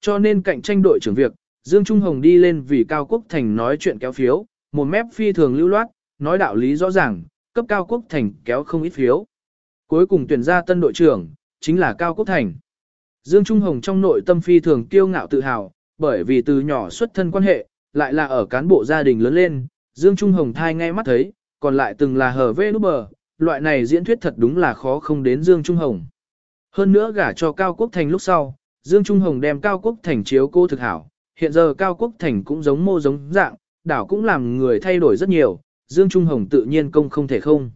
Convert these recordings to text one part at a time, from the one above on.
Cho nên cạnh tranh đội trưởng việc, Dương Trung Hồng đi lên vì Cao Quốc Thành nói chuyện kéo phiếu, một mép phi thường lưu loát, nói đạo lý rõ ràng, cấp Cao Quốc Thành kéo không ít phiếu. Cuối cùng tuyển ra tân đội trưởng, chính là Cao Quốc Thành. Dương Trung Hồng trong nội tâm phi thường kiêu ngạo tự hào, bởi vì từ nhỏ xuất thân quan hệ, lại là ở cán bộ gia đình lớn lên, Dương Trung Hồng thai ngay mắt thấy, còn lại từng là hở vê núp bờ, loại này diễn thuyết thật đúng là khó không đến Dương Trung Hồng. Hơn nữa gả cho Cao Quốc Thành lúc sau, Dương Trung Hồng đem Cao Quốc Thành chiếu cô thực hảo, hiện giờ Cao Quốc Thành cũng giống mô giống dạng, đảo cũng làm người thay đổi rất nhiều, Dương Trung Hồng tự nhiên công không thể không.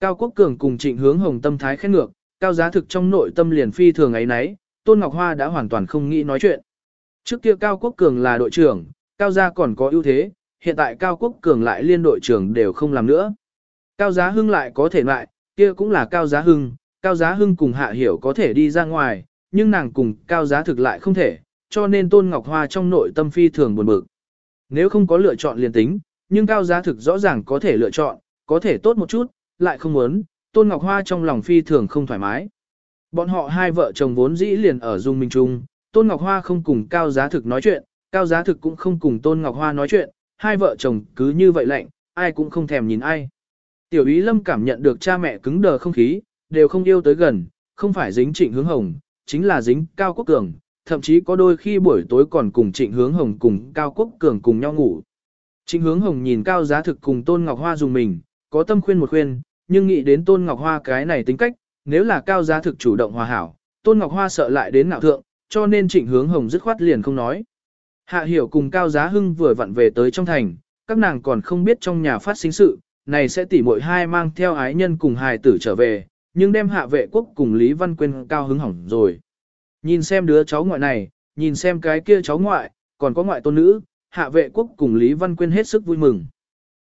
Cao Quốc Cường cùng trịnh hướng Hồng tâm thái khét ngược, Cao giá thực trong nội tâm liền phi thường ấy nấy, Tôn Ngọc Hoa đã hoàn toàn không nghĩ nói chuyện. Trước kia Cao Quốc Cường là đội trưởng, Cao gia còn có ưu thế, hiện tại Cao Quốc Cường lại liên đội trưởng đều không làm nữa. Cao Giá Hưng lại có thể lại, kia cũng là Cao Giá Hưng, Cao Giá Hưng cùng Hạ Hiểu có thể đi ra ngoài, nhưng nàng cùng Cao Giá thực lại không thể, cho nên Tôn Ngọc Hoa trong nội tâm phi thường buồn bực. Nếu không có lựa chọn liền tính, nhưng Cao Giá thực rõ ràng có thể lựa chọn, có thể tốt một chút, lại không muốn, Tôn Ngọc Hoa trong lòng phi thường không thoải mái. Bọn họ hai vợ chồng vốn dĩ liền ở dung minh trung, Tôn Ngọc Hoa không cùng Cao Giá thực nói chuyện, Cao Giá thực cũng không cùng Tôn Ngọc Hoa nói chuyện, hai vợ chồng cứ như vậy lạnh, ai cũng không thèm nhìn ai. Tiểu ý lâm cảm nhận được cha mẹ cứng đờ không khí, đều không yêu tới gần, không phải dính trịnh hướng hồng, chính là dính cao quốc cường, thậm chí có đôi khi buổi tối còn cùng trịnh hướng hồng cùng cao quốc cường cùng nhau ngủ. Trịnh hướng hồng nhìn cao giá thực cùng tôn ngọc hoa dùng mình, có tâm khuyên một khuyên, nhưng nghĩ đến tôn ngọc hoa cái này tính cách, nếu là cao giá thực chủ động hòa hảo, tôn ngọc hoa sợ lại đến ngạo thượng, cho nên trịnh hướng hồng dứt khoát liền không nói. Hạ hiểu cùng cao giá hưng vừa vặn về tới trong thành, các nàng còn không biết trong nhà phát sinh sự, này sẽ tỉ muội hai mang theo ái nhân cùng hài tử trở về, nhưng đem hạ vệ quốc cùng Lý Văn Quyên cao hứng hỏng rồi. Nhìn xem đứa cháu ngoại này, nhìn xem cái kia cháu ngoại, còn có ngoại tôn nữ, hạ vệ quốc cùng Lý Văn Quyên hết sức vui mừng.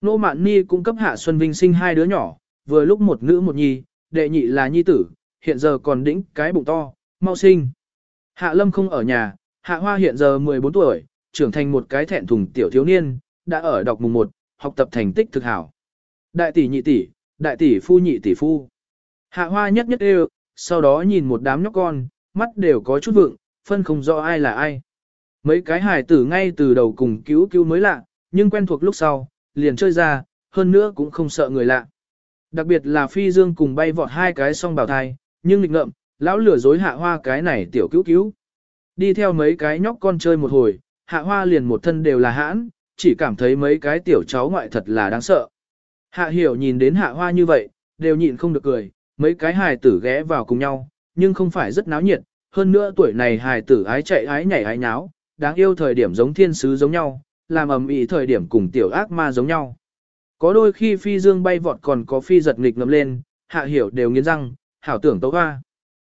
Nô Mạn Ni cũng cấp hạ Xuân Vinh sinh hai đứa nhỏ, vừa lúc một nữ một nhi, đệ nhị là nhi tử, hiện giờ còn đĩnh cái bụng to, mau sinh. Hạ Lâm không ở nhà, Hạ Hoa hiện giờ 14 tuổi, trưởng thành một cái thẹn thùng tiểu thiếu niên, đã ở đọc mùng 1, học tập thành tích thực hảo. Đại tỷ nhị tỷ, đại tỷ phu nhị tỷ phu. Hạ hoa nhất nhất đều, sau đó nhìn một đám nhóc con, mắt đều có chút vượng, phân không rõ ai là ai. Mấy cái hài tử ngay từ đầu cùng cứu cứu mới lạ, nhưng quen thuộc lúc sau, liền chơi ra, hơn nữa cũng không sợ người lạ. Đặc biệt là phi dương cùng bay vọt hai cái song bảo thai, nhưng lịch ngậm, lão lửa dối hạ hoa cái này tiểu cứu cứu. Đi theo mấy cái nhóc con chơi một hồi, hạ hoa liền một thân đều là hãn, chỉ cảm thấy mấy cái tiểu cháu ngoại thật là đáng sợ. Hạ hiểu nhìn đến hạ hoa như vậy, đều nhịn không được cười, mấy cái hài tử ghé vào cùng nhau, nhưng không phải rất náo nhiệt, hơn nữa tuổi này hài tử ái chạy ái nhảy ái nháo, đáng yêu thời điểm giống thiên sứ giống nhau, làm ầm ĩ thời điểm cùng tiểu ác ma giống nhau. Có đôi khi phi dương bay vọt còn có phi giật nghịch ngầm lên, hạ hiểu đều nghiến răng, hảo tưởng tấu hoa.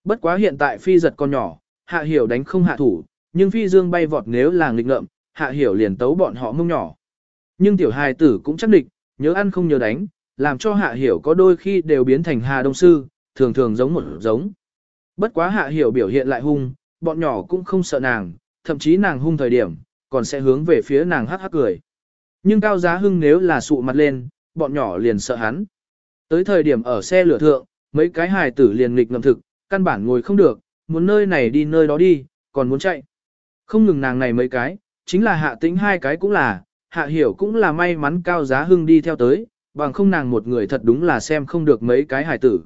Bất quá hiện tại phi giật còn nhỏ, hạ hiểu đánh không hạ thủ, nhưng phi dương bay vọt nếu là nghịch ngợm, hạ hiểu liền tấu bọn họ mông nhỏ. Nhưng tiểu hài tử cũng chắc địch, nhớ ăn không nhớ đánh, làm cho hạ hiểu có đôi khi đều biến thành hà đông sư, thường thường giống một giống. Bất quá hạ hiểu biểu hiện lại hung, bọn nhỏ cũng không sợ nàng, thậm chí nàng hung thời điểm, còn sẽ hướng về phía nàng hắc hắc cười. Nhưng cao giá hưng nếu là sụ mặt lên, bọn nhỏ liền sợ hắn. Tới thời điểm ở xe lửa thượng, mấy cái hài tử liền nghịch ngầm thực, căn bản ngồi không được, muốn nơi này đi nơi đó đi, còn muốn chạy. Không ngừng nàng này mấy cái, chính là hạ tĩnh hai cái cũng là, hạ hiểu cũng là may mắn cao giá hưng đi theo tới, bằng không nàng một người thật đúng là xem không được mấy cái hài tử.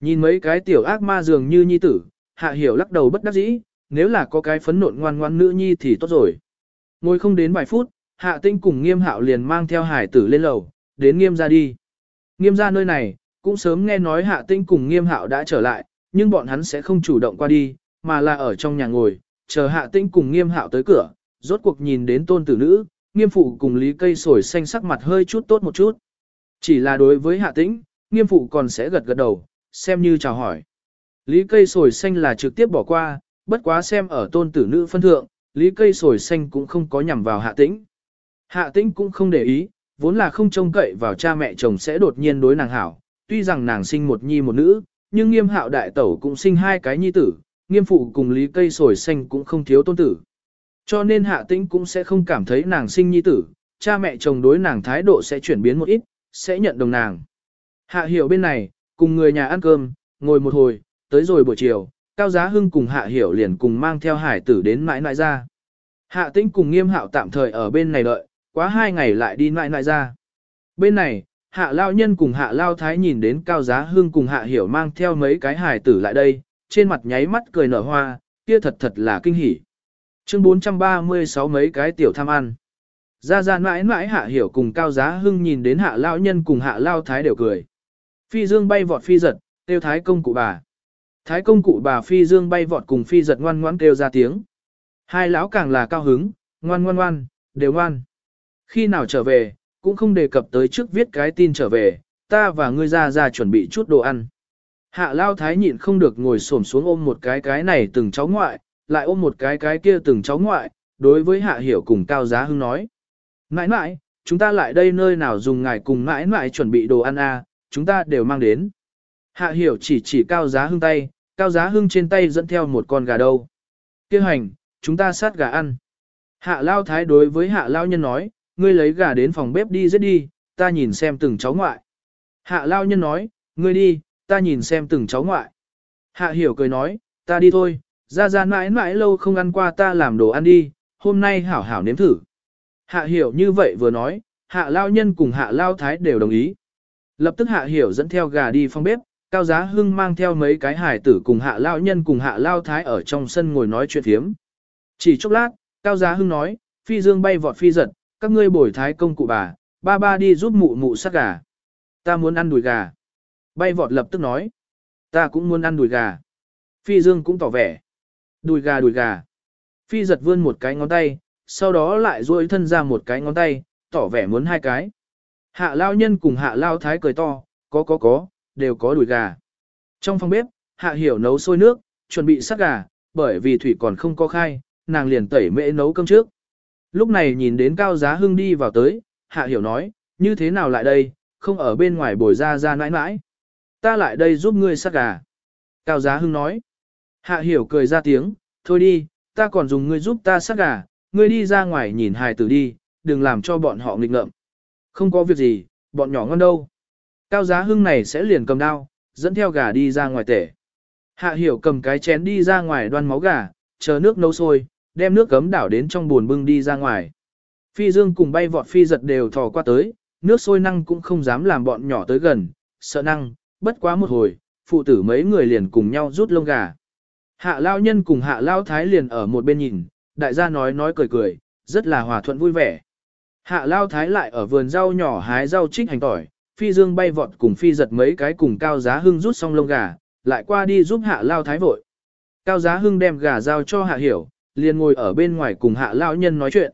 Nhìn mấy cái tiểu ác ma dường như nhi tử, hạ hiểu lắc đầu bất đắc dĩ, nếu là có cái phấn nộn ngoan ngoan nữ nhi thì tốt rồi. Ngồi không đến vài phút, hạ tinh cùng nghiêm hạo liền mang theo hải tử lên lầu, đến nghiêm ra đi. Nghiêm ra nơi này, cũng sớm nghe nói hạ tinh cùng nghiêm hạo đã trở lại, nhưng bọn hắn sẽ không chủ động qua đi, mà là ở trong nhà ngồi, chờ hạ tinh cùng nghiêm hạo tới cửa, rốt cuộc nhìn đến tôn tử nữ, nghiêm phụ cùng lý cây sồi xanh sắc mặt hơi chút tốt một chút. Chỉ là đối với hạ tĩnh, nghiêm phụ còn sẽ gật gật đầu, xem như chào hỏi. Lý cây sồi xanh là trực tiếp bỏ qua, bất quá xem ở tôn tử nữ phân thượng, lý cây sồi xanh cũng không có nhằm vào hạ tĩnh. Hạ tĩnh cũng không để ý, vốn là không trông cậy vào cha mẹ chồng sẽ đột nhiên đối nàng hảo, tuy rằng nàng sinh một nhi một nữ, nhưng nghiêm hạo đại tẩu cũng sinh hai cái nhi tử, nghiêm phụ cùng lý cây sồi xanh cũng không thiếu tôn tử. Cho nên hạ tĩnh cũng sẽ không cảm thấy nàng sinh nhi tử, cha mẹ chồng đối nàng thái độ sẽ chuyển biến một ít, sẽ nhận đồng nàng. Hạ hiểu bên này, cùng người nhà ăn cơm, ngồi một hồi, tới rồi buổi chiều, Cao Giá Hưng cùng Hạ Hiểu liền cùng mang theo hải tử đến mãi mãi ra. Hạ Tĩnh cùng Nghiêm Hạo tạm thời ở bên này đợi, quá hai ngày lại đi mãi mãi ra. Bên này, Hạ Lao Nhân cùng Hạ Lao Thái nhìn đến Cao Giá Hưng cùng Hạ Hiểu mang theo mấy cái hải tử lại đây, trên mặt nháy mắt cười nở hoa, kia thật thật là kinh hỉ. Chương 436 mấy cái tiểu tham ăn. Ra ra mãi mãi Hạ Hiểu cùng Cao Giá Hưng nhìn đến Hạ Lao Nhân cùng Hạ Lao Thái đều cười. Phi dương bay vọt phi giật, tiêu thái công cụ bà. Thái công cụ bà phi dương bay vọt cùng phi giật ngoan ngoan kêu ra tiếng. Hai lão càng là cao hứng, ngoan ngoan ngoan, đều ngoan. Khi nào trở về, cũng không đề cập tới trước viết cái tin trở về, ta và ngươi ra ra chuẩn bị chút đồ ăn. Hạ lao thái nhịn không được ngồi xổm xuống ôm một cái cái này từng cháu ngoại, lại ôm một cái cái kia từng cháu ngoại, đối với hạ hiểu cùng cao giá hưng nói nãi nãi, chúng ta lại đây nơi nào dùng ngài cùng nãi nãi chuẩn bị đồ ăn à, chúng ta đều mang đến. Hạ hiểu chỉ chỉ cao giá hưng tay, cao giá hưng trên tay dẫn theo một con gà đâu. Kêu hành, chúng ta sát gà ăn. Hạ lao thái đối với hạ lao nhân nói, ngươi lấy gà đến phòng bếp đi giết đi, ta nhìn xem từng cháu ngoại. Hạ lao nhân nói, ngươi đi, ta nhìn xem từng cháu ngoại. Hạ hiểu cười nói, ta đi thôi, ra ra mãi mãi lâu không ăn qua ta làm đồ ăn đi, hôm nay hảo hảo nếm thử. Hạ hiểu như vậy vừa nói, hạ lao nhân cùng hạ lao thái đều đồng ý. Lập tức hạ hiểu dẫn theo gà đi phong bếp, cao giá hưng mang theo mấy cái hải tử cùng hạ lao nhân cùng hạ lao thái ở trong sân ngồi nói chuyện thiếm. Chỉ chốc lát, cao giá hưng nói, phi dương bay vọt phi giật, các ngươi bồi thái công cụ bà, ba ba đi giúp mụ mụ sát gà. Ta muốn ăn đùi gà. Bay vọt lập tức nói. Ta cũng muốn ăn đùi gà. Phi dương cũng tỏ vẻ. Đùi gà đùi gà. Phi giật vươn một cái ngón tay, sau đó lại duỗi thân ra một cái ngón tay, tỏ vẻ muốn hai cái. Hạ lao nhân cùng hạ lao thái cười to, có có có, đều có đùi gà. Trong phòng bếp, hạ hiểu nấu sôi nước, chuẩn bị sát gà, bởi vì thủy còn không có khai, nàng liền tẩy mễ nấu cơm trước. Lúc này nhìn đến Cao Giá Hưng đi vào tới, Hạ Hiểu nói, như thế nào lại đây, không ở bên ngoài bồi ra ra nãi nãi. Ta lại đây giúp ngươi sát gà. Cao Giá Hưng nói. Hạ Hiểu cười ra tiếng, thôi đi, ta còn dùng ngươi giúp ta sát gà, ngươi đi ra ngoài nhìn hài tử đi, đừng làm cho bọn họ nghịch ngợm. Không có việc gì, bọn nhỏ ngon đâu. Cao Giá Hưng này sẽ liền cầm đao, dẫn theo gà đi ra ngoài tể. Hạ Hiểu cầm cái chén đi ra ngoài đoan máu gà, chờ nước nấu sôi, đem nước cấm đảo đến trong buồn bưng đi ra ngoài. Phi dương cùng bay vọt phi giật đều thò qua tới, nước sôi năng cũng không dám làm bọn nhỏ tới gần, sợ năng, bất quá một hồi, phụ tử mấy người liền cùng nhau rút lông gà. Hạ lao nhân cùng hạ lao thái liền ở một bên nhìn, đại gia nói nói cười cười, rất là hòa thuận vui vẻ. Hạ lao thái lại ở vườn rau nhỏ hái rau trích hành tỏi, phi dương bay vọt cùng phi giật mấy cái cùng cao giá hưng rút xong lông gà, lại qua đi giúp hạ lao thái vội. Cao giá hưng đem gà giao cho hạ hiểu, liền ngồi ở bên ngoài cùng hạ lão nhân nói chuyện.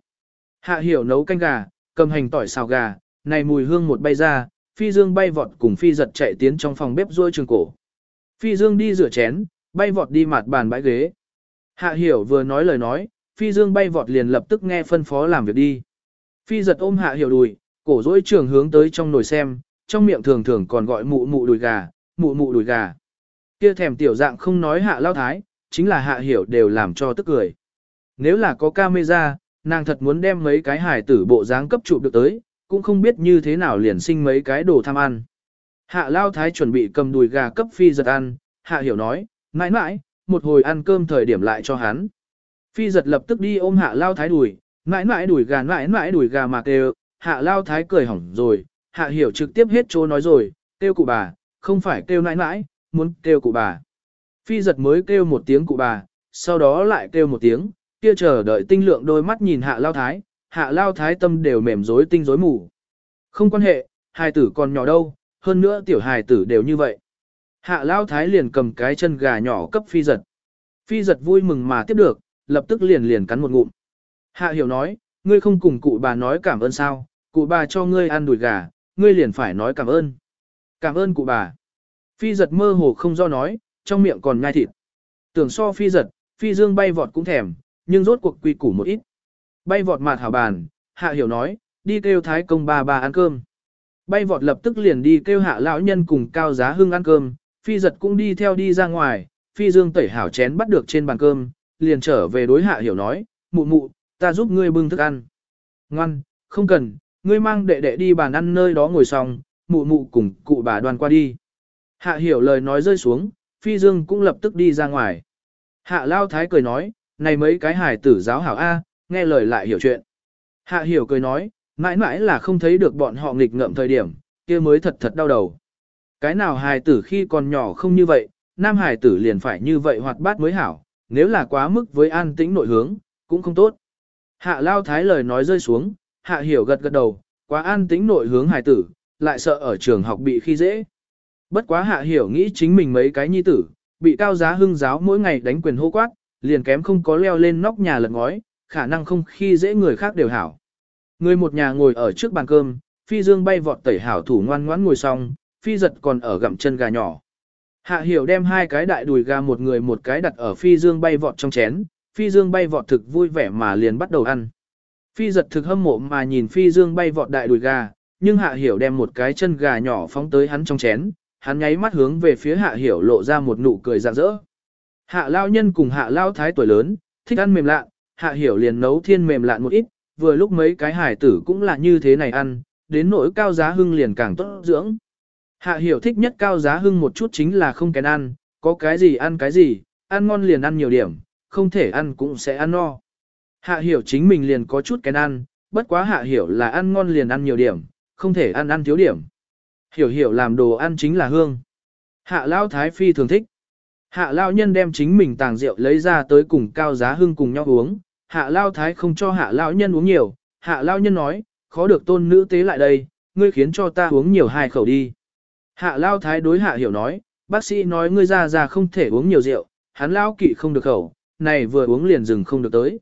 Hạ hiểu nấu canh gà, cầm hành tỏi xào gà, này mùi hương một bay ra, phi dương bay vọt cùng phi giật chạy tiến trong phòng bếp ruôi trường cổ. Phi dương đi rửa chén, bay vọt đi mặt bàn bãi ghế. Hạ hiểu vừa nói lời nói, phi dương bay vọt liền lập tức nghe phân phó làm việc đi. Phi giật ôm hạ hiểu đùi, cổ dối trường hướng tới trong nồi xem, trong miệng thường thường còn gọi mụ mụ đùi gà, mụ mụ đùi gà. Kia thèm tiểu dạng không nói hạ lao thái, chính là hạ hiểu đều làm cho tức cười. Nếu là có camera, nàng thật muốn đem mấy cái hải tử bộ dáng cấp chụp được tới, cũng không biết như thế nào liền sinh mấy cái đồ tham ăn. Hạ Lao Thái chuẩn bị cầm đùi gà cấp phi giật ăn, Hạ Hiểu nói, mãi mãi, một hồi ăn cơm thời điểm lại cho hắn. Phi giật lập tức đi ôm Hạ Lao Thái đùi, mãi mãi đùi gà mãi mãi đùi gà mà kêu, Hạ Lao Thái cười hỏng rồi, Hạ Hiểu trực tiếp hết chỗ nói rồi, kêu cụ bà, không phải kêu mãi mãi, muốn kêu cụ bà. Phi giật mới kêu một tiếng cụ bà, sau đó lại kêu một tiếng, kia chờ đợi tinh lượng đôi mắt nhìn hạ lao thái, hạ lao thái tâm đều mềm rối tinh rối mù. Không quan hệ, hài tử còn nhỏ đâu, hơn nữa tiểu hài tử đều như vậy. Hạ lao thái liền cầm cái chân gà nhỏ cấp phi giật. Phi giật vui mừng mà tiếp được, lập tức liền liền cắn một ngụm. Hạ hiểu nói, ngươi không cùng cụ bà nói cảm ơn sao, cụ bà cho ngươi ăn đùi gà, ngươi liền phải nói cảm ơn. Cảm ơn cụ bà. Phi giật mơ hồ không do nói, trong miệng còn nhai thịt. Tưởng so phi giật, phi dương bay vọt cũng thèm, nhưng rốt cuộc quy củ một ít. Bay vọt mạt hảo bàn, hạ hiểu nói, đi kêu thái công ba ba ăn cơm. Bay vọt lập tức liền đi kêu hạ lão nhân cùng cao giá hưng ăn cơm, phi giật cũng đi theo đi ra ngoài, phi dương tẩy hảo chén bắt được trên bàn cơm, liền trở về đối hạ hiểu nói, mụ mụ, ta giúp ngươi bưng thức ăn. Ngoan, không cần, ngươi mang đệ đệ đi bàn ăn nơi đó ngồi xong, mụ mụ cùng cụ bà đoàn qua đi. Hạ hiểu lời nói rơi xuống, phi dương cũng lập tức đi ra ngoài. Hạ lao thái cười nói, này mấy cái hài tử giáo hảo A, nghe lời lại hiểu chuyện. Hạ hiểu cười nói, mãi mãi là không thấy được bọn họ nghịch ngợm thời điểm, kia mới thật thật đau đầu. Cái nào hài tử khi còn nhỏ không như vậy, nam hài tử liền phải như vậy hoạt bát mới hảo, nếu là quá mức với an tĩnh nội hướng, cũng không tốt. Hạ lao thái lời nói rơi xuống, hạ hiểu gật gật đầu, quá an tĩnh nội hướng hài tử, lại sợ ở trường học bị khi dễ. Bất quá hạ hiểu nghĩ chính mình mấy cái nhi tử, bị cao giá hưng giáo mỗi ngày đánh quyền hô quát, liền kém không có leo lên nóc nhà lật ngói, khả năng không khi dễ người khác đều hảo. Người một nhà ngồi ở trước bàn cơm, phi dương bay vọt tẩy hảo thủ ngoan ngoãn ngồi xong, phi giật còn ở gặm chân gà nhỏ. Hạ hiểu đem hai cái đại đùi gà một người một cái đặt ở phi dương bay vọt trong chén, phi dương bay vọt thực vui vẻ mà liền bắt đầu ăn. Phi giật thực hâm mộ mà nhìn phi dương bay vọt đại đùi gà, nhưng hạ hiểu đem một cái chân gà nhỏ phóng tới hắn trong chén, hắn nháy mắt hướng về phía hạ hiểu lộ ra một nụ cười rạng rỡ. Hạ lao nhân cùng hạ lao thái tuổi lớn, thích ăn mềm lạ, hạ hiểu liền nấu thiên mềm lạ một ít, vừa lúc mấy cái hải tử cũng là như thế này ăn, đến nỗi cao giá hưng liền càng tốt dưỡng. Hạ hiểu thích nhất cao giá hưng một chút chính là không kén ăn, có cái gì ăn cái gì, ăn ngon liền ăn nhiều điểm, không thể ăn cũng sẽ ăn no. Hạ hiểu chính mình liền có chút kén ăn, bất quá hạ hiểu là ăn ngon liền ăn nhiều điểm, không thể ăn ăn thiếu điểm. Hiểu hiểu làm đồ ăn chính là hương. Hạ Lao Thái Phi thường thích. Hạ Lao Nhân đem chính mình tàng rượu lấy ra tới cùng cao giá hưng cùng nhau uống. Hạ Lao Thái không cho Hạ Lao Nhân uống nhiều. Hạ Lao Nhân nói, khó được tôn nữ tế lại đây, ngươi khiến cho ta uống nhiều hai khẩu đi. Hạ Lao Thái đối Hạ Hiểu nói, bác sĩ nói ngươi ra ra không thể uống nhiều rượu, hắn Lao kỵ không được khẩu, này vừa uống liền dừng không được tới.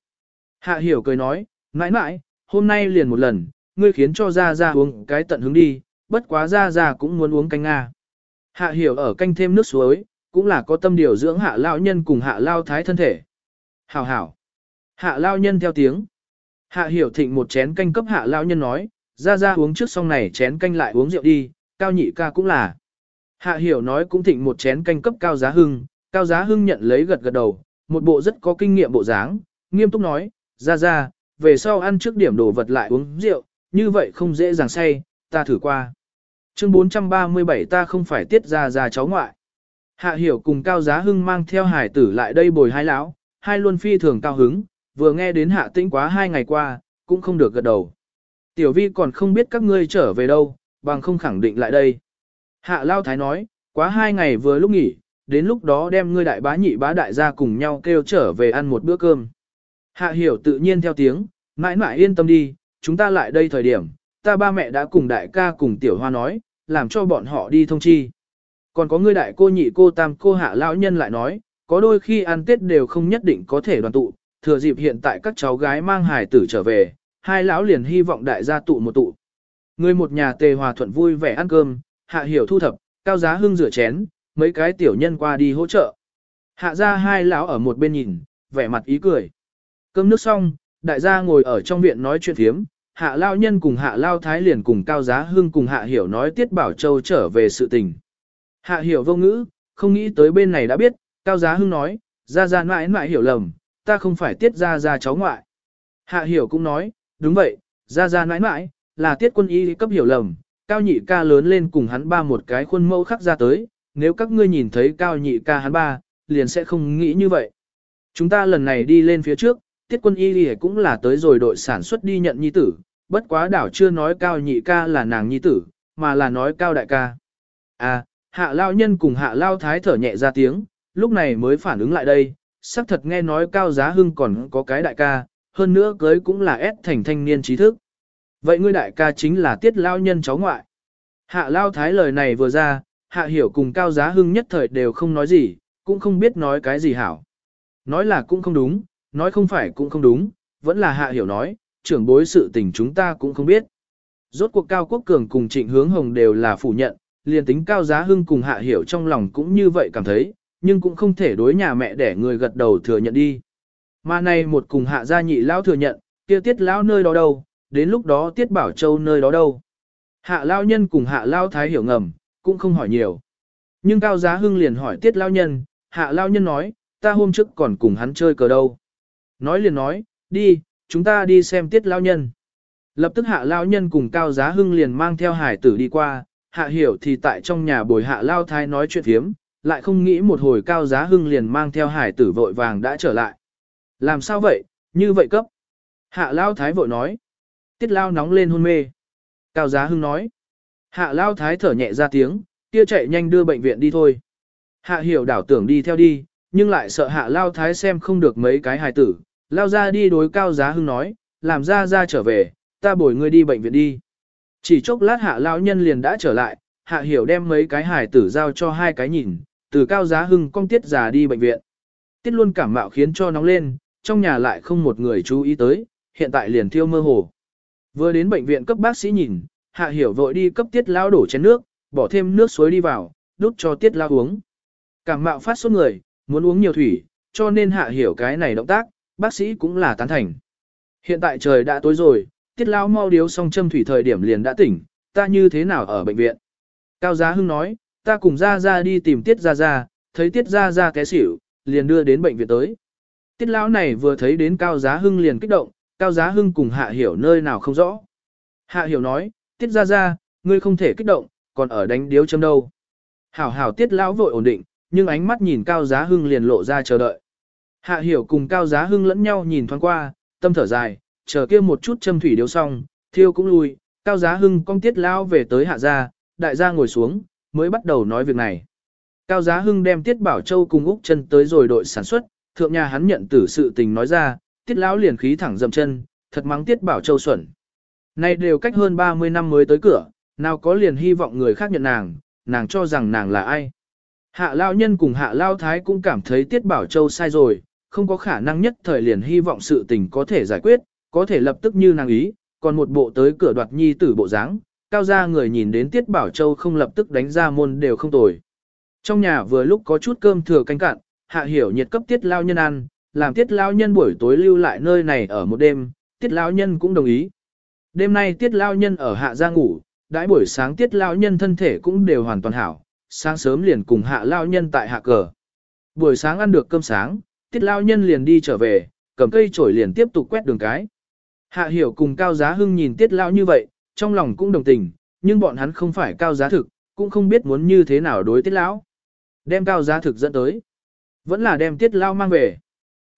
Hạ Hiểu cười nói, mãi mãi, hôm nay liền một lần, ngươi khiến cho ra ra uống cái tận hứng đi, bất quá ra ra cũng muốn uống canh Nga. Hạ hiểu ở canh thêm nước suối, cũng là có tâm điều dưỡng hạ lao nhân cùng hạ lao thái thân thể. Hảo hảo. Hạ lao nhân theo tiếng. Hạ hiểu thịnh một chén canh cấp hạ lao nhân nói, ra ra uống trước xong này chén canh lại uống rượu đi, cao nhị ca cũng là. Hạ hiểu nói cũng thịnh một chén canh cấp cao giá hưng, cao giá hưng nhận lấy gật gật đầu, một bộ rất có kinh nghiệm bộ dáng, nghiêm túc nói, ra ra, về sau ăn trước điểm đồ vật lại uống rượu, như vậy không dễ dàng say, ta thử qua. Chương 437 ta không phải tiết ra ra cháu ngoại. Hạ hiểu cùng Cao Giá Hưng mang theo hải tử lại đây bồi hai lão, hai luôn phi thường cao hứng, vừa nghe đến hạ tĩnh quá hai ngày qua, cũng không được gật đầu. Tiểu vi còn không biết các ngươi trở về đâu, bằng không khẳng định lại đây. Hạ Lao Thái nói, quá hai ngày vừa lúc nghỉ, đến lúc đó đem ngươi đại bá nhị bá đại gia cùng nhau kêu trở về ăn một bữa cơm. Hạ hiểu tự nhiên theo tiếng, mãi mãi yên tâm đi, chúng ta lại đây thời điểm, ta ba mẹ đã cùng đại ca cùng tiểu hoa nói, làm cho bọn họ đi thông chi. Còn có ngươi đại cô nhị cô tam cô hạ lão nhân lại nói, có đôi khi ăn tết đều không nhất định có thể đoàn tụ, thừa dịp hiện tại các cháu gái mang hài tử trở về, hai lão liền hy vọng đại gia tụ một tụ. Người một nhà tề hòa thuận vui vẻ ăn cơm, hạ hiểu thu thập, cao giá hưng rửa chén, mấy cái tiểu nhân qua đi hỗ trợ. Hạ ra hai lão ở một bên nhìn, vẻ mặt ý cười. Cơm nước xong, đại gia ngồi ở trong viện nói chuyện thiếm, hạ lao nhân cùng hạ lao thái liền cùng cao giá hưng cùng hạ hiểu nói tiết bảo châu trở về sự tình. Hạ hiểu vô ngữ, không nghĩ tới bên này đã biết, cao giá hưng nói, ra ra mãi mãi hiểu lầm, ta không phải tiết ra ra cháu ngoại. Hạ hiểu cũng nói, đúng vậy, ra ra mãi mãi, là tiết quân y cấp hiểu lầm, cao nhị ca lớn lên cùng hắn ba một cái khuôn mẫu khắc ra tới, nếu các ngươi nhìn thấy cao nhị ca hắn ba, liền sẽ không nghĩ như vậy. Chúng ta lần này đi lên phía trước, tiết quân y cũng là tới rồi đội sản xuất đi nhận nhi tử, bất quá đảo chưa nói cao nhị ca là nàng nhi tử, mà là nói cao đại ca. À, hạ lao nhân cùng hạ lao thái thở nhẹ ra tiếng, lúc này mới phản ứng lại đây, xác thật nghe nói cao giá hưng còn có cái đại ca, hơn nữa cưới cũng là ép thành thanh niên trí thức. Vậy ngươi đại ca chính là tiết lao nhân cháu ngoại. Hạ lao thái lời này vừa ra, hạ hiểu cùng cao giá hưng nhất thời đều không nói gì, cũng không biết nói cái gì hảo. Nói là cũng không đúng, nói không phải cũng không đúng, vẫn là hạ hiểu nói, trưởng bối sự tình chúng ta cũng không biết. Rốt cuộc Cao Quốc Cường cùng Trịnh Hướng Hồng đều là phủ nhận, liền tính Cao Giá Hưng cùng Hạ Hiểu trong lòng cũng như vậy cảm thấy, nhưng cũng không thể đối nhà mẹ để người gật đầu thừa nhận đi. Mà này một cùng Hạ gia nhị lão thừa nhận, kia tiết lão nơi đó đâu, đến lúc đó tiết bảo châu nơi đó đâu. Hạ lao nhân cùng Hạ lao thái hiểu ngầm, cũng không hỏi nhiều. Nhưng Cao Giá Hưng liền hỏi tiết lao nhân, Hạ lao nhân nói, ta hôm trước còn cùng hắn chơi cờ đâu. Nói liền nói, đi, chúng ta đi xem tiết lao nhân. Lập tức hạ lao nhân cùng cao giá hưng liền mang theo hải tử đi qua, hạ hiểu thì tại trong nhà bồi hạ lao thái nói chuyện thiếm, lại không nghĩ một hồi cao giá hưng liền mang theo hải tử vội vàng đã trở lại. Làm sao vậy, như vậy cấp. Hạ lao thái vội nói. Tiết lao nóng lên hôn mê. Cao giá hưng nói. Hạ lao thái thở nhẹ ra tiếng, kia chạy nhanh đưa bệnh viện đi thôi. Hạ hiểu đảo tưởng đi theo đi, nhưng lại sợ hạ lao thái xem không được mấy cái hài tử. Lao ra đi đối cao giá hưng nói, làm ra ra trở về, ta bồi ngươi đi bệnh viện đi. Chỉ chốc lát hạ lao nhân liền đã trở lại, hạ hiểu đem mấy cái hài tử giao cho hai cái nhìn, từ cao giá hưng cong tiết già đi bệnh viện. Tiết luôn cảm mạo khiến cho nóng lên, trong nhà lại không một người chú ý tới, hiện tại liền thiêu mơ hồ. Vừa đến bệnh viện cấp bác sĩ nhìn, hạ hiểu vội đi cấp tiết lao đổ chén nước, bỏ thêm nước suối đi vào, đút cho tiết lao uống. Cảm mạo phát sốt người, muốn uống nhiều thủy, cho nên hạ hiểu cái này động tác, bác sĩ cũng là tán thành. Hiện tại trời đã tối rồi, tiết lao mau điếu xong châm thủy thời điểm liền đã tỉnh, ta như thế nào ở bệnh viện. Cao Giá Hưng nói, ta cùng gia gia đi tìm tiết gia gia thấy tiết gia gia té xỉu, liền đưa đến bệnh viện tới. Tiết lão này vừa thấy đến Cao Giá Hưng liền kích động, Cao Giá Hưng cùng Hạ Hiểu nơi nào không rõ. Hạ Hiểu nói, tiết ra ra, ngươi không thể kích động, còn ở đánh điếu châm đâu. Hảo hảo tiết lão vội ổn định, nhưng ánh mắt nhìn Cao Giá Hưng liền lộ ra chờ đợi. Hạ Hiểu cùng Cao Giá Hưng lẫn nhau nhìn thoáng qua, tâm thở dài, chờ kia một chút châm thủy điếu xong, thiêu cũng lui, Cao Giá Hưng cong tiết lão về tới hạ gia, đại gia ngồi xuống, mới bắt đầu nói việc này. Cao Giá Hưng đem Tiết Bảo Châu cùng Úc chân tới rồi đội sản xuất, thượng nhà hắn nhận tử sự tình nói ra, Tiết lão liền khí thẳng dậm chân, thật mắng Tiết Bảo Châu xuẩn. Nay đều cách hơn 30 năm mới tới cửa, nào có liền hy vọng người khác nhận nàng, nàng cho rằng nàng là ai. Hạ Lao Nhân cùng Hạ Lao Thái cũng cảm thấy Tiết Bảo Châu sai rồi, không có khả năng nhất thời liền hy vọng sự tình có thể giải quyết, có thể lập tức như nàng ý, còn một bộ tới cửa đoạt nhi tử bộ dáng, cao gia người nhìn đến Tiết Bảo Châu không lập tức đánh ra môn đều không tồi. Trong nhà vừa lúc có chút cơm thừa canh cạn, hạ hiểu nhiệt cấp Tiết Lao Nhân ăn, làm Tiết Lao Nhân buổi tối lưu lại nơi này ở một đêm, Tiết Lao Nhân cũng đồng ý. Đêm nay Tiết Lao Nhân ở hạ gia ngủ, đãi buổi sáng Tiết Lao Nhân thân thể cũng đều hoàn toàn hảo, sáng sớm liền cùng hạ Lao Nhân tại hạ cờ. Buổi sáng ăn được cơm sáng, Tiết Lao Nhân liền đi trở về, cầm cây chổi liền tiếp tục quét đường cái. Hạ hiểu cùng Cao Giá Hưng nhìn Tiết Lao như vậy, trong lòng cũng đồng tình, nhưng bọn hắn không phải cao giá thực, cũng không biết muốn như thế nào đối tiết lão. Đem cao giá thực dẫn tới, vẫn là đem tiết lao mang về.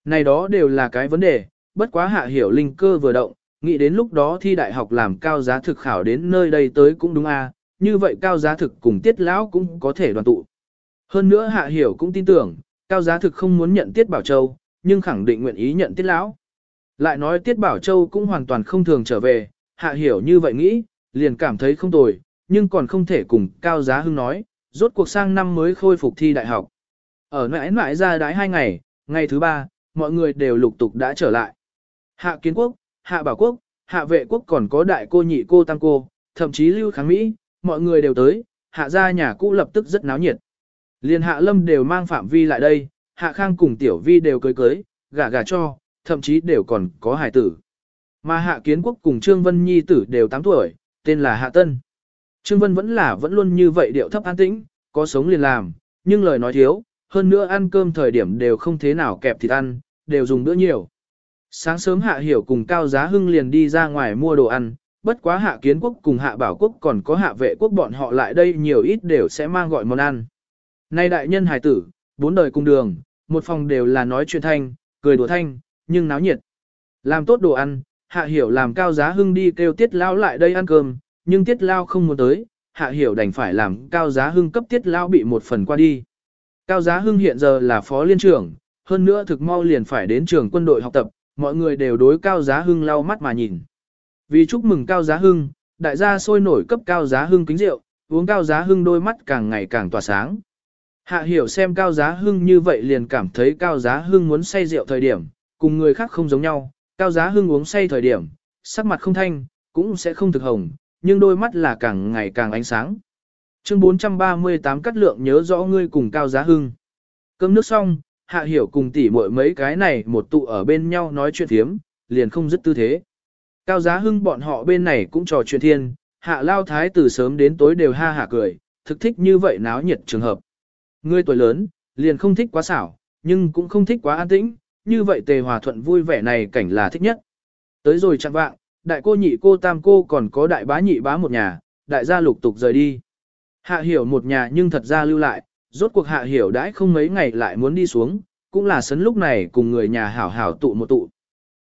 Này đó đều là cái vấn đề, bất quá hạ hiểu linh cơ vừa động, nghĩ đến lúc đó thi đại học làm cao giá thực khảo đến nơi đây tới cũng đúng a, à, như vậy cao giá thực cùng tiết lão cũng có thể đoàn tụ. Hơn nữa hạ hiểu cũng tin tưởng, cao giá thực không muốn nhận tiết bảo châu, nhưng khẳng định nguyện ý nhận tiết lão. Lại nói tiết bảo châu cũng hoàn toàn không thường trở về, hạ hiểu như vậy nghĩ, liền cảm thấy không tồi, nhưng còn không thể cùng Cao Giá Hưng nói, rốt cuộc sang năm mới khôi phục thi đại học. Ở mãi mãi ra đái hai ngày, ngày thứ ba, mọi người đều lục tục đã trở lại. Hạ Kiến Quốc, Hạ Bảo Quốc, Hạ Vệ Quốc còn có đại cô nhị cô tăng cô, thậm chí Lưu Kháng Mỹ, mọi người đều tới, Hạ gia nhà cũ lập tức rất náo nhiệt. Liên Hạ Lâm đều mang Phạm Vi lại đây, Hạ Khang cùng Tiểu Vi đều cưới cưới, gả gả cho, thậm chí đều còn có hài tử. Mà Hạ Kiến Quốc cùng Trương Vân Nhi tử đều 8 tuổi, tên là Hạ Tân. Trương Vân vẫn là vẫn luôn như vậy điệu thấp an tĩnh, có sống liền làm, nhưng lời nói thiếu, hơn nữa ăn cơm thời điểm đều không thế nào kẹp thịt ăn, đều dùng bữa nhiều. Sáng sớm Hạ Hiểu cùng Cao Giá Hưng liền đi ra ngoài mua đồ ăn, bất quá Hạ Kiến Quốc cùng Hạ Bảo Quốc còn có Hạ Vệ Quốc bọn họ lại đây nhiều ít đều sẽ mang gọi món ăn. Nay đại nhân hài tử, bốn đời cùng đường, một phòng đều là nói chuyện thanh, cười đùa thanh, nhưng náo nhiệt. Làm tốt đồ ăn, hạ hiểu làm cao giá hưng đi kêu tiết lao lại đây ăn cơm, nhưng tiết lao không muốn tới, hạ hiểu đành phải làm cao giá hưng cấp tiết lao bị một phần qua đi. Cao giá hưng hiện giờ là phó liên trưởng, hơn nữa thực mau liền phải đến trường quân đội học tập, mọi người đều đối cao giá hưng lau mắt mà nhìn. Vì chúc mừng cao giá hưng, đại gia sôi nổi cấp cao giá hưng kính rượu, uống cao giá hưng đôi mắt càng ngày càng tỏa sáng. Hạ hiểu xem cao giá hưng như vậy liền cảm thấy cao giá hưng muốn say rượu thời điểm, cùng người khác không giống nhau, Cao giá hưng uống say thời điểm, sắc mặt không thanh, cũng sẽ không thực hồng, nhưng đôi mắt là càng ngày càng ánh sáng. Chương 438 cắt lượng nhớ rõ ngươi cùng Cao giá hưng. Cơm nước xong, hạ hiểu cùng tỉ muội mấy cái này một tụ ở bên nhau nói chuyện thiếm, liền không dứt tư thế. Cao giá hưng bọn họ bên này cũng trò chuyện thiên, hạ lao thái từ sớm đến tối đều ha hạ cười, thực thích như vậy náo nhiệt trường hợp. Ngươi tuổi lớn, liền không thích quá xảo, nhưng cũng không thích quá an tĩnh, như vậy tề hòa thuận vui vẻ này cảnh là thích nhất. Tới rồi chặn vạng, đại cô nhị cô tam cô còn có đại bá nhị bá một nhà, đại gia lục tục rời đi. Hạ hiểu một nhà nhưng thật ra lưu lại, rốt cuộc hạ hiểu đãi không mấy ngày lại muốn đi xuống, cũng là sấn lúc này cùng người nhà hảo hảo tụ một tụ.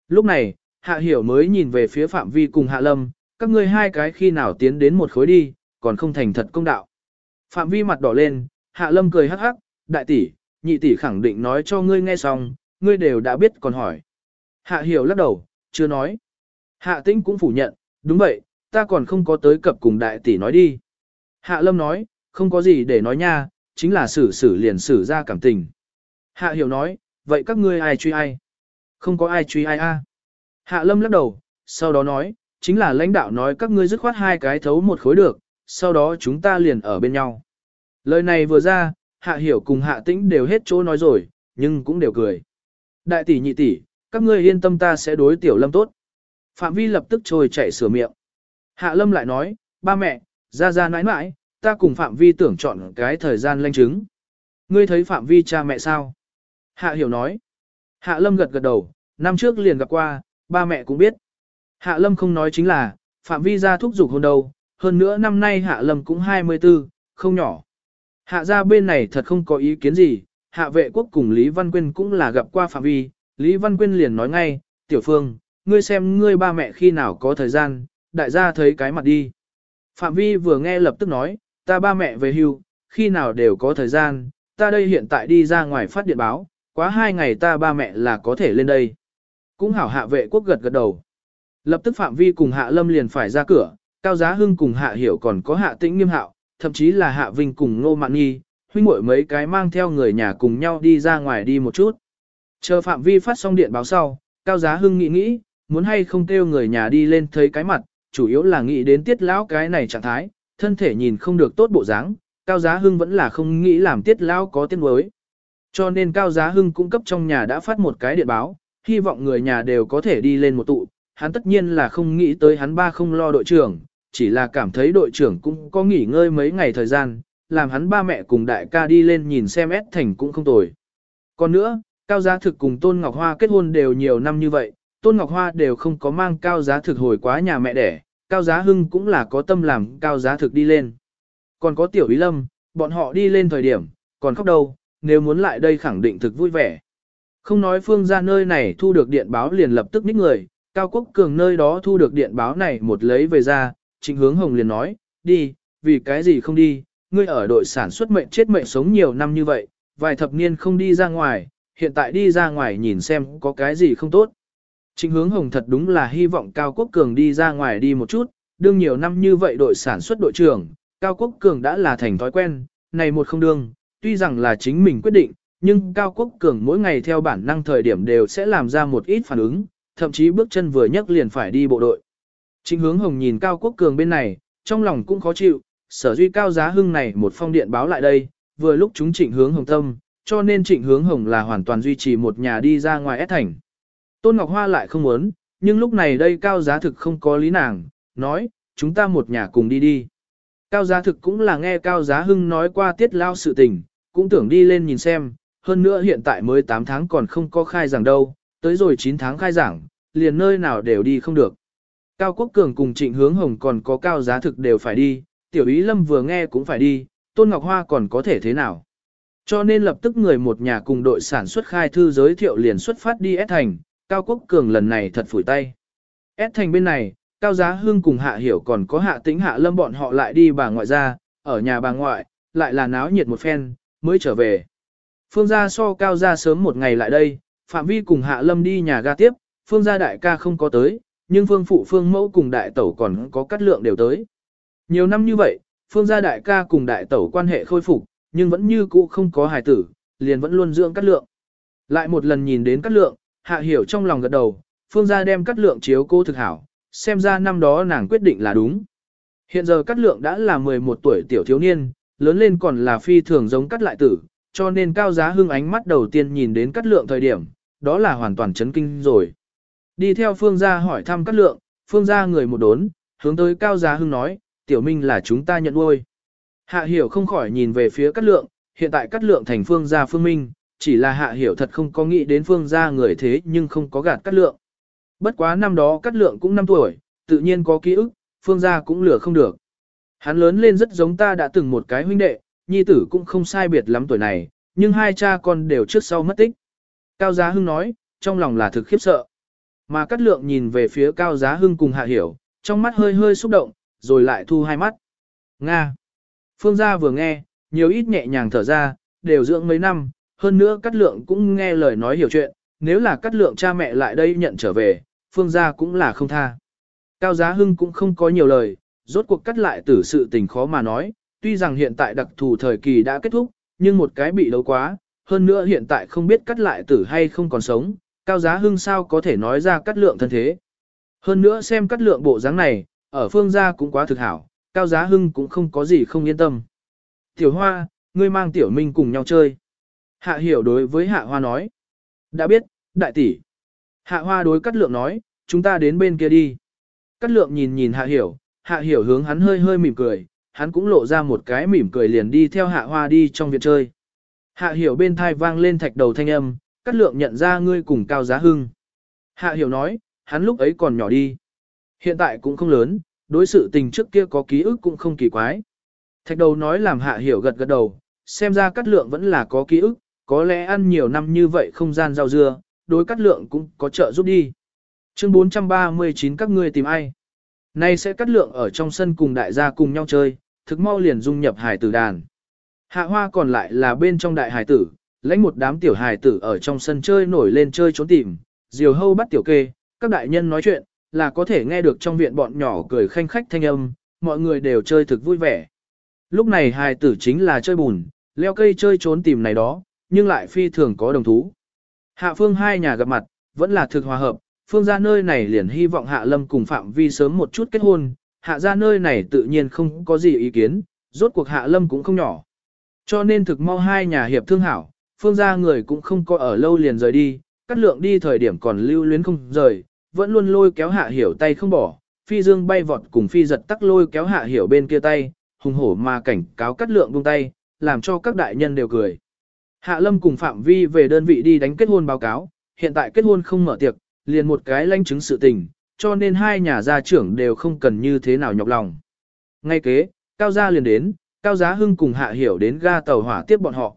Lúc này, hạ hiểu mới nhìn về phía phạm vi cùng hạ lâm, các ngươi hai cái khi nào tiến đến một khối đi, còn không thành thật công đạo. Phạm vi mặt đỏ lên, hạ lâm cười hắc hắc, đại tỷ, nhị tỷ khẳng định nói cho ngươi nghe xong, ngươi đều đã biết còn hỏi. Hạ hiểu lắc đầu, chưa nói. Hạ tĩnh cũng phủ nhận, đúng vậy, ta còn không có tới cập cùng đại tỷ nói đi. Hạ lâm nói, không có gì để nói nha, chính là xử xử liền xử ra cảm tình. Hạ hiểu nói, vậy các ngươi ai truy ai? Không có ai truy ai a. Hạ lâm lắc đầu, sau đó nói, chính là lãnh đạo nói các ngươi dứt khoát hai cái thấu một khối được, sau đó chúng ta liền ở bên nhau. Lời này vừa ra, hạ hiểu cùng hạ tĩnh đều hết chỗ nói rồi, nhưng cũng đều cười. Đại tỷ nhị tỷ, các ngươi yên tâm ta sẽ đối tiểu lâm tốt. Phạm vi lập tức trôi chạy sửa miệng. Hạ lâm lại nói, ba mẹ, ra ra nãi nãi, ta cùng Phạm vi tưởng chọn cái thời gian lanh chứng. Ngươi thấy Phạm vi cha mẹ sao? Hạ hiểu nói. Hạ lâm gật gật đầu, năm trước liền gặp qua, ba mẹ cũng biết. Hạ lâm không nói chính là, Phạm vi ra thúc giục hôn đầu hơn nữa năm nay Hạ lâm cũng 24, không nhỏ. Hạ ra bên này thật không có ý kiến gì, Hạ vệ quốc cùng Lý Văn Quyên cũng là gặp qua Phạm vi, Lý Văn Quyên liền nói ngay, tiểu phương, ngươi xem ngươi ba mẹ khi nào có thời gian, đại gia thấy cái mặt đi. Phạm vi vừa nghe lập tức nói, ta ba mẹ về hưu, khi nào đều có thời gian, ta đây hiện tại đi ra ngoài phát điện báo, quá hai ngày ta ba mẹ là có thể lên đây. Cũng hảo hạ vệ quốc gật gật đầu. Lập tức Phạm Vi cùng Hạ Lâm liền phải ra cửa, Cao Giá Hưng cùng Hạ Hiểu còn có Hạ Tĩnh Nghiêm Hạo, thậm chí là Hạ Vinh cùng Ngô Mạn Nghi, huynh muội mấy cái mang theo người nhà cùng nhau đi ra ngoài đi một chút. Chờ Phạm Vi phát xong điện báo sau, Cao Giá Hưng nghĩ nghĩ, muốn hay không kêu người nhà đi lên thấy cái mặt, chủ yếu là nghĩ đến tiết lão cái này trạng thái, thân thể nhìn không được tốt bộ dáng, Cao Giá Hưng vẫn là không nghĩ làm tiết lao có tiếng đối. Cho nên Cao Giá Hưng cung cấp trong nhà đã phát một cái điện báo, hy vọng người nhà đều có thể đi lên một tụ. Hắn tất nhiên là không nghĩ tới hắn ba không lo đội trưởng, chỉ là cảm thấy đội trưởng cũng có nghỉ ngơi mấy ngày thời gian, làm hắn ba mẹ cùng đại ca đi lên nhìn xem S thành cũng không tồi. Còn nữa, Cao Giá Thực cùng Tôn Ngọc Hoa kết hôn đều nhiều năm như vậy, Tôn Ngọc Hoa đều không có mang Cao Giá Thực hồi quá nhà mẹ đẻ, Cao Giá Hưng cũng là có tâm làm Cao Giá Thực đi lên. Còn có Tiểu Ý Lâm, bọn họ đi lên thời điểm, còn khóc đâu, nếu muốn lại đây khẳng định thực vui vẻ. Không nói phương ra nơi này thu được điện báo liền lập tức ních người, Cao Quốc Cường nơi đó thu được điện báo này một lấy về ra, trịnh hướng hồng liền nói, đi, vì cái gì không đi, ngươi ở đội sản xuất mệnh chết mệnh sống nhiều năm như vậy, vài thập niên không đi ra ngoài, hiện tại đi ra ngoài nhìn xem có cái gì không tốt. Trịnh hướng hồng thật đúng là hy vọng Cao Quốc Cường đi ra ngoài đi một chút, đương nhiều năm như vậy đội sản xuất đội trưởng, Cao Quốc Cường đã là thành thói quen, này một không đương, tuy rằng là chính mình quyết định, nhưng Cao Quốc Cường mỗi ngày theo bản năng thời điểm đều sẽ làm ra một ít phản ứng, thậm chí bước chân vừa nhấc liền phải đi bộ đội. Trịnh hướng hồng nhìn Cao Quốc Cường bên này, trong lòng cũng khó chịu, sở duy Cao Giá Hưng này một phong điện báo lại đây, vừa lúc chúng trịnh hướng hồng tâm, cho nên trịnh hướng hồng là hoàn toàn duy trì một nhà đi ra ngoài ép thành. Tôn Ngọc Hoa lại không muốn, nhưng lúc này đây Cao Giá Thực không có lý nàng, nói, chúng ta một nhà cùng đi đi. Cao Giá Thực cũng là nghe Cao Giá Hưng nói qua tiết lao sự tình, cũng tưởng đi lên nhìn xem, hơn nữa hiện tại mới 8 tháng còn không có khai giảng đâu, tới rồi 9 tháng khai giảng, liền nơi nào đều đi không được. Cao Quốc Cường cùng Trịnh Hướng Hồng còn có Cao Giá Thực đều phải đi, Tiểu Ý Lâm vừa nghe cũng phải đi, Tôn Ngọc Hoa còn có thể thế nào. Cho nên lập tức người một nhà cùng đội sản xuất khai thư giới thiệu liền xuất phát đi S thành, Cao Quốc Cường lần này thật phủi tay. S thành bên này, Cao Giá Hương cùng Hạ Hiểu còn có Hạ Tĩnh Hạ Lâm bọn họ lại đi bà ngoại ra, ở nhà bà ngoại, lại là náo nhiệt một phen, mới trở về. Phương gia so Cao gia sớm một ngày lại đây, Phạm Vi cùng Hạ Lâm đi nhà ga tiếp, Phương gia đại ca không có tới, nhưng Phương phụ Phương mẫu cùng đại tẩu còn có cắt lượng đều tới. Nhiều năm như vậy, Phương gia đại ca cùng đại tẩu quan hệ khôi phục, nhưng vẫn như cũ không có hài tử, liền vẫn luôn dưỡng cắt lượng. Lại một lần nhìn đến cắt lượng, hạ hiểu trong lòng gật đầu, phương gia đem cắt lượng chiếu cô thực hảo, xem ra năm đó nàng quyết định là đúng. Hiện giờ cắt lượng đã là 11 tuổi tiểu thiếu niên, lớn lên còn là phi thường giống cắt lại tử, cho nên cao giá hưng ánh mắt đầu tiên nhìn đến cắt lượng thời điểm, đó là hoàn toàn chấn kinh rồi. Đi theo phương gia hỏi thăm cắt lượng, phương gia người một đốn, hướng tới cao giá hưng nói, tiểu minh là chúng ta nhận nuôi. Hạ hiểu không khỏi nhìn về phía cắt lượng, hiện tại cắt lượng thành phương gia phương minh, chỉ là hạ hiểu thật không có nghĩ đến phương gia người thế nhưng không có gạt cắt lượng. Bất quá năm đó cắt lượng cũng 5 tuổi, tự nhiên có ký ức, phương gia cũng lừa không được. Hắn lớn lên rất giống ta đã từng một cái huynh đệ, nhi tử cũng không sai biệt lắm tuổi này, nhưng hai cha con đều trước sau mất tích. Cao Giá Hưng nói, trong lòng là thực khiếp sợ. Mà Cát Lượng nhìn về phía Cao Giá Hưng cùng Hạ Hiểu, trong mắt hơi hơi xúc động, rồi lại thu hai mắt. Nga. Phương gia vừa nghe, nhiều ít nhẹ nhàng thở ra, đều dưỡng mấy năm, hơn nữa Cát Lượng cũng nghe lời nói hiểu chuyện, nếu là Cát Lượng cha mẹ lại đây nhận trở về, Phương gia cũng là không tha. Cao Giá Hưng cũng không có nhiều lời, rốt cuộc cắt lại tử sự tình khó mà nói, tuy rằng hiện tại đặc thù thời kỳ đã kết thúc, nhưng một cái bị đấu quá, hơn nữa hiện tại không biết cắt lại tử hay không còn sống, Cao Giá Hưng sao có thể nói ra cắt lượng thân thế. Hơn nữa xem cắt lượng bộ dáng này, ở phương gia cũng quá thực hảo, Cao Giá Hưng cũng không có gì không yên tâm. Tiểu Hoa, ngươi mang Tiểu Minh cùng nhau chơi. Hạ hiểu đối với Hạ Hoa nói. Đã biết, đại tỷ. Hạ Hoa đối cắt lượng nói, chúng ta đến bên kia đi. Cắt lượng nhìn nhìn Hạ hiểu, Hạ hiểu hướng hắn hơi hơi mỉm cười, hắn cũng lộ ra một cái mỉm cười liền đi theo Hạ Hoa đi trong viện chơi. Hạ hiểu bên thai vang lên thạch đầu thanh âm, cắt lượng nhận ra ngươi cùng Cao Giá Hưng. Hạ hiểu nói, hắn lúc ấy còn nhỏ đi. Hiện tại cũng không lớn, đối sự tình trước kia có ký ức cũng không kỳ quái. Thạch đầu nói làm hạ hiểu gật gật đầu, xem ra cắt lượng vẫn là có ký ức, có lẽ ăn nhiều năm như vậy không gian rau dưa, đối cắt lượng cũng có trợ giúp đi. Chương 439 các ngươi tìm ai? Nay sẽ cắt lượng ở trong sân cùng đại gia cùng nhau chơi, thực mau liền dung nhập hải tử đàn. Hạ hoa còn lại là bên trong đại hải tử, lãnh một đám tiểu hải tử ở trong sân chơi nổi lên chơi trốn tìm, diều hâu bắt tiểu kê, các đại nhân nói chuyện, là có thể nghe được trong viện bọn nhỏ cười khanh khách thanh âm, mọi người đều chơi thực vui vẻ. Lúc này hài tử chính là chơi bùn, leo cây chơi trốn tìm này đó, nhưng lại phi thường có đồng thú. Hạ phương hai nhà gặp mặt, vẫn là thực hòa hợp, phương ra nơi này liền hy vọng Hạ Lâm cùng Phạm Vi sớm một chút kết hôn, Hạ ra nơi này tự nhiên không có gì ý kiến, rốt cuộc Hạ Lâm cũng không nhỏ. Cho nên thực mau hai nhà hiệp thương hảo, phương ra người cũng không có ở lâu liền rời đi, cắt lượng đi thời điểm còn lưu luyến không rời, vẫn luôn lôi kéo hạ hiểu tay không bỏ, phi dương bay vọt cùng phi giật tắc lôi kéo hạ hiểu bên kia tay, hùng hổ mà cảnh cáo cắt lượng buông tay, làm cho các đại nhân đều cười. Hạ lâm cùng phạm vi về đơn vị đi đánh kết hôn báo cáo, hiện tại kết hôn không mở tiệc, liền một cái lãnh chứng sự tình, cho nên hai nhà gia trưởng đều không cần như thế nào nhọc lòng. Ngay kế, Cao Gia liền đến, Cao Giá Hưng cùng Hạ Hiểu đến ga tàu hỏa tiếp bọn họ.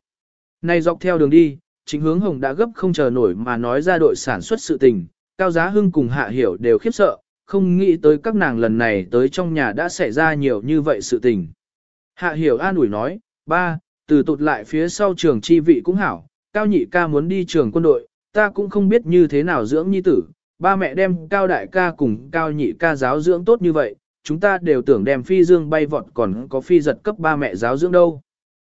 Này dọc theo đường đi, chính hướng Hồng đã gấp không chờ nổi mà nói ra đội sản xuất sự tình, Cao Giá Hưng cùng Hạ Hiểu đều khiếp sợ, không nghĩ tới các nàng lần này tới trong nhà đã xảy ra nhiều như vậy sự tình. Hạ Hiểu an ủi nói, ba, từ tụt lại phía sau trường chi vị cũng hảo, Cao Nhị ca muốn đi trường quân đội, ta cũng không biết như thế nào dưỡng nhi tử, ba mẹ đem Cao Đại ca cùng Cao Nhị ca giáo dưỡng tốt như vậy, chúng ta đều tưởng đem phi dương bay vọt còn có phi giật cấp ba mẹ giáo dưỡng đâu.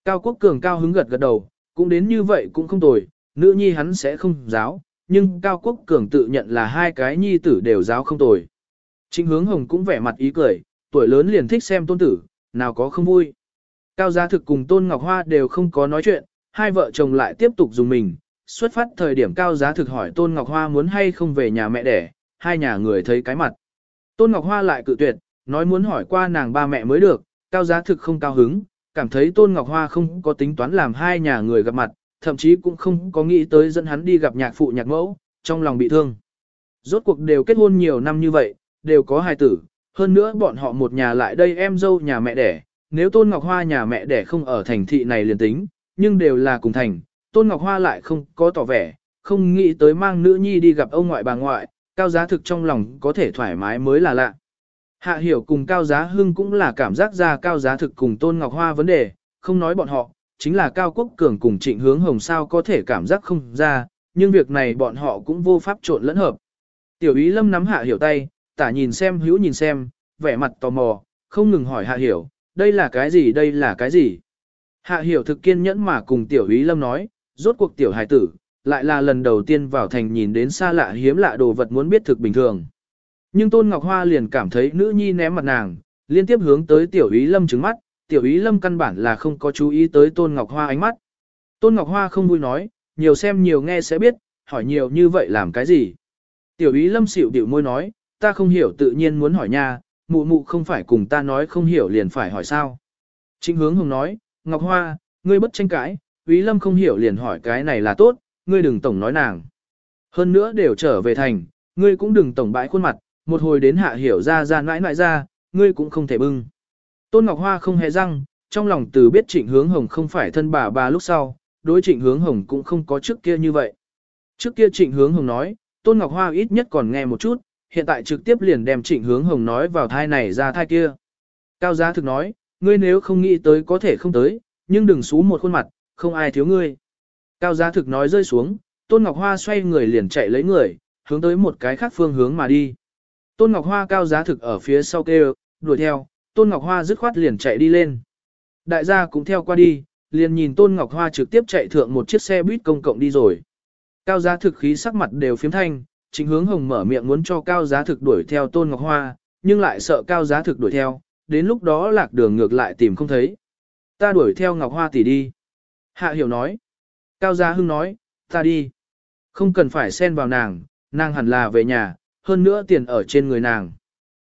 Cao Quốc Cường cao hứng gật gật đầu, cũng đến như vậy cũng không tồi, nữ nhi hắn sẽ không giáo, nhưng Cao Quốc Cường tự nhận là hai cái nhi tử đều giáo không tồi. Trịnh hướng hồng cũng vẻ mặt ý cười, tuổi lớn liền thích xem tôn tử, nào có không vui. Cao Gia Thực cùng Tôn Ngọc Hoa đều không có nói chuyện, hai vợ chồng lại tiếp tục dùng mình. Xuất phát thời điểm Cao Giá Thực hỏi Tôn Ngọc Hoa muốn hay không về nhà mẹ đẻ, hai nhà người thấy cái mặt. Tôn Ngọc Hoa lại cự tuyệt, nói muốn hỏi qua nàng ba mẹ mới được, Cao Giá Thực không cao hứng, cảm thấy Tôn Ngọc Hoa không có tính toán làm hai nhà người gặp mặt, thậm chí cũng không có nghĩ tới dẫn hắn đi gặp nhạc phụ nhạc mẫu, trong lòng bị thương. Rốt cuộc đều kết hôn nhiều năm như vậy, đều có hài tử, hơn nữa bọn họ một nhà lại đây em dâu nhà mẹ đẻ, nếu Tôn Ngọc Hoa nhà mẹ đẻ không ở thành thị này liền tính, nhưng đều là cùng thành, Tôn Ngọc Hoa lại không có tỏ vẻ, không nghĩ tới mang nữ nhi đi gặp ông ngoại bà ngoại, cao giá thực trong lòng có thể thoải mái mới là lạ. Hạ hiểu cùng cao giá hưng cũng là cảm giác ra cao giá thực cùng Tôn Ngọc Hoa vấn đề, không nói bọn họ, chính là Cao Quốc Cường cùng trịnh hướng hồng sao có thể cảm giác không ra, nhưng việc này bọn họ cũng vô pháp trộn lẫn hợp. Tiểu ý lâm nắm hạ hiểu tay, tả nhìn xem hữu nhìn xem, vẻ mặt tò mò, không ngừng hỏi hạ hiểu, đây là cái gì đây là cái gì. Hạ hiểu thực kiên nhẫn mà cùng tiểu ý lâm nói, rốt cuộc tiểu hài tử, lại là lần đầu tiên vào thành nhìn đến xa lạ hiếm lạ đồ vật muốn biết thực bình thường. Nhưng Tôn Ngọc Hoa liền cảm thấy nữ nhi ném mặt nàng, liên tiếp hướng tới tiểu ý lâm trứng mắt, tiểu ý lâm căn bản là không có chú ý tới Tôn Ngọc Hoa ánh mắt. Tôn Ngọc Hoa không vui nói, nhiều xem nhiều nghe sẽ biết, hỏi nhiều như vậy làm cái gì. Tiểu ý lâm xịu điệu môi nói, ta không hiểu tự nhiên muốn hỏi nha, mụ mụ không phải cùng ta nói không hiểu liền phải hỏi sao. Trịnh hướng hùng nói, Ngọc Hoa, ngươi bất tranh cãi, Quý lâm không hiểu liền hỏi cái này là tốt, ngươi đừng tổng nói nàng. Hơn nữa đều trở về thành, ngươi cũng đừng tổng bãi khuôn mặt, một hồi đến hạ hiểu ra ra nãi nãi ra, ngươi cũng không thể bưng. Tôn Ngọc Hoa không hề răng, trong lòng từ biết trịnh hướng hồng không phải thân bà bà lúc sau, đối trịnh hướng hồng cũng không có trước kia như vậy. Trước kia trịnh hướng hồng nói, Tôn Ngọc Hoa ít nhất còn nghe một chút, hiện tại trực tiếp liền đem trịnh hướng hồng nói vào thai này ra thai kia. Cao giá thực nói, ngươi nếu không nghĩ tới có thể không tới, nhưng đừng xú một khuôn mặt, không ai thiếu ngươi. Cao giá thực nói rơi xuống, Tôn Ngọc Hoa xoay người liền chạy lấy người, hướng tới một cái khác phương hướng mà đi. Tôn Ngọc Hoa cao giá thực ở phía sau kêu, đuổi theo, Tôn Ngọc Hoa dứt khoát liền chạy đi lên. Đại gia cũng theo qua đi, liền nhìn Tôn Ngọc Hoa trực tiếp chạy thượng một chiếc xe buýt công cộng đi rồi. Cao giá thực khí sắc mặt đều phiếm thanh, chính hướng hồng mở miệng muốn cho cao giá thực đuổi theo Tôn Ngọc Hoa, nhưng lại sợ cao giá thực đuổi theo, đến lúc đó lạc đường ngược lại tìm không thấy. Ta đuổi theo Ngọc Hoa tỷ đi. Hạ hiểu nói. Cao giá hưng nói, ta đi. Không cần phải xen vào nàng, nàng hẳn là về nhà, hơn nữa tiền ở trên người nàng.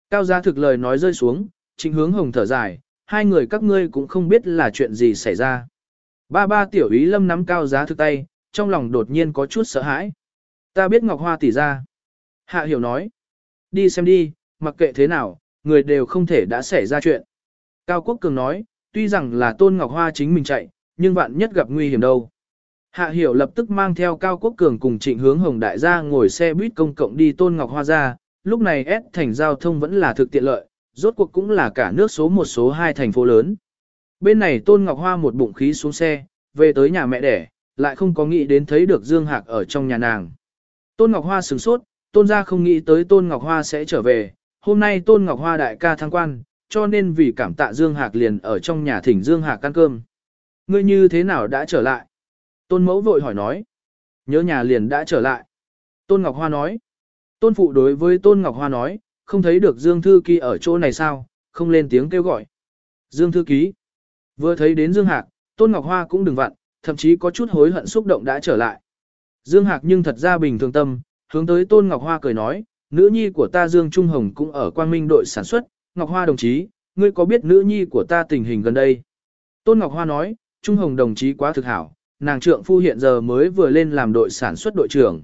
Cao giá thực lời nói rơi xuống, chính hướng hồng thở dài, hai người các ngươi cũng không biết là chuyện gì xảy ra. Ba ba tiểu ý lâm nắm cao giá thực tay, trong lòng đột nhiên có chút sợ hãi. Ta biết Ngọc Hoa tỷ ra. Hạ hiểu nói. Đi xem đi, mặc kệ thế nào, người đều không thể đã xảy ra chuyện. Cao Quốc Cường nói, tuy rằng là Tôn Ngọc Hoa chính mình chạy, nhưng vạn nhất gặp nguy hiểm đâu. Hạ hiểu lập tức mang theo Cao Quốc Cường cùng trịnh hướng Hồng Đại gia ngồi xe buýt công cộng đi Tôn Ngọc Hoa ra, lúc này S thành giao thông vẫn là thực tiện lợi, rốt cuộc cũng là cả nước số một số hai thành phố lớn. Bên này Tôn Ngọc Hoa một bụng khí xuống xe, về tới nhà mẹ đẻ, lại không có nghĩ đến thấy được Dương Hạc ở trong nhà nàng. Tôn Ngọc Hoa sửng sốt, Tôn gia không nghĩ tới Tôn Ngọc Hoa sẽ trở về, hôm nay Tôn Ngọc Hoa đại ca thăng quan, cho nên vì cảm tạ Dương Hạc liền ở trong nhà thỉnh Dương Hạc ăn cơm. Ngươi như thế nào đã trở lại? Tôn mẫu vội hỏi nói. Nhớ nhà liền đã trở lại. Tôn Ngọc Hoa nói. Tôn phụ đối với Tôn Ngọc Hoa nói, không thấy được Dương Thư Ký ở chỗ này sao, không lên tiếng kêu gọi. Dương Thư Ký. Vừa thấy đến Dương Hạc, Tôn Ngọc Hoa cũng đừng vặn, thậm chí có chút hối hận xúc động đã trở lại. Dương Hạc nhưng thật ra bình thường tâm, hướng tới Tôn Ngọc Hoa cười nói, nữ nhi của ta Dương Trung Hồng cũng ở quang minh đội sản xuất, Ngọc Hoa đồng chí, ngươi có biết nữ nhi của ta tình hình gần đây? Tôn Ngọc Hoa nói, Trung Hồng đồng chí quá thực hảo, nàng trượng phu hiện giờ mới vừa lên làm đội sản xuất đội trưởng.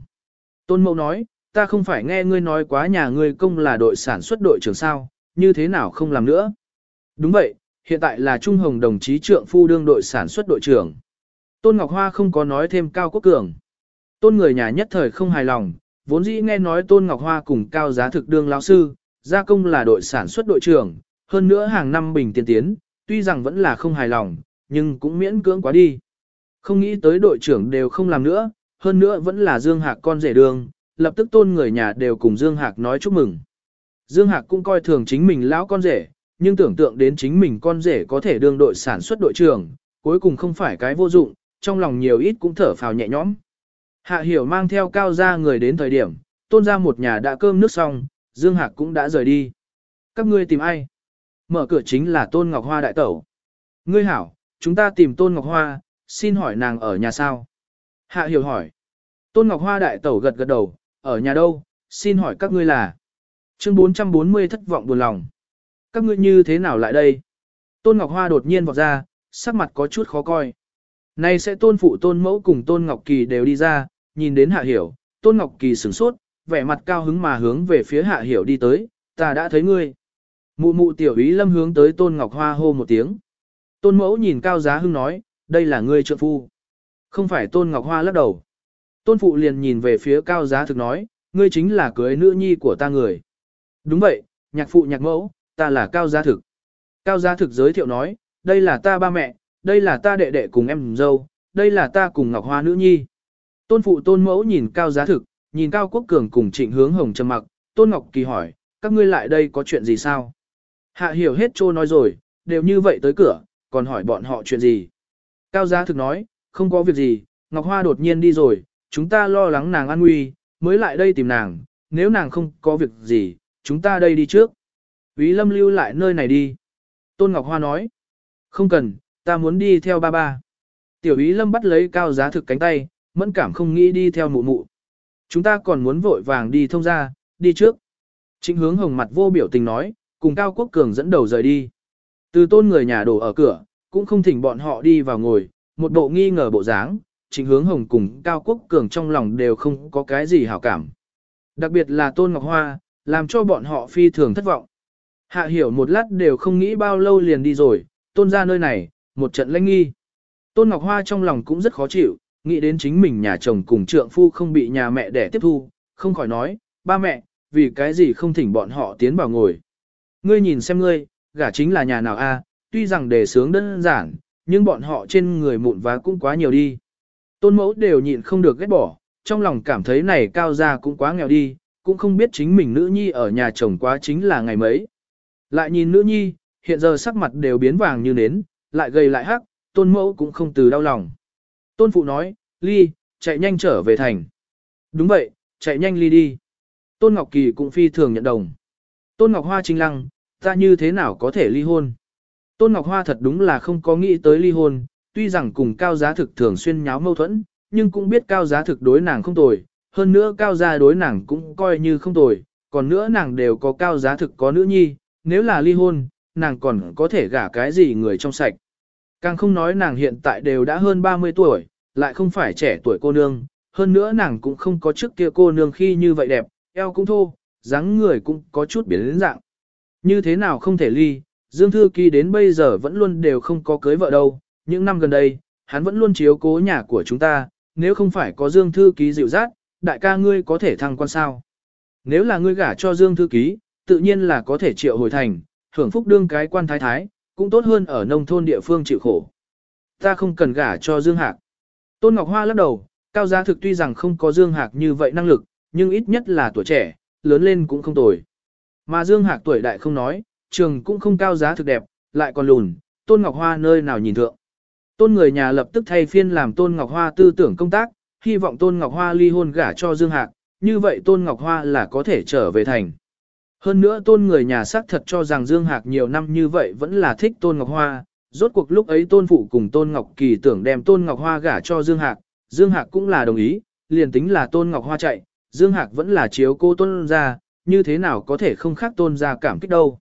Tôn Mậu nói, ta không phải nghe ngươi nói quá nhà ngươi công là đội sản xuất đội trưởng sao, như thế nào không làm nữa? Đúng vậy, hiện tại là Trung Hồng đồng chí trượng phu đương đội sản xuất đội trưởng. Tôn Ngọc Hoa không có nói thêm Cao Quốc Cường. Tôn người nhà nhất thời không hài lòng, vốn dĩ nghe nói Tôn Ngọc Hoa cùng Cao Giá Thực đương lão sư, gia công là đội sản xuất đội trưởng, hơn nữa hàng năm bình tiên tiến, tuy rằng vẫn là không hài lòng, nhưng cũng miễn cưỡng quá đi. Không nghĩ tới đội trưởng đều không làm nữa, hơn nữa vẫn là Dương Hạc con rể đường, lập tức tôn người nhà đều cùng Dương Hạc nói chúc mừng. Dương Hạc cũng coi thường chính mình lão con rể, nhưng tưởng tượng đến chính mình con rể có thể đương đội sản xuất đội trưởng, cuối cùng không phải cái vô dụng, trong lòng nhiều ít cũng thở phào nhẹ nhõm. Hạ hiểu mang theo cao gia người đến thời điểm, tôn ra một nhà đã cơm nước xong, Dương Hạc cũng đã rời đi. Các ngươi tìm ai? Mở cửa chính là Tôn Ngọc Hoa đại tẩu. Ngươi hảo, chúng ta tìm Tôn Ngọc Hoa, xin hỏi nàng ở nhà sao? Hạ hiểu hỏi. Tôn Ngọc Hoa đại tẩu gật gật đầu, ở nhà đâu, xin hỏi các ngươi là. Chương 440 thất vọng buồn lòng. Các ngươi như thế nào lại đây? Tôn Ngọc Hoa đột nhiên vọt ra, sắc mặt có chút khó coi. Nay sẽ tôn phụ tôn mẫu cùng tôn Ngọc Kỳ đều đi ra, nhìn đến hạ hiểu, tôn Ngọc Kỳ sửng sốt, vẻ mặt cao hứng mà hướng về phía hạ hiểu đi tới, ta đã thấy ngươi. Mụ mụ tiểu ý lâm hướng tới tôn Ngọc Hoa hô một tiếng. Tôn mẫu nhìn cao giá hưng nói, đây là ngươi trợ phu. Không phải tôn Ngọc Hoa lắc đầu. Tôn phụ liền nhìn về phía cao giá thực nói, ngươi chính là cưới nữ nhi của ta người. Đúng vậy, nhạc phụ nhạc mẫu, ta là cao giá thực. Cao giá thực giới thiệu nói, đây là ta ba mẹ, đây là ta đệ đệ cùng em dâu, đây là ta cùng Ngọc Hoa nữ nhi. Tôn phụ tôn mẫu nhìn cao giá thực, nhìn cao quốc cường cùng trịnh hướng hồng trầm mặc, tôn Ngọc Kỳ hỏi, các ngươi lại đây có chuyện gì sao? Hạ hiểu hết trô nói rồi, đều như vậy tới cửa, còn hỏi bọn họ chuyện gì? Cao giá thực nói, không có việc gì, Ngọc Hoa đột nhiên đi rồi, chúng ta lo lắng nàng an nguy, mới lại đây tìm nàng, nếu nàng không có việc gì, chúng ta đây đi trước. Ý lâm lưu lại nơi này đi. Tôn Ngọc Hoa nói, không cần, ta muốn đi theo ba ba. Tiểu ý lâm bắt lấy cao giá thực cánh tay, mẫn cảm không nghĩ đi theo mụ mụ. Chúng ta còn muốn vội vàng đi thông ra, đi trước. Trịnh hướng hồng mặt vô biểu tình nói, cùng Cao Quốc Cường dẫn đầu rời đi. Từ tôn người nhà đổ ở cửa, cũng không thỉnh bọn họ đi vào ngồi, một bộ nghi ngờ bộ dáng, trịnh hướng hồng cùng Cao Quốc Cường trong lòng đều không có cái gì hảo cảm. Đặc biệt là Tôn Ngọc Hoa, làm cho bọn họ phi thường thất vọng. Hạ hiểu một lát đều không nghĩ bao lâu liền đi rồi, tôn ra nơi này, một trận lãnh nghi. Tôn Ngọc Hoa trong lòng cũng rất khó chịu, nghĩ đến chính mình nhà chồng cùng trượng phu không bị nhà mẹ đẻ tiếp thu, không khỏi nói, ba mẹ, vì cái gì không thỉnh bọn họ tiến vào ngồi. Ngươi nhìn xem ngươi, gả chính là nhà nào a? tuy rằng đề sướng đơn giản, nhưng bọn họ trên người mụn vá cũng quá nhiều đi. Tôn mẫu đều nhịn không được ghét bỏ, trong lòng cảm thấy này cao gia cũng quá nghèo đi, cũng không biết chính mình nữ nhi ở nhà chồng quá chính là ngày mấy. Lại nhìn nữ nhi, hiện giờ sắc mặt đều biến vàng như nến, lại gầy lại hắc, tôn mẫu cũng không từ đau lòng. Tôn phụ nói, ly, chạy nhanh trở về thành. Đúng vậy, chạy nhanh ly đi. Tôn Ngọc Kỳ cũng phi thường nhận đồng. Tôn Ngọc Hoa trinh lăng, ta như thế nào có thể ly hôn? Tôn Ngọc Hoa thật đúng là không có nghĩ tới ly hôn, tuy rằng cùng cao giá thực thường xuyên nháo mâu thuẫn, nhưng cũng biết cao giá thực đối nàng không tồi, hơn nữa cao Gia đối nàng cũng coi như không tồi, còn nữa nàng đều có cao giá thực có nữ nhi, nếu là ly hôn, nàng còn có thể gả cái gì người trong sạch. Càng không nói nàng hiện tại đều đã hơn 30 tuổi, lại không phải trẻ tuổi cô nương, hơn nữa nàng cũng không có trước kia cô nương khi như vậy đẹp, eo cũng thô, dáng người cũng có chút biến đến dạng. Như thế nào không thể ly, Dương Thư Kỳ đến bây giờ vẫn luôn đều không có cưới vợ đâu, những năm gần đây, hắn vẫn luôn chiếu cố nhà của chúng ta, nếu không phải có Dương Thư Ký dịu dắt, đại ca ngươi có thể thăng quan sao. Nếu là ngươi gả cho Dương Thư Ký, tự nhiên là có thể triệu hồi thành, hưởng phúc đương cái quan thái thái, cũng tốt hơn ở nông thôn địa phương chịu khổ. Ta không cần gả cho Dương Hạc. Tôn Ngọc Hoa lắc đầu, cao giá thực tuy rằng không có Dương Hạc như vậy năng lực, nhưng ít nhất là tuổi trẻ, lớn lên cũng không tồi. Mà Dương Hạc tuổi đại không nói, trường cũng không cao giá thực đẹp, lại còn lùn, Tôn Ngọc Hoa nơi nào nhìn thượng. Tôn người nhà lập tức thay phiên làm Tôn Ngọc Hoa tư tưởng công tác, hy vọng Tôn Ngọc Hoa ly hôn gả cho Dương Hạc, như vậy Tôn Ngọc Hoa là có thể trở về thành. Hơn nữa Tôn người nhà xác thật cho rằng Dương Hạc nhiều năm như vậy vẫn là thích Tôn Ngọc Hoa, rốt cuộc lúc ấy Tôn Phụ cùng Tôn Ngọc Kỳ tưởng đem Tôn Ngọc Hoa gả cho Dương Hạc, Dương Hạc cũng là đồng ý, liền tính là Tôn Ngọc Hoa chạy, Dương Hạc vẫn là chiếu cô Tôn ra, như thế nào có thể không khác Tôn ra cảm kích đâu.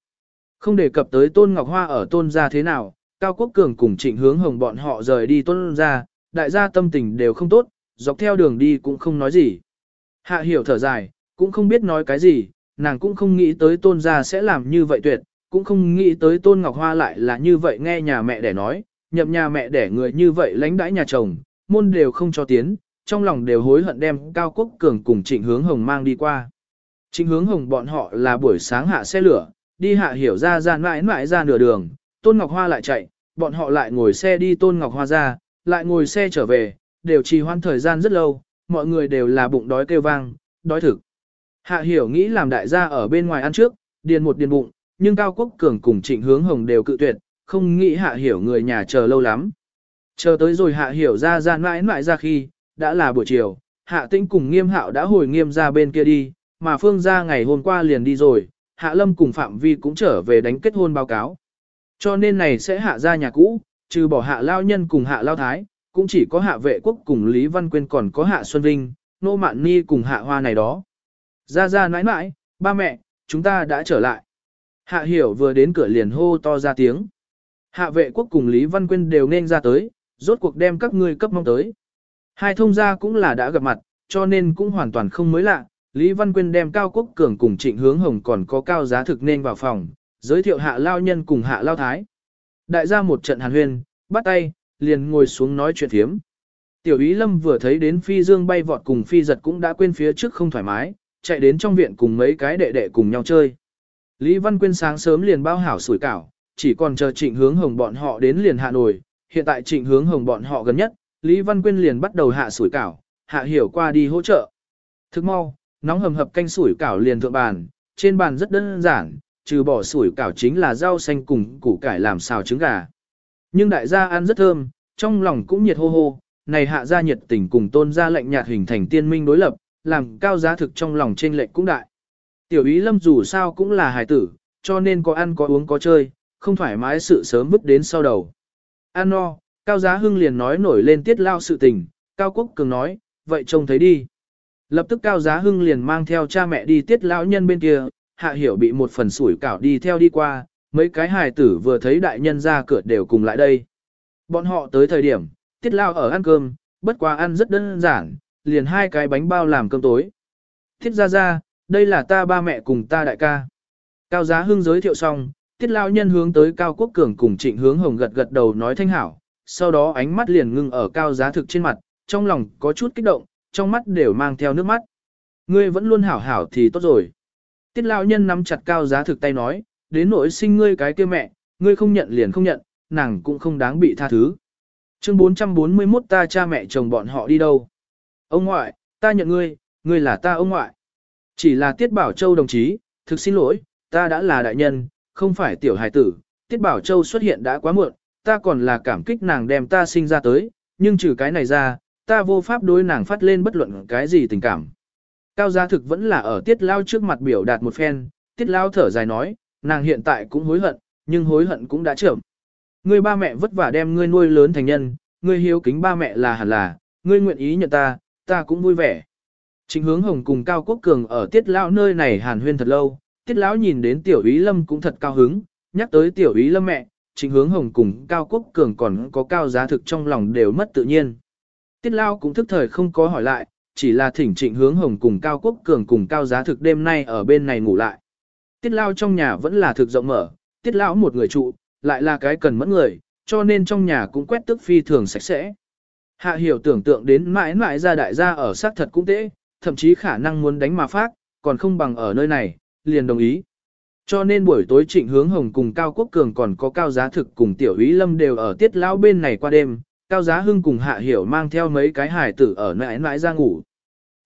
Không đề cập tới Tôn Ngọc Hoa ở Tôn ra thế nào, Cao Quốc Cường cùng Trịnh Hướng Hồng bọn họ rời đi Tôn ra, đại gia tâm tình đều không tốt, dọc theo đường đi cũng không nói gì. Hạ hiểu thở dài, cũng không biết nói cái gì, nàng cũng không nghĩ tới Tôn gia sẽ làm như vậy tuyệt, cũng không nghĩ tới Tôn Ngọc Hoa lại là như vậy nghe nhà mẹ đẻ nói, nhậm nhà mẹ đẻ người như vậy lãnh đãi nhà chồng, môn đều không cho tiến, trong lòng đều hối hận đem Cao Quốc Cường cùng Trịnh Hướng Hồng mang đi qua. Trịnh Hướng Hồng bọn họ là buổi sáng hạ xe lửa, đi hạ hiểu ra ra mãi mãi ra nửa đường, Tôn Ngọc Hoa lại chạy, bọn họ lại ngồi xe đi Tôn Ngọc Hoa ra, lại ngồi xe trở về, đều trì hoãn thời gian rất lâu, mọi người đều là bụng đói kêu vang, đói thực. Hạ hiểu nghĩ làm đại gia ở bên ngoài ăn trước, điền một điền bụng, nhưng Cao Quốc Cường cùng Trịnh Hướng Hồng đều cự tuyệt, không nghĩ hạ hiểu người nhà chờ lâu lắm. Chờ tới rồi hạ hiểu ra ra mãi mãi ra khi, đã là buổi chiều, hạ tĩnh cùng nghiêm hạo đã hồi nghiêm ra bên kia đi, mà phương ra ngày hôm qua liền đi rồi, hạ lâm cùng phạm vi cũng trở về đánh kết hôn báo cáo. Cho nên này sẽ hạ ra nhà cũ, trừ bỏ hạ lao nhân cùng hạ lao thái, cũng chỉ có hạ vệ quốc cùng Lý Văn Quyên còn có hạ Xuân Vinh, nô mạn ni cùng hạ hoa này đó. Ra ra nãi nãi, ba mẹ, chúng ta đã trở lại. Hạ hiểu vừa đến cửa liền hô to ra tiếng. Hạ vệ quốc cùng Lý Văn Quyên đều nên ra tới, rốt cuộc đem các ngươi cấp mong tới. Hai thông gia cũng là đã gặp mặt, cho nên cũng hoàn toàn không mới lạ. Lý Văn Quyên đem Cao Quốc Cường cùng Trịnh Hướng Hồng còn có cao giá thực nên vào phòng, giới thiệu hạ lao nhân cùng hạ lao thái. Đại gia một trận hàn huyên, bắt tay, liền ngồi xuống nói chuyện thiếm. Tiểu ý lâm vừa thấy đến phi dương bay vọt cùng phi giật cũng đã quên phía trước không thoải mái, chạy đến trong viện cùng mấy cái đệ đệ cùng nhau chơi. Lý Văn Quyên sáng sớm liền bao hảo sủi cảo, chỉ còn chờ trịnh hướng hồng bọn họ đến liền hạ Nội, hiện tại trịnh hướng hồng bọn họ gần nhất, Lý Văn Quyên liền bắt đầu hạ sủi cảo, hạ hiểu qua đi hỗ trợ. Thức mau, nóng hầm hập canh sủi cảo liền thượng bàn, trên bàn rất đơn giản, trừ bỏ sủi cảo chính là rau xanh cùng củ cải làm xào trứng gà. Nhưng đại gia ăn rất thơm, trong lòng cũng nhiệt hô hô, này hạ gia nhiệt tình cùng tôn gia lạnh nhạt hình thành tiên minh đối lập, làm cao giá thực trong lòng trên lệnh cũng đại. Tiểu ý lâm dù sao cũng là hài tử, cho nên có ăn có uống có chơi, không thoải mái sự sớm vứt đến sau đầu. An no, cao giá hưng liền nói nổi lên tiết lao sự tình, cao quốc cường nói, vậy trông thấy đi. Lập tức cao giá hưng liền mang theo cha mẹ đi tiết lão nhân bên kia, hạ hiểu bị một phần sủi cảo đi theo đi qua, mấy cái hài tử vừa thấy đại nhân ra cửa đều cùng lại đây. Bọn họ tới thời điểm, tiết lao ở ăn cơm, bất quá ăn rất đơn giản, liền hai cái bánh bao làm cơm tối. Thiết ra ra, đây là ta ba mẹ cùng ta đại ca. Cao giá hưng giới thiệu xong, tiết lao nhân hướng tới Cao Quốc Cường cùng trịnh hướng hồng gật gật đầu nói thanh hảo, sau đó ánh mắt liền ngưng ở cao giá thực trên mặt, trong lòng có chút kích động, trong mắt đều mang theo nước mắt. Ngươi vẫn luôn hảo hảo thì tốt rồi. Tiết lao nhân nắm chặt cao giá thực tay nói, đến nỗi sinh ngươi cái kia mẹ, ngươi không nhận liền không nhận, nàng cũng không đáng bị tha thứ. Chương 441 ta cha mẹ chồng bọn họ đi đâu? Ông ngoại, ta nhận ngươi, ngươi là ta ông ngoại. Chỉ là Tiết Bảo Châu đồng chí, thực xin lỗi, ta đã là đại nhân, không phải tiểu hài tử. Tiết Bảo Châu xuất hiện đã quá muộn, ta còn là cảm kích nàng đem ta sinh ra tới, nhưng trừ cái này ra, ta vô pháp đối nàng phát lên bất luận cái gì tình cảm. Cao gia thực vẫn là ở tiết lao trước mặt biểu đạt một phen, tiết lao thở dài nói, nàng hiện tại cũng hối hận, nhưng hối hận cũng đã trưởng. Ngươi ba mẹ vất vả đem ngươi nuôi lớn thành nhân, ngươi hiếu kính ba mẹ là hẳn là, ngươi nguyện ý nhận ta, ta cũng vui vẻ. Trịnh hướng hồng cùng Cao Quốc Cường ở tiết lão nơi này hàn huyên thật lâu, tiết lão nhìn đến tiểu ý lâm cũng thật cao hứng, nhắc tới tiểu ý lâm mẹ, trịnh hướng hồng cùng Cao Quốc Cường còn có cao giá thực trong lòng đều mất tự nhiên. Tiết lão cũng thức thời không có hỏi lại, chỉ là thỉnh trịnh hướng hồng cùng Cao Quốc Cường cùng Cao giá thực đêm nay ở bên này ngủ lại. Tiết lão trong nhà vẫn là thực rộng mở, tiết lão một người trụ, lại là cái cần mẫn người, cho nên trong nhà cũng quét tức phi thường sạch sẽ. Hạ hiểu tưởng tượng đến mãi mãi ra đại gia ở xác thật cũng tễ, thậm chí khả năng muốn đánh mà phát, còn không bằng ở nơi này, liền đồng ý. Cho nên buổi tối trịnh hướng hồng cùng Cao Quốc Cường còn có Cao Giá Thực cùng Tiểu Ý Lâm đều ở tiết lão bên này qua đêm, Cao Giá Hưng cùng Hạ Hiểu mang theo mấy cái hải tử ở mãi mãi ra ngủ.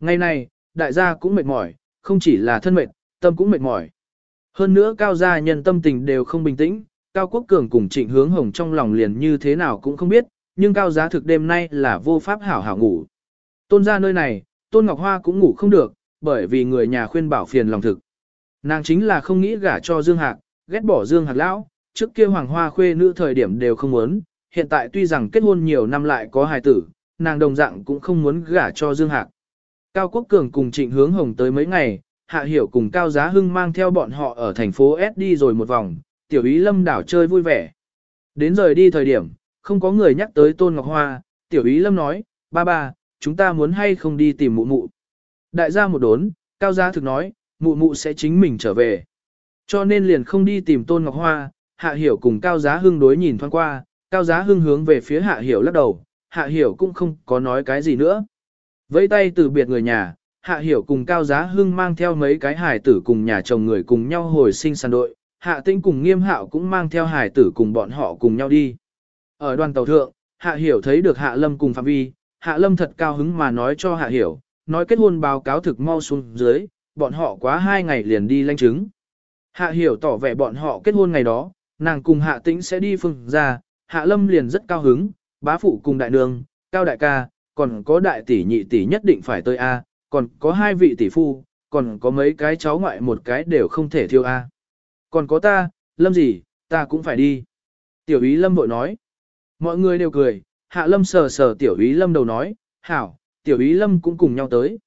Ngày nay, đại gia cũng mệt mỏi, không chỉ là thân mệt, tâm cũng mệt mỏi. Hơn nữa Cao gia nhân tâm tình đều không bình tĩnh, Cao Quốc Cường cùng trịnh hướng hồng trong lòng liền như thế nào cũng không biết, nhưng Cao Giá Thực đêm nay là vô pháp hảo hảo ngủ. Tôn ra nơi này, Tôn Ngọc Hoa cũng ngủ không được, bởi vì người nhà khuyên bảo phiền lòng thực. Nàng chính là không nghĩ gả cho Dương Hạc, ghét bỏ Dương Hạc lão, trước kia Hoàng Hoa khuê nữ thời điểm đều không muốn, hiện tại tuy rằng kết hôn nhiều năm lại có hài tử, nàng đồng dạng cũng không muốn gả cho Dương Hạc. Cao Quốc Cường cùng Trịnh Hướng Hồng tới mấy ngày, Hạ Hiểu cùng Cao Giá Hưng mang theo bọn họ ở thành phố S đi rồi một vòng, tiểu ý lâm đảo chơi vui vẻ. Đến rời đi thời điểm, không có người nhắc tới Tôn Ngọc Hoa, tiểu ý lâm nói, ba ba, chúng ta muốn hay không đi tìm mụ mụ. Đại gia một đốn, Cao gia thực nói, mụ mụ sẽ chính mình trở về. Cho nên liền không đi tìm Tôn Ngọc Hoa, Hạ Hiểu cùng Cao Giá Hưng đối nhìn thoáng qua, Cao Giá Hưng hướng về phía Hạ Hiểu lắc đầu, Hạ Hiểu cũng không có nói cái gì nữa. Vẫy tay từ biệt người nhà, Hạ Hiểu cùng Cao Giá Hưng mang theo mấy cái hài tử cùng nhà chồng người cùng nhau hồi sinh sàn đội, Hạ Tĩnh cùng Nghiêm Hạo cũng mang theo hài tử cùng bọn họ cùng nhau đi. Ở đoàn tàu thượng, Hạ Hiểu thấy được Hạ Lâm cùng Phạm Vi, Hạ Lâm thật cao hứng mà nói cho Hạ Hiểu, nói kết hôn báo cáo thực mau xuống dưới, bọn họ quá hai ngày liền đi lanh chứng. Hạ Hiểu tỏ vẻ bọn họ kết hôn ngày đó, nàng cùng Hạ Tĩnh sẽ đi phương ra, Hạ Lâm liền rất cao hứng, bá phụ cùng đại nương, cao đại ca, còn có đại tỷ nhị tỷ nhất định phải tới A, còn có hai vị tỷ phu, còn có mấy cái cháu ngoại một cái đều không thể thiêu A. Còn có ta, Lâm gì, ta cũng phải đi. Tiểu ý Lâm bội nói. Mọi người đều cười, Hạ Lâm sờ sờ tiểu ý Lâm đầu nói, hảo, tiểu ý Lâm cũng cùng nhau tới.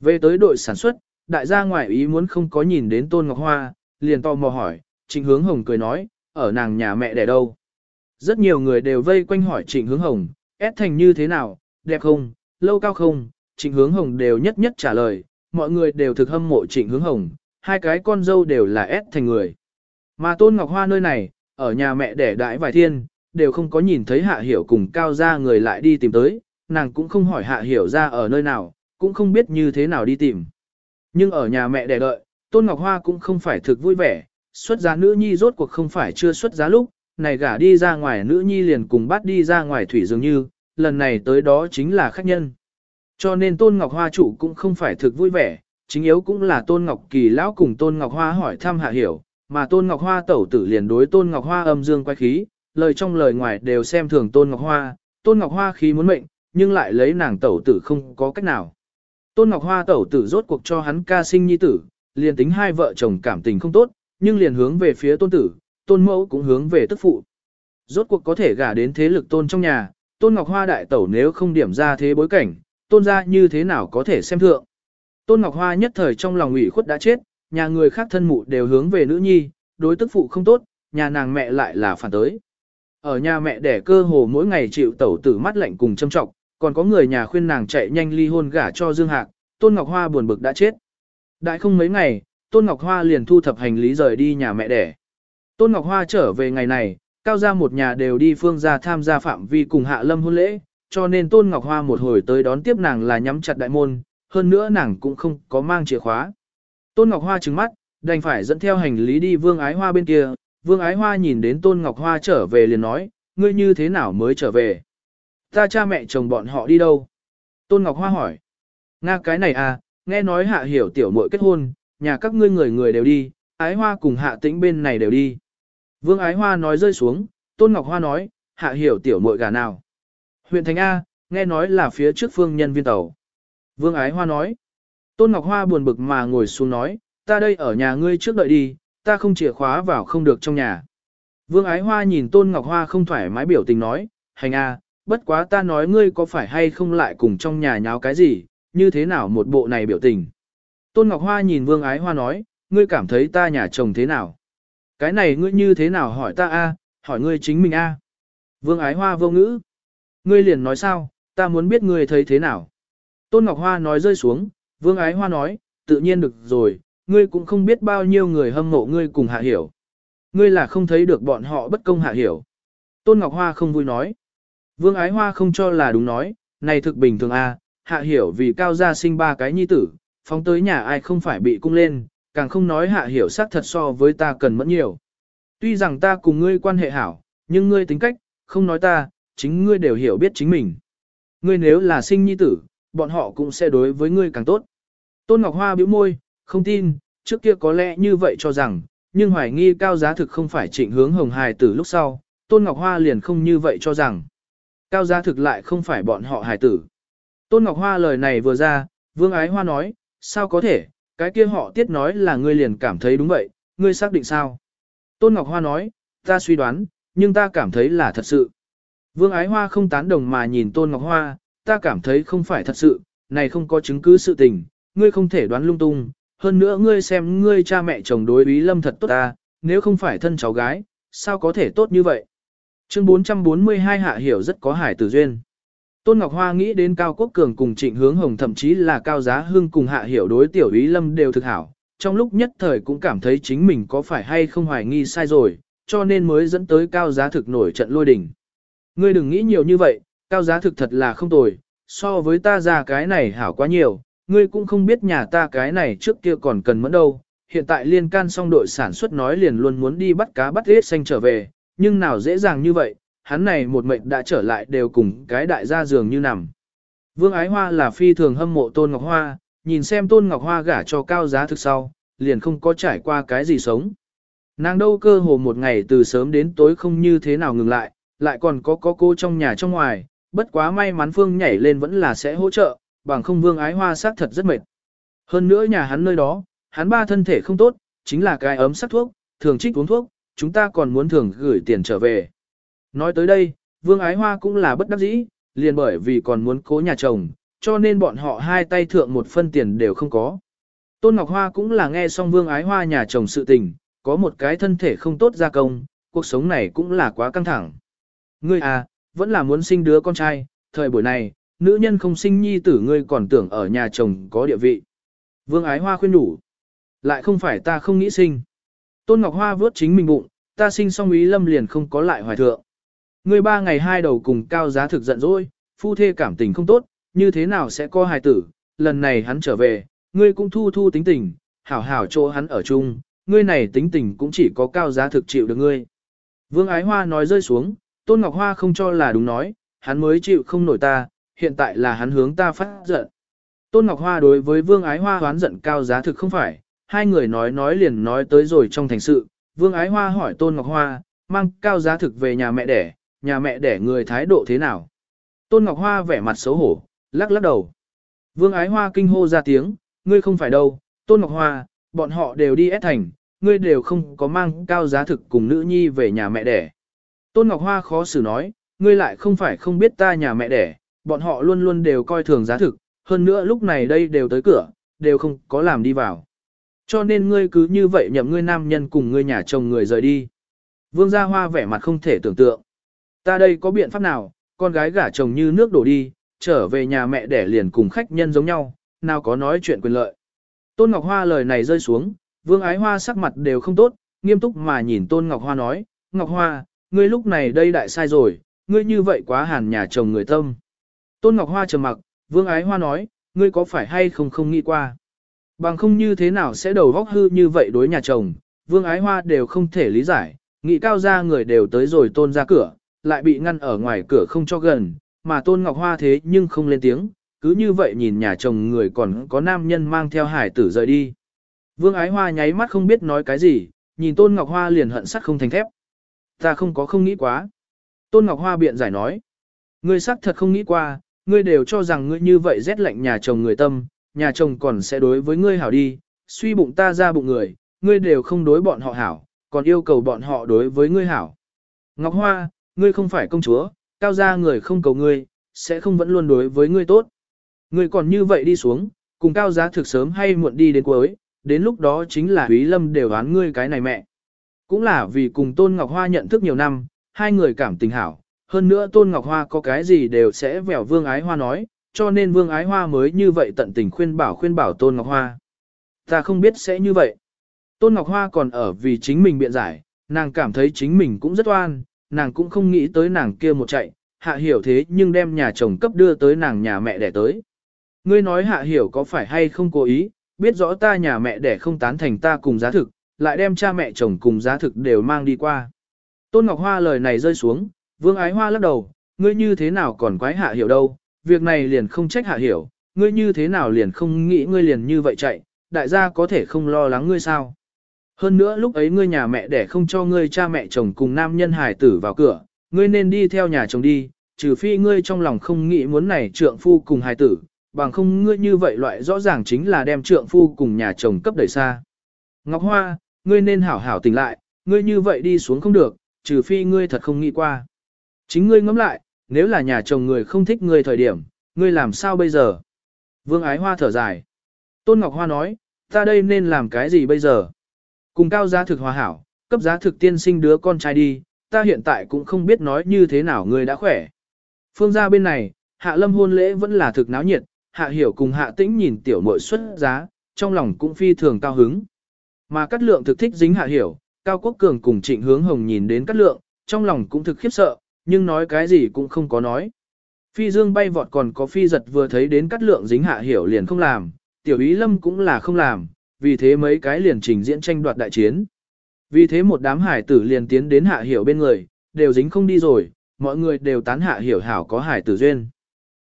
Về tới đội sản xuất, đại gia ngoại ý muốn không có nhìn đến Tôn Ngọc Hoa, liền to mò hỏi, Trịnh Hướng Hồng cười nói, ở nàng nhà mẹ đẻ đâu. Rất nhiều người đều vây quanh hỏi Trịnh Hướng Hồng, ép thành như thế nào, đẹp không, lâu cao không, Trịnh Hướng Hồng đều nhất nhất trả lời, mọi người đều thực hâm mộ Trịnh Hướng Hồng, hai cái con dâu đều là ép thành người. Mà Tôn Ngọc Hoa nơi này, ở nhà mẹ đẻ đại vài thiên, đều không có nhìn thấy Hạ Hiểu cùng cao gia người lại đi tìm tới, nàng cũng không hỏi Hạ Hiểu ra ở nơi nào, cũng không biết như thế nào đi tìm. Nhưng ở nhà mẹ đẻ đợi, Tôn Ngọc Hoa cũng không phải thực vui vẻ, xuất giá nữ nhi rốt cuộc không phải chưa xuất giá lúc, này gả đi ra ngoài nữ nhi liền cùng bắt đi ra ngoài thủy dường như, lần này tới đó chính là khách nhân. Cho nên Tôn Ngọc Hoa chủ cũng không phải thực vui vẻ, chính yếu cũng là Tôn Ngọc Kỳ lão cùng Tôn Ngọc Hoa hỏi thăm hạ hiểu, mà Tôn Ngọc Hoa tẩu tử liền đối Tôn Ngọc Hoa âm dương quay khí, lời trong lời ngoài đều xem thường Tôn Ngọc Hoa, Tôn Ngọc Hoa khí muốn mệnh, nhưng lại lấy nàng tẩu tử không có cách nào. Tôn Ngọc Hoa tẩu tử rốt cuộc cho hắn ca sinh nhi tử, liền tính hai vợ chồng cảm tình không tốt, nhưng liền hướng về phía tôn tử, tôn mẫu cũng hướng về tức phụ. Rốt cuộc có thể gả đến thế lực tôn trong nhà, tôn Ngọc Hoa đại tẩu nếu không điểm ra thế bối cảnh, tôn ra như thế nào có thể xem thượng. Tôn Ngọc Hoa nhất thời trong lòng ủy khuất đã chết, nhà người khác thân mụ đều hướng về nữ nhi, đối tức phụ không tốt, nhà nàng mẹ lại là phản tới. Ở nhà mẹ đẻ cơ hồ mỗi ngày chịu tẩu tử mắt lạnh cùng châm trọng, còn có người nhà khuyên nàng chạy nhanh ly hôn gả cho Dương Hạc, Tôn Ngọc Hoa buồn bực đã chết. Đại không mấy ngày, Tôn Ngọc Hoa liền thu thập hành lý rời đi nhà mẹ đẻ. Tôn Ngọc Hoa trở về ngày này, cao gia một nhà đều đi phương gia tham gia phạm vi cùng hạ lâm hôn lễ, cho nên Tôn Ngọc Hoa một hồi tới đón tiếp nàng là nhắm chặt đại môn, hơn nữa nàng cũng không có mang chìa khóa. Tôn Ngọc Hoa trừng mắt, đành phải dẫn theo hành lý đi Vương Ái Hoa bên kia, Vương Ái Hoa nhìn đến Tôn Ngọc Hoa trở về liền nói, ngươi như thế nào mới trở về? Ta cha mẹ chồng bọn họ đi đâu? Tôn Ngọc Hoa hỏi. Nga cái này à, nghe nói hạ hiểu tiểu muội kết hôn, nhà các ngươi người người đều đi, Ái Hoa cùng hạ tĩnh bên này đều đi. Vương Ái Hoa nói rơi xuống, Tôn Ngọc Hoa nói, hạ hiểu tiểu muội gà nào? Huyện Thành A, nghe nói là phía trước phương nhân viên tàu. Vương Ái Hoa nói. Tôn Ngọc Hoa buồn bực mà ngồi xuống nói, ta đây ở nhà ngươi trước đợi đi, ta không chìa khóa vào không được trong nhà. Vương Ái Hoa nhìn Tôn Ngọc Hoa không thoải mái biểu tình nói, hành a, bất quá ta nói ngươi có phải hay không lại cùng trong nhà nháo cái gì, như thế nào một bộ này biểu tình. Tôn Ngọc Hoa nhìn Vương Ái Hoa nói, ngươi cảm thấy ta nhà chồng thế nào? Cái này ngươi như thế nào hỏi ta a, hỏi ngươi chính mình a. Vương Ái Hoa vô ngữ. Ngươi liền nói sao, ta muốn biết ngươi thấy thế nào. Tôn Ngọc Hoa nói rơi xuống, Vương Ái Hoa nói, tự nhiên được rồi, ngươi cũng không biết bao nhiêu người hâm mộ ngươi cùng hạ hiểu. Ngươi là không thấy được bọn họ bất công hạ hiểu. Tôn Ngọc Hoa không vui nói. Vương Ái Hoa không cho là đúng nói, này thực bình thường a, à, hạ hiểu vì cao gia sinh ba cái nhi tử, phóng tới nhà ai không phải bị cung lên, càng không nói hạ hiểu xác thật so với ta cần mẫn nhiều. Tuy rằng ta cùng ngươi quan hệ hảo, nhưng ngươi tính cách, không nói ta, chính ngươi đều hiểu biết chính mình. Ngươi nếu là sinh nhi tử, bọn họ cũng sẽ đối với ngươi càng tốt. Tôn Ngọc Hoa bĩu môi, không tin, trước kia có lẽ như vậy cho rằng, nhưng hoài nghi cao giá thực không phải trịnh hướng hồng hài tử lúc sau, Tôn Ngọc Hoa liền không như vậy cho rằng. Cao giá thực lại không phải bọn họ hài tử. Tôn Ngọc Hoa lời này vừa ra, Vương Ái Hoa nói, sao có thể, cái kia họ tiết nói là ngươi liền cảm thấy đúng vậy, ngươi xác định sao? Tôn Ngọc Hoa nói, ta suy đoán, nhưng ta cảm thấy là thật sự. Vương Ái Hoa không tán đồng mà nhìn Tôn Ngọc Hoa, ta cảm thấy không phải thật sự, này không có chứng cứ sự tình, ngươi không thể đoán lung tung, hơn nữa ngươi xem ngươi cha mẹ chồng đối ý lâm thật tốt ta, nếu không phải thân cháu gái, sao có thể tốt như vậy? Chương 442 hạ hiểu rất có hải tử duyên. Tôn Ngọc Hoa nghĩ đến Cao Quốc Cường cùng Trịnh Hướng Hồng thậm chí là Cao Giá Hưng cùng hạ hiểu đối tiểu ý lâm đều thực hảo, trong lúc nhất thời cũng cảm thấy chính mình có phải hay không hoài nghi sai rồi, cho nên mới dẫn tới Cao Giá thực nổi trận lôi đình. Ngươi đừng nghĩ nhiều như vậy, Cao Giá thực thật là không tồi, so với ta ra cái này hảo quá nhiều, ngươi cũng không biết nhà ta cái này trước kia còn cần mẫn đâu. Hiện tại liên can song đội sản xuất nói liền luôn muốn đi bắt cá bắt hết xanh trở về, nhưng nào dễ dàng như vậy, hắn này một mệnh đã trở lại đều cùng cái đại gia giường như nằm. Vương Ái Hoa là phi thường hâm mộ Tôn Ngọc Hoa, nhìn xem Tôn Ngọc Hoa gả cho cao giá thực sau, liền không có trải qua cái gì sống. Nàng đâu cơ hồ một ngày từ sớm đến tối không như thế nào ngừng lại, lại còn có có cô trong nhà trong ngoài, bất quá may mắn Phương nhảy lên vẫn là sẽ hỗ trợ, bằng không vương ái hoa xác thật rất mệt. Hơn nữa nhà hắn nơi đó, hắn ba thân thể không tốt, chính là cái ấm sắc thuốc, thường trích uống thuốc, chúng ta còn muốn thường gửi tiền trở về. Nói tới đây, vương ái hoa cũng là bất đắc dĩ, liền bởi vì còn muốn cố nhà chồng, cho nên bọn họ hai tay thượng một phân tiền đều không có. Tôn Ngọc Hoa cũng là nghe xong vương ái hoa nhà chồng sự tình, có một cái thân thể không tốt ra công, cuộc sống này cũng là quá căng thẳng. Ngươi à, vẫn là muốn sinh đứa con trai, thời buổi này, nữ nhân không sinh nhi tử ngươi còn tưởng ở nhà chồng có địa vị. Vương Ái Hoa khuyên đủ. Lại không phải ta không nghĩ sinh. Tôn Ngọc Hoa vớt chính mình bụng, ta sinh xong ý lâm liền không có lại hoài thượng. Ngươi ba ngày hai đầu cùng cao giá thực giận dỗi, phu thê cảm tình không tốt, như thế nào sẽ có hài tử, lần này hắn trở về, ngươi cũng thu thu tính tình, hảo hảo chỗ hắn ở chung, ngươi này tính tình cũng chỉ có cao giá thực chịu được ngươi. Vương Ái Hoa nói rơi xuống, Tôn Ngọc Hoa không cho là đúng nói, hắn mới chịu không nổi ta, hiện tại là hắn hướng ta phát giận. Tôn Ngọc Hoa đối với Vương Ái Hoa hoán giận cao giá thực không phải, hai người nói nói liền nói tới rồi trong thành sự. Vương Ái Hoa hỏi Tôn Ngọc Hoa, mang cao giá thực về nhà mẹ đẻ, nhà mẹ đẻ người thái độ thế nào? Tôn Ngọc Hoa vẻ mặt xấu hổ, lắc lắc đầu. Vương Ái Hoa kinh hô ra tiếng, ngươi không phải đâu, Tôn Ngọc Hoa, bọn họ đều đi ép thành, ngươi đều không có mang cao giá thực cùng nữ nhi về nhà mẹ đẻ. Tôn Ngọc Hoa khó xử nói, ngươi lại không phải không biết ta nhà mẹ đẻ, bọn họ luôn luôn đều coi thường giá thực, hơn nữa lúc này đây đều tới cửa, đều không có làm đi vào. Cho nên ngươi cứ như vậy nhậm ngươi nam nhân cùng ngươi nhà chồng người rời đi. Vương Gia Hoa vẻ mặt không thể tưởng tượng. Ta đây có biện pháp nào, con gái gả chồng như nước đổ đi, trở về nhà mẹ để liền cùng khách nhân giống nhau, nào có nói chuyện quyền lợi. Tôn Ngọc Hoa lời này rơi xuống, Vương Ái Hoa sắc mặt đều không tốt, nghiêm túc mà nhìn Tôn Ngọc Hoa nói, Ngọc Hoa, ngươi lúc này đây đại sai rồi, ngươi như vậy quá hàn nhà chồng người tâm. Tôn Ngọc Hoa trầm mặc, Vương Ái Hoa nói, ngươi có phải hay không không nghĩ qua. Bằng không như thế nào sẽ đầu góc hư như vậy đối nhà chồng, Vương Ái Hoa đều không thể lý giải, nghĩ cao ra người đều tới rồi tôn ra cửa, lại bị ngăn ở ngoài cửa không cho gần, mà tôn Ngọc Hoa thế nhưng không lên tiếng, cứ như vậy nhìn nhà chồng người còn có nam nhân mang theo hải tử rời đi. Vương Ái Hoa nháy mắt không biết nói cái gì, nhìn tôn Ngọc Hoa liền hận sắt không thành thép. Ta không có không nghĩ quá. Tôn Ngọc Hoa biện giải nói. Ngươi sắc thật không nghĩ qua, ngươi đều cho rằng ngươi như vậy rét lạnh nhà chồng người tâm, nhà chồng còn sẽ đối với ngươi hảo đi, suy bụng ta ra bụng người, ngươi đều không đối bọn họ hảo, còn yêu cầu bọn họ đối với ngươi hảo. Ngọc Hoa, ngươi không phải công chúa, cao gia người không cầu ngươi, sẽ không vẫn luôn đối với ngươi tốt. Ngươi còn như vậy đi xuống, cùng cao giá thực sớm hay muộn đi đến cuối, đến lúc đó chính là Quý Lâm đều đoán ngươi cái này mẹ. Cũng là vì cùng Tôn Ngọc Hoa nhận thức nhiều năm, hai người cảm tình hảo, hơn nữa Tôn Ngọc Hoa có cái gì đều sẽ vẻo Vương Ái Hoa nói, cho nên Vương Ái Hoa mới như vậy tận tình khuyên bảo khuyên bảo Tôn Ngọc Hoa. Ta không biết sẽ như vậy. Tôn Ngọc Hoa còn ở vì chính mình biện giải, nàng cảm thấy chính mình cũng rất oan, nàng cũng không nghĩ tới nàng kia một chạy, hạ hiểu thế nhưng đem nhà chồng cấp đưa tới nàng nhà mẹ đẻ tới. Ngươi nói hạ hiểu có phải hay không cố ý, biết rõ ta nhà mẹ đẻ không tán thành ta cùng giá thực, lại đem cha mẹ chồng cùng giá thực đều mang đi qua. Tôn Ngọc Hoa lời này rơi xuống, Vương Ái Hoa lắc đầu, ngươi như thế nào còn quái hạ hiểu đâu, việc này liền không trách hạ hiểu, ngươi như thế nào liền không nghĩ ngươi liền như vậy chạy, đại gia có thể không lo lắng ngươi sao. Hơn nữa lúc ấy ngươi nhà mẹ để không cho ngươi cha mẹ chồng cùng nam nhân hài tử vào cửa, ngươi nên đi theo nhà chồng đi, trừ phi ngươi trong lòng không nghĩ muốn này trượng phu cùng hài tử, bằng không ngươi như vậy loại rõ ràng chính là đem trượng phu cùng nhà chồng cấp đẩy xa. Ngọc Hoa, ngươi nên hảo hảo tỉnh lại, ngươi như vậy đi xuống không được, trừ phi ngươi thật không nghĩ qua. Chính ngươi ngẫm lại, nếu là nhà chồng người không thích ngươi thời điểm, ngươi làm sao bây giờ? Vương Ái Hoa thở dài. Tôn Ngọc Hoa nói, ta đây nên làm cái gì bây giờ? Cùng cao giá thực hòa hảo, cấp giá thực tiên sinh đứa con trai đi, ta hiện tại cũng không biết nói như thế nào ngươi đã khỏe. Phương gia bên này, hạ lâm hôn lễ vẫn là thực náo nhiệt, hạ hiểu cùng hạ tĩnh nhìn tiểu muội xuất giá, trong lòng cũng phi thường cao hứng. Mà cắt lượng thực thích dính hạ hiểu, cao quốc cường cùng trịnh hướng hồng nhìn đến cắt lượng, trong lòng cũng thực khiếp sợ, nhưng nói cái gì cũng không có nói. Phi dương bay vọt còn có phi giật vừa thấy đến cắt lượng dính hạ hiểu liền không làm, tiểu ý lâm cũng là không làm, vì thế mấy cái liền trình diễn tranh đoạt đại chiến. Vì thế một đám hải tử liền tiến đến hạ hiểu bên người, đều dính không đi rồi, mọi người đều tán hạ hiểu hảo có hải tử duyên.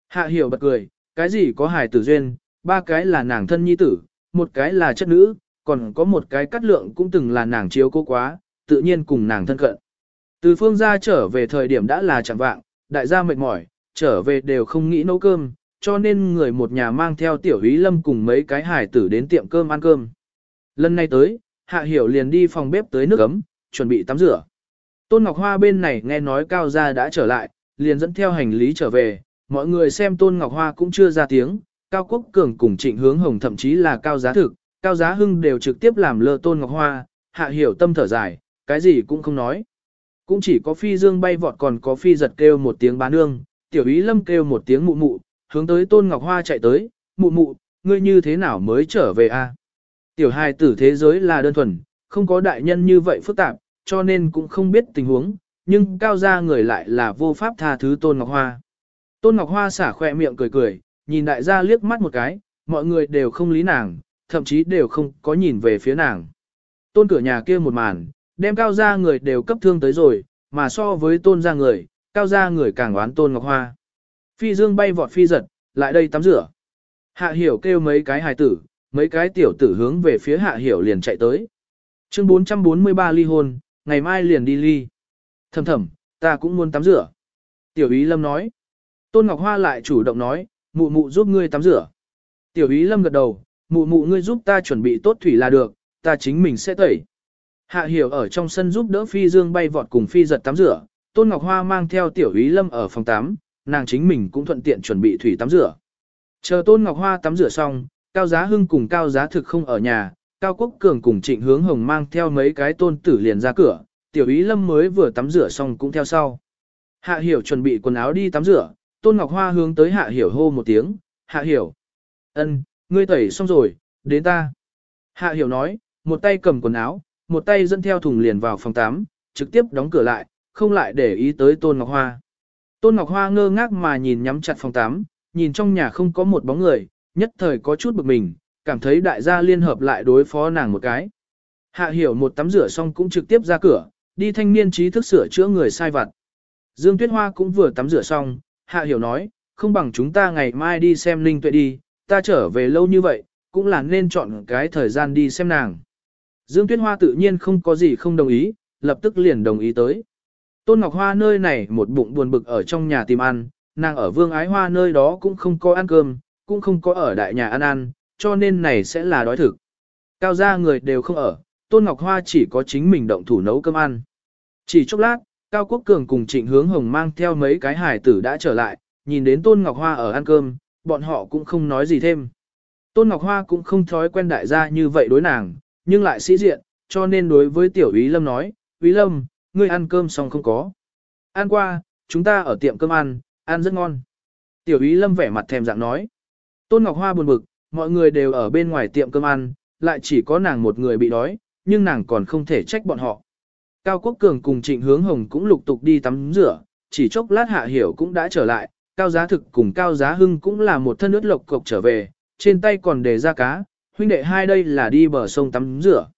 Hạ hiểu bật cười, cái gì có hải tử duyên, ba cái là nàng thân nhi tử, một cái là chất nữ, còn có một cái cắt lượng cũng từng là nàng chiếu cô quá, tự nhiên cùng nàng thân cận. Từ phương gia trở về thời điểm đã là chẳng vạng, đại gia mệt mỏi, trở về đều không nghĩ nấu cơm, cho nên người một nhà mang theo tiểu húy lâm cùng mấy cái hải tử đến tiệm cơm ăn cơm. Lần này tới, hạ hiểu liền đi phòng bếp tới nước ấm, chuẩn bị tắm rửa. Tôn Ngọc Hoa bên này nghe nói Cao Gia đã trở lại, liền dẫn theo hành lý trở về, mọi người xem Tôn Ngọc Hoa cũng chưa ra tiếng, Cao Quốc Cường cùng Trịnh Hướng Hồng thậm chí là Cao Giá Thực, Cao Giá Hưng đều trực tiếp làm lơ Tôn Ngọc Hoa, hạ hiểu tâm thở dài, cái gì cũng không nói. Cũng chỉ có phi dương bay vọt còn có phi giật kêu một tiếng bá nương, tiểu ý lâm kêu một tiếng mụ mụ, hướng tới Tôn Ngọc Hoa chạy tới, mụ mụ, ngươi như thế nào mới trở về a? Tiểu hài tử thế giới là đơn thuần, không có đại nhân như vậy phức tạp, cho nên cũng không biết tình huống, nhưng cao gia người lại là vô pháp tha thứ Tôn Ngọc Hoa. Tôn Ngọc Hoa xả khoe miệng cười cười, nhìn đại gia liếc mắt một cái, mọi người đều không lý nàng, thậm chí đều không có nhìn về phía nàng. Tôn cửa nhà kia một màn, đem cao gia người đều cấp thương tới rồi, mà so với tôn gia người, cao gia người càng oán Tôn Ngọc Hoa. Phi dương bay vọt phi giật, lại đây tắm rửa. Hạ hiểu kêu mấy cái hài tử, mấy cái tiểu tử hướng về phía hạ hiểu liền chạy tới. Chương 443 ly hôn, ngày mai liền đi ly. Thầm thầm, ta cũng muốn tắm rửa. Tiểu ý lâm nói. Tôn Ngọc Hoa lại chủ động nói, mụ mụ giúp ngươi tắm rửa. Tiểu ý lâm gật đầu, mụ mụ ngươi giúp ta chuẩn bị tốt thủy là được, ta chính mình sẽ tẩy. Hạ hiểu ở trong sân giúp đỡ phi dương bay vọt cùng phi giật tắm rửa. Tôn Ngọc Hoa mang theo tiểu ý lâm ở phòng tắm, nàng chính mình cũng thuận tiện chuẩn bị thủy tắm rửa. Chờ Tôn Ngọc Hoa tắm rửa xong, Cao Giá Hưng cùng Cao Giá Thực không ở nhà, Cao Quốc Cường cùng Trịnh Hướng Hồng mang theo mấy cái tôn tử liền ra cửa, Tiểu Ý Lâm mới vừa tắm rửa xong cũng theo sau. Hạ Hiểu chuẩn bị quần áo đi tắm rửa, Tôn Ngọc Hoa hướng tới Hạ Hiểu hô một tiếng, Hạ Hiểu. ân, ngươi tẩy xong rồi, đến ta. Hạ Hiểu nói, một tay cầm quần áo, một tay dẫn theo thùng liền vào phòng 8, trực tiếp đóng cửa lại, không lại để ý tới Tôn Ngọc Hoa. Tôn Ngọc Hoa ngơ ngác mà nhìn nhắm chặt phòng 8, nhìn trong nhà không có một bóng người, nhất thời có chút bực mình, cảm thấy đại gia liên hợp lại đối phó nàng một cái. Hạ hiểu một tắm rửa xong cũng trực tiếp ra cửa, đi thanh niên trí thức sửa chữa người sai vặt. Dương Tuyết Hoa cũng vừa tắm rửa xong, Hạ hiểu nói, không bằng chúng ta ngày mai đi xem Linh Tuệ đi, ta trở về lâu như vậy, cũng là nên chọn cái thời gian đi xem nàng. Dương Tuyết Hoa tự nhiên không có gì không đồng ý, lập tức liền đồng ý tới. Tôn Ngọc Hoa nơi này một bụng buồn bực ở trong nhà tìm ăn, nàng ở Vương Ái Hoa nơi đó cũng không có ăn cơm, cũng không có ở đại nhà ăn ăn, cho nên này sẽ là đói thực. Cao gia người đều không ở, Tôn Ngọc Hoa chỉ có chính mình động thủ nấu cơm ăn. Chỉ chốc lát, Cao Quốc Cường cùng Trịnh Hướng Hồng mang theo mấy cái hải tử đã trở lại, nhìn đến Tôn Ngọc Hoa ở ăn cơm, bọn họ cũng không nói gì thêm. Tôn Ngọc Hoa cũng không thói quen đại gia như vậy đối nàng, nhưng lại sĩ diện, cho nên đối với tiểu Ý Lâm nói, Ý Lâm, ngươi ăn cơm xong không có. Ăn qua, chúng ta ở tiệm cơm ăn, ăn rất ngon. Tiểu Ý Lâm vẻ mặt thèm dạng nói. Tôn Ngọc Hoa buồn bực, mọi người đều ở bên ngoài tiệm cơm ăn, lại chỉ có nàng một người bị đói, nhưng nàng còn không thể trách bọn họ. Cao Quốc Cường cùng Trịnh Hướng Hồng cũng lục tục đi tắm rửa, chỉ chốc lát Hạ Hiểu cũng đã trở lại, Cao Giá Thực cùng Cao Giá Hưng cũng là một thân ướt lộc cộc trở về, trên tay còn để ra cá, huynh đệ hai đây là đi bờ sông tắm rửa.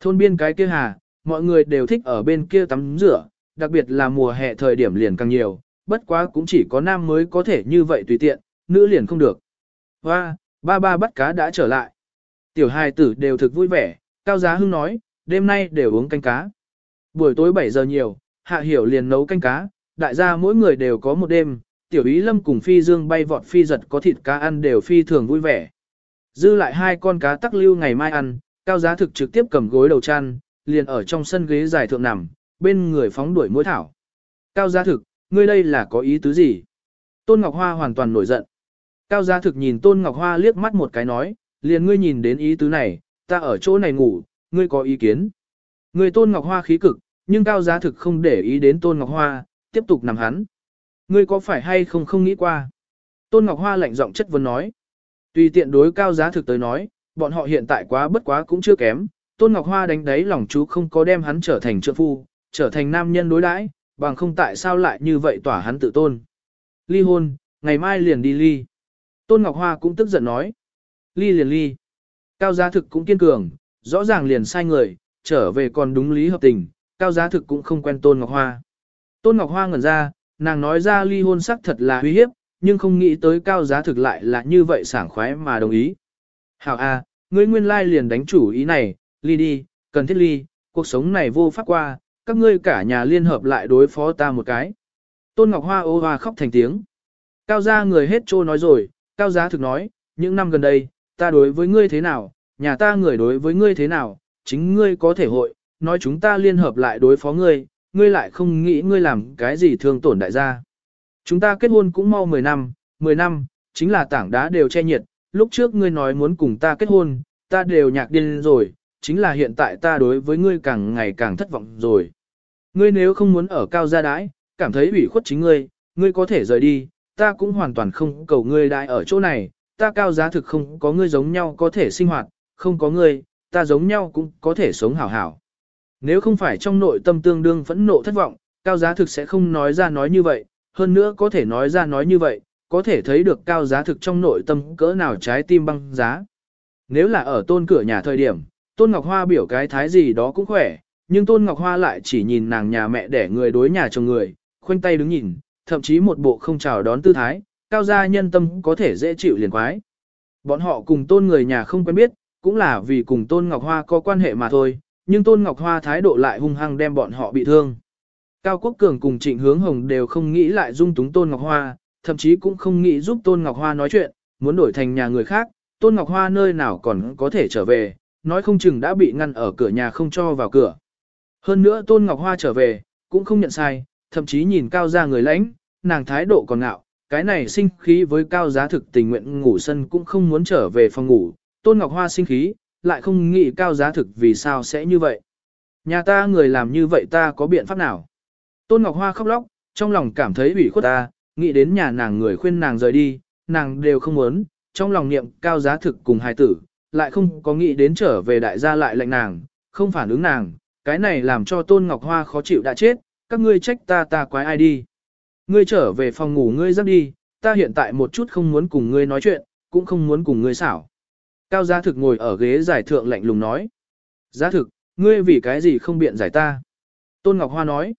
Thôn biên cái kia hà, mọi người đều thích ở bên kia tắm rửa, đặc biệt là mùa hè thời điểm liền càng nhiều, bất quá cũng chỉ có nam mới có thể như vậy tùy tiện, nữ liền không được. Hoa, ba ba bắt cá đã trở lại. Tiểu hài tử đều thực vui vẻ, Cao Giá Hưng nói, đêm nay đều uống canh cá. Buổi tối 7 giờ nhiều, Hạ Hiểu liền nấu canh cá, đại gia mỗi người đều có một đêm, Tiểu Ý Lâm cùng Phi Dương bay vọt phi giật có thịt cá ăn đều phi thường vui vẻ. Dư lại hai con cá tắc lưu ngày mai ăn, Cao Giá thực trực tiếp cầm gối đầu chăn, liền ở trong sân ghế dài thượng nằm, bên người phóng đuổi mũi thảo. Cao Giá thực, ngươi đây là có ý tứ gì? Tôn Ngọc Hoa hoàn toàn nổi giận. Cao Giá thực nhìn Tôn Ngọc Hoa liếc mắt một cái nói, liền ngươi nhìn đến ý tứ này, ta ở chỗ này ngủ, ngươi có ý kiến. Người Tôn Ngọc Hoa khí cực, nhưng Cao Giá thực không để ý đến Tôn Ngọc Hoa, tiếp tục nằm hắn. Ngươi có phải hay không không nghĩ qua? Tôn Ngọc Hoa lạnh giọng chất vấn nói. Tùy tiện đối Cao Giá thực tới nói, bọn họ hiện tại quá bất quá cũng chưa kém. Tôn Ngọc Hoa đánh đáy lòng chú không có đem hắn trở thành trợ phu, trở thành nam nhân đối đãi, bằng không tại sao lại như vậy tỏa hắn tự tôn. Ly hôn, ngày mai liền đi ly. Tôn Ngọc Hoa cũng tức giận nói. Ly liền ly. Cao giá thực cũng kiên cường, rõ ràng liền sai người, trở về còn đúng lý hợp tình, cao giá thực cũng không quen Tôn Ngọc Hoa. Tôn Ngọc Hoa ngẩn ra, nàng nói ra ly hôn sắc thật là uy hiếp, nhưng không nghĩ tới cao giá thực lại là như vậy sảng khoái mà đồng ý. Hảo A, ngươi nguyên lai liền đánh chủ ý này, ly đi, cần thiết ly, cuộc sống này vô pháp qua, các ngươi cả nhà liên hợp lại đối phó ta một cái. Tôn Ngọc Hoa ô hoa khóc thành tiếng. Cao gia người hết trô nói rồi, cao giá thực nói, những năm gần đây, ta đối với ngươi thế nào, nhà ta người đối với ngươi thế nào, chính ngươi có thể hội, nói chúng ta liên hợp lại đối phó ngươi, ngươi lại không nghĩ ngươi làm cái gì thương tổn đại gia. Chúng ta kết hôn cũng mau 10 năm, 10 năm, chính là tảng đá đều che nhiệt, lúc trước ngươi nói muốn cùng ta kết hôn, ta đều nhạc điên rồi, chính là hiện tại ta đối với ngươi càng ngày càng thất vọng rồi. Ngươi nếu không muốn ở cao gia đái, cảm thấy ủy khuất chính ngươi, ngươi có thể rời đi, ta cũng hoàn toàn không cầu ngươi đại ở chỗ này, ta cao giá thực không có ngươi giống nhau có thể sinh hoạt, không có ngươi, ta giống nhau cũng có thể sống hảo hảo. Nếu không phải trong nội tâm tương đương phẫn nộ thất vọng, cao giá thực sẽ không nói ra nói như vậy, hơn nữa có thể nói ra nói như vậy, có thể thấy được cao giá thực trong nội tâm cỡ nào trái tim băng giá. Nếu là ở tôn cửa nhà thời điểm, tôn Ngọc Hoa biểu cái thái gì đó cũng khỏe, nhưng tôn Ngọc Hoa lại chỉ nhìn nàng nhà mẹ để người đối nhà chồng người, khoanh tay đứng nhìn, thậm chí một bộ không chào đón tư thái, cao gia nhân tâm có thể dễ chịu liền quái. Bọn họ cùng tôn người nhà không quen biết, cũng là vì cùng tôn Ngọc Hoa có quan hệ mà thôi, nhưng tôn Ngọc Hoa thái độ lại hung hăng đem bọn họ bị thương. Cao Quốc Cường cùng Trịnh Hướng Hồng đều không nghĩ lại dung túng tôn Ngọc Hoa, thậm chí cũng không nghĩ giúp tôn Ngọc Hoa nói chuyện, muốn đổi thành nhà người khác, tôn Ngọc Hoa nơi nào còn có thể trở về, nói không chừng đã bị ngăn ở cửa nhà không cho vào cửa. Hơn nữa tôn Ngọc Hoa trở về, cũng không nhận sai, thậm chí nhìn cao ra người lãnh, nàng thái độ còn ngạo, cái này sinh khí với cao giá thực tình nguyện ngủ sân cũng không muốn trở về phòng ngủ, Tôn Ngọc Hoa sinh khí, lại không nghĩ cao giá thực vì sao sẽ như vậy. Nhà ta người làm như vậy ta có biện pháp nào? Tôn Ngọc Hoa khóc lóc, trong lòng cảm thấy ủy khuất ta, nghĩ đến nhà nàng người khuyên nàng rời đi, nàng đều không muốn, trong lòng niệm cao giá thực cùng hài tử, lại không có nghĩ đến trở về đại gia lại lệnh nàng, không phản ứng nàng, cái này làm cho Tôn Ngọc Hoa khó chịu đã chết, các ngươi trách ta ta quái ai đi. Ngươi trở về phòng ngủ ngươi giấc đi, ta hiện tại một chút không muốn cùng ngươi nói chuyện, cũng không muốn cùng ngươi xảo. Cao giá thực ngồi ở ghế giải thượng lạnh lùng nói. Giá thực, ngươi vì cái gì không biện giải ta? Tôn Ngọc Hoa nói.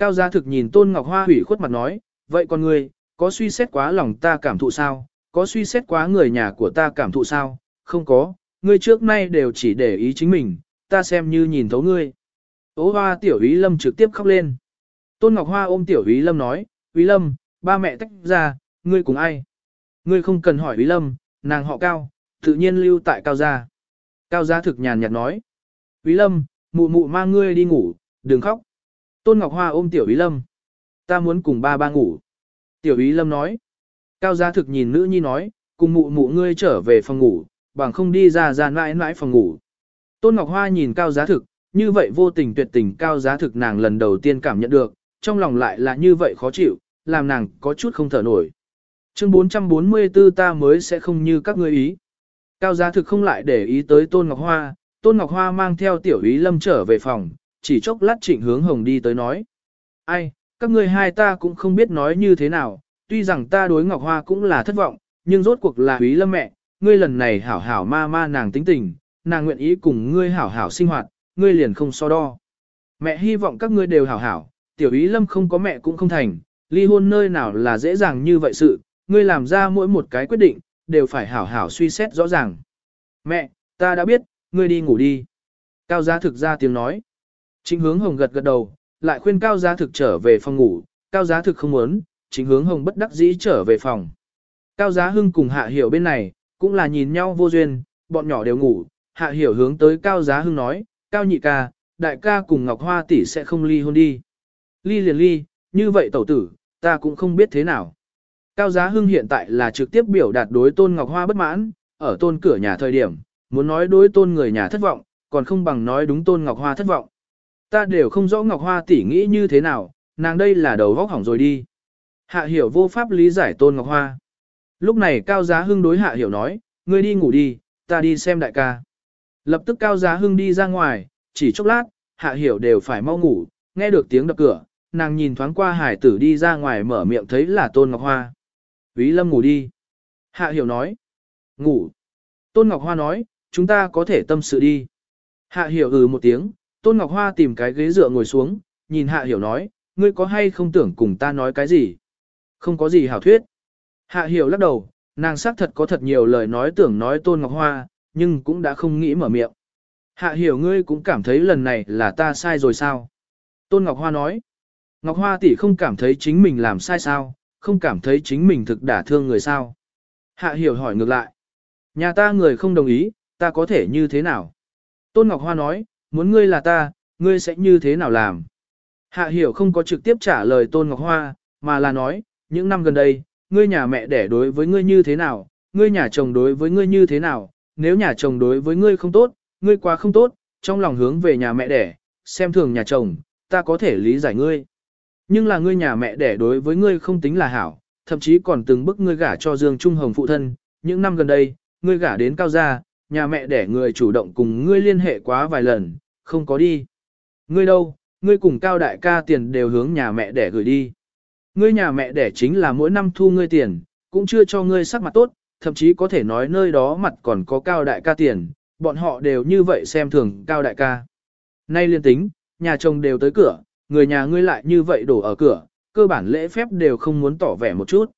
Cao gia thực nhìn Tôn Ngọc Hoa hủy khuất mặt nói, vậy con ngươi, có suy xét quá lòng ta cảm thụ sao? Có suy xét quá người nhà của ta cảm thụ sao? Không có, ngươi trước nay đều chỉ để ý chính mình, ta xem như nhìn thấu ngươi. Ô hoa tiểu ý lâm trực tiếp khóc lên. Tôn Ngọc Hoa ôm tiểu ý lâm nói, ý lâm, ba mẹ tách ra, ngươi cùng ai? Ngươi không cần hỏi ý lâm, nàng họ cao, tự nhiên lưu tại cao gia. Cao gia thực nhàn nhạt nói. Ý lâm, mụ mụ mang ngươi đi ngủ, đừng khóc. Tôn Ngọc Hoa ôm tiểu ý lâm. Ta muốn cùng ba ba ngủ. Tiểu ý lâm nói. Cao gia thực nhìn nữ nhi nói, cùng mụ mụ ngươi trở về phòng ngủ, bằng không đi ra ra mãi mãi phòng ngủ. Tôn Ngọc Hoa nhìn cao giá thực, như vậy vô tình tuyệt tình cao giá thực nàng lần đầu tiên cảm nhận được, trong lòng lại là như vậy khó chịu, làm nàng có chút không thở nổi. Chương 444 ta mới sẽ không như các ngươi ý. Cao giá thực không lại để ý tới Tôn Ngọc Hoa, Tôn Ngọc Hoa mang theo tiểu ý lâm trở về phòng, chỉ chốc lát trịnh hướng hồng đi tới nói. Ai, các ngươi hai ta cũng không biết nói như thế nào, tuy rằng ta đối Ngọc Hoa cũng là thất vọng, nhưng rốt cuộc là quý lâm mẹ, ngươi lần này hảo hảo ma ma nàng tính tình, nàng nguyện ý cùng ngươi hảo hảo sinh hoạt, ngươi liền không so đo. Mẹ hy vọng các ngươi đều hảo hảo, tiểu ý lâm không có mẹ cũng không thành, ly hôn nơi nào là dễ dàng như vậy sự, ngươi làm ra mỗi một cái quyết định, đều phải hảo hảo suy xét rõ ràng. Mẹ, ta đã biết, ngươi đi ngủ đi. Cao giá thực ra tiếng nói. Chính hướng hồng gật gật đầu, lại khuyên cao giá thực trở về phòng ngủ, cao giá thực không muốn, chính hướng hồng bất đắc dĩ trở về phòng. Cao giá hưng cùng hạ hiểu bên này, cũng là nhìn nhau vô duyên, bọn nhỏ đều ngủ, hạ hiểu hướng tới cao giá hưng nói, cao nhị ca, đại ca cùng Ngọc Hoa tỷ sẽ không ly hôn đi. Ly liền ly, như vậy tẩu tử, ta cũng không biết thế nào. Cao giá hưng hiện tại là trực tiếp biểu đạt đối tôn Ngọc Hoa bất mãn, ở tôn cửa nhà thời điểm, muốn nói đối tôn người nhà thất vọng, còn không bằng nói đúng tôn Ngọc Hoa thất vọng. Ta đều không rõ Ngọc Hoa tỷ nghĩ như thế nào, nàng đây là đầu vóc hỏng rồi đi. Hạ hiểu vô pháp lý giải tôn Ngọc Hoa. Lúc này Cao Giá Hưng đối Hạ Hiểu nói, ngươi đi ngủ đi, ta đi xem đại ca. Lập tức Cao Giá Hưng đi ra ngoài, chỉ chốc lát, Hạ Hiểu đều phải mau ngủ, nghe được tiếng đập cửa, nàng nhìn thoáng qua hải tử đi ra ngoài mở miệng thấy là Tôn Ngọc Hoa. Ví Lâm ngủ đi. Hạ Hiểu nói. Ngủ. Tôn Ngọc Hoa nói, chúng ta có thể tâm sự đi. Hạ Hiểu ừ một tiếng, Tôn Ngọc Hoa tìm cái ghế dựa ngồi xuống, nhìn Hạ Hiểu nói, ngươi có hay không tưởng cùng ta nói cái gì? Không có gì hảo thuyết. Hạ hiểu lắc đầu, nàng xác thật có thật nhiều lời nói tưởng nói Tôn Ngọc Hoa, nhưng cũng đã không nghĩ mở miệng. Hạ hiểu ngươi cũng cảm thấy lần này là ta sai rồi sao? Tôn Ngọc Hoa nói. Ngọc Hoa tỷ không cảm thấy chính mình làm sai sao, không cảm thấy chính mình thực đả thương người sao? Hạ hiểu hỏi ngược lại. Nhà ta người không đồng ý, ta có thể như thế nào? Tôn Ngọc Hoa nói, muốn ngươi là ta, ngươi sẽ như thế nào làm? Hạ hiểu không có trực tiếp trả lời Tôn Ngọc Hoa, mà là nói, những năm gần đây, ngươi nhà mẹ đẻ đối với ngươi như thế nào, ngươi nhà chồng đối với ngươi như thế nào, nếu nhà chồng đối với ngươi không tốt, ngươi quá không tốt, trong lòng hướng về nhà mẹ đẻ, xem thường nhà chồng, ta có thể lý giải ngươi. Nhưng là ngươi nhà mẹ đẻ đối với ngươi không tính là hảo, thậm chí còn từng bức ngươi gả cho Dương Trung Hồng phụ thân, những năm gần đây, ngươi gả đến cao gia, nhà mẹ đẻ người chủ động cùng ngươi liên hệ quá vài lần, không có đi. Ngươi đâu, ngươi cùng cao đại ca tiền đều hướng nhà mẹ đẻ gửi đi. Ngươi nhà mẹ đẻ chính là mỗi năm thu ngươi tiền, cũng chưa cho ngươi sắc mặt tốt, thậm chí có thể nói nơi đó mặt còn có cao đại ca tiền, bọn họ đều như vậy xem thường cao đại ca. Nay liên tính, nhà chồng đều tới cửa, người nhà ngươi lại như vậy đổ ở cửa, cơ bản lễ phép đều không muốn tỏ vẻ một chút.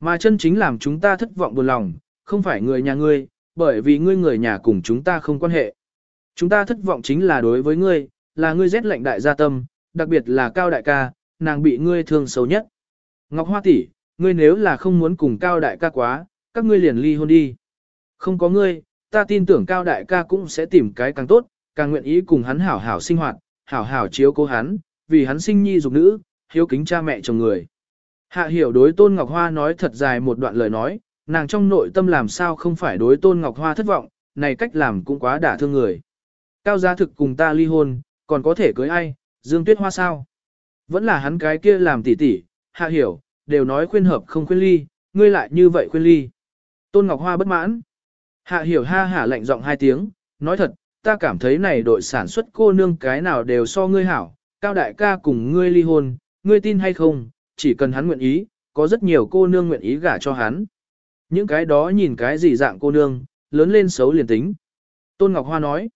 Mà chân chính làm chúng ta thất vọng buồn lòng, không phải người nhà ngươi, bởi vì ngươi người nhà cùng chúng ta không quan hệ. Chúng ta thất vọng chính là đối với ngươi, là ngươi rét lệnh đại gia tâm, đặc biệt là cao đại ca, nàng bị ngươi thương xấu nhất. Ngọc Hoa tỷ, ngươi nếu là không muốn cùng cao đại ca quá, các ngươi liền ly hôn đi. Không có ngươi, ta tin tưởng cao đại ca cũng sẽ tìm cái càng tốt, càng nguyện ý cùng hắn hảo hảo sinh hoạt, hảo hảo chiếu cố hắn, vì hắn sinh nhi dục nữ, hiếu kính cha mẹ chồng người. Hạ hiểu đối Tôn Ngọc Hoa nói thật dài một đoạn lời nói, nàng trong nội tâm làm sao không phải đối Tôn Ngọc Hoa thất vọng, này cách làm cũng quá đả thương người. Cao gia thực cùng ta ly hôn, còn có thể cưới ai, Dương Tuyết Hoa sao? Vẫn là hắn cái kia làm tỉ tỉ, hạ hiểu, đều nói khuyên hợp không khuyên ly, ngươi lại như vậy khuyên ly. Tôn Ngọc Hoa bất mãn. Hạ hiểu ha hả lạnh giọng hai tiếng, nói thật, ta cảm thấy này đội sản xuất cô nương cái nào đều so ngươi hảo, cao đại ca cùng ngươi ly hôn, ngươi tin hay không, chỉ cần hắn nguyện ý, có rất nhiều cô nương nguyện ý gả cho hắn. Những cái đó nhìn cái gì dạng cô nương, lớn lên xấu liền tính. Tôn Ngọc Hoa nói,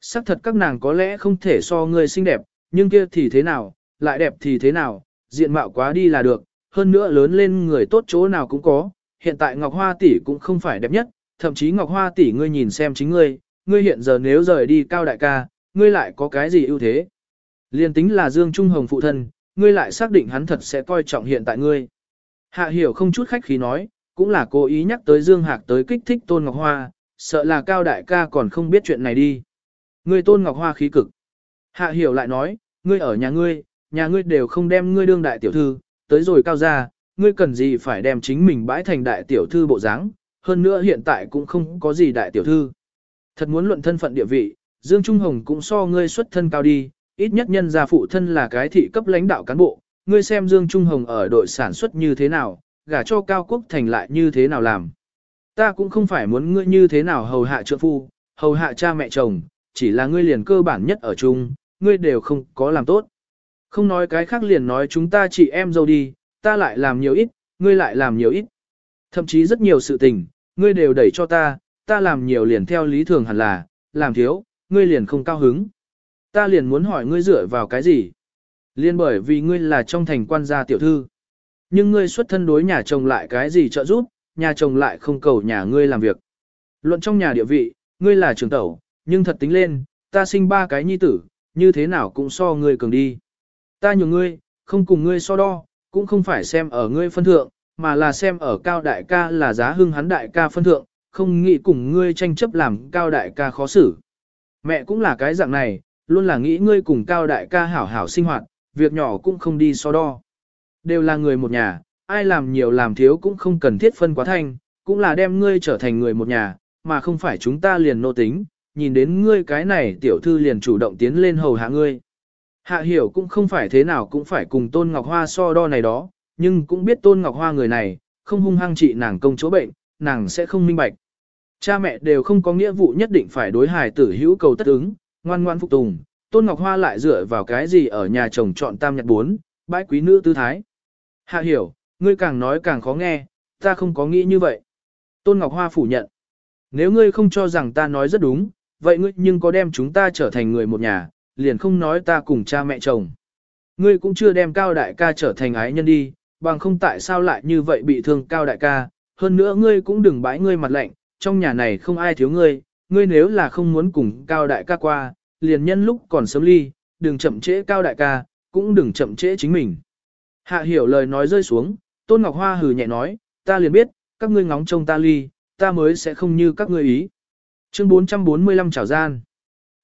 xác thật các nàng có lẽ không thể so ngươi xinh đẹp, nhưng kia thì thế nào, lại đẹp thì thế nào, diện mạo quá đi là được, hơn nữa lớn lên người tốt chỗ nào cũng có. Hiện tại Ngọc Hoa tỷ cũng không phải đẹp nhất, thậm chí Ngọc Hoa tỷ ngươi nhìn xem chính ngươi, ngươi hiện giờ nếu rời đi cao đại ca, ngươi lại có cái gì ưu thế? Liên tính là Dương Trung Hồng phụ thân, ngươi lại xác định hắn thật sẽ coi trọng hiện tại ngươi. Hạ hiểu không chút khách khí nói, cũng là cố ý nhắc tới Dương Hạc tới kích thích Tôn Ngọc Hoa, sợ là cao đại ca còn không biết chuyện này đi. Ngươi Tôn Ngọc Hoa khí cực. Hạ hiểu lại nói, ngươi ở nhà ngươi, nhà ngươi đều không đem ngươi đương đại tiểu thư, tới rồi cao ra, ngươi cần gì phải đem chính mình bãi thành đại tiểu thư bộ dáng, hơn nữa hiện tại cũng không có gì đại tiểu thư. Thật muốn luận thân phận địa vị, Dương Trung Hồng cũng so ngươi xuất thân cao đi, ít nhất nhân gia phụ thân là cái thị cấp lãnh đạo cán bộ, ngươi xem Dương Trung Hồng ở đội sản xuất như thế nào, gả cho Cao Quốc Thành lại như thế nào làm. Ta cũng không phải muốn ngươi như thế nào hầu hạ trượng phu, hầu hạ cha mẹ chồng, chỉ là ngươi liền cơ bản nhất ở chung, ngươi đều không có làm tốt. Không nói cái khác liền nói chúng ta chị em dâu đi, ta lại làm nhiều ít, ngươi lại làm nhiều ít. Thậm chí rất nhiều sự tình, ngươi đều đẩy cho ta, ta làm nhiều liền theo lý thường hẳn là, làm thiếu, ngươi liền không cao hứng. Ta liền muốn hỏi ngươi dựa vào cái gì? Liên bởi vì ngươi là trong thành quan gia tiểu thư. Nhưng ngươi xuất thân đối nhà chồng lại cái gì trợ giúp, nhà chồng lại không cầu nhà ngươi làm việc. Luận trong nhà địa vị, ngươi là trưởng tẩu, nhưng thật tính lên, ta sinh ba cái nhi tử, như thế nào cũng so ngươi cường đi. Ta nhường ngươi, không cùng ngươi so đo, cũng không phải xem ở ngươi phân thượng, mà là xem ở cao đại ca là giá hưng hắn đại ca phân thượng, không nghĩ cùng ngươi tranh chấp làm cao đại ca khó xử. Mẹ cũng là cái dạng này, luôn là nghĩ ngươi cùng cao đại ca hảo hảo sinh hoạt, việc nhỏ cũng không đi so đo. Đều là người một nhà, ai làm nhiều làm thiếu cũng không cần thiết phân quá thanh, cũng là đem ngươi trở thành người một nhà, mà không phải chúng ta liền nô tính, nhìn đến ngươi cái này tiểu thư liền chủ động tiến lên hầu hạ ngươi. Hạ hiểu cũng không phải thế nào cũng phải cùng Tôn Ngọc Hoa so đo này đó, nhưng cũng biết Tôn Ngọc Hoa người này, không hung hăng trị nàng công chỗ bệnh, nàng sẽ không minh bạch. Cha mẹ đều không có nghĩa vụ nhất định phải đối hài tử hữu cầu tất ứng, ngoan ngoan phục tùng, Tôn Ngọc Hoa lại dựa vào cái gì ở nhà chồng chọn tam nhật bốn, bãi quý nữ tư thái. Hạ hiểu, ngươi càng nói càng khó nghe, ta không có nghĩ như vậy. Tôn Ngọc Hoa phủ nhận. Nếu ngươi không cho rằng ta nói rất đúng, vậy ngươi nhưng có đem chúng ta trở thành người một nhà, liền không nói ta cùng cha mẹ chồng. Ngươi cũng chưa đem cao đại ca trở thành ái nhân đi, bằng không tại sao lại như vậy bị thương cao đại ca, hơn nữa ngươi cũng đừng bãi ngươi mặt lạnh, trong nhà này không ai thiếu ngươi, ngươi nếu là không muốn cùng cao đại ca qua, liền nhân lúc còn sớm ly, đừng chậm trễ cao đại ca, cũng đừng chậm trễ chính mình. Hạ hiểu lời nói rơi xuống, Tôn Ngọc Hoa hừ nhẹ nói, ta liền biết, các ngươi ngóng trông ta ly, ta mới sẽ không như các ngươi ý. Chương 445 trào gian.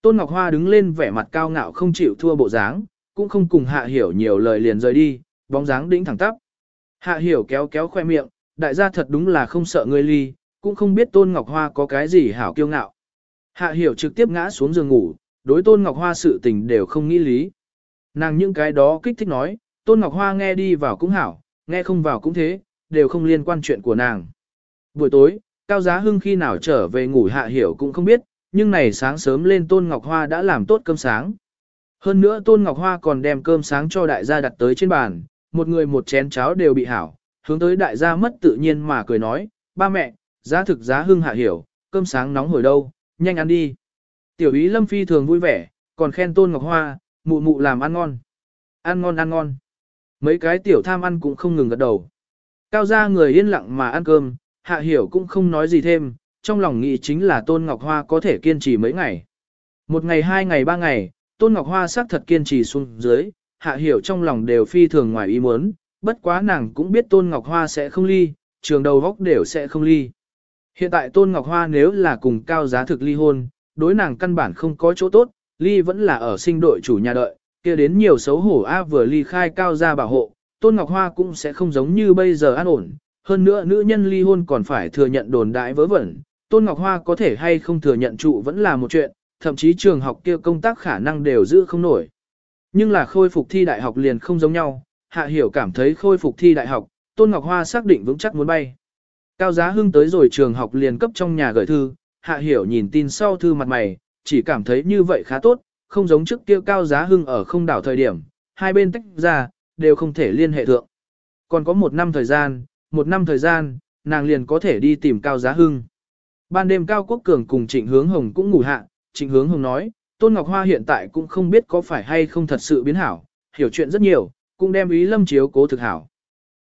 Tôn Ngọc Hoa đứng lên vẻ mặt cao ngạo không chịu thua bộ dáng, cũng không cùng Hạ Hiểu nhiều lời liền rời đi, bóng dáng đĩnh thẳng tắp. Hạ Hiểu kéo kéo khoe miệng, đại gia thật đúng là không sợ ngươi ly, cũng không biết Tôn Ngọc Hoa có cái gì hảo kiêu ngạo. Hạ Hiểu trực tiếp ngã xuống giường ngủ, đối Tôn Ngọc Hoa sự tình đều không nghĩ lý. Nàng những cái đó kích thích nói, Tôn Ngọc Hoa nghe đi vào cũng hảo, nghe không vào cũng thế, đều không liên quan chuyện của nàng. Buổi tối, Cao Giá Hưng khi nào trở về ngủ Hạ Hiểu cũng không biết, nhưng này sáng sớm lên Tôn Ngọc Hoa đã làm tốt cơm sáng. Hơn nữa Tôn Ngọc Hoa còn đem cơm sáng cho đại gia đặt tới trên bàn, một người một chén cháo đều bị hảo, hướng tới đại gia mất tự nhiên mà cười nói, ba mẹ, giá thực giá hưng hạ hiểu, cơm sáng nóng hồi đâu, nhanh ăn đi. Tiểu ý Lâm Phi thường vui vẻ, còn khen Tôn Ngọc Hoa, mụ mụ làm ăn ngon. Ăn ngon ăn ngon. Mấy cái tiểu tham ăn cũng không ngừng gật đầu. Cao gia người yên lặng mà ăn cơm, hạ hiểu cũng không nói gì thêm, trong lòng nghĩ chính là Tôn Ngọc Hoa có thể kiên trì mấy ngày. Một ngày hai ngày ba ngày, Tôn Ngọc Hoa xác thật kiên trì xuống dưới, hạ hiểu trong lòng đều phi thường ngoài ý muốn, bất quá nàng cũng biết Tôn Ngọc Hoa sẽ không ly, trường đầu góc đều sẽ không ly. Hiện tại Tôn Ngọc Hoa nếu là cùng cao giá thực ly hôn, đối nàng căn bản không có chỗ tốt, ly vẫn là ở sinh đội chủ nhà đợi, kia đến nhiều xấu hổ a vừa ly khai cao gia bảo hộ, Tôn Ngọc Hoa cũng sẽ không giống như bây giờ an ổn, hơn nữa nữ nhân ly hôn còn phải thừa nhận đồn đại vớ vẩn, Tôn Ngọc Hoa có thể hay không thừa nhận trụ vẫn là một chuyện, thậm chí trường học kia công tác khả năng đều giữ không nổi. Nhưng là khôi phục thi đại học liền không giống nhau, Hạ Hiểu cảm thấy khôi phục thi đại học, Tôn Ngọc Hoa xác định vững chắc muốn bay. Cao Giá Hưng tới rồi trường học liền cấp trong nhà gửi thư, Hạ Hiểu nhìn tin sau thư mặt mày, chỉ cảm thấy như vậy khá tốt, không giống trước kia cao giá hưng ở không đảo thời điểm, hai bên tách ra, đều không thể liên hệ thượng. Còn có một năm thời gian, một năm thời gian, nàng liền có thể đi tìm cao giá hưng. Ban đêm Cao Quốc Cường cùng Trịnh Hướng Hồng cũng ngủ hạ, Trịnh Hướng Hồng nói, Tôn Ngọc Hoa hiện tại cũng không biết có phải hay không thật sự biến hảo, hiểu chuyện rất nhiều, cũng đem ý lâm chiếu cố thực hảo.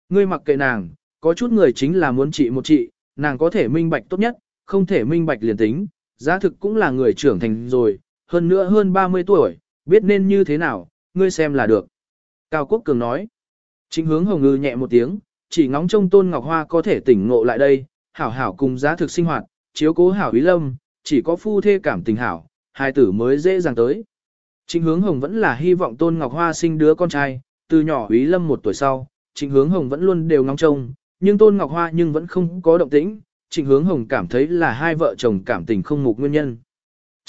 Ngươi mặc kệ nàng, có chút người chính là muốn trị một trị, nàng có thể minh bạch tốt nhất, không thể minh bạch liền tính, giá thực cũng là người trưởng thành rồi, hơn nữa hơn 30 tuổi, biết nên như thế nào, ngươi xem là được. Cao Quốc Cường nói, chính hướng hồng ngư nhẹ một tiếng, chỉ ngóng trông Tôn Ngọc Hoa có thể tỉnh ngộ lại đây, hảo hảo cùng giá thực sinh hoạt, chiếu cố hảo ý lâm, chỉ có phu thê cảm tình hảo, hai tử mới dễ dàng tới. Trịnh hướng hồng vẫn là hy vọng Tôn Ngọc Hoa sinh đứa con trai, từ nhỏ ý lâm một tuổi sau, trịnh hướng hồng vẫn luôn đều ngóng trông, nhưng Tôn Ngọc Hoa nhưng vẫn không có động tĩnh, trịnh hướng hồng cảm thấy là hai vợ chồng cảm tình không mục nguyên nhân.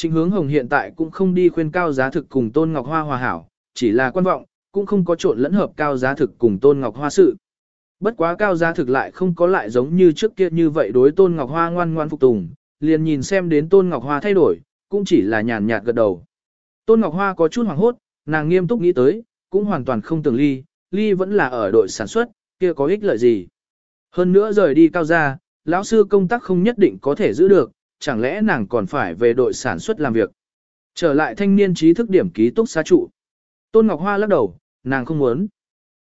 Trịnh hướng hồng hiện tại cũng không đi khuyên cao giá thực cùng Tôn Ngọc Hoa hòa hảo, chỉ là quan vọng, cũng không có trộn lẫn hợp cao giá thực cùng Tôn Ngọc Hoa sự. Bất quá cao giá thực lại không có lại giống như trước kia như vậy đối Tôn Ngọc Hoa ngoan ngoan phục tùng, liền nhìn xem đến Tôn Ngọc Hoa thay đổi, cũng chỉ là nhàn nhạt gật đầu. Tôn Ngọc Hoa có chút hoảng hốt, nàng nghiêm túc nghĩ tới, cũng hoàn toàn không tưởng ly, ly vẫn là ở đội sản xuất, kia có ích lợi gì. Hơn nữa rời đi cao gia, lão sư công tác không nhất định có thể giữ được, chẳng lẽ nàng còn phải về đội sản xuất làm việc. Trở lại thanh niên trí thức điểm ký túc xá trụ. Tôn Ngọc Hoa lắc đầu, nàng không muốn.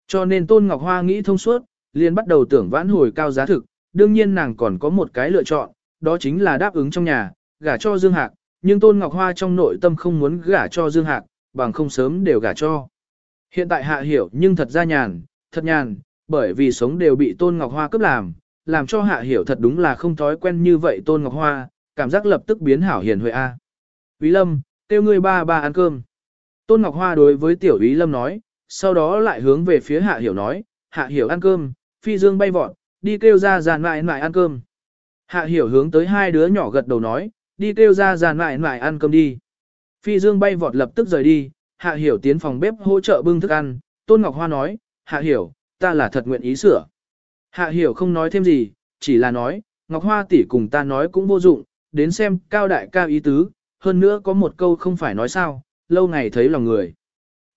Cho nên Tôn Ngọc Hoa nghĩ thông suốt, liền bắt đầu tưởng vãn hồi cao giá thực, đương nhiên nàng còn có một cái lựa chọn, đó chính là đáp ứng trong nhà, gả cho Dương Hạc, nhưng Tôn Ngọc Hoa trong nội tâm không muốn gả cho Dương Hạc, bằng không sớm đều gả cho. Hiện tại hạ hiểu nhưng thật ra nhàn, thật nhàn, bởi vì sống đều bị Tôn Ngọc Hoa cướp làm, làm cho hạ hiểu thật đúng là không thói quen như vậy Tôn Ngọc Hoa, cảm giác lập tức biến hảo hiền huệ A. Quý Lâm, kêu ngươi ba ba ăn cơm. Tôn Ngọc Hoa đối với tiểu Ý Lâm nói, sau đó lại hướng về phía Hạ Hiểu nói, Hạ Hiểu ăn cơm, phi dương bay vọt, đi kêu ra giàn mại mại ăn cơm. Hạ Hiểu hướng tới hai đứa nhỏ gật đầu nói, đi kêu ra giàn mại mại ăn cơm đi. Phi dương bay vọt lập tức rời đi, Hạ Hiểu tiến phòng bếp hỗ trợ bưng thức ăn, Tôn Ngọc Hoa nói, Hạ Hiểu, ta là thật nguyện ý sửa. Hạ Hiểu không nói thêm gì, chỉ là nói, Ngọc Hoa tỷ cùng ta nói cũng vô dụng, đến xem cao đại ca ý tứ, hơn nữa có một câu không phải nói sao, lâu ngày thấy lòng người.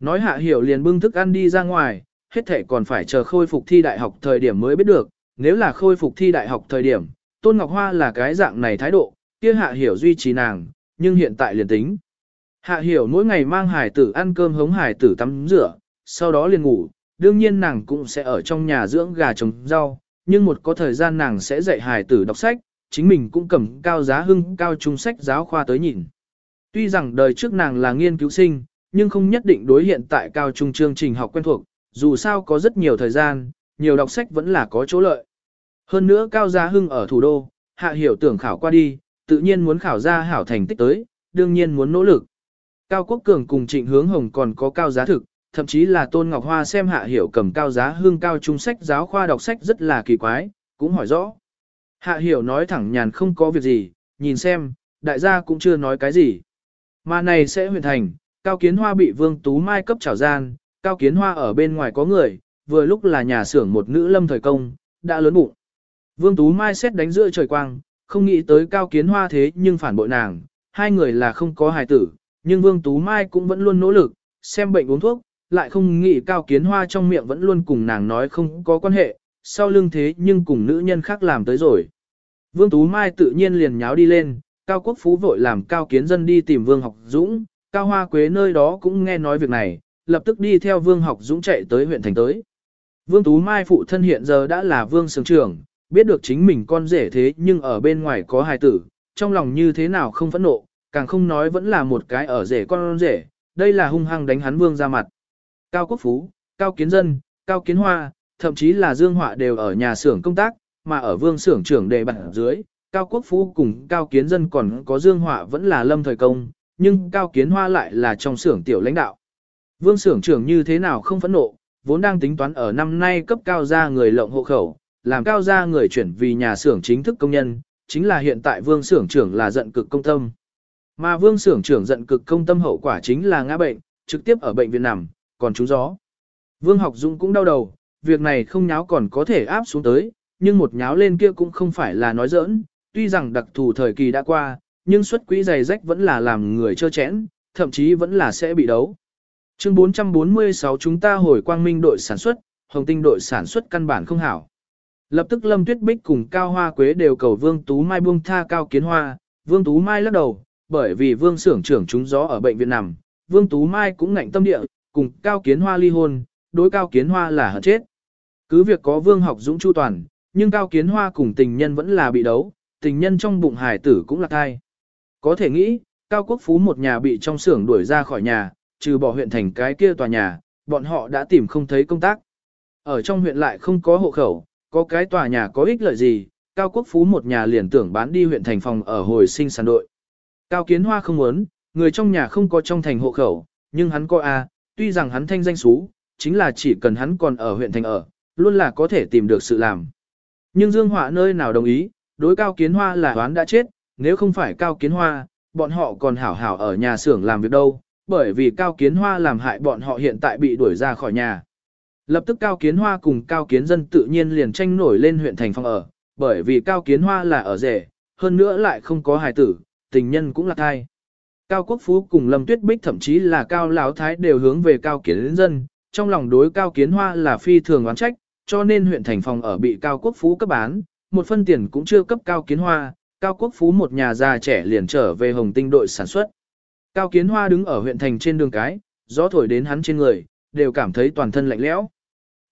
Nói hạ hiểu liền bưng thức ăn đi ra ngoài, hết thể còn phải chờ khôi phục thi đại học thời điểm mới biết được, nếu là khôi phục thi đại học thời điểm, Tôn Ngọc Hoa là cái dạng này thái độ, kia hạ hiểu duy trì nàng, nhưng hiện tại liền tính. Hạ hiểu mỗi ngày mang hải tử ăn cơm hống hải tử tắm rửa, sau đó liền ngủ, đương nhiên nàng cũng sẽ ở trong nhà dưỡng gà trồng rau, nhưng một có thời gian nàng sẽ dạy hải tử đọc sách, chính mình cũng cầm cao giá hưng cao trung sách giáo khoa tới nhìn. Tuy rằng đời trước nàng là nghiên cứu sinh, nhưng không nhất định đối hiện tại cao trung chương trình học quen thuộc, dù sao có rất nhiều thời gian, nhiều đọc sách vẫn là có chỗ lợi. Hơn nữa cao giá hưng ở thủ đô, hạ hiểu tưởng khảo qua đi, tự nhiên muốn khảo ra hảo thành tích tới, đương nhiên muốn nỗ lực. Cao Quốc Cường cùng Trịnh Hướng Hồng còn có cao giá thực, thậm chí là Tôn Ngọc Hoa xem hạ hiểu cầm cao giá hương cao trung sách giáo khoa đọc sách rất là kỳ quái, cũng hỏi rõ. Hạ hiểu nói thẳng nhàn không có việc gì, nhìn xem, đại gia cũng chưa nói cái gì. Mà này sẽ huyền thành, Cao Kiến Hoa bị Vương Tú Mai cấp trảo gian, Cao Kiến Hoa ở bên ngoài có người, vừa lúc là nhà xưởng một nữ lâm thời công, đã lớn bụng. Vương Tú Mai xét đánh giữa trời quang, không nghĩ tới Cao Kiến Hoa thế nhưng phản bội nàng, hai người là không có hài tử, nhưng Vương Tú Mai cũng vẫn luôn nỗ lực, xem bệnh uống thuốc, lại không nghĩ Cao Kiến Hoa trong miệng vẫn luôn cùng nàng nói không có quan hệ, sau lưng thế nhưng cùng nữ nhân khác làm tới rồi. Vương Tú Mai tự nhiên liền nháo đi lên, Cao Quốc Phú vội làm Cao Kiến Dân đi tìm Vương Học Dũng, Cao Hoa Quế nơi đó cũng nghe nói việc này, lập tức đi theo Vương Học Dũng chạy tới huyện thành tới. Vương Tú Mai phụ thân hiện giờ đã là Vương Sướng Trưởng, biết được chính mình con rể thế nhưng ở bên ngoài có hài tử, trong lòng như thế nào không phẫn nộ, càng không nói vẫn là một cái ở rể con rể, đây là hung hăng đánh hắn Vương ra mặt. Cao Quốc Phú, Cao Kiến Dân, Cao Kiến Hoa, thậm chí là Dương Họa đều ở nhà xưởng công tác, mà ở Vương xưởng Trưởng đề bản dưới, Cao Quốc Phú cùng Cao Kiến Dân còn có Dương Họa vẫn là lâm thời công, nhưng Cao Kiến Hoa lại là trong xưởng tiểu lãnh đạo. Vương xưởng trưởng như thế nào không phẫn nộ, vốn đang tính toán ở năm nay cấp cao gia người lộng hộ khẩu, làm cao gia người chuyển vì nhà xưởng chính thức công nhân, chính là hiện tại Vương xưởng trưởng là giận cực công tâm. Mà Vương xưởng trưởng giận cực công tâm hậu quả chính là ngã bệnh, trực tiếp ở bệnh viện nằm, còn trúng gió. Vương Học Dung cũng đau đầu, việc này không nháo còn có thể áp xuống tới, nhưng một nháo lên kia cũng không phải là nói giỡn, tuy rằng đặc thù thời kỳ đã qua, nhưng xuất quỹ giày rách vẫn là làm người chơ chẽn, thậm chí vẫn là sẽ bị đấu. Chương 446 chúng ta hồi quang minh đội sản xuất, hồng tinh đội sản xuất căn bản không hảo. Lập tức Lâm Tuyết Bích cùng Cao Hoa Quế đều cầu Vương Tú Mai buông tha Cao Kiến Hoa, Vương Tú Mai lắc đầu, bởi vì Vương xưởng trưởng chúng gió ở bệnh viện nằm, Vương Tú Mai cũng ngạnh tâm địa, cùng Cao Kiến Hoa ly hôn, đối Cao Kiến Hoa là hận chết. Cứ việc có Vương học dũng chu toàn, nhưng Cao Kiến Hoa cùng tình nhân vẫn là bị đấu, tình nhân trong bụng hải tử cũng là thai. Có thể nghĩ, Cao Quốc Phú một nhà bị trong xưởng đuổi ra khỏi nhà, trừ bỏ huyện thành cái kia tòa nhà, bọn họ đã tìm không thấy công tác. Ở trong huyện lại không có hộ khẩu, có cái tòa nhà có ích lợi gì, Cao Quốc Phú một nhà liền tưởng bán đi huyện thành phòng ở hồi sinh sản đội. Cao Kiến Hoa không muốn, người trong nhà không có trong thành hộ khẩu, nhưng hắn có A, tuy rằng hắn thanh danh xú, chính là chỉ cần hắn còn ở huyện thành ở, luôn là có thể tìm được sự làm. Nhưng Dương Họa nơi nào đồng ý, đối Cao Kiến Hoa là đoán đã chết, nếu không phải Cao Kiến Hoa, bọn họ còn hảo hảo ở nhà xưởng làm việc đâu, bởi vì Cao Kiến Hoa làm hại bọn họ hiện tại bị đuổi ra khỏi nhà. Lập tức Cao Kiến Hoa cùng Cao Kiến Dân tự nhiên liền tranh nổi lên huyện thành phòng ở, bởi vì Cao Kiến Hoa là ở rể, hơn nữa lại không có hài tử, tình nhân cũng là thai. Cao Quốc Phú cùng Lâm Tuyết Bích thậm chí là Cao Lão Thái đều hướng về Cao Kiến Dân, trong lòng đối Cao Kiến Hoa là phi thường oán trách, cho nên huyện thành phòng ở bị Cao Quốc Phú cấp bán, một phân tiền cũng chưa cấp Cao Kiến Hoa, Cao Quốc Phú một nhà già trẻ liền trở về Hồng Tinh đội sản xuất. Cao Kiến Hoa đứng ở huyện thành trên đường cái, gió thổi đến hắn trên người, đều cảm thấy toàn thân lạnh lẽo.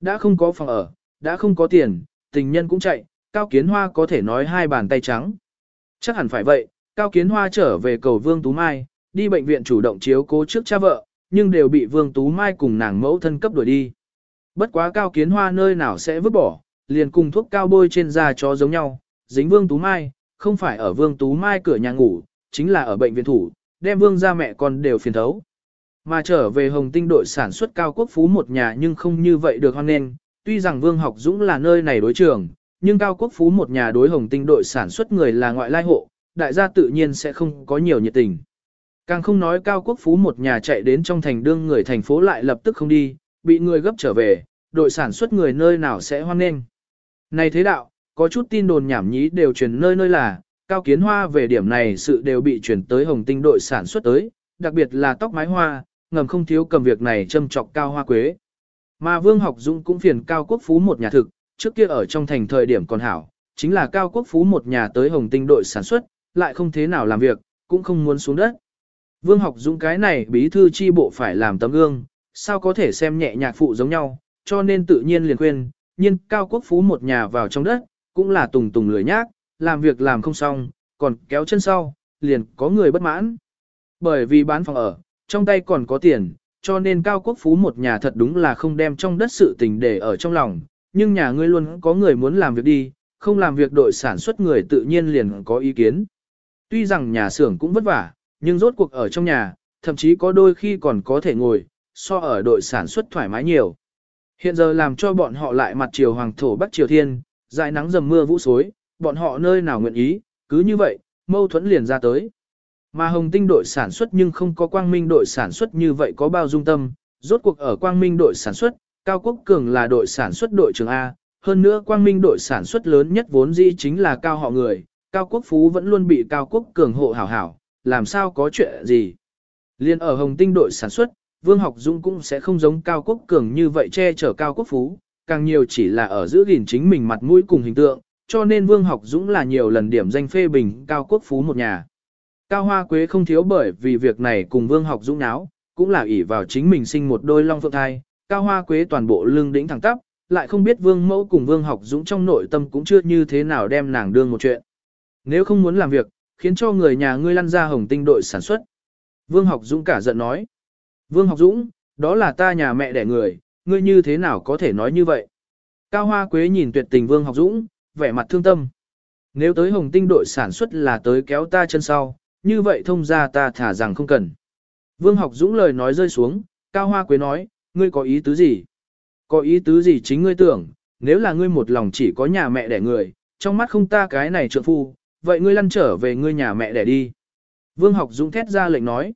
Đã không có phòng ở, đã không có tiền, tình nhân cũng chạy, Cao Kiến Hoa có thể nói hai bàn tay trắng. Chắc hẳn phải vậy, Cao Kiến Hoa trở về cầu Vương Tú Mai, đi bệnh viện chủ động chiếu cố trước cha vợ, nhưng đều bị Vương Tú Mai cùng nàng mẫu thân cấp đuổi đi. Bất quá Cao Kiến Hoa nơi nào sẽ vứt bỏ, liền cùng thuốc cao bôi trên da cho giống nhau, dính Vương Tú Mai, không phải ở Vương Tú Mai cửa nhà ngủ, chính là ở bệnh viện thủ, đem Vương ra mẹ con đều phiền thấu. Mà trở về Hồng Tinh đội sản xuất cao quốc phú một nhà nhưng không như vậy được hoan nghênh, tuy rằng Vương Học Dũng là nơi này đối trường, nhưng cao quốc phú một nhà đối Hồng Tinh đội sản xuất người là ngoại lai hộ, đại gia tự nhiên sẽ không có nhiều nhiệt tình. Càng không nói cao quốc phú một nhà chạy đến trong thành đương người thành phố lại lập tức không đi, bị người gấp trở về, đội sản xuất người nơi nào sẽ hoan nghênh. Này thế đạo, có chút tin đồn nhảm nhí đều truyền nơi nơi là, cao kiến hoa về điểm này sự đều bị truyền tới hồng tinh đội sản xuất tới, đặc biệt là tóc mái hoa, ngầm không thiếu cầm việc này châm trọc cao hoa quế. Mà Vương Học Dũng cũng phiền Cao Quốc Phú một nhà thực, trước kia ở trong thành thời điểm còn hảo, chính là Cao Quốc Phú một nhà tới Hồng Tinh đội sản xuất, lại không thế nào làm việc, cũng không muốn xuống đất. Vương Học Dũng cái này bí thư chi bộ phải làm tấm gương, sao có thể xem nhẹ nhạc phụ giống nhau, cho nên tự nhiên liền khuyên, nhiên Cao Quốc Phú một nhà vào trong đất, cũng là tùng tùng lười nhác, làm việc làm không xong, còn kéo chân sau, liền có người bất mãn. Bởi vì bán phòng ở, trong tay còn có tiền, cho nên cao quốc phú một nhà thật đúng là không đem trong đất sự tình để ở trong lòng, nhưng nhà ngươi luôn có người muốn làm việc đi, không làm việc đội sản xuất người tự nhiên liền có ý kiến. Tuy rằng nhà xưởng cũng vất vả, nhưng rốt cuộc ở trong nhà, thậm chí có đôi khi còn có thể ngồi, so ở đội sản xuất thoải mái nhiều. Hiện giờ làm cho bọn họ lại mặt chiều hoàng thổ bắc triều thiên, dại nắng dầm mưa vũ xối, bọn họ nơi nào nguyện ý, cứ như vậy, mâu thuẫn liền ra tới. Mà Hồng Tinh đội sản xuất nhưng không có Quang Minh đội sản xuất như vậy có bao dung tâm, rốt cuộc ở Quang Minh đội sản xuất, Cao Quốc Cường là đội sản xuất đội trưởng A, hơn nữa Quang Minh đội sản xuất lớn nhất vốn dĩ chính là Cao họ người, Cao Quốc Phú vẫn luôn bị Cao Quốc Cường hộ hảo hảo, làm sao có chuyện gì. Liên ở Hồng Tinh đội sản xuất, Vương Học Dũng cũng sẽ không giống Cao Quốc Cường như vậy che chở Cao Quốc Phú, càng nhiều chỉ là ở giữ gìn chính mình mặt mũi cùng hình tượng, cho nên Vương Học Dũng là nhiều lần điểm danh phê bình Cao Quốc Phú một nhà. Cao Hoa Quế không thiếu bởi vì việc này cùng Vương Học Dũng náo, cũng là ỷ vào chính mình sinh một đôi long phượng thai. Cao Hoa Quế toàn bộ lưng đỉnh thẳng tắp, lại không biết Vương Mẫu cùng Vương Học Dũng trong nội tâm cũng chưa như thế nào đem nàng đương một chuyện. Nếu không muốn làm việc, khiến cho người nhà ngươi lăn ra hồng tinh đội sản xuất. Vương Học Dũng cả giận nói. Vương Học Dũng, đó là ta nhà mẹ đẻ người, ngươi như thế nào có thể nói như vậy? Cao Hoa Quế nhìn tuyệt tình Vương Học Dũng, vẻ mặt thương tâm. Nếu tới hồng tinh đội sản xuất là tới kéo ta chân sau, như vậy thông ra ta thả rằng không cần. Vương học dũng lời nói rơi xuống, Cao Hoa Quế nói, ngươi có ý tứ gì? Có ý tứ gì chính ngươi tưởng, nếu là ngươi một lòng chỉ có nhà mẹ đẻ người, trong mắt không ta cái này trượng phu, vậy ngươi lăn trở về ngươi nhà mẹ đẻ đi. Vương học dũng thét ra lệnh nói,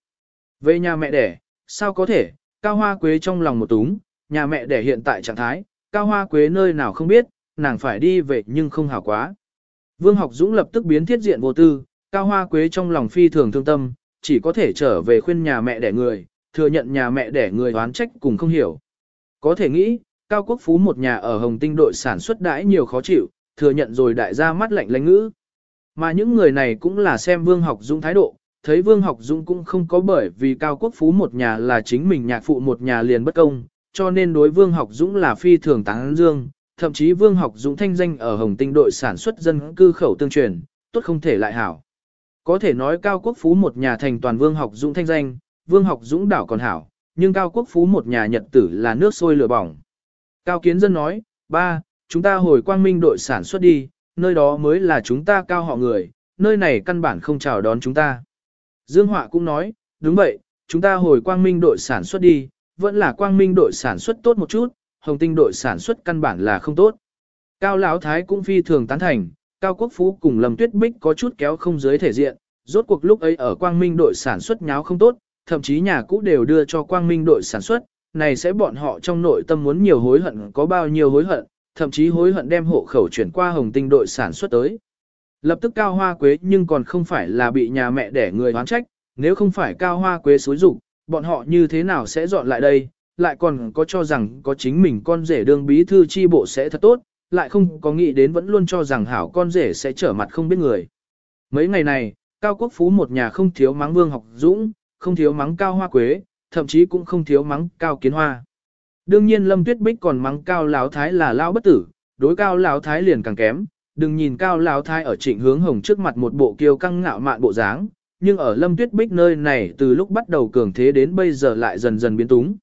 về nhà mẹ đẻ, sao có thể, Cao Hoa Quế trong lòng một túng, nhà mẹ đẻ hiện tại trạng thái, Cao Hoa Quế nơi nào không biết, nàng phải đi về nhưng không hảo quá. Vương học dũng lập tức biến thiết diện vô tư, Cao Hoa Quế trong lòng phi thường thương tâm, chỉ có thể trở về khuyên nhà mẹ đẻ người, thừa nhận nhà mẹ đẻ người oán trách cùng không hiểu. Có thể nghĩ, Cao Quốc Phú một nhà ở Hồng Tinh đội sản xuất đãi nhiều khó chịu, thừa nhận rồi đại gia mắt lạnh lánh ngữ. Mà những người này cũng là xem Vương Học Dũng thái độ, thấy Vương Học Dũng cũng không có bởi vì Cao Quốc Phú một nhà là chính mình nhạc phụ một nhà liền bất công, cho nên đối Vương Học Dũng là phi thường tán dương, thậm chí Vương Học Dũng thanh danh ở Hồng Tinh đội sản xuất dân cư khẩu tương truyền, tốt không thể lại hảo. Có thể nói Cao Quốc Phú một nhà thành toàn Vương Học Dũng thanh danh, Vương Học Dũng đảo còn hảo, nhưng Cao Quốc Phú một nhà nhật tử là nước sôi lửa bỏng. Cao Kiến Dân nói, ba, chúng ta hồi quang minh đội sản xuất đi, nơi đó mới là chúng ta cao họ người, nơi này căn bản không chào đón chúng ta. Dương Họa cũng nói, đúng vậy, chúng ta hồi quang minh đội sản xuất đi, vẫn là quang minh đội sản xuất tốt một chút, hồng tinh đội sản xuất căn bản là không tốt. Cao Lão Thái cũng phi thường tán thành, Cao Quốc Phú cùng Lâm Tuyết Bích có chút kéo không dưới thể diện, rốt cuộc lúc ấy ở quang minh đội sản xuất nháo không tốt, thậm chí nhà cũ đều đưa cho quang minh đội sản xuất, này sẽ bọn họ trong nội tâm muốn nhiều hối hận có bao nhiêu hối hận, thậm chí hối hận đem hộ khẩu chuyển qua hồng tinh đội sản xuất tới. Lập tức cao hoa quế nhưng còn không phải là bị nhà mẹ đẻ người hoán trách, nếu không phải cao hoa quế xối rụng, bọn họ như thế nào sẽ dọn lại đây, lại còn có cho rằng có chính mình con rể đương bí thư chi bộ sẽ thật tốt, lại không có nghĩ đến vẫn luôn cho rằng hảo con rể sẽ trở mặt không biết người. Mấy ngày này, Cao Quốc Phú một nhà không thiếu mắng Vương Học Dũng, không thiếu mắng Cao Hoa Quế, thậm chí cũng không thiếu mắng Cao Kiến Hoa. Đương nhiên Lâm Tuyết Bích còn mắng Cao Lão Thái là lão bất tử, đối Cao Lão Thái liền càng kém, đừng nhìn Cao Lão Thái ở trịnh hướng hồng trước mặt một bộ kiêu căng ngạo mạn bộ dáng, nhưng ở Lâm Tuyết Bích nơi này từ lúc bắt đầu cường thế đến bây giờ lại dần dần biến túng.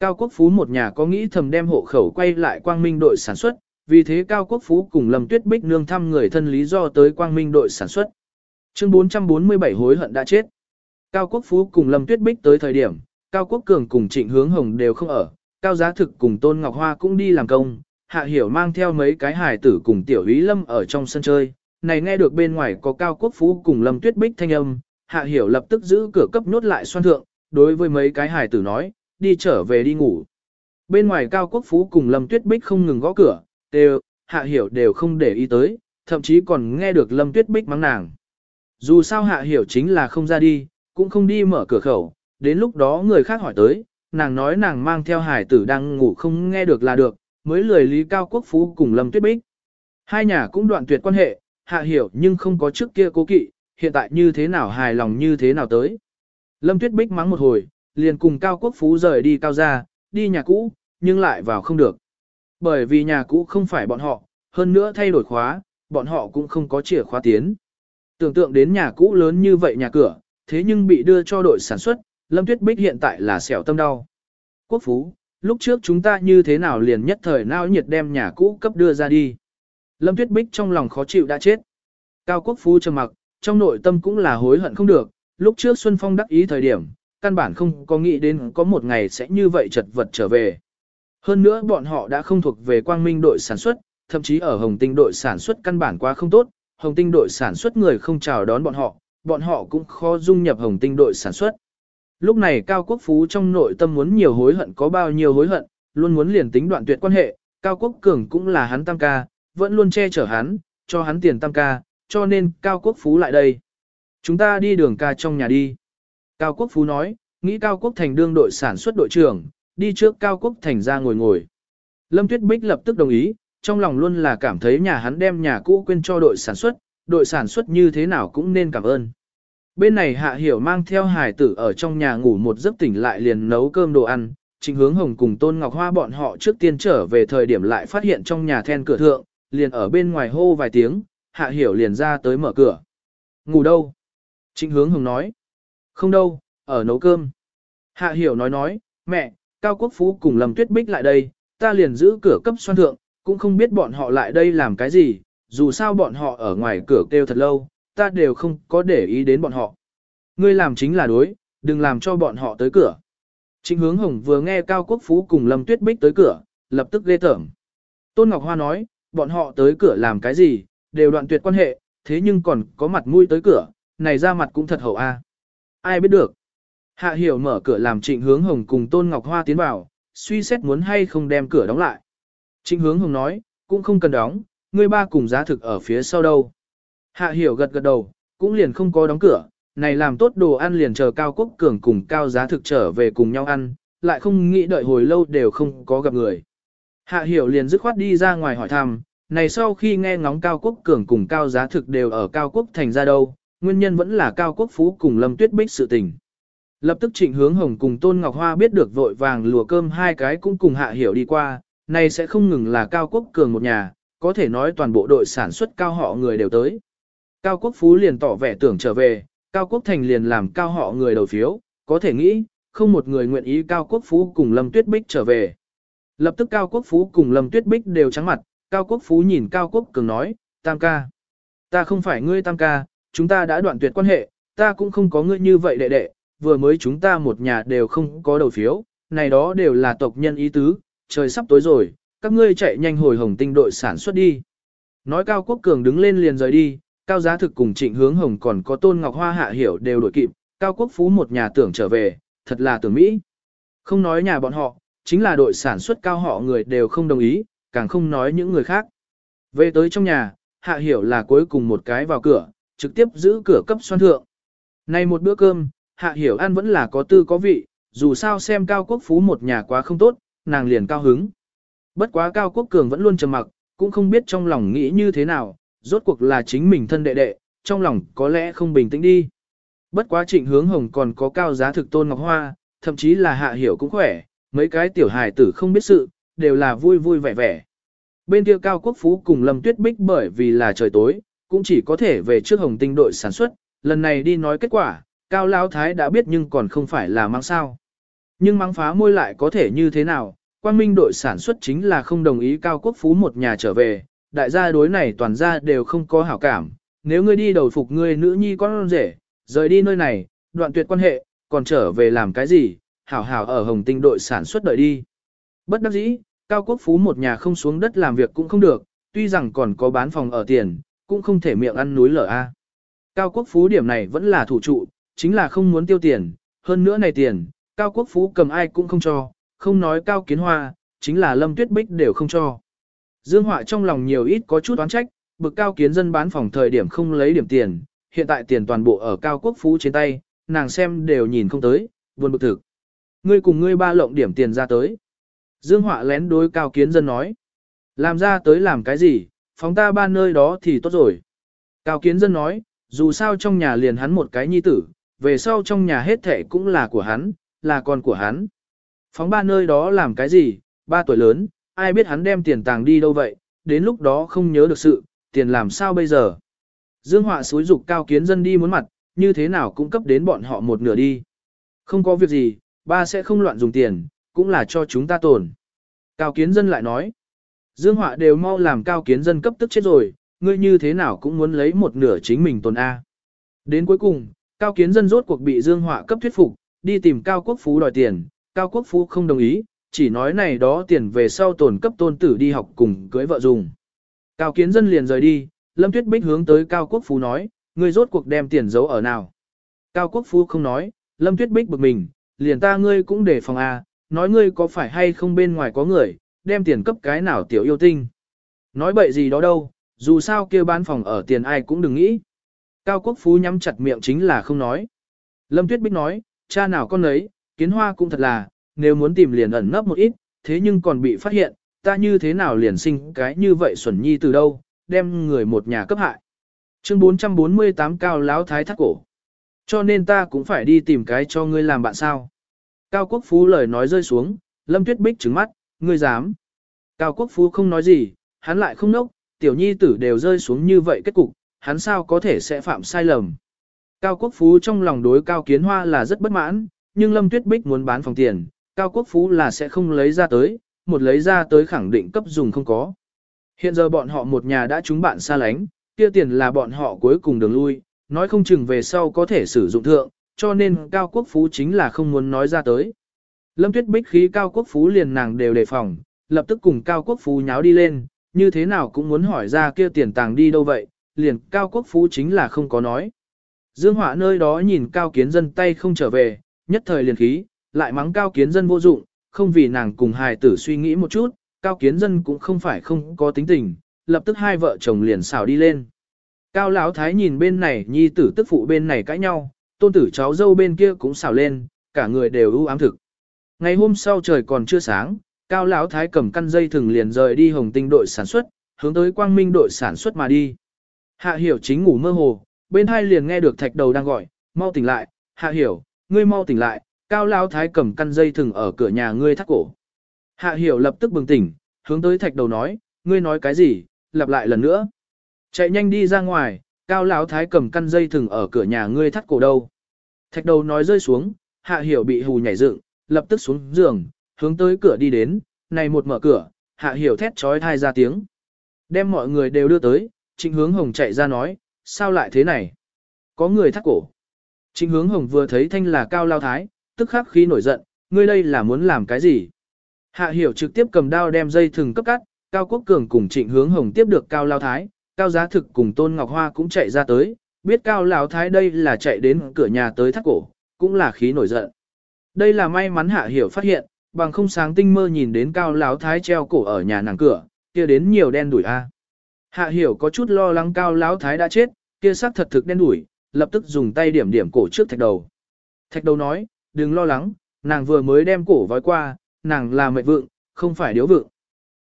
Cao Quốc Phú một nhà có nghĩ thầm đem hộ khẩu quay lại quang minh đội sản xuất, vì thế Cao Quốc Phú cùng Lâm Tuyết Bích nương thăm người thân lý do tới quang minh đội sản xuất. Chương 447 hối hận đã chết. Cao Quốc Phú cùng Lâm Tuyết Bích tới thời điểm, Cao Quốc Cường cùng Trịnh Hướng Hồng đều không ở, Cao Giá Thực cùng Tôn Ngọc Hoa cũng đi làm công, Hạ Hiểu mang theo mấy cái hài tử cùng Tiểu Ý Lâm ở trong sân chơi, này nghe được bên ngoài có Cao Quốc Phú cùng Lâm Tuyết Bích thanh âm, Hạ Hiểu lập tức giữ cửa cấp nốt lại xoan thượng, đối với mấy cái hài tử nói, đi trở về đi ngủ. Bên ngoài Cao Quốc Phú cùng Lâm Tuyết Bích không ngừng gõ cửa, đều, Hạ Hiểu đều không để ý tới, thậm chí còn nghe được Lâm Tuyết Bích mắng nàng. Dù sao Hạ Hiểu chính là không ra đi, cũng không đi mở cửa khẩu, đến lúc đó người khác hỏi tới, nàng nói nàng mang theo hải tử đang ngủ không nghe được là được, mới lười lý cao quốc phú cùng Lâm Tuyết Bích. Hai nhà cũng đoạn tuyệt quan hệ, hạ hiểu nhưng không có trước kia cố kỵ, hiện tại như thế nào hài lòng như thế nào tới. Lâm Tuyết Bích mắng một hồi, liền cùng Cao Quốc Phú rời đi cao ra, đi nhà cũ, nhưng lại vào không được. Bởi vì nhà cũ không phải bọn họ, hơn nữa thay đổi khóa, bọn họ cũng không có chìa khóa tiến. Tưởng tượng đến nhà cũ lớn như vậy nhà cửa, thế nhưng bị đưa cho đội sản xuất, Lâm Tuyết Bích hiện tại là sẹo tâm đau. Quốc Phú, lúc trước chúng ta như thế nào liền nhất thời nao nhiệt đem nhà cũ cấp đưa ra đi. Lâm Tuyết Bích trong lòng khó chịu đã chết. Cao Quốc Phú trầm mặc, trong nội tâm cũng là hối hận không được, lúc trước Xuân Phong đắc ý thời điểm, căn bản không có nghĩ đến có một ngày sẽ như vậy chật vật trở về. Hơn nữa bọn họ đã không thuộc về quang minh đội sản xuất, thậm chí ở Hồng Tinh đội sản xuất căn bản quá không tốt, Hồng Tinh đội sản xuất người không chào đón bọn họ, bọn họ cũng khó dung nhập Hồng Tinh đội sản xuất. Lúc này Cao Quốc Phú trong nội tâm muốn nhiều hối hận có bao nhiêu hối hận, luôn muốn liền tính đoạn tuyệt quan hệ, Cao Quốc Cường cũng là hắn tam ca, vẫn luôn che chở hắn, cho hắn tiền tam ca, cho nên Cao Quốc Phú lại đây. Chúng ta đi đường ca trong nhà đi. Cao Quốc Phú nói, nghĩ Cao Quốc Thành đương đội sản xuất đội trưởng, đi trước Cao Quốc Thành ra ngồi ngồi. Lâm Tuyết Bích lập tức đồng ý, trong lòng luôn là cảm thấy nhà hắn đem nhà cũ quên cho đội sản xuất, đội sản xuất như thế nào cũng nên cảm ơn. Bên này Hạ Hiểu mang theo hải tử ở trong nhà ngủ một giấc tỉnh lại liền nấu cơm đồ ăn, Trịnh Hướng Hồng cùng Tôn Ngọc Hoa bọn họ trước tiên trở về thời điểm lại phát hiện trong nhà then cửa thượng, liền ở bên ngoài hô vài tiếng, Hạ Hiểu liền ra tới mở cửa. Ngủ đâu? Trịnh Hướng Hồng nói. Không đâu, ở nấu cơm. Hạ Hiểu nói nói, mẹ, Cao Quốc Phú cùng Lâm Tuyết Bích lại đây, ta liền giữ cửa cấp xoan thượng, cũng không biết bọn họ lại đây làm cái gì, dù sao bọn họ ở ngoài cửa kêu thật lâu, ta đều không có để ý đến bọn họ. Ngươi làm chính là đối, đừng làm cho bọn họ tới cửa. Trịnh hướng hồng vừa nghe Cao Quốc Phú cùng Lâm Tuyết Bích tới cửa, lập tức ghê tởm. Tôn Ngọc Hoa nói, bọn họ tới cửa làm cái gì, đều đoạn tuyệt quan hệ, thế nhưng còn có mặt mũi tới cửa, này ra mặt cũng thật hậu a. Ai biết được. Hạ hiểu mở cửa làm trịnh hướng hồng cùng Tôn Ngọc Hoa tiến vào, suy xét muốn hay không đem cửa đóng lại. Trịnh hướng hồng nói, cũng không cần đóng, ngươi ba cùng giá thực ở phía sau đâu. Hạ hiểu gật gật đầu, cũng liền không có đóng cửa, này làm tốt đồ ăn liền chờ Cao Quốc Cường cùng Cao Giá Thực trở về cùng nhau ăn, lại không nghĩ đợi hồi lâu đều không có gặp người. Hạ Hiểu liền dứt khoát đi ra ngoài hỏi thăm, này sau khi nghe ngóng Cao Quốc Cường cùng Cao Giá Thực đều ở Cao Quốc Thành ra đâu, nguyên nhân vẫn là Cao Quốc Phú cùng Lâm Tuyết Bích sự tình. Lập tức trịnh hướng hồng cùng Tôn Ngọc Hoa biết được vội vàng lùa cơm hai cái cũng cùng Hạ Hiểu đi qua, này sẽ không ngừng là Cao Quốc Cường một nhà, có thể nói toàn bộ đội sản xuất cao họ người đều tới. Cao Quốc Phú liền tỏ vẻ tưởng trở về, Cao Quốc Thành liền làm cao họ người đầu phiếu, có thể nghĩ, không một người nguyện ý Cao Quốc Phú cùng Lâm Tuyết Bích trở về. Lập tức Cao Quốc Phú cùng Lâm Tuyết Bích đều trắng mặt, Cao Quốc Phú nhìn Cao Quốc Cường nói, Tam ca. Ta không phải ngươi Tam ca, chúng ta đã đoạn tuyệt quan hệ, ta cũng không có ngươi như vậy đệ đệ, vừa mới chúng ta một nhà đều không có đầu phiếu, này đó đều là tộc nhân ý tứ, trời sắp tối rồi, các ngươi chạy nhanh hồi hồng tinh đội sản xuất đi. Nói Cao Quốc Cường đứng lên liền rời đi, Cao Giá Thực cùng Trịnh Hướng Hồng còn có Tôn Ngọc Hoa hạ hiểu đều đổi kịp, Cao Quốc Phú một nhà tưởng trở về, thật là tưởng Mỹ. Không nói nhà bọn họ, chính là đội sản xuất cao họ người đều không đồng ý, càng không nói những người khác. Về tới trong nhà, hạ hiểu là cuối cùng một cái vào cửa, trực tiếp giữ cửa cấp xoan thượng. nay một bữa cơm, hạ hiểu ăn vẫn là có tư có vị, dù sao xem Cao Quốc Phú một nhà quá không tốt, nàng liền cao hứng. Bất quá Cao Quốc Cường vẫn luôn trầm mặc, cũng không biết trong lòng nghĩ như thế nào, rốt cuộc là chính mình thân đệ đệ, trong lòng có lẽ không bình tĩnh đi. Bất quá trịnh hướng hồng còn có cao giá thực tôn ngọc hoa, thậm chí là hạ hiểu cũng khỏe, mấy cái tiểu hài tử không biết sự, đều là vui vui vẻ vẻ. Bên kia cao quốc phú cùng lâm tuyết bích bởi vì là trời tối, cũng chỉ có thể về trước hồng tinh đội sản xuất, lần này đi nói kết quả, cao lão thái đã biết nhưng còn không phải là mang sao. Nhưng mang phá môi lại có thể như thế nào, quang minh đội sản xuất chính là không đồng ý cao quốc phú một nhà trở về, đại gia đối này toàn gia đều không có hảo cảm, nếu ngươi đi đầu phục ngươi nữ nhi con rể, rời đi nơi này, đoạn tuyệt quan hệ, còn trở về làm cái gì, hảo hảo ở hồng tinh đội sản xuất đợi đi. Bất đắc dĩ, Cao Quốc Phú một nhà không xuống đất làm việc cũng không được, tuy rằng còn có bán phòng ở tiền, cũng không thể miệng ăn núi lở a. Cao Quốc Phú điểm này vẫn là thủ trụ, chính là không muốn tiêu tiền, hơn nữa này tiền, Cao Quốc Phú cầm ai cũng không cho, không nói Cao Kiến Hoa, chính là Lâm Tuyết Bích đều không cho. Dương Họa trong lòng nhiều ít có chút oán trách, bực Cao Kiến dân bán phòng thời điểm không lấy điểm tiền, hiện tại tiền toàn bộ ở Cao Quốc Phú trên tay, nàng xem đều nhìn không tới, buồn bực thực. Ngươi cùng ngươi ba lộng điểm tiền ra tới. Dương Họa lén đối Cao Kiến dân nói. Làm ra tới làm cái gì, phóng ta ba nơi đó thì tốt rồi. Cao Kiến dân nói, dù sao trong nhà liền hắn một cái nhi tử, về sau trong nhà hết thẻ cũng là của hắn, là con của hắn. Phóng ba nơi đó làm cái gì, ba tuổi lớn, ai biết hắn đem tiền tàng đi đâu vậy, đến lúc đó không nhớ được sự, tiền làm sao bây giờ. Dương Họa xúi dục cao kiến dân đi muốn mặt, như thế nào cũng cấp đến bọn họ một nửa đi. Không có việc gì, ba sẽ không loạn dùng tiền, cũng là cho chúng ta tồn. Cao kiến dân lại nói, Dương Họa đều mau làm cao kiến dân cấp tức chết rồi, ngươi như thế nào cũng muốn lấy một nửa chính mình tồn A. Đến cuối cùng, cao kiến dân rốt cuộc bị Dương Họa cấp thuyết phục, đi tìm Cao Quốc Phú đòi tiền, Cao Quốc Phú không đồng ý, chỉ nói này đó tiền về sau tổn cấp tôn tử đi học cùng cưới vợ dùng. Cao kiến dân liền rời đi, Lâm Tuyết Bích hướng tới Cao Quốc Phú nói, ngươi rốt cuộc đem tiền giấu ở nào. Cao Quốc Phú không nói, Lâm Tuyết Bích bực mình, liền ta ngươi cũng để phòng A, nói ngươi có phải hay không bên ngoài có người, đem tiền cấp cái nào tiểu yêu tinh. Nói bậy gì đó đâu, dù sao kia bán phòng ở tiền ai cũng đừng nghĩ. Cao Quốc Phú nhắm chặt miệng chính là không nói. Lâm Tuyết Bích nói, cha nào con ấy, kiến hoa cũng thật là, nếu muốn tìm liền ẩn nấp một ít, thế nhưng còn bị phát hiện, ta như thế nào liền sinh cái như vậy xuẩn nhi từ đâu, đem người một nhà cấp hại. Chương 448 cao láo thái thắt cổ. Cho nên ta cũng phải đi tìm cái cho ngươi làm bạn sao. Cao Quốc Phú lời nói rơi xuống, Lâm Tuyết Bích trứng mắt, ngươi dám. Cao Quốc Phú không nói gì, hắn lại không nốc, tiểu nhi tử đều rơi xuống như vậy kết cục, hắn sao có thể sẽ phạm sai lầm. Cao Quốc Phú trong lòng đối Cao Kiến Hoa là rất bất mãn, nhưng Lâm Tuyết Bích muốn bán phòng tiền, Cao Quốc Phú là sẽ không lấy ra tới, một lấy ra tới khẳng định cấp dùng không có. Hiện giờ bọn họ một nhà đã trúng bạn xa lánh, kia tiền là bọn họ cuối cùng đường lui, nói không chừng về sau có thể sử dụng thượng, cho nên Cao Quốc Phú chính là không muốn nói ra tới. Lâm Tuyết Bích khí Cao Quốc Phú liền nàng đều đề phòng, lập tức cùng Cao Quốc Phú nháo đi lên, như thế nào cũng muốn hỏi ra kia tiền tàng đi đâu vậy, liền Cao Quốc Phú chính là không có nói. Dương Họa nơi đó nhìn Cao Kiến Dân tay không trở về, nhất thời liền khí, lại mắng Cao Kiến Dân vô dụng, không vì nàng cùng hài tử suy nghĩ một chút, Cao Kiến Dân cũng không phải không có tính tình, lập tức hai vợ chồng liền xào đi lên. Cao Lão Thái nhìn bên này nhi tử tức phụ bên này cãi nhau, tôn tử cháu dâu bên kia cũng xào lên, cả người đều ưu ám thực. Ngày hôm sau trời còn chưa sáng, Cao Lão Thái cầm căn dây thừng liền rời đi hồng tinh đội sản xuất, hướng tới quang minh đội sản xuất mà đi. Hạ hiểu chính ngủ mơ hồ, bên hai liền nghe được thạch đầu đang gọi, mau tỉnh lại, hạ hiểu, ngươi mau tỉnh lại, Cao Lão Thái cầm căn dây thừng ở cửa nhà ngươi thắt cổ. Hạ hiểu lập tức bừng tỉnh, hướng tới thạch đầu nói, ngươi nói cái gì, lặp lại lần nữa. Chạy nhanh đi ra ngoài, cao lão thái cầm căn dây thừng ở cửa nhà ngươi thắt cổ đâu. Thạch đầu nói rơi xuống, hạ hiểu bị hù nhảy dựng, lập tức xuống giường, hướng tới cửa đi đến, này một mở cửa, hạ hiểu thét trói thai ra tiếng. Đem mọi người đều đưa tới, trịnh hướng hồng chạy ra nói, sao lại thế này? Có người thắt cổ. Trịnh hướng hồng vừa thấy thanh là cao lao thái, tức khắc khí nổi giận, ngươi đây là muốn làm cái gì? Hạ hiểu trực tiếp cầm đao đem dây thừng cấp cắt, cao quốc cường cùng trịnh hướng hồng tiếp được cao lao thái, Cao giá thực cùng Tôn Ngọc Hoa cũng chạy ra tới, biết Cao Lão Thái đây là chạy đến cửa nhà tới thắt cổ, cũng là khí nổi giận. Đây là may mắn Hạ Hiểu phát hiện, bằng không sáng tinh mơ nhìn đến Cao Lão Thái treo cổ ở nhà nàng cửa, kia đến nhiều đen đuổi a. Hạ Hiểu có chút lo lắng Cao Lão Thái đã chết, kia xác thật thực đen đuổi, lập tức dùng tay điểm điểm cổ trước thạch đầu. Thạch đầu nói, đừng lo lắng, nàng vừa mới đem cổ vói qua, nàng là mệnh vượng, không phải điếu vượng.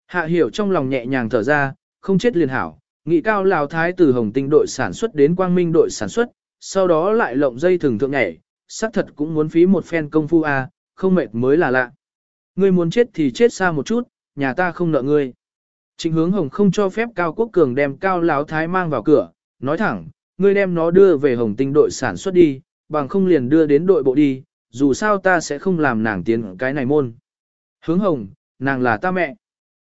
Hạ Hiểu trong lòng nhẹ nhàng thở ra, không chết liền hảo, Nghị cao Lào Thái từ Hồng Tinh đội sản xuất đến Quang Minh đội sản xuất, sau đó lại lộng dây thường thượng nhảy, xác thật cũng muốn phí một phen công phu a, à, không mệt mới là lạ. Ngươi muốn chết thì chết xa một chút, nhà ta không nợ ngươi. Trịnh hướng Hồng không cho phép Cao Quốc Cường đem Cao Láo Thái mang vào cửa, nói thẳng, ngươi đem nó đưa về Hồng Tinh đội sản xuất đi, bằng không liền đưa đến đội bộ đi, dù sao ta sẽ không làm nàng tiến cái này môn. Hướng Hồng, nàng là ta mẹ.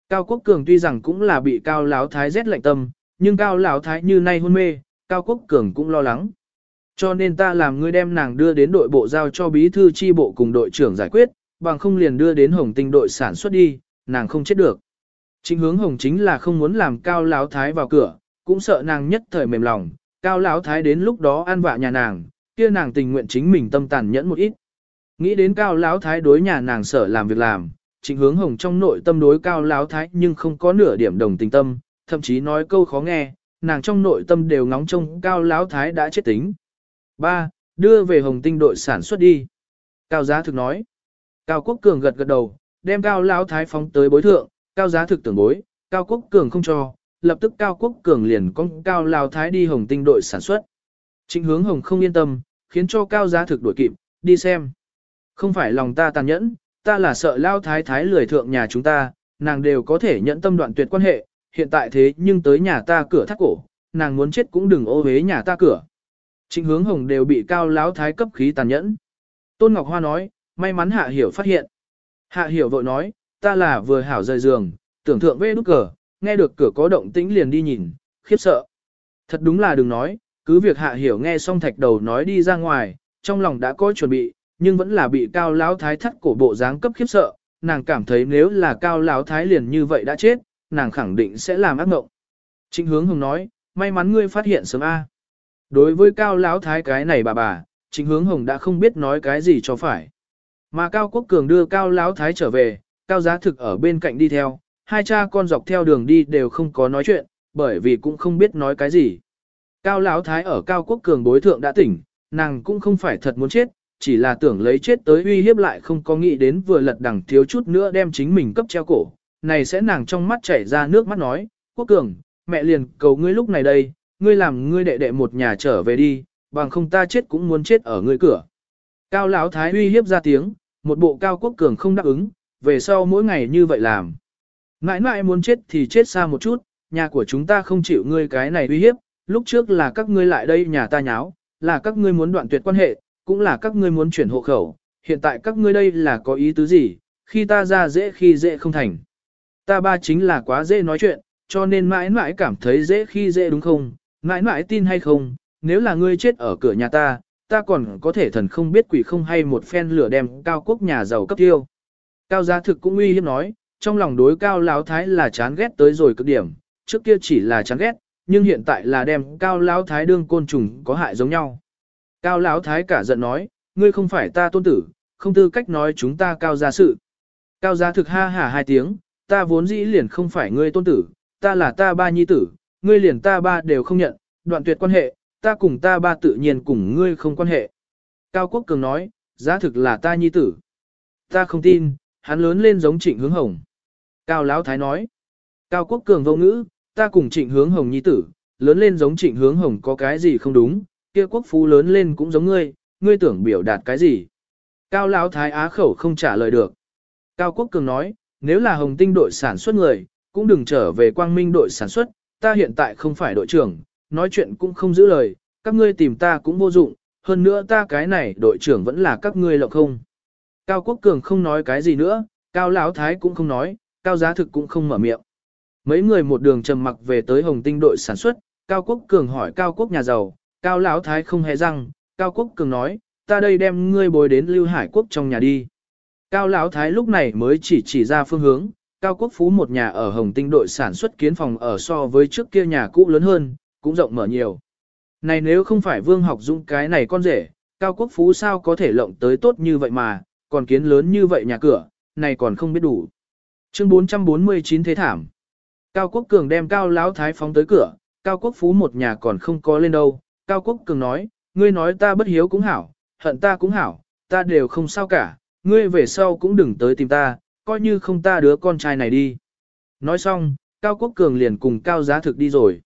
Cao Quốc Cường tuy rằng cũng là bị Cao Láo Thái rét lạnh tâm, nhưng cao lão thái như nay hôn mê, cao quốc cường cũng lo lắng. Cho nên ta làm ngươi đem nàng đưa đến đội bộ giao cho bí thư chi bộ cùng đội trưởng giải quyết, bằng không liền đưa đến hồng tinh đội sản xuất đi, nàng không chết được. Chính hướng hồng chính là không muốn làm cao lão thái vào cửa, cũng sợ nàng nhất thời mềm lòng, cao lão thái đến lúc đó an vạ nhà nàng, kia nàng tình nguyện chính mình tâm tàn nhẫn một ít. Nghĩ đến cao lão thái đối nhà nàng sợ làm việc làm, trịnh hướng hồng trong nội tâm đối cao lão thái nhưng không có nửa điểm đồng tình tâm, thậm chí nói câu khó nghe, nàng trong nội tâm đều ngóng trông cao lão thái đã chết tính. 3. Đưa về hồng tinh đội sản xuất đi. Cao giá thực nói. Cao quốc cường gật gật đầu, đem cao lão thái phóng tới bối thượng, cao giá thực tưởng bối, cao quốc cường không cho, lập tức cao quốc cường liền con cao lão thái đi hồng tinh đội sản xuất. Trịnh hướng hồng không yên tâm, khiến cho cao giá thực đuổi kịp, đi xem. Không phải lòng ta tàn nhẫn, ta là sợ lao thái thái lười thượng nhà chúng ta, nàng đều có thể nhận tâm đoạn tuyệt quan hệ, hiện tại thế nhưng tới nhà ta cửa thắt cổ, nàng muốn chết cũng đừng ô hế nhà ta cửa. Trịnh hướng hồng đều bị cao Lão thái cấp khí tàn nhẫn. Tôn Ngọc Hoa nói, may mắn hạ hiểu phát hiện. Hạ hiểu vội nói, ta là vừa hảo rời giường, tưởng thượng vê nút cờ, nghe được cửa có động tĩnh liền đi nhìn, khiếp sợ. Thật đúng là đừng nói, cứ việc hạ hiểu nghe xong thạch đầu nói đi ra ngoài, trong lòng đã có chuẩn bị, nhưng vẫn là bị cao lão thái thắt cổ bộ dáng cấp khiếp sợ, nàng cảm thấy nếu là cao lão thái liền như vậy đã chết, nàng khẳng định sẽ làm ác mộng. Trịnh hướng hồng nói, may mắn ngươi phát hiện sớm A. Đối với cao lão thái cái này bà bà, trịnh hướng hồng đã không biết nói cái gì cho phải. Mà cao quốc cường đưa cao lão thái trở về, cao giá thực ở bên cạnh đi theo, hai cha con dọc theo đường đi đều không có nói chuyện, bởi vì cũng không biết nói cái gì. Cao lão thái ở cao quốc cường bối thượng đã tỉnh, nàng cũng không phải thật muốn chết, chỉ là tưởng lấy chết tới uy hiếp lại không có nghĩ đến vừa lật đằng thiếu chút nữa đem chính mình cấp treo cổ, này sẽ nàng trong mắt chảy ra nước mắt nói, quốc cường, mẹ liền cầu ngươi lúc này đây, ngươi làm ngươi đệ đệ một nhà trở về đi, bằng không ta chết cũng muốn chết ở ngươi cửa. Cao lão thái uy hiếp ra tiếng, một bộ cao quốc cường không đáp ứng, về sau mỗi ngày như vậy làm. Ngại ngại muốn chết thì chết xa một chút, nhà của chúng ta không chịu ngươi cái này uy hiếp, lúc trước là các ngươi lại đây nhà ta nháo, là các ngươi muốn đoạn tuyệt quan hệ, cũng là các ngươi muốn chuyển hộ khẩu, hiện tại các ngươi đây là có ý tứ gì, khi ta ra dễ khi dễ không thành. Ta ba chính là quá dễ nói chuyện, cho nên mãi mãi cảm thấy dễ khi dễ đúng không, mãi mãi tin hay không, nếu là ngươi chết ở cửa nhà ta, ta còn có thể thần không biết quỷ không hay một phen lửa đem cao quốc nhà giàu cấp tiêu. Cao gia thực cũng uy hiếp nói, trong lòng đối cao lão thái là chán ghét tới rồi cực điểm, trước kia chỉ là chán ghét, nhưng hiện tại là đem cao lão thái đương côn trùng có hại giống nhau. Cao lão thái cả giận nói, ngươi không phải ta tôn tử, không tư cách nói chúng ta cao gia sự. Cao gia thực ha hả hai tiếng, ta vốn dĩ liền không phải ngươi tôn tử, ta là ta ba nhi tử, ngươi liền ta ba đều không nhận, đoạn tuyệt quan hệ, ta cùng ta ba tự nhiên cùng ngươi không quan hệ. Cao Quốc Cường nói, giá thực là ta nhi tử. Ta không tin, hắn lớn lên giống trịnh hướng hồng. Cao Lão Thái nói, Cao Quốc Cường vô ngữ, ta cùng trịnh hướng hồng nhi tử, lớn lên giống trịnh hướng hồng có cái gì không đúng, kia quốc phú lớn lên cũng giống ngươi, ngươi tưởng biểu đạt cái gì. Cao Lão Thái á khẩu không trả lời được. Cao Quốc Cường nói, nếu là hồng tinh đội sản xuất người, cũng đừng trở về quang minh đội sản xuất, ta hiện tại không phải đội trưởng, nói chuyện cũng không giữ lời, các ngươi tìm ta cũng vô dụng, hơn nữa ta cái này đội trưởng vẫn là các ngươi lộng không. Cao Quốc Cường không nói cái gì nữa, Cao Lão Thái cũng không nói, Cao Giá Thực cũng không mở miệng. Mấy người một đường trầm mặc về tới Hồng Tinh đội sản xuất, Cao Quốc Cường hỏi Cao Quốc nhà giàu, Cao Lão Thái không hề răng, Cao Quốc Cường nói, ta đây đem ngươi bồi đến Lưu Hải Quốc trong nhà đi. Cao Lão Thái lúc này mới chỉ chỉ ra phương hướng, Cao Quốc Phú một nhà ở Hồng Tinh đội sản xuất kiến phòng ở so với trước kia nhà cũ lớn hơn, cũng rộng mở nhiều. Này nếu không phải Vương Học Dũng cái này con rể, Cao Quốc Phú sao có thể lộng tới tốt như vậy mà, còn kiến lớn như vậy nhà cửa, này còn không biết đủ. Chương 449 Thế Thảm Cao Quốc Cường đem Cao Lão Thái phóng tới cửa, Cao Quốc Phú một nhà còn không có lên đâu. Cao Quốc Cường nói, ngươi nói ta bất hiếu cũng hảo, hận ta cũng hảo, ta đều không sao cả, ngươi về sau cũng đừng tới tìm ta, coi như không ta đứa con trai này đi. Nói xong, Cao Quốc Cường liền cùng Cao Giá Thực đi rồi.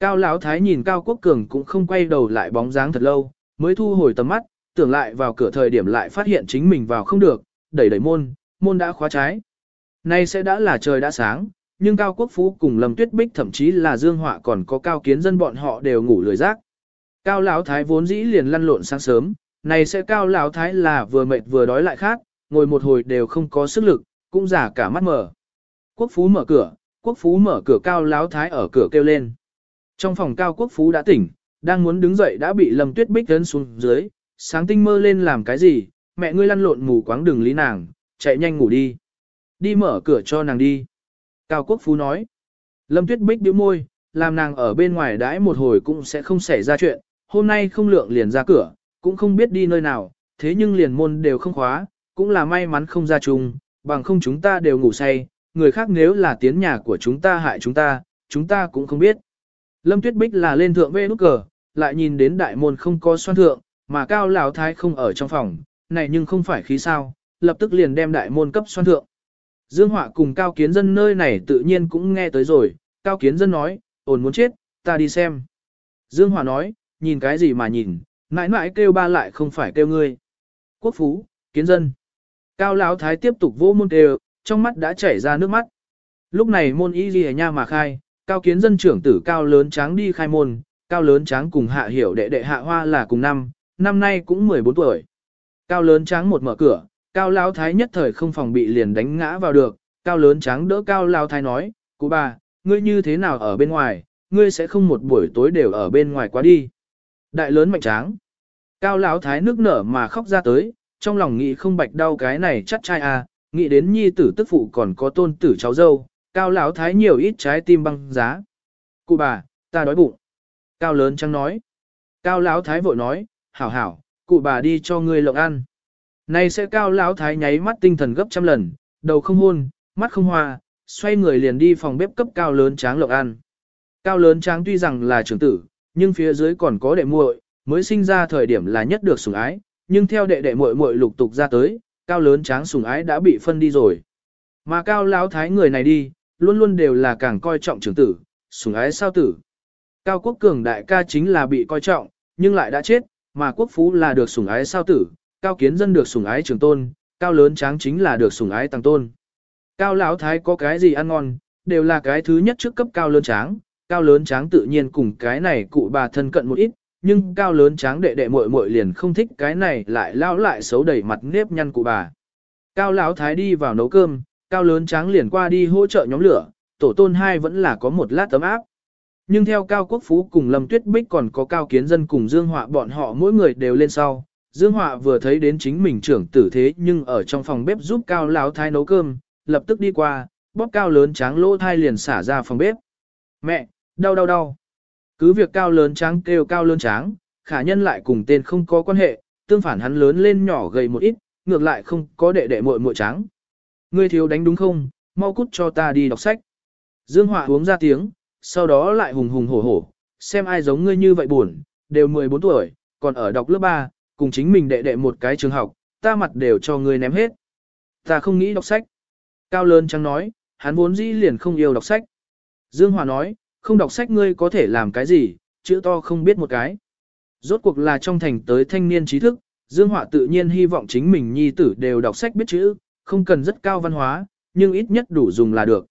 Cao Lão Thái nhìn Cao Quốc Cường cũng không quay đầu lại bóng dáng thật lâu, mới thu hồi tầm mắt, tưởng lại vào cửa thời điểm lại phát hiện chính mình vào không được, đẩy đẩy môn, môn đã khóa trái. Nay sẽ đã là trời đã sáng, nhưng Cao Quốc Phú cùng Lâm Tuyết Bích thậm chí là Dương Họa còn có Cao Kiến dân bọn họ đều ngủ lười giác. Cao Lão Thái vốn dĩ liền lăn lộn sáng sớm, này sẽ Cao Lão Thái là vừa mệt vừa đói lại khác, ngồi một hồi đều không có sức lực, cũng giả cả mắt mở. Quốc Phú mở cửa, Quốc Phú mở cửa Cao Lão Thái ở cửa kêu lên. Trong phòng Cao Quốc Phú đã tỉnh, đang muốn đứng dậy đã bị Lâm Tuyết Bích ấn xuống dưới, sáng tinh mơ lên làm cái gì, mẹ ngươi lăn lộn mù quáng đừng lý nàng, chạy nhanh ngủ đi. Đi mở cửa cho nàng đi. Cao Quốc Phú nói. Lâm Tuyết Bích bĩu môi, làm nàng ở bên ngoài đãi một hồi cũng sẽ không xảy ra chuyện, hôm nay không lượng liền ra cửa, cũng không biết đi nơi nào, thế nhưng liền môn đều không khóa, cũng là may mắn không ra chung, bằng không chúng ta đều ngủ say, người khác nếu là tiến nhà của chúng ta hại chúng ta, chúng ta cũng không biết. Lâm Tuyết Bích là lên thượng vê nút cờ, lại nhìn đến đại môn không có xoan thượng, mà cao lão thái không ở trong phòng, này nhưng không phải khí sao, lập tức liền đem đại môn cấp xoan thượng. Dương Họa cùng Cao Kiến Dân nơi này tự nhiên cũng nghe tới rồi, Cao Kiến Dân nói, ổn muốn chết, ta đi xem. Dương Họa nói, nhìn cái gì mà nhìn, mãi mãi kêu ba lại không phải kêu ngươi. Quốc Phú, Kiến Dân. Cao Lão Thái tiếp tục vô môn kêu, trong mắt đã chảy ra nước mắt. Lúc này môn y ghi nha mà khai, Cao Kiến Dân trưởng tử Cao Lớn Tráng đi khai môn, Cao Lớn Tráng cùng Hạ Hiểu đệ đệ Hạ Hoa là cùng năm, năm nay cũng 14 tuổi. Cao Lớn Tráng một mở cửa, Cao Lão Thái nhất thời không phòng bị liền đánh ngã vào được, Cao lớn tráng đỡ Cao Lão Thái nói, cụ bà, ngươi như thế nào ở bên ngoài, ngươi sẽ không một buổi tối đều ở bên ngoài quá đi. Đại lớn mạnh tráng. Cao Lão Thái nước nở mà khóc ra tới, trong lòng nghĩ không bạch đau cái này chắc trai à, nghĩ đến nhi tử tức phụ còn có tôn tử cháu dâu, Cao Lão Thái nhiều ít trái tim băng giá. Cụ bà, ta đói bụng. Cao lớn trắng nói. Cao Lão Thái vội nói, hảo hảo, cụ bà đi cho ngươi lộng ăn. Này sẽ cao lão thái nháy mắt tinh thần gấp trăm lần, đầu không hôn, mắt không hoa, xoay người liền đi phòng bếp cấp cao lớn tráng lộng ăn. Cao lớn tráng tuy rằng là trưởng tử, nhưng phía dưới còn có đệ muội, mới sinh ra thời điểm là nhất được sủng ái, nhưng theo đệ đệ muội muội lục tục ra tới, cao lớn tráng sủng ái đã bị phân đi rồi. Mà cao lão thái người này đi, luôn luôn đều là càng coi trọng trưởng tử, sủng ái sao tử. Cao quốc cường đại ca chính là bị coi trọng, nhưng lại đã chết, mà quốc phú là được sủng ái sao tử, cao kiến dân được sủng ái trường tôn, cao lớn tráng chính là được sủng ái tăng tôn. Cao lão thái có cái gì ăn ngon, đều là cái thứ nhất trước cấp cao lớn tráng, cao lớn tráng tự nhiên cùng cái này cụ bà thân cận một ít, nhưng cao lớn tráng đệ đệ muội muội liền không thích cái này lại lão lại xấu đầy mặt nếp nhăn cụ bà. Cao lão thái đi vào nấu cơm, cao lớn tráng liền qua đi hỗ trợ nhóm lửa, tổ tôn hai vẫn là có một lát tấm áp. Nhưng theo Cao Quốc Phú cùng Lâm Tuyết Bích còn có Cao Kiến Dân cùng Dương Họa bọn họ mỗi người đều lên sau, Dương Họa vừa thấy đến chính mình trưởng tử thế nhưng ở trong phòng bếp giúp Cao Lão Thái nấu cơm, lập tức đi qua, bóp Cao lớn tráng lỗ thai liền xả ra phòng bếp. Mẹ, đau đau đau. Cứ việc Cao lớn tráng kêu Cao lớn tráng, khả nhân lại cùng tên không có quan hệ, tương phản hắn lớn lên nhỏ gầy một ít, ngược lại không có đệ đệ muội muội tráng Ngươi thiếu đánh đúng không, mau cút cho ta đi đọc sách. Dương Họa uống ra tiếng, sau đó lại hùng hùng hổ hổ, xem ai giống ngươi như vậy buồn, đều 14 tuổi, còn ở đọc lớp 3, cùng chính mình đệ đệ một cái trường học, ta mặt đều cho ngươi ném hết. Ta không nghĩ đọc sách. Cao lớn trắng nói, hắn vốn dĩ liền không yêu đọc sách. Dương Hòa nói, không đọc sách ngươi có thể làm cái gì, chữ to không biết một cái. Rốt cuộc là trong thành tới thanh niên trí thức, Dương Họa tự nhiên hy vọng chính mình nhi tử đều đọc sách biết chữ, không cần rất cao văn hóa, nhưng ít nhất đủ dùng là được.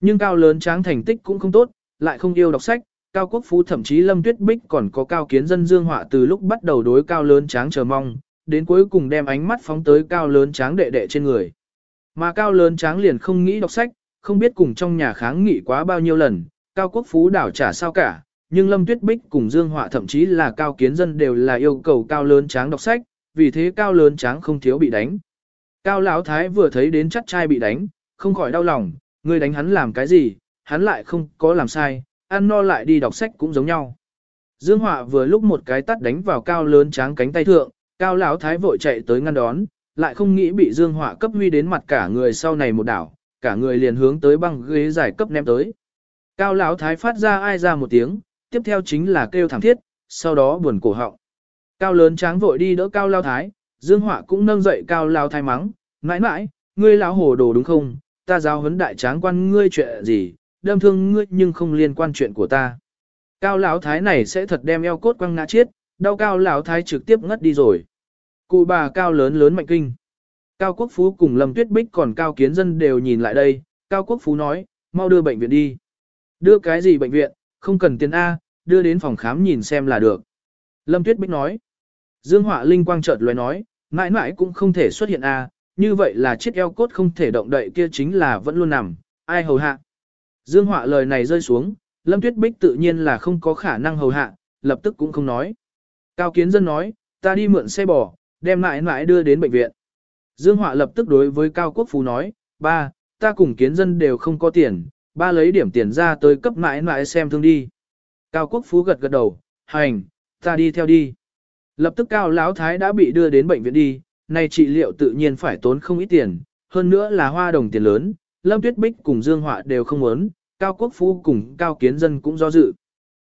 Nhưng cao lớn tráng thành tích cũng không tốt, lại không yêu đọc sách, cao quốc phú thậm chí lâm tuyết bích còn có cao kiến dân Dương Họa từ lúc bắt đầu đối cao lớn tráng chờ mong, đến cuối cùng đem ánh mắt phóng tới cao lớn tráng đệ đệ trên người. Mà cao lớn tráng liền không nghĩ đọc sách, không biết cùng trong nhà kháng nghị quá bao nhiêu lần, cao quốc phú đảo trả sao cả, nhưng Lâm Tuyết Bích cùng Dương Họa thậm chí là cao kiến dân đều là yêu cầu cao lớn tráng đọc sách, vì thế cao lớn tráng không thiếu bị đánh. Cao Lão Thái vừa thấy đến chắc trai bị đánh, không khỏi đau lòng, người đánh hắn làm cái gì, hắn lại không có làm sai, ăn no lại đi đọc sách cũng giống nhau. Dương Họa vừa lúc một cái tắt đánh vào cao lớn tráng cánh tay thượng, cao Lão Thái vội chạy tới ngăn đón, lại không nghĩ bị Dương Họa cấp huy đến mặt cả người sau này một đảo, cả người liền hướng tới băng ghế giải cấp ném tới. Cao Lão Thái phát ra ai ra một tiếng, tiếp theo chính là kêu thảm thiết, sau đó buồn cổ họng. Cao lớn tráng vội đi đỡ cao lao thái, Dương Họa cũng nâng dậy cao lao thái mắng, mãi mãi, ngươi lão hồ đồ đúng không, ta giáo huấn đại tráng quan ngươi chuyện gì, đâm thương ngươi nhưng không liên quan chuyện của ta. Cao lão thái này sẽ thật đem eo cốt quăng ngã chết, đau cao lão thái trực tiếp ngất đi rồi. Cụ bà cao lớn lớn mạnh kinh. Cao Quốc Phú cùng Lâm Tuyết Bích còn Cao Kiến Dân đều nhìn lại đây, Cao Quốc Phú nói, mau đưa bệnh viện đi. Đưa cái gì bệnh viện, không cần tiền A, đưa đến phòng khám nhìn xem là được. Lâm Tuyết Bích nói. Dương Họa Linh quang chợt lóe nói, mãi mãi cũng không thể xuất hiện A, như vậy là chiếc eo cốt không thể động đậy kia chính là vẫn luôn nằm, ai hầu hạ. Dương Họa lời này rơi xuống, Lâm Tuyết Bích tự nhiên là không có khả năng hầu hạ, lập tức cũng không nói. Cao Kiến Dân nói, ta đi mượn xe bò, đem mãi mãi đưa đến bệnh viện. Dương Họa lập tức đối với Cao Quốc Phú nói, ba, ta cùng Kiến Dân đều không có tiền, ba lấy điểm tiền ra tới cấp mãi mãi xem thương đi. Cao Quốc Phú gật gật đầu, hành, ta đi theo đi. Lập tức Cao Lão Thái đã bị đưa đến bệnh viện đi, nay trị liệu tự nhiên phải tốn không ít tiền, hơn nữa là hoa đồng tiền lớn, Lâm Tuyết Bích cùng Dương Họa đều không muốn, Cao Quốc Phú cùng Cao Kiến Dân cũng do dự.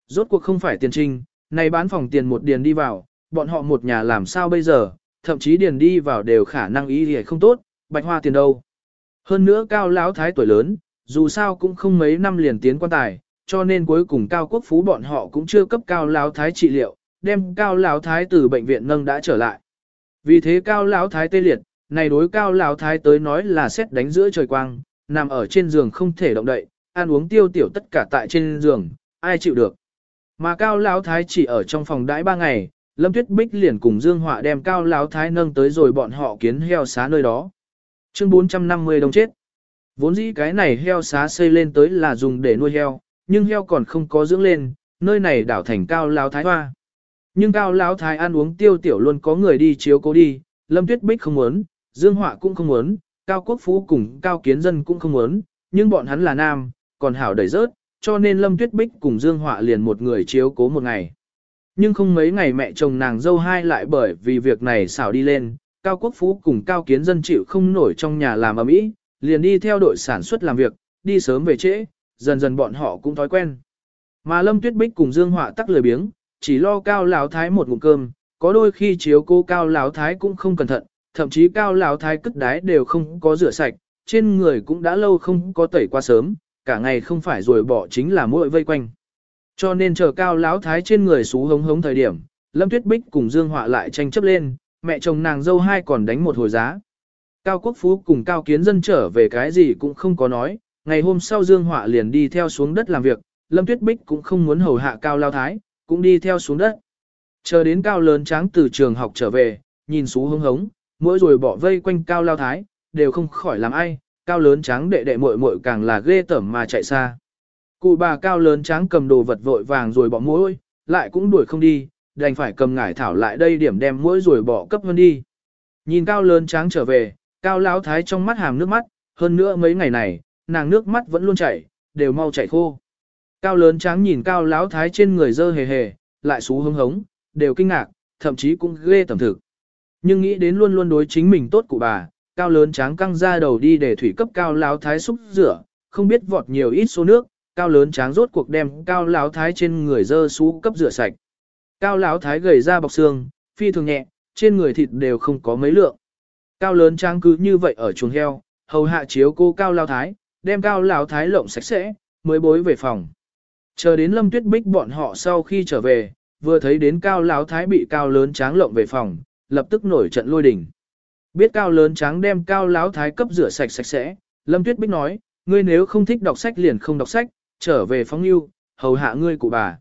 Rốt cuộc không phải tiền trinh, này bán phòng tiền một điền đi vào, bọn họ một nhà làm sao bây giờ, thậm chí điền đi vào đều khả năng ý thì không tốt, bạch hoa tiền đâu. Hơn nữa Cao Lão Thái tuổi lớn, dù sao cũng không mấy năm liền tiến quan tài, cho nên cuối cùng cao quốc phú bọn họ cũng chưa cấp cao lão thái trị liệu, đem cao lão thái từ bệnh viện nâng đã trở lại. Vì thế cao lão thái tê liệt, này đối cao lão thái tới nói là xét đánh giữa trời quang, nằm ở trên giường không thể động đậy, ăn uống tiêu tiểu tất cả tại trên giường, ai chịu được. Mà cao lão thái chỉ ở trong phòng đãi ba ngày, Lâm Tuyết Bích liền cùng Dương Họa đem cao lão thái nâng tới rồi bọn họ kiến heo xá nơi đó. Chương 450 đồng chết. Vốn dĩ cái này heo xá xây lên tới là dùng để nuôi heo, nhưng heo còn không có dưỡng lên, nơi này đảo thành cao lão thái hoa. Nhưng cao lão thái ăn uống tiêu tiểu luôn có người đi chiếu cố đi, Lâm Tuyết Bích không muốn, Dương Họa cũng không muốn, Cao Quốc Phú cùng Cao Kiến Dân cũng không muốn, nhưng bọn hắn là nam, còn hảo đẩy rớt, cho nên Lâm Tuyết Bích cùng Dương Họa liền một người chiếu cố một ngày. Nhưng không mấy ngày mẹ chồng nàng dâu hai lại bởi vì việc này xảo đi lên, Cao Quốc Phú cùng Cao Kiến Dân chịu không nổi trong nhà làm ở mỹ, liền đi theo đội sản xuất làm việc, đi sớm về trễ, dần dần bọn họ cũng thói quen. Mà Lâm Tuyết Bích cùng Dương Họa tắc lười biếng, chỉ lo cao lão thái một ngụm cơm, có đôi khi chiếu cô cao lão thái cũng không cẩn thận, thậm chí cao lão thái cất đái đều không có rửa sạch, trên người cũng đã lâu không có tẩy qua sớm, cả ngày không phải rồi bỏ chính là muội vây quanh. Cho nên chờ cao lão thái trên người xú hống hống thời điểm, Lâm Tuyết Bích cùng Dương Họa lại tranh chấp lên, mẹ chồng nàng dâu hai còn đánh một hồi giá. Cao Quốc Phú cùng Cao Kiến Dân trở về cái gì cũng không có nói, ngày hôm sau Dương Họa liền đi theo xuống đất làm việc, Lâm Tuyết Bích cũng không muốn hầu hạ Cao Lao Thái, cũng đi theo xuống đất. Chờ đến Cao lớn tráng từ trường học trở về, nhìn xú hống hống, mỗi rồi bỏ vây quanh Cao Lao Thái, đều không khỏi làm ai, Cao lớn tráng đệ đệ muội muội càng là ghê tởm mà chạy xa. Cụ bà Cao lớn tráng cầm đồ vật vội vàng rồi bỏ mũi, lại cũng đuổi không đi, đành phải cầm ngải thảo lại đây điểm đem mũi rồi bỏ cấp hơn đi. Nhìn Cao lớn tráng trở về, Cao Lão Thái trong mắt hàm nước mắt, hơn nữa mấy ngày này, nàng nước mắt vẫn luôn chảy, đều mau chảy khô. Cao lớn tráng nhìn Cao Lão Thái trên người dơ hề hề, lại xú hứng hống, đều kinh ngạc, thậm chí cũng ghê tầm thực. Nhưng nghĩ đến luôn luôn đối chính mình tốt của bà, Cao lớn tráng căng ra đầu đi để thủy cấp Cao Lão Thái xúc rửa, không biết vọt nhiều ít số nước, cao lớn tráng rốt cuộc đem cao lão thái trên người dơ xú cấp rửa sạch. Cao lão thái gầy ra bọc xương, phi thường nhẹ, trên người thịt đều không có mấy lượng. Cao lớn tráng cứ như vậy ở chuồng heo, hầu hạ chiếu cô cao lao thái, đem cao lao thái lộng sạch sẽ, mới bối về phòng. Chờ đến Lâm Tuyết Bích bọn họ sau khi trở về, vừa thấy đến cao lão thái bị cao lớn tráng lộng về phòng, lập tức nổi trận lôi đình. Biết cao lớn tráng đem cao lão thái cấp rửa sạch sạch sẽ, Lâm Tuyết Bích nói, ngươi nếu không thích đọc sách liền không đọc sách, trở về phóng lưu, hầu hạ ngươi cụ bà.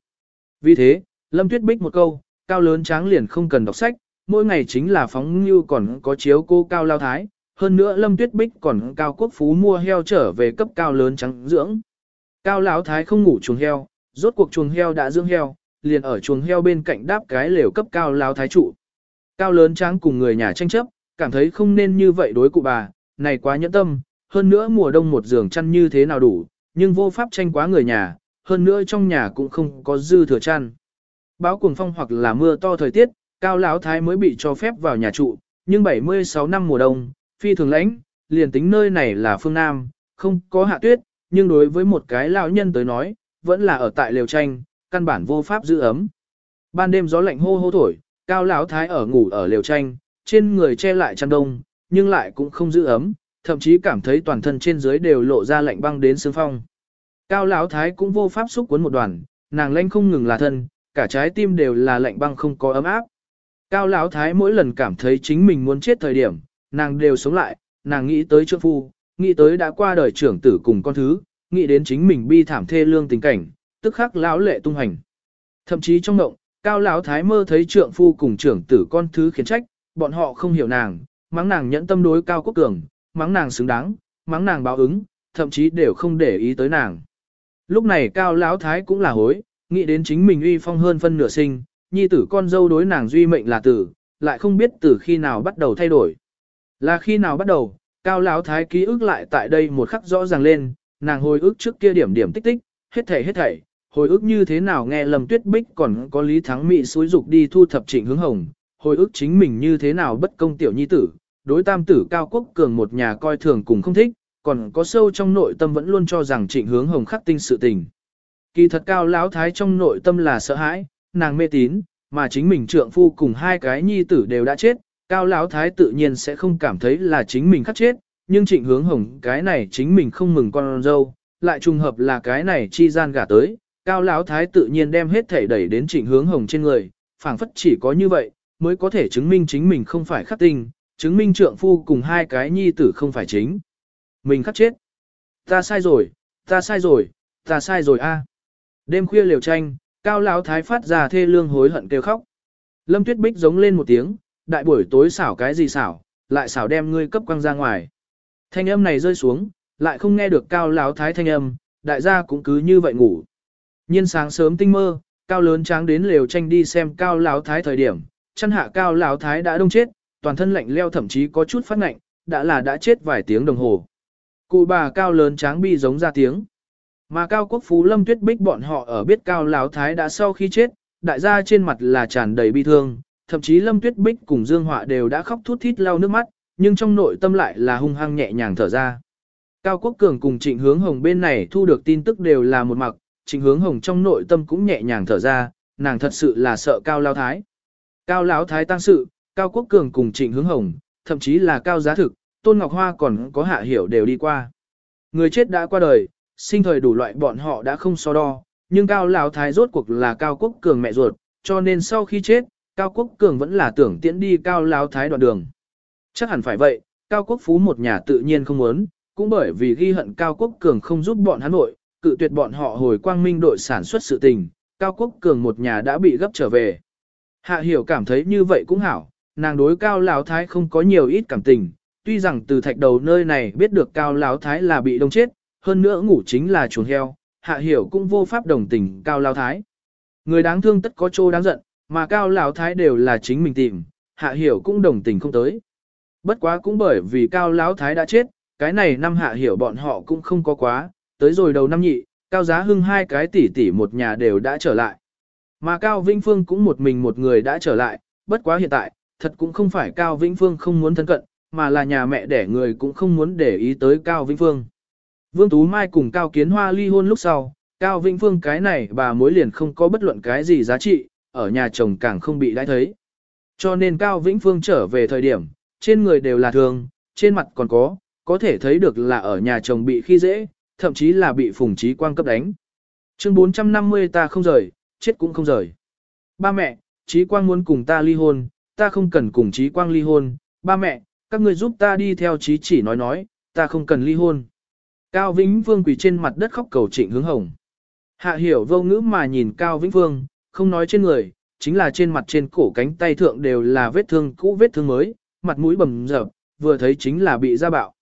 Vì thế, Lâm Tuyết Bích một câu, cao lớn tráng liền không cần đọc sách, mỗi ngày chính là phóng lưu còn có chiếu cô cao lao thái, hơn nữa Lâm Tuyết Bích còn cao quốc phú mua heo trở về cấp cao lớn trắng dưỡng. Cao lão thái không ngủ chuồng heo, rốt cuộc chuồng heo đã dưỡng heo, liền ở chuồng heo bên cạnh đáp cái lều cấp cao lão thái trụ. Cao lớn trắng cùng người nhà tranh chấp, cảm thấy không nên như vậy đối cụ bà, này quá nhẫn tâm, hơn nữa mùa đông một giường chăn như thế nào đủ, nhưng vô pháp tranh quá người nhà, hơn nữa trong nhà cũng không có dư thừa chăn. Báo cuồng phong hoặc là mưa to thời tiết, cao lão thái mới bị cho phép vào nhà trụ, nhưng 76 năm mùa đông, phi thường lãnh, liền tính nơi này là phương Nam, không có hạ tuyết, nhưng đối với một cái lão nhân tới nói, vẫn là ở tại lều tranh, căn bản vô pháp giữ ấm. Ban đêm gió lạnh hô hô thổi, cao lão thái ở ngủ ở lều tranh, trên người che lại chăn đông, nhưng lại cũng không giữ ấm, thậm chí cảm thấy toàn thân trên dưới đều lộ ra lạnh băng đến xương phong. Cao lão thái cũng vô pháp xúc cuốn một đoàn, nàng lanh không ngừng là thân, cả trái tim đều là lạnh băng không có ấm áp. Cao lão thái mỗi lần cảm thấy chính mình muốn chết thời điểm, nàng đều sống lại, nàng nghĩ tới trượng phu, nghĩ tới đã qua đời trưởng tử cùng con thứ, nghĩ đến chính mình bi thảm thê lương tình cảnh, tức khắc lão lệ tung hành. Thậm chí trong động, cao lão thái mơ thấy trượng phu cùng trưởng tử con thứ khiến trách, bọn họ không hiểu nàng, mắng nàng nhẫn tâm đối cao quốc cường, mắng nàng xứng đáng, mắng nàng báo ứng, thậm chí đều không để ý tới nàng. Lúc này cao lão thái cũng là hối, nghĩ đến chính mình uy phong hơn phân nửa sinh, nhi tử con dâu đối nàng duy mệnh là tử, lại không biết từ khi nào bắt đầu thay đổi. Là khi nào bắt đầu, cao lão thái ký ức lại tại đây một khắc rõ ràng lên, nàng hồi ức trước kia điểm điểm tích tích, hết thảy hết thảy, hồi ức như thế nào nghe lầm tuyết bích còn có lý thắng mị xúi dục đi thu thập trịnh hướng hồng, hồi ức chính mình như thế nào bất công tiểu nhi tử, đối tam tử cao quốc cường một nhà coi thường cùng không thích, còn có sâu trong nội tâm vẫn luôn cho rằng trịnh hướng hồng khắc tinh sự tình. Kỳ thật cao lão thái trong nội tâm là sợ hãi, nàng mê tín, mà chính mình trượng phu cùng hai cái nhi tử đều đã chết, cao lão thái tự nhiên sẽ không cảm thấy là chính mình khắc chết, nhưng trịnh hướng hồng cái này chính mình không mừng con dâu, lại trùng hợp là cái này chi gian gả tới, cao lão thái tự nhiên đem hết thể đẩy đến trịnh hướng hồng trên người, phảng phất chỉ có như vậy, mới có thể chứng minh chính mình không phải khắc tinh, chứng minh trượng phu cùng hai cái nhi tử không phải chính. Mình khắc chết. Ta sai rồi, ta sai rồi, ta sai rồi a. Đêm khuya liều tranh, cao lão thái phát ra thê lương hối hận kêu khóc. Lâm Tuyết Bích giống lên một tiếng, đại buổi tối xảo cái gì xảo, lại xảo đem ngươi cấp quăng ra ngoài. Thanh âm này rơi xuống, lại không nghe được cao lão thái thanh âm, đại gia cũng cứ như vậy ngủ. Nhiên sáng sớm tinh mơ, cao lớn tráng đến lều tranh đi xem cao lão thái thời điểm, chân hạ cao lão thái đã đông chết, toàn thân lạnh leo thậm chí có chút phát lạnh, đã là đã chết vài tiếng đồng hồ. Cụ bà cao lớn tráng bi giống ra tiếng. Mà cao quốc phú lâm tuyết bích bọn họ ở biết cao lão thái đã sau khi chết, đại gia trên mặt là tràn đầy bi thương, thậm chí lâm tuyết bích cùng dương họa đều đã khóc thút thít lau nước mắt, nhưng trong nội tâm lại là hung hăng nhẹ nhàng thở ra. Cao Quốc Cường cùng Trịnh Hướng Hồng bên này thu được tin tức đều là một mặc, Trịnh Hướng Hồng trong nội tâm cũng nhẹ nhàng thở ra, nàng thật sự là sợ Cao Lão Thái. Cao Lão Thái tăng sự, Cao Quốc Cường cùng Trịnh Hướng Hồng, thậm chí là Cao Giá Thực, Tôn Ngọc Hoa còn có Hạ Hiểu đều đi qua. Người chết đã qua đời, sinh thời đủ loại bọn họ đã không so đo, nhưng Cao Lão Thái rốt cuộc là Cao Quốc Cường mẹ ruột, cho nên sau khi chết, Cao Quốc Cường vẫn là tưởng tiễn đi Cao Lão Thái đoạn đường. Chắc hẳn phải vậy, Cao Quốc Phú một nhà tự nhiên không muốn, cũng bởi vì ghi hận Cao Quốc Cường không giúp bọn hắn nội, cự tuyệt bọn họ hồi quang minh đội sản xuất sự tình, Cao Quốc Cường một nhà đã bị gấp trở về. Hạ hiểu cảm thấy như vậy cũng hảo, nàng đối Cao Lão Thái không có nhiều ít cảm tình, tuy rằng từ thạch đầu nơi này biết được Cao Lão Thái là bị đông chết, hơn nữa ngủ chính là chuồng heo, Hạ hiểu cũng vô pháp đồng tình Cao Lão Thái. Người đáng thương tất có chỗ đáng giận, mà Cao Lão Thái đều là chính mình tìm, Hạ hiểu cũng đồng tình không tới. Bất quá cũng bởi vì Cao Lão Thái đã chết, cái này năm Hạ hiểu bọn họ cũng không có quá, tới rồi đầu năm nhị, Cao Giá Hưng hai cái tỷ tỷ một nhà đều đã trở lại. Mà Cao Vĩnh Phương cũng một mình một người đã trở lại, bất quá hiện tại, thật cũng không phải Cao Vĩnh Phương không muốn thân cận, mà là nhà mẹ đẻ người cũng không muốn để ý tới Cao Vĩnh Phương. Vương Tú Mai cùng Cao Kiến Hoa ly hôn lúc sau, Cao Vĩnh Phương cái này bà mối liền không có bất luận cái gì giá trị, ở nhà chồng càng không bị đãi thấy. Cho nên Cao Vĩnh Phương trở về thời điểm, trên người đều là thương, trên mặt còn có, có thể thấy được là ở nhà chồng bị khi dễ, thậm chí là bị phùng trí quang cấp đánh. Chương 450 ta không rời, chết cũng không rời. Ba mẹ, trí quang muốn cùng ta ly hôn, ta không cần cùng trí quang ly hôn. Ba mẹ, các người giúp ta đi theo trí chỉ nói nói, ta không cần ly hôn. Cao Vĩnh Vương quỳ trên mặt đất khóc cầu trịnh hướng hồng. Hạ hiểu vô ngữ mà nhìn Cao Vĩnh Vương, không nói trên người, chính là trên mặt trên cổ cánh tay thượng đều là vết thương cũ vết thương mới, mặt mũi bầm dập, vừa thấy chính là bị ra bạo.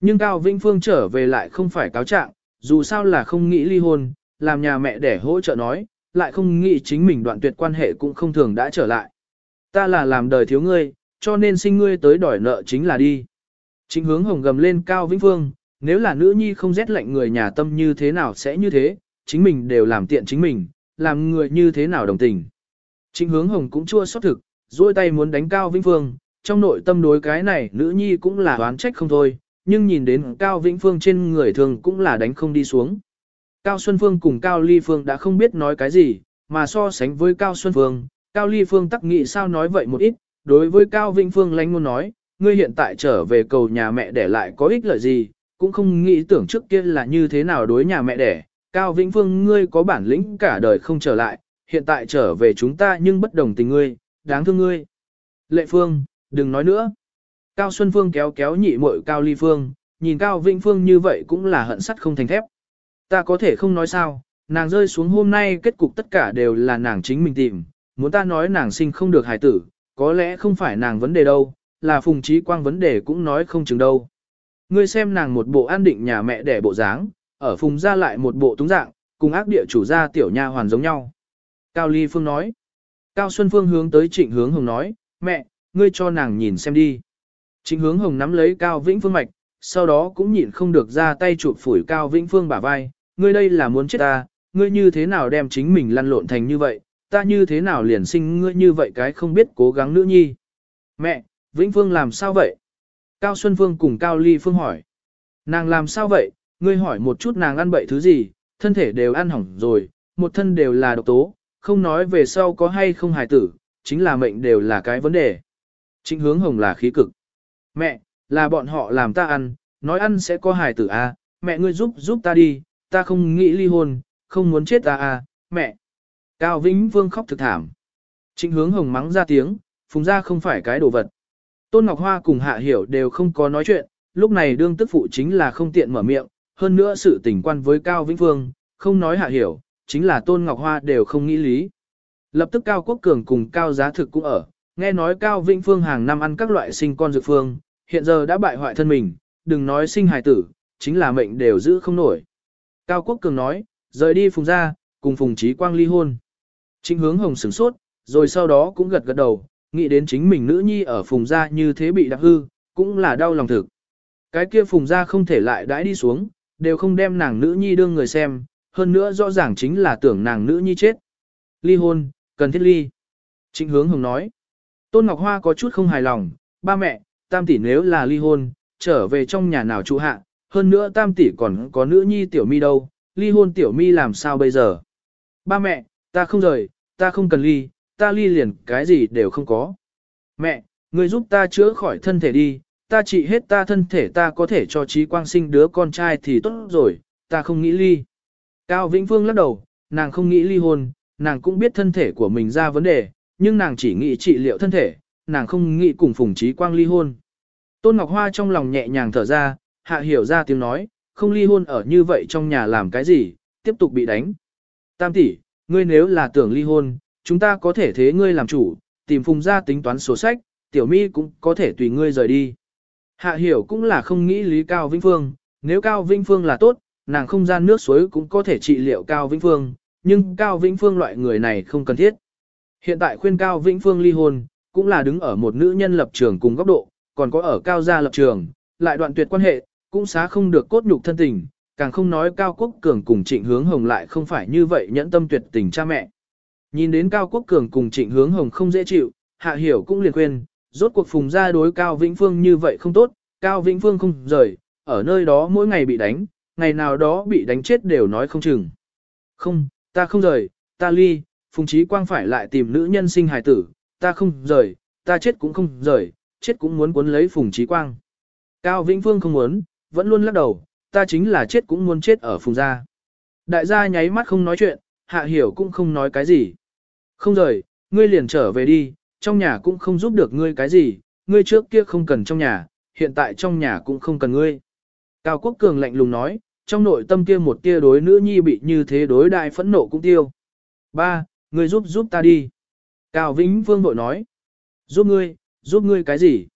Nhưng Cao Vĩnh Phương trở về lại không phải cáo trạng, dù sao là không nghĩ ly hôn, làm nhà mẹ để hỗ trợ nói, lại không nghĩ chính mình đoạn tuyệt quan hệ cũng không thường đã trở lại. Ta là làm đời thiếu ngươi, cho nên sinh ngươi tới đòi nợ chính là đi. Chính hướng hồng gầm lên Cao Vĩnh Phương, nếu là nữ nhi không rét lạnh người nhà tâm như thế nào sẽ như thế, chính mình đều làm tiện chính mình, làm người như thế nào đồng tình. Chính hướng hồng cũng chua xót thực, duỗi tay muốn đánh Cao Vĩnh Phương, trong nội tâm đối cái này nữ nhi cũng là oán trách không thôi, nhưng nhìn đến Cao Vĩnh Phương trên người thường cũng là đánh không đi xuống. Cao Xuân Phương cùng Cao Ly Phương đã không biết nói cái gì, mà so sánh với Cao Xuân Phương, Cao Ly Phương tắc nghị sao nói vậy một ít, đối với Cao Vĩnh Phương lánh muốn nói, ngươi hiện tại trở về cầu nhà mẹ để lại có ích lợi gì, cũng không nghĩ tưởng trước kia là như thế nào đối nhà mẹ đẻ. Cao Vĩnh Phương ngươi có bản lĩnh cả đời không trở lại, hiện tại trở về chúng ta nhưng bất đồng tình ngươi, đáng thương ngươi. Lệ Phương, đừng nói nữa. Cao Xuân Phương kéo kéo nhị muội Cao Ly Phương, nhìn Cao Vĩnh Phương như vậy cũng là hận sắt không thành thép. Ta có thể không nói sao, nàng rơi xuống hôm nay kết cục tất cả đều là nàng chính mình tìm, muốn ta nói nàng sinh không được hài tử, có lẽ không phải nàng vấn đề đâu, là phùng trí quang vấn đề cũng nói không chừng đâu. Ngươi xem nàng một bộ an định nhà mẹ đẻ bộ dáng, ở phùng ra lại một bộ túng dạng, cùng ác địa chủ gia tiểu nha hoàn giống nhau. Cao Ly Phương nói. Cao Xuân Phương hướng tới trịnh hướng hồng nói, mẹ, ngươi cho nàng nhìn xem đi. Trịnh hướng hồng nắm lấy Cao Vĩnh Phương mạch, sau đó cũng nhịn không được ra tay chụp phủi Cao Vĩnh Phương bả vai, ngươi đây là muốn chết ta, ngươi như thế nào đem chính mình lăn lộn thành như vậy, ta như thế nào liền sinh ngươi như vậy cái không biết cố gắng nữa nhi. Mẹ, Vĩnh Phương làm sao vậy? Cao Xuân Phương cùng Cao Ly Phương hỏi. Nàng làm sao vậy, ngươi hỏi một chút nàng ăn bậy thứ gì, thân thể đều ăn hỏng rồi, một thân đều là độc tố, không nói về sau có hay không hài tử, chính là mệnh đều là cái vấn đề. Trịnh hướng hồng là khí cực. Mẹ, là bọn họ làm ta ăn, nói ăn sẽ có hài tử à, mẹ ngươi giúp giúp ta đi, ta không nghĩ ly hôn, không muốn chết ta à, mẹ. Cao Vĩnh Vương khóc thực thảm. Trịnh hướng hồng mắng ra tiếng, phùng ra không phải cái đồ vật. Tôn Ngọc Hoa cùng Hạ Hiểu đều không có nói chuyện, lúc này đương tức phụ chính là không tiện mở miệng, hơn nữa sự tình quan với Cao Vĩnh Vương, không nói Hạ Hiểu, chính là Tôn Ngọc Hoa đều không nghĩ lý. Lập tức Cao Quốc Cường cùng Cao Giá Thực cũng ở, nghe nói Cao Vĩnh Phương hàng năm ăn các loại sinh con dược phương, hiện giờ đã bại hoại thân mình, đừng nói sinh hài tử, chính là mệnh đều giữ không nổi. Cao Quốc Cường nói, rời đi Phùng ra, cùng Phùng Trí Quang ly hôn. Trịnh hướng hồng sửng sốt, rồi sau đó cũng gật gật đầu, nghĩ đến chính mình nữ nhi ở Phùng gia như thế bị đạp hư, cũng là đau lòng thực. Cái kia Phùng gia không thể lại đãi đi xuống, đều không đem nàng nữ nhi đương người xem, hơn nữa rõ ràng chính là tưởng nàng nữ nhi chết. Ly hôn, cần thiết ly. Trịnh hướng hồng nói. Tôn Ngọc Hoa có chút không hài lòng, ba mẹ, tam tỷ nếu là ly hôn, trở về trong nhà nào trụ hạ, hơn nữa tam tỷ còn có nữ nhi tiểu mi đâu, ly hôn tiểu mi làm sao bây giờ? Ba mẹ, ta không rời, ta không cần ly, ta ly liền cái gì đều không có. Mẹ, người giúp ta chữa khỏi thân thể đi, ta trị hết ta thân thể ta có thể cho trí quang sinh đứa con trai thì tốt rồi, ta không nghĩ ly. Cao Vĩnh Phương lắc đầu, nàng không nghĩ ly hôn, nàng cũng biết thân thể của mình ra vấn đề, nhưng nàng chỉ nghĩ trị liệu thân thể, nàng không nghĩ cùng Phùng Trí Quang ly hôn. Tôn Ngọc Hoa trong lòng nhẹ nhàng thở ra, hạ hiểu ra tiếng nói, không ly hôn ở như vậy trong nhà làm cái gì, tiếp tục bị đánh. Tam tỷ, ngươi nếu là tưởng ly hôn, chúng ta có thể thế ngươi làm chủ, tìm phùng ra tính toán sổ sách, tiểu mi cũng có thể tùy ngươi rời đi. Hạ hiểu cũng là không nghĩ lý Cao Vĩnh Phương, nếu Cao Vĩnh Phương là tốt, nàng không gian nước suối cũng có thể trị liệu Cao Vĩnh Phương, nhưng Cao Vĩnh Phương loại người này không cần thiết. Hiện tại khuyên Cao Vĩnh Phương ly hôn, cũng là đứng ở một nữ nhân lập trường cùng góc độ, còn có ở Cao gia lập trường, lại đoạn tuyệt quan hệ, cũng xá không được cốt nhục thân tình, càng không nói Cao Quốc Cường cùng Trịnh Hướng Hồng lại không phải như vậy nhẫn tâm tuyệt tình cha mẹ. Nhìn đến Cao Quốc Cường cùng Trịnh Hướng Hồng không dễ chịu, Hạ Hiểu cũng liền khuyên, rốt cuộc phùng ra đối Cao Vĩnh Phương như vậy không tốt, Cao Vĩnh Phương không rời, ở nơi đó mỗi ngày bị đánh, ngày nào đó bị đánh chết đều nói không chừng. Không, ta không rời, ta ly, Phùng Chí Quang phải lại tìm nữ nhân sinh hài tử, ta không rời, ta chết cũng không rời, chết cũng muốn cuốn lấy Phùng Chí Quang. Cao Vĩnh Phương không muốn, vẫn luôn lắc đầu, ta chính là chết cũng muốn chết ở Phùng gia. Đại gia nháy mắt không nói chuyện, Hạ Hiểu cũng không nói cái gì. Không rời, ngươi liền trở về đi, trong nhà cũng không giúp được ngươi cái gì, ngươi trước kia không cần trong nhà, hiện tại trong nhà cũng không cần ngươi. Cao Quốc Cường lạnh lùng nói, trong nội tâm kia một tia đối nữ nhi bị như thế đối đại phẫn nộ cũng tiêu. Ba, ngươi giúp giúp ta đi. Cao Vĩnh Vương vội nói. Giúp ngươi, giúp ngươi cái gì?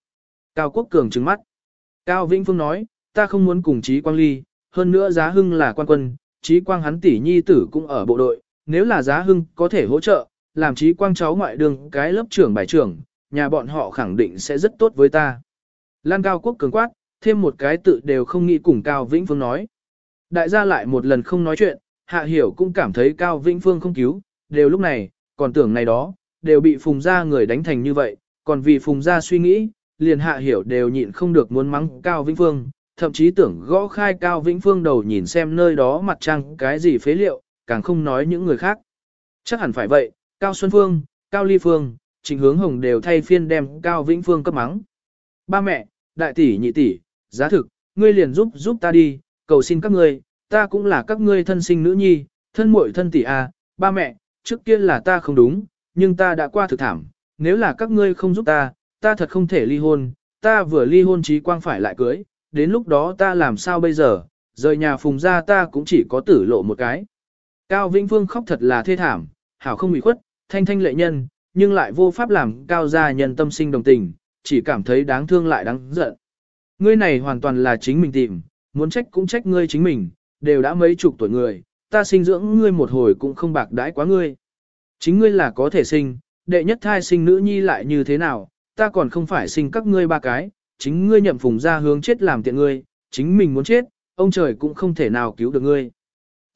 Cao Quốc Cường trừng mắt. Cao Vĩnh Phương nói, ta không muốn cùng Trí Quang ly, hơn nữa giá hưng là quan quân, Trí Quang hắn tỷ nhi tử cũng ở bộ đội, nếu là giá hưng có thể hỗ trợ, làm Trí Quang cháu ngoại đường cái lớp trưởng bài trưởng, nhà bọn họ khẳng định sẽ rất tốt với ta. Lan Cao Quốc cường quát, thêm một cái tự đều không nghĩ cùng Cao Vĩnh Phương nói. Đại gia lại một lần không nói chuyện, Hạ Hiểu cũng cảm thấy Cao Vĩnh Phương không cứu, đều lúc này, còn tưởng này đó, đều bị Phùng gia người đánh thành như vậy, còn vì Phùng gia suy nghĩ, liền Hạ Hiểu đều nhịn không được muốn mắng Cao Vĩnh Phương, thậm chí tưởng gõ khai Cao Vĩnh Phương đầu nhìn xem nơi đó mặt trăng cái gì phế liệu, càng không nói những người khác. Chắc hẳn phải vậy, Cao Xuân Phương, Cao Ly Phương, Trình Hướng Hồng đều thay phiên đem Cao Vĩnh Phương cấp mắng. Ba mẹ, đại tỷ nhị tỷ, giá thực, ngươi liền giúp giúp ta đi, cầu xin các ngươi, ta cũng là các ngươi thân sinh nữ nhi, thân muội thân tỷ à, ba mẹ, trước kia là ta không đúng, nhưng ta đã qua thực thảm, nếu là các ngươi không giúp ta, ta thật không thể ly hôn, ta vừa ly hôn trí quang phải lại cưới, đến lúc đó ta làm sao bây giờ, rời nhà phùng ra ta cũng chỉ có tử lộ một cái. Cao Vĩnh Phương khóc thật là thê thảm, hảo không bị khuất, thanh thanh lệ nhân, nhưng lại vô pháp làm cao gia nhân tâm sinh đồng tình, chỉ cảm thấy đáng thương lại đáng giận. Ngươi này hoàn toàn là chính mình tìm, muốn trách cũng trách ngươi chính mình, đều đã mấy chục tuổi người, ta sinh dưỡng ngươi một hồi cũng không bạc đãi quá ngươi. Chính ngươi là có thể sinh, đệ nhất thai sinh nữ nhi lại như thế nào, ta còn không phải sinh các ngươi ba cái, chính ngươi nhậm phùng ra hướng chết làm tiện ngươi, chính mình muốn chết, ông trời cũng không thể nào cứu được ngươi.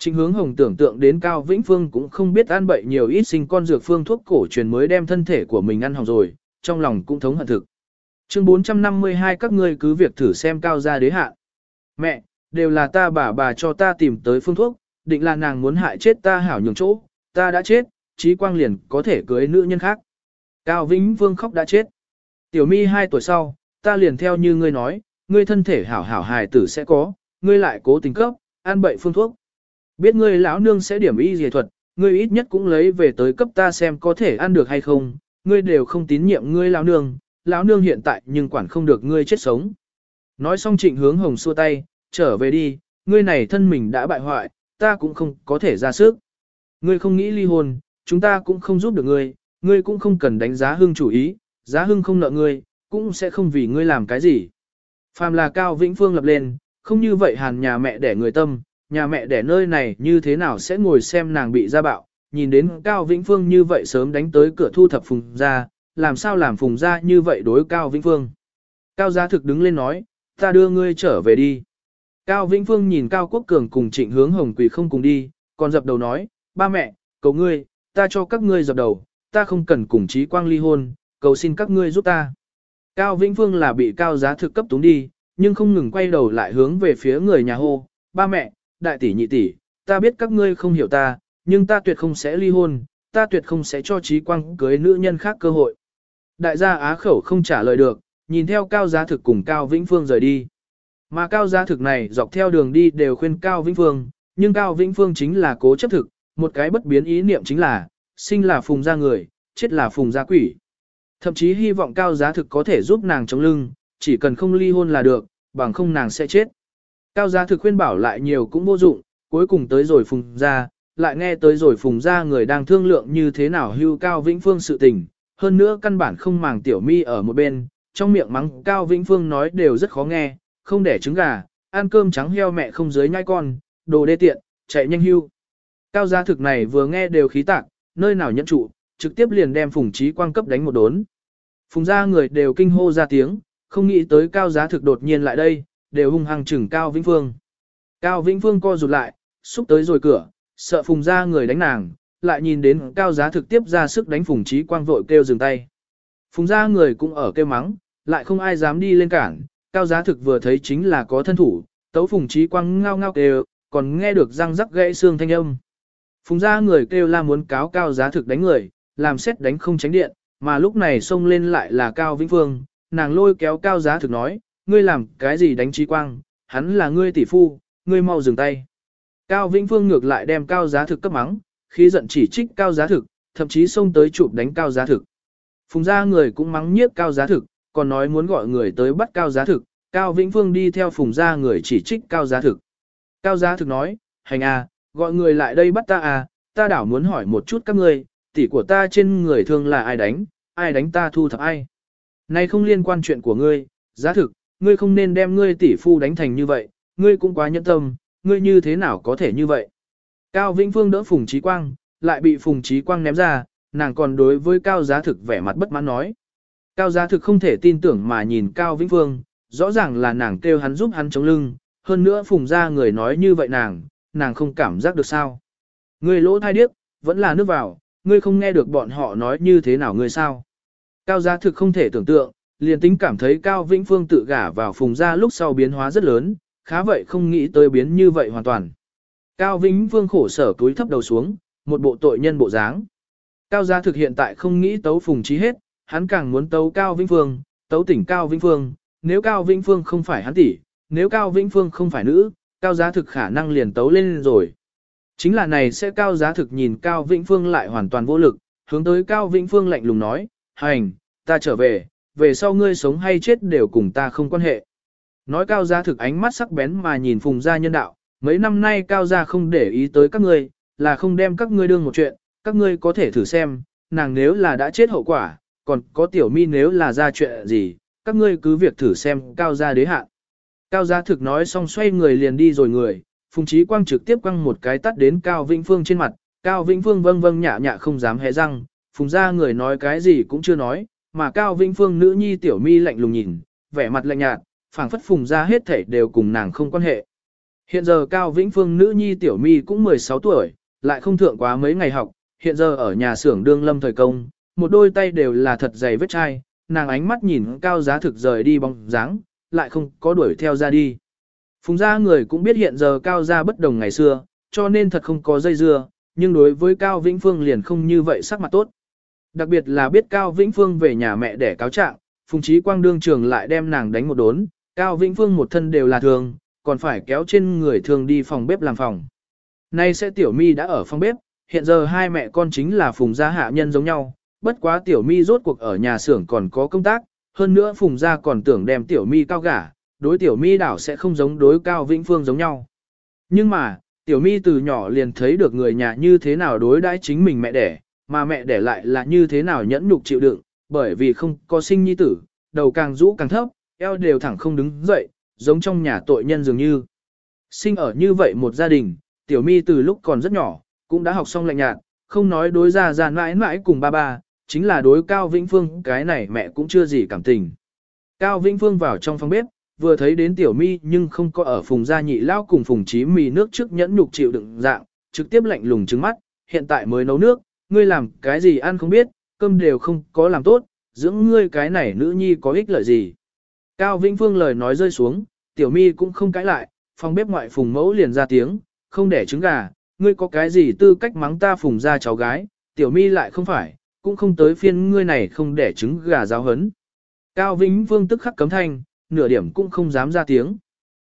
Trịnh hướng hồng tưởng tượng đến Cao Vĩnh Phương cũng không biết ăn bậy nhiều ít sinh con dược phương thuốc cổ truyền mới đem thân thể của mình ăn hỏng rồi, trong lòng cũng thống hận thực. Chương 452 các ngươi cứ việc thử xem cao gia đế hạ. Mẹ, đều là ta bà bà cho ta tìm tới phương thuốc, định là nàng muốn hại chết ta hảo nhường chỗ, ta đã chết, trí quang liền có thể cưới nữ nhân khác. Cao Vĩnh Vương khóc đã chết. Tiểu mi hai tuổi sau, ta liền theo như ngươi nói, ngươi thân thể hảo hảo hài tử sẽ có, ngươi lại cố tình cấp, ăn bậy phương thuốc. Biết ngươi lão nương sẽ điểm y dề thuật, ngươi ít nhất cũng lấy về tới cấp ta xem có thể ăn được hay không, ngươi đều không tín nhiệm ngươi lão nương, lão nương hiện tại nhưng quản không được ngươi chết sống. Nói xong trịnh hướng hồng xua tay, trở về đi, ngươi này thân mình đã bại hoại, ta cũng không có thể ra sức. Ngươi không nghĩ ly hôn, chúng ta cũng không giúp được ngươi, ngươi cũng không cần đánh giá hưng chủ ý, giá hưng không nợ ngươi, cũng sẽ không vì ngươi làm cái gì. Phàm là Cao Vĩnh Phương lập lên, không như vậy hàn nhà mẹ đẻ người tâm, nhà mẹ đẻ nơi này như thế nào sẽ ngồi xem nàng bị ra bạo, nhìn đến Cao Vĩnh Phương như vậy sớm đánh tới cửa thu thập phùng ra, làm sao làm phùng ra như vậy đối Cao Vĩnh Phương. Cao Giá Thực đứng lên nói, ta đưa ngươi trở về đi. Cao Vĩnh Phương nhìn Cao Quốc Cường cùng trịnh hướng hồng quỳ không cùng đi, còn dập đầu nói, ba mẹ, cầu ngươi, ta cho các ngươi dập đầu, ta không cần cùng trí quang ly hôn, cầu xin các ngươi giúp ta. Cao Vĩnh Phương là bị Cao Giá Thực cấp túng đi, nhưng không ngừng quay đầu lại hướng về phía người nhà hô, ba mẹ, đại tỷ nhị tỷ, ta biết các ngươi không hiểu ta, nhưng ta tuyệt không sẽ ly hôn, ta tuyệt không sẽ cho trí quang cưới nữ nhân khác cơ hội. Đại gia Á khẩu không trả lời được, nhìn theo Cao Giá Thực cùng Cao Vĩnh Phương rời đi. Mà Cao Giá Thực này dọc theo đường đi đều khuyên Cao Vĩnh Phương, nhưng Cao Vĩnh Phương chính là cố chấp thực, một cái bất biến ý niệm chính là, sinh là phùng gia người, chết là phùng gia quỷ. Thậm chí hy vọng Cao Giá Thực có thể giúp nàng chống lưng, chỉ cần không ly hôn là được, bằng không nàng sẽ chết. Cao Giá Thực khuyên bảo lại nhiều cũng vô dụng, cuối cùng tới rồi phùng gia, lại nghe tới rồi phùng gia người đang thương lượng như thế nào hưu Cao Vĩnh Phương sự tình, hơn nữa căn bản không màng tiểu mi ở một bên, trong miệng mắng Cao Vĩnh Phương nói đều rất khó nghe, không để trứng gà, ăn cơm trắng heo mẹ không dưới nhai con, đồ đê tiện, chạy nhanh hưu. Cao gia thực này vừa nghe đều khí tạc, nơi nào nhận trụ, trực tiếp liền đem phùng trí quang cấp đánh một đốn. Phùng gia người đều kinh hô ra tiếng, không nghĩ tới cao giá thực đột nhiên lại đây, đều hung hăng chừng Cao Vĩnh Phương. Cao Vĩnh Phương co rụt lại, xúc tới rồi cửa, sợ phùng gia người đánh nàng, lại nhìn đến cao giá thực tiếp ra sức đánh phùng trí quang vội kêu dừng tay. Phùng gia người cũng ở kêu mắng, lại không ai dám đi lên cản, cao giá thực vừa thấy chính là có thân thủ, tấu phùng trí quang ngao ngao kêu, còn nghe được răng rắc gãy xương thanh âm. Phùng ra người kêu la muốn cáo cao giá thực đánh người, làm xét đánh không tránh điện, mà lúc này xông lên lại là Cao Vĩnh Phương, nàng lôi kéo cao giá thực nói, ngươi làm cái gì đánh trí quang, hắn là ngươi tỷ phu, ngươi mau dừng tay. Cao Vĩnh Phương ngược lại đem cao giá thực cấp mắng, khi giận chỉ trích cao giá thực, thậm chí xông tới chụp đánh cao giá thực. Phùng ra người cũng mắng nhiếc cao giá thực, còn nói muốn gọi người tới bắt cao giá thực, Cao Vĩnh Phương đi theo phùng ra người chỉ trích cao giá thực. Cao giá thực nói, hành à, gọi người lại đây bắt ta à, ta đảo muốn hỏi một chút các ngươi, tỷ của ta trên người thương là ai đánh, ai đánh ta thu thập ai. Này không liên quan chuyện của ngươi, giá thực, ngươi không nên đem ngươi tỷ phu đánh thành như vậy, ngươi cũng quá nhẫn tâm, ngươi như thế nào có thể như vậy. Cao Vĩnh Phương đỡ Phùng Trí Quang, lại bị Phùng Trí Quang ném ra, nàng còn đối với Cao Giá Thực vẻ mặt bất mãn nói. Cao Giá Thực không thể tin tưởng mà nhìn Cao Vĩnh Phương, rõ ràng là nàng kêu hắn giúp hắn chống lưng, hơn nữa Phùng ra người nói như vậy nàng, nàng không cảm giác được sao. Ngươi lỗ thai điếc, vẫn là nước vào, ngươi không nghe được bọn họ nói như thế nào ngươi sao. Cao Giá Thực không thể tưởng tượng, liền tính cảm thấy Cao Vĩnh Phương tự gả vào Phùng gia lúc sau biến hóa rất lớn, khá vậy không nghĩ tới biến như vậy hoàn toàn. Cao Vĩnh Vương khổ sở túi thấp đầu xuống, một bộ tội nhân bộ dáng. Cao gia thực hiện tại không nghĩ tấu phùng trí hết, hắn càng muốn tấu Cao Vĩnh Phương, tấu tỉnh Cao Vĩnh Phương, nếu Cao Vĩnh Phương không phải hắn tỷ, nếu Cao Vĩnh Phương không phải nữ, Cao giá thực khả năng liền tấu lên rồi. Chính là này sẽ Cao giá thực nhìn Cao Vĩnh Phương lại hoàn toàn vô lực, hướng tới Cao Vĩnh Phương lạnh lùng nói, hành, ta trở về, về sau ngươi sống hay chết đều cùng ta không quan hệ. Nói cao gia thực ánh mắt sắc bén mà nhìn phùng gia nhân đạo, mấy năm nay cao gia không để ý tới các ngươi, là không đem các ngươi đương một chuyện, các ngươi có thể thử xem, nàng nếu là đã chết hậu quả, còn có tiểu mi nếu là ra chuyện gì, các ngươi cứ việc thử xem cao gia đế hạn. Cao gia thực nói xong xoay người liền đi rồi người, phùng trí quang trực tiếp quăng một cái tắt đến cao vĩnh phương trên mặt, cao vĩnh phương vâng vâng nhạ nhạ không dám hé răng, phùng gia người nói cái gì cũng chưa nói, mà cao vĩnh phương nữ nhi tiểu mi lạnh lùng nhìn, vẻ mặt lạnh nhạt, phảng phất phùng ra hết thảy đều cùng nàng không quan hệ. Hiện giờ Cao Vĩnh Phương nữ nhi tiểu mi cũng 16 tuổi, lại không thượng quá mấy ngày học, hiện giờ ở nhà xưởng đương lâm thời công, một đôi tay đều là thật dày vết chai, nàng ánh mắt nhìn Cao giá thực rời đi bóng dáng, lại không có đuổi theo ra đi. Phùng gia người cũng biết hiện giờ Cao gia bất đồng ngày xưa, cho nên thật không có dây dưa, nhưng đối với Cao Vĩnh Phương liền không như vậy sắc mặt tốt. Đặc biệt là biết Cao Vĩnh Phương về nhà mẹ để cáo trạng, Phùng Chí Quang đương trường lại đem nàng đánh một đốn, Cao Vĩnh Phương một thân đều là thường, còn phải kéo trên người thường đi phòng bếp làm phòng. Nay sẽ Tiểu Mi đã ở phòng bếp, hiện giờ hai mẹ con chính là Phùng gia hạ nhân giống nhau, bất quá Tiểu Mi rốt cuộc ở nhà xưởng còn có công tác, hơn nữa Phùng gia còn tưởng đem Tiểu Mi cao gả, đối Tiểu Mi đảo sẽ không giống đối Cao Vĩnh Phương giống nhau. Nhưng mà, Tiểu Mi từ nhỏ liền thấy được người nhà như thế nào đối đãi chính mình mẹ đẻ, mà mẹ để lại là như thế nào nhẫn nhục chịu đựng, bởi vì không có sinh nhi tử, đầu càng rũ càng thấp, eo đều thẳng không đứng dậy, giống trong nhà tội nhân dường như. Sinh ở như vậy một gia đình, tiểu mi từ lúc còn rất nhỏ, cũng đã học xong lạnh nhạt, không nói đối ra ra mãi mãi cùng ba ba, chính là đối Cao Vĩnh Phương cái này mẹ cũng chưa gì cảm tình. Cao Vĩnh Phương vào trong phòng bếp, vừa thấy đến tiểu mi nhưng không có ở phùng gia nhị lao cùng phùng trí mì nước trước nhẫn nhục chịu đựng dạng, trực tiếp lạnh lùng trứng mắt, hiện tại mới nấu nước, ngươi làm cái gì ăn không biết, cơm đều không có làm tốt, dưỡng ngươi cái này nữ nhi có ích lợi gì. Cao Vĩnh Phương lời nói rơi xuống, tiểu mi cũng không cãi lại, phòng bếp ngoại phùng mẫu liền ra tiếng, không để trứng gà, ngươi có cái gì tư cách mắng ta phùng ra cháu gái, tiểu mi lại không phải, cũng không tới phiên ngươi này không để trứng gà giáo hấn. Cao Vĩnh Phương tức khắc cấm thanh, nửa điểm cũng không dám ra tiếng.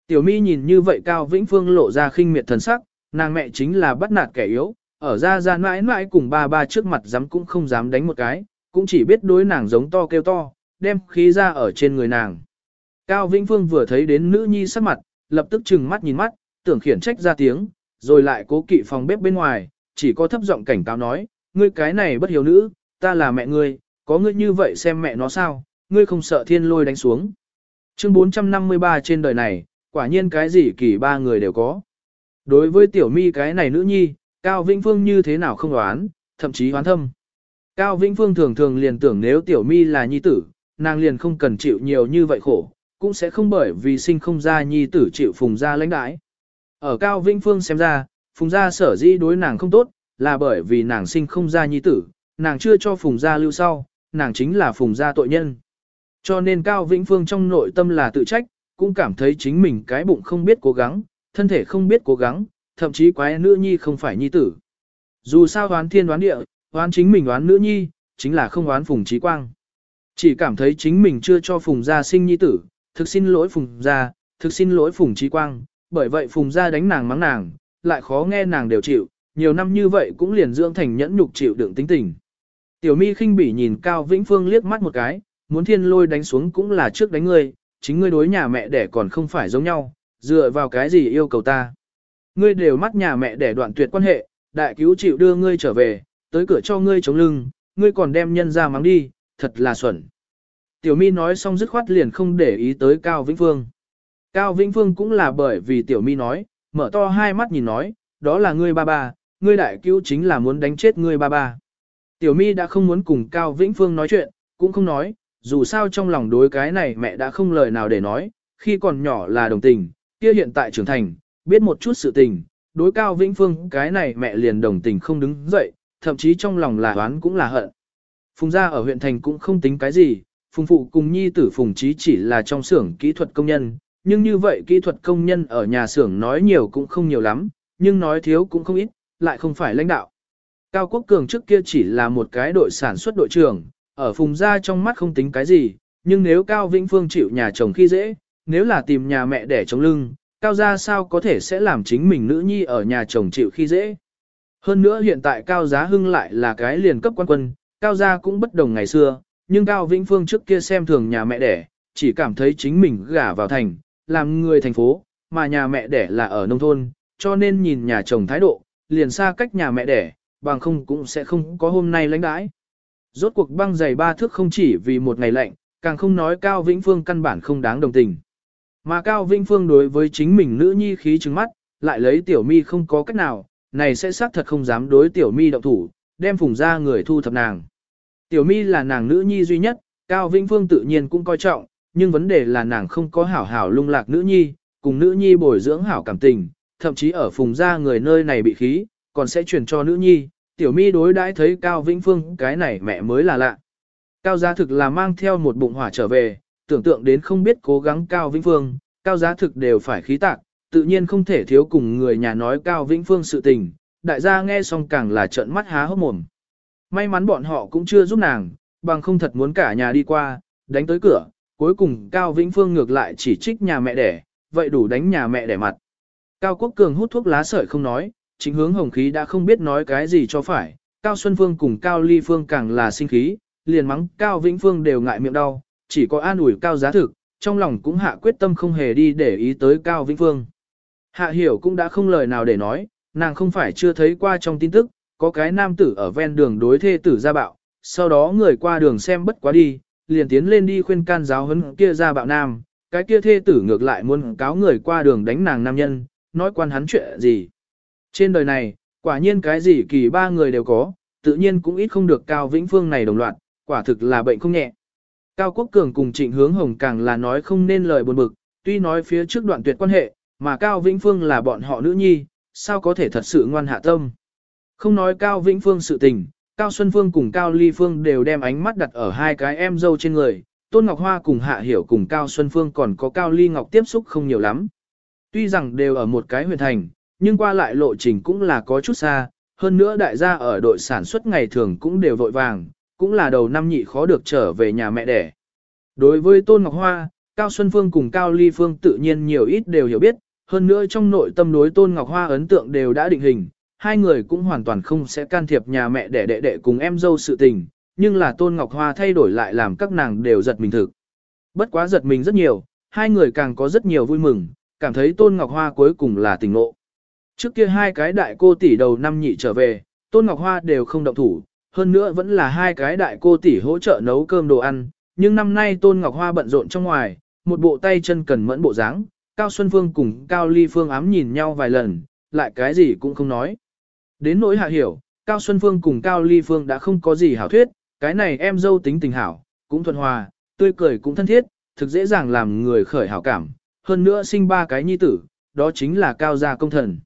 Tiểu mi nhìn như vậy Cao Vĩnh Phương lộ ra khinh miệt thần sắc, nàng mẹ chính là bắt nạt kẻ yếu, ở ra ra mãi mãi cùng ba ba trước mặt dám cũng không dám đánh một cái, cũng chỉ biết đối nàng giống to kêu to, đem khí ra ở trên người nàng. Cao Vĩnh Phương vừa thấy đến nữ nhi sắc mặt, lập tức trừng mắt nhìn mắt, tưởng khiển trách ra tiếng, rồi lại cố kỵ phòng bếp bên ngoài, chỉ có thấp giọng cảnh cáo nói, ngươi cái này bất hiếu nữ, ta là mẹ ngươi, có ngươi như vậy xem mẹ nó sao, ngươi không sợ thiên lôi đánh xuống. Chương 453 trên đời này, quả nhiên cái gì kỳ ba người đều có. Đối với tiểu mi cái này nữ nhi, Cao Vĩnh Phương như thế nào không đoán, thậm chí hoán thâm. Cao Vĩnh Phương thường thường liền tưởng nếu tiểu mi là nhi tử, nàng liền không cần chịu nhiều như vậy khổ, cũng sẽ không bởi vì sinh không ra nhi tử chịu phùng gia lãnh đãi. Ở Cao Vĩnh Phương xem ra, phùng gia sở dĩ đối nàng không tốt, là bởi vì nàng sinh không ra nhi tử, nàng chưa cho phùng gia lưu sau, nàng chính là phùng gia tội nhân. Cho nên Cao Vĩnh Phương trong nội tâm là tự trách, cũng cảm thấy chính mình cái bụng không biết cố gắng, thân thể không biết cố gắng, thậm chí quái nữ nhi không phải nhi tử. Dù sao đoán thiên đoán địa, đoán chính mình đoán nữ nhi, chính là không đoán Phùng Trí Quang. Chỉ cảm thấy chính mình chưa cho Phùng gia sinh nhi tử, thực xin lỗi Phùng gia, thực xin lỗi Phùng Trí Quang, bởi vậy Phùng gia đánh nàng mắng nàng, lại khó nghe nàng đều chịu, nhiều năm như vậy cũng liền dưỡng thành nhẫn nhục chịu đựng tính tình. Tiểu mi khinh bỉ nhìn Cao Vĩnh Phương liếc mắt một cái, muốn thiên lôi đánh xuống cũng là trước đánh ngươi, chính ngươi đối nhà mẹ đẻ còn không phải giống nhau, dựa vào cái gì yêu cầu ta. Ngươi đều mắt nhà mẹ để đoạn tuyệt quan hệ, đại cứu chịu đưa ngươi trở về, tới cửa cho ngươi chống lưng, ngươi còn đem nhân ra mắng đi, thật là xuẩn. Tiểu mi nói xong dứt khoát liền không để ý tới Cao Vĩnh Phương. Cao Vĩnh Phương cũng là bởi vì tiểu mi nói, mở to hai mắt nhìn nói, đó là ngươi ba ba, ngươi đại cứu chính là muốn đánh chết ngươi ba ba. Tiểu mi đã không muốn cùng Cao Vĩnh Phương nói chuyện, cũng không nói, dù sao trong lòng đối cái này mẹ đã không lời nào để nói, khi còn nhỏ là đồng tình, kia hiện tại trưởng thành, biết một chút sự tình, đối Cao Vĩnh Phương cái này mẹ liền đồng tình không đứng dậy, thậm chí trong lòng là oán cũng là hận. Phùng gia ở huyện thành cũng không tính cái gì, Phùng phụ cùng nhi tử Phùng Chí chỉ là trong xưởng kỹ thuật công nhân, nhưng như vậy kỹ thuật công nhân ở nhà xưởng nói nhiều cũng không nhiều lắm, nhưng nói thiếu cũng không ít, lại không phải lãnh đạo. Cao Quốc Cường trước kia chỉ là một cái đội sản xuất đội trưởng, ở Phùng gia trong mắt không tính cái gì, nhưng nếu Cao Vĩnh Phương chịu nhà chồng khi dễ, nếu là tìm nhà mẹ để chống lưng, Cao gia sao có thể sẽ làm chính mình nữ nhi ở nhà chồng chịu khi dễ. Hơn nữa hiện tại Cao Giá Hưng lại là cái liền cấp quan quân, Cao gia cũng bất đồng ngày xưa, nhưng Cao Vĩnh Phương trước kia xem thường nhà mẹ đẻ, chỉ cảm thấy chính mình gả vào thành, làm người thành phố, mà nhà mẹ đẻ là ở nông thôn, cho nên nhìn nhà chồng thái độ, liền xa cách nhà mẹ đẻ, bằng không cũng sẽ không có hôm nay lãnh đãi. Rốt cuộc băng dày ba thước không chỉ vì một ngày lạnh, càng không nói Cao Vĩnh Phương căn bản không đáng đồng tình. Mà Cao Vinh Phương đối với chính mình nữ nhi khí trứng mắt, lại lấy tiểu mi không có cách nào, này sẽ xác thật không dám đối tiểu mi động thủ, đem phùng ra người thu thập nàng. Tiểu mi là nàng nữ nhi duy nhất, Cao Vinh Phương tự nhiên cũng coi trọng, nhưng vấn đề là nàng không có hảo hảo lung lạc nữ nhi, cùng nữ nhi bồi dưỡng hảo cảm tình, thậm chí ở phùng ra người nơi này bị khí, còn sẽ truyền cho nữ nhi, tiểu mi đối đãi thấy Cao Vĩnh Phương cái này mẹ mới là lạ. Cao gia thực là mang theo một bụng hỏa trở về, tưởng tượng đến không biết cố gắng Cao Vĩnh Phương, Cao giá thực đều phải khí tạc, tự nhiên không thể thiếu cùng người nhà nói Cao Vĩnh Phương sự tình, đại gia nghe xong càng là trợn mắt há hốc mồm. May mắn bọn họ cũng chưa giúp nàng, bằng không thật muốn cả nhà đi qua, đánh tới cửa, cuối cùng Cao Vĩnh Phương ngược lại chỉ trích nhà mẹ đẻ, vậy đủ đánh nhà mẹ đẻ mặt. Cao Quốc Cường hút thuốc lá sợi không nói, chính hướng hồng khí đã không biết nói cái gì cho phải, Cao Xuân Phương cùng Cao Ly Phương càng là sinh khí, liền mắng Cao Vĩnh Phương đều ngại miệng đau, chỉ có an ủi Cao giá thực, trong lòng cũng hạ quyết tâm không hề đi để ý tới Cao Vĩnh Phương. Hạ hiểu cũng đã không lời nào để nói, nàng không phải chưa thấy qua trong tin tức, có cái nam tử ở ven đường đối thê tử ra bạo, sau đó người qua đường xem bất quá đi, liền tiến lên đi khuyên can giáo huấn kia ra bạo nam, cái kia thê tử ngược lại muốn cáo người qua đường đánh nàng nam nhân, nói quan hắn chuyện gì. Trên đời này, quả nhiên cái gì kỳ ba người đều có, tự nhiên cũng ít không được Cao Vĩnh Phương này đồng loạt, quả thực là bệnh không nhẹ. Cao Quốc Cường cùng Trịnh Hướng Hồng càng là nói không nên lời buồn bực, tuy nói phía trước đoạn tuyệt quan hệ, mà Cao Vĩnh Phương là bọn họ nữ nhi, sao có thể thật sự ngoan hạ tâm. Không nói Cao Vĩnh Phương sự tình, Cao Xuân Phương cùng Cao Ly Phương đều đem ánh mắt đặt ở hai cái em dâu trên người, Tôn Ngọc Hoa cùng Hạ Hiểu cùng Cao Xuân Phương còn có Cao Ly Ngọc tiếp xúc không nhiều lắm. Tuy rằng đều ở một cái huyện thành, nhưng qua lại lộ trình cũng là có chút xa, hơn nữa đại gia ở đội sản xuất ngày thường cũng đều vội vàng, cũng là đầu năm nhị khó được trở về nhà mẹ đẻ. Đối với Tôn Ngọc Hoa, Cao Xuân Phương cùng Cao Ly Phương tự nhiên nhiều ít đều hiểu biết, hơn nữa trong nội tâm đối Tôn Ngọc Hoa ấn tượng đều đã định hình, hai người cũng hoàn toàn không sẽ can thiệp nhà mẹ đẻ đệ đệ cùng em dâu sự tình, nhưng là Tôn Ngọc Hoa thay đổi lại làm các nàng đều giật mình thực. Bất quá giật mình rất nhiều, hai người càng có rất nhiều vui mừng, cảm thấy Tôn Ngọc Hoa cuối cùng là tình ngộ. Trước kia hai cái đại cô tỷ đầu năm nhị trở về, Tôn Ngọc Hoa đều không động thủ, hơn nữa vẫn là hai cái đại cô tỷ hỗ trợ nấu cơm đồ ăn, nhưng năm nay Tôn Ngọc Hoa bận rộn trong ngoài, một bộ tay chân cần mẫn bộ dáng, Cao Xuân Phương cùng Cao Ly Phương ám nhìn nhau vài lần, lại cái gì cũng không nói. Đến nỗi hạ hiểu, Cao Xuân Phương cùng Cao Ly Phương đã không có gì hảo thuyết, cái này em dâu tính tình hảo, cũng thuận hòa, tươi cười cũng thân thiết, thực dễ dàng làm người khởi hảo cảm, hơn nữa sinh ba cái nhi tử, đó chính là Cao gia công thần.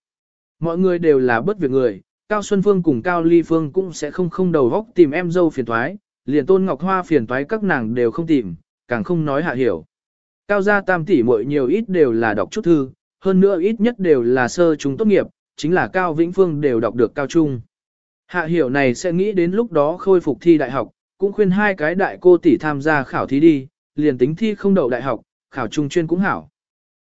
Mọi người đều là bất việc người, Cao Xuân Phương cùng Cao Ly Phương cũng sẽ không không đầu góc tìm em dâu phiền thoái, liền Tôn Ngọc Hoa phiền thoái các nàng đều không tìm, càng không nói hạ hiểu. Cao gia tam tỷ muội nhiều ít đều là đọc chút thư, hơn nữa ít nhất đều là sơ chúng tốt nghiệp, chính là Cao Vĩnh Phương đều đọc được cao trung. Hạ hiểu này sẽ nghĩ đến lúc đó khôi phục thi đại học, cũng khuyên hai cái đại cô tỷ tham gia khảo thí đi, liền tính thi không đậu đại học, khảo trung chuyên cũng hảo.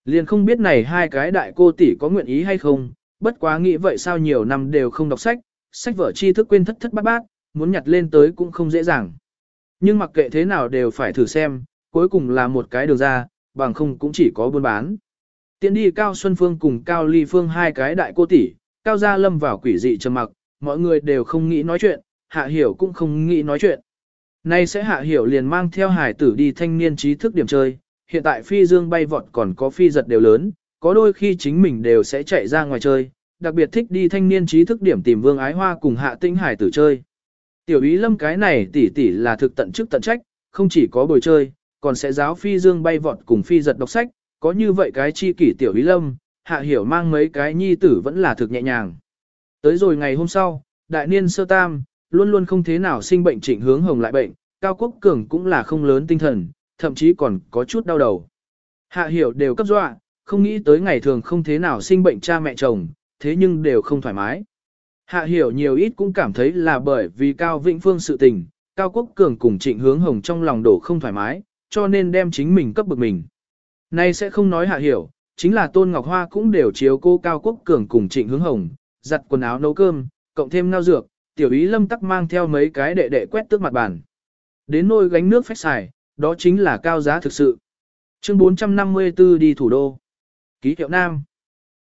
Liền không biết này hai cái đại cô tỷ có nguyện ý hay không, bất quá nghĩ vậy sao nhiều năm đều không đọc sách, sách vở tri thức quên thất thất bát bát, muốn nhặt lên tới cũng không dễ dàng. Nhưng mặc kệ thế nào đều phải thử xem, cuối cùng là một cái đường ra, bằng không cũng chỉ có buôn bán. Tiến đi Cao Xuân Phương cùng Cao Ly Phương hai cái đại cô tỷ, Cao Gia Lâm vào quỷ dị trầm mặc, mọi người đều không nghĩ nói chuyện, Hạ Hiểu cũng không nghĩ nói chuyện. Nay sẽ Hạ Hiểu liền mang theo hải tử đi thanh niên trí thức điểm chơi, hiện tại phi dương bay vọt còn có phi giật đều lớn, có đôi khi chính mình đều sẽ chạy ra ngoài chơi, đặc biệt thích đi thanh niên trí thức điểm tìm Vương Ái Hoa cùng Hạ Tinh Hải tử chơi. Tiểu ý lâm cái này tỷ tỷ là thực tận chức tận trách, không chỉ có bồi chơi, còn sẽ giáo phi dương bay vọt cùng phi giật đọc sách, có như vậy cái chi kỷ tiểu ý lâm, hạ hiểu mang mấy cái nhi tử vẫn là thực nhẹ nhàng. Tới rồi ngày hôm sau, đại niên sơ tam, luôn luôn không thế nào sinh bệnh trịnh hướng hồng lại bệnh, cao quốc cường cũng là không lớn tinh thần, thậm chí còn có chút đau đầu. Hạ hiểu đều cấp dọa, không nghĩ tới ngày thường không thế nào sinh bệnh cha mẹ chồng, thế nhưng đều không thoải mái. Hạ hiểu nhiều ít cũng cảm thấy là bởi vì Cao Vĩnh Phương sự tình, Cao Quốc Cường cùng trịnh hướng hồng trong lòng đổ không thoải mái, cho nên đem chính mình cấp bực mình. Nay sẽ không nói hạ hiểu, chính là Tôn Ngọc Hoa cũng đều chiếu cô Cao Quốc Cường cùng trịnh hướng hồng, giặt quần áo nấu cơm, cộng thêm ngao dược, tiểu ý lâm tắc mang theo mấy cái đệ đệ quét tước mặt bàn. Đến nôi gánh nước phách xài, đó chính là cao giá thực sự. Chương 454 đi thủ đô. Ký hiệu Nam.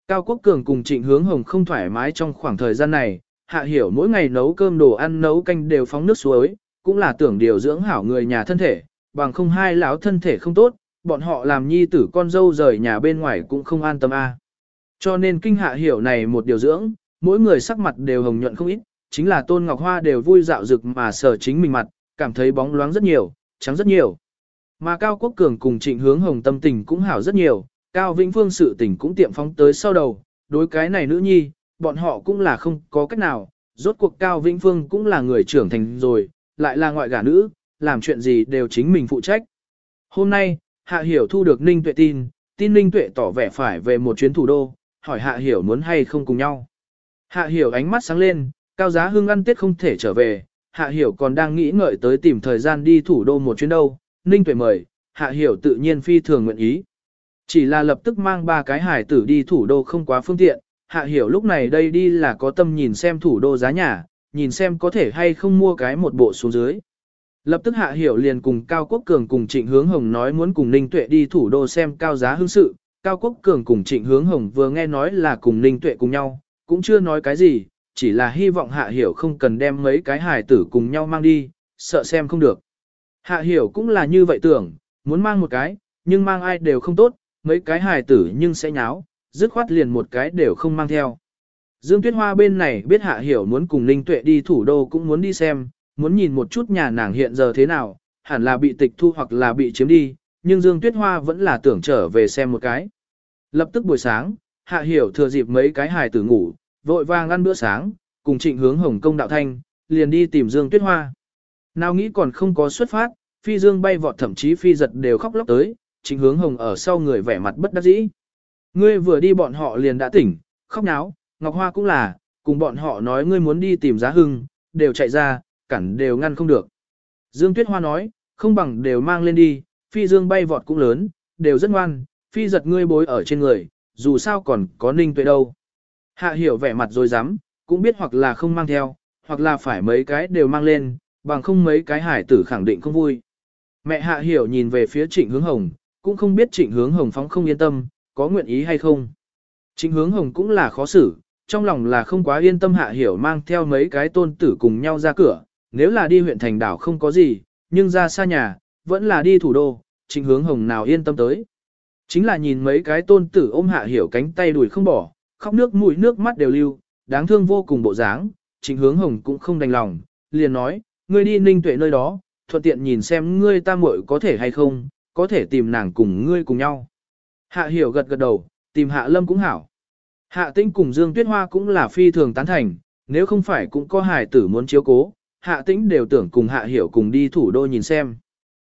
Cao Quốc Cường cùng Trịnh Hướng Hồng không thoải mái trong khoảng thời gian này, hạ hiểu mỗi ngày nấu cơm đồ ăn nấu canh đều phóng nước suối, cũng là tưởng điều dưỡng hảo người nhà thân thể, bằng không hai lão thân thể không tốt, bọn họ làm nhi tử con dâu rời nhà bên ngoài cũng không an tâm a. Cho nên kinh hạ hiểu này một điều dưỡng, mỗi người sắc mặt đều hồng nhuận không ít, chính là Tôn Ngọc Hoa đều vui dạo rực mà sở chính mình mặt, cảm thấy bóng loáng rất nhiều, trắng rất nhiều. Mà Cao Quốc Cường cùng Trịnh Hướng Hồng tâm tình cũng hảo rất nhiều, Cao Vĩnh Phương sự tình cũng tiệm phóng tới sau đầu, đối cái này nữ nhi, bọn họ cũng là không có cách nào, rốt cuộc Cao Vĩnh Phương cũng là người trưởng thành rồi, lại là ngoại gả nữ, làm chuyện gì đều chính mình phụ trách. Hôm nay, Hạ Hiểu thu được Ninh Tuệ tin, tin Ninh Tuệ tỏ vẻ phải về một chuyến thủ đô, hỏi Hạ Hiểu muốn hay không cùng nhau. Hạ Hiểu ánh mắt sáng lên, Cao Giá Hưng ăn Tết không thể trở về, Hạ Hiểu còn đang nghĩ ngợi tới tìm thời gian đi thủ đô một chuyến đâu, Ninh Tuệ mời, Hạ Hiểu tự nhiên phi thường nguyện ý. Chỉ là lập tức mang ba cái hải tử đi thủ đô không quá phương tiện, Hạ Hiểu lúc này đây đi là có tâm nhìn xem thủ đô giá nhà, nhìn xem có thể hay không mua cái một bộ xuống dưới. Lập tức Hạ Hiểu liền cùng Cao Quốc Cường cùng Trịnh Hướng Hồng nói muốn cùng Ninh Tuệ đi thủ đô xem cao giá hương sự. Cao Quốc Cường cùng Trịnh Hướng Hồng vừa nghe nói là cùng Ninh Tuệ cùng nhau, cũng chưa nói cái gì, chỉ là hy vọng Hạ Hiểu không cần đem mấy cái hài tử cùng nhau mang đi, sợ xem không được. Hạ Hiểu cũng là như vậy tưởng, muốn mang một cái, nhưng mang ai đều không tốt, mấy cái hài tử nhưng sẽ nháo, dứt khoát liền một cái đều không mang theo. Dương Tuyết Hoa bên này biết Hạ Hiểu muốn cùng Ninh Tuệ đi thủ đô cũng muốn đi xem, muốn nhìn một chút nhà nàng hiện giờ thế nào, hẳn là bị tịch thu hoặc là bị chiếm đi, nhưng Dương Tuyết Hoa vẫn là tưởng trở về xem một cái. Lập tức buổi sáng, Hạ Hiểu thừa dịp mấy cái hài tử ngủ, vội vàng ăn bữa sáng, cùng trịnh hướng Hồng Công Đạo Thanh, liền đi tìm Dương Tuyết Hoa. Nào nghĩ còn không có xuất phát, phi dương bay vọt thậm chí phi giật đều khóc lóc tới, trịnh hướng Hồng ở sau người vẻ mặt bất đắc dĩ. Ngươi vừa đi bọn họ liền đã tỉnh, khóc náo, Ngọc Hoa cũng là, cùng bọn họ nói ngươi muốn đi tìm giá hưng, đều chạy ra, cản đều ngăn không được. Dương Tuyết Hoa nói, không bằng đều mang lên đi, phi dương bay vọt cũng lớn, đều rất ngoan, phi giật ngươi bối ở trên người, dù sao còn có ninh tuệ đâu. Hạ hiểu vẻ mặt rồi dám, cũng biết hoặc là không mang theo, hoặc là phải mấy cái đều mang lên, bằng không mấy cái hải tử khẳng định không vui. Mẹ hạ hiểu nhìn về phía trịnh hướng hồng, cũng không biết trịnh hướng hồng phóng không yên tâm, có nguyện ý hay không. Trịnh hướng hồng cũng là khó xử, trong lòng là không quá yên tâm hạ hiểu mang theo mấy cái tôn tử cùng nhau ra cửa, nếu là đi huyện thành đảo không có gì, nhưng ra xa nhà, vẫn là đi thủ đô, trịnh hướng hồng nào yên tâm tới. Chính là nhìn mấy cái tôn tử ôm hạ hiểu cánh tay đuổi không bỏ, khóc nước mũi nước mắt đều lưu, đáng thương vô cùng bộ dáng, trịnh hướng hồng cũng không đành lòng, liền nói, ngươi đi ninh tuệ nơi đó, thuận tiện nhìn xem ngươi ta muội có thể hay không, có thể tìm nàng cùng ngươi cùng nhau. Hạ hiểu gật gật đầu, tìm hạ lâm cũng hảo. Hạ tĩnh cùng Dương Tuyết Hoa cũng là phi thường tán thành, nếu không phải cũng có hài tử muốn chiếu cố, hạ tĩnh đều tưởng cùng hạ hiểu cùng đi thủ đô nhìn xem.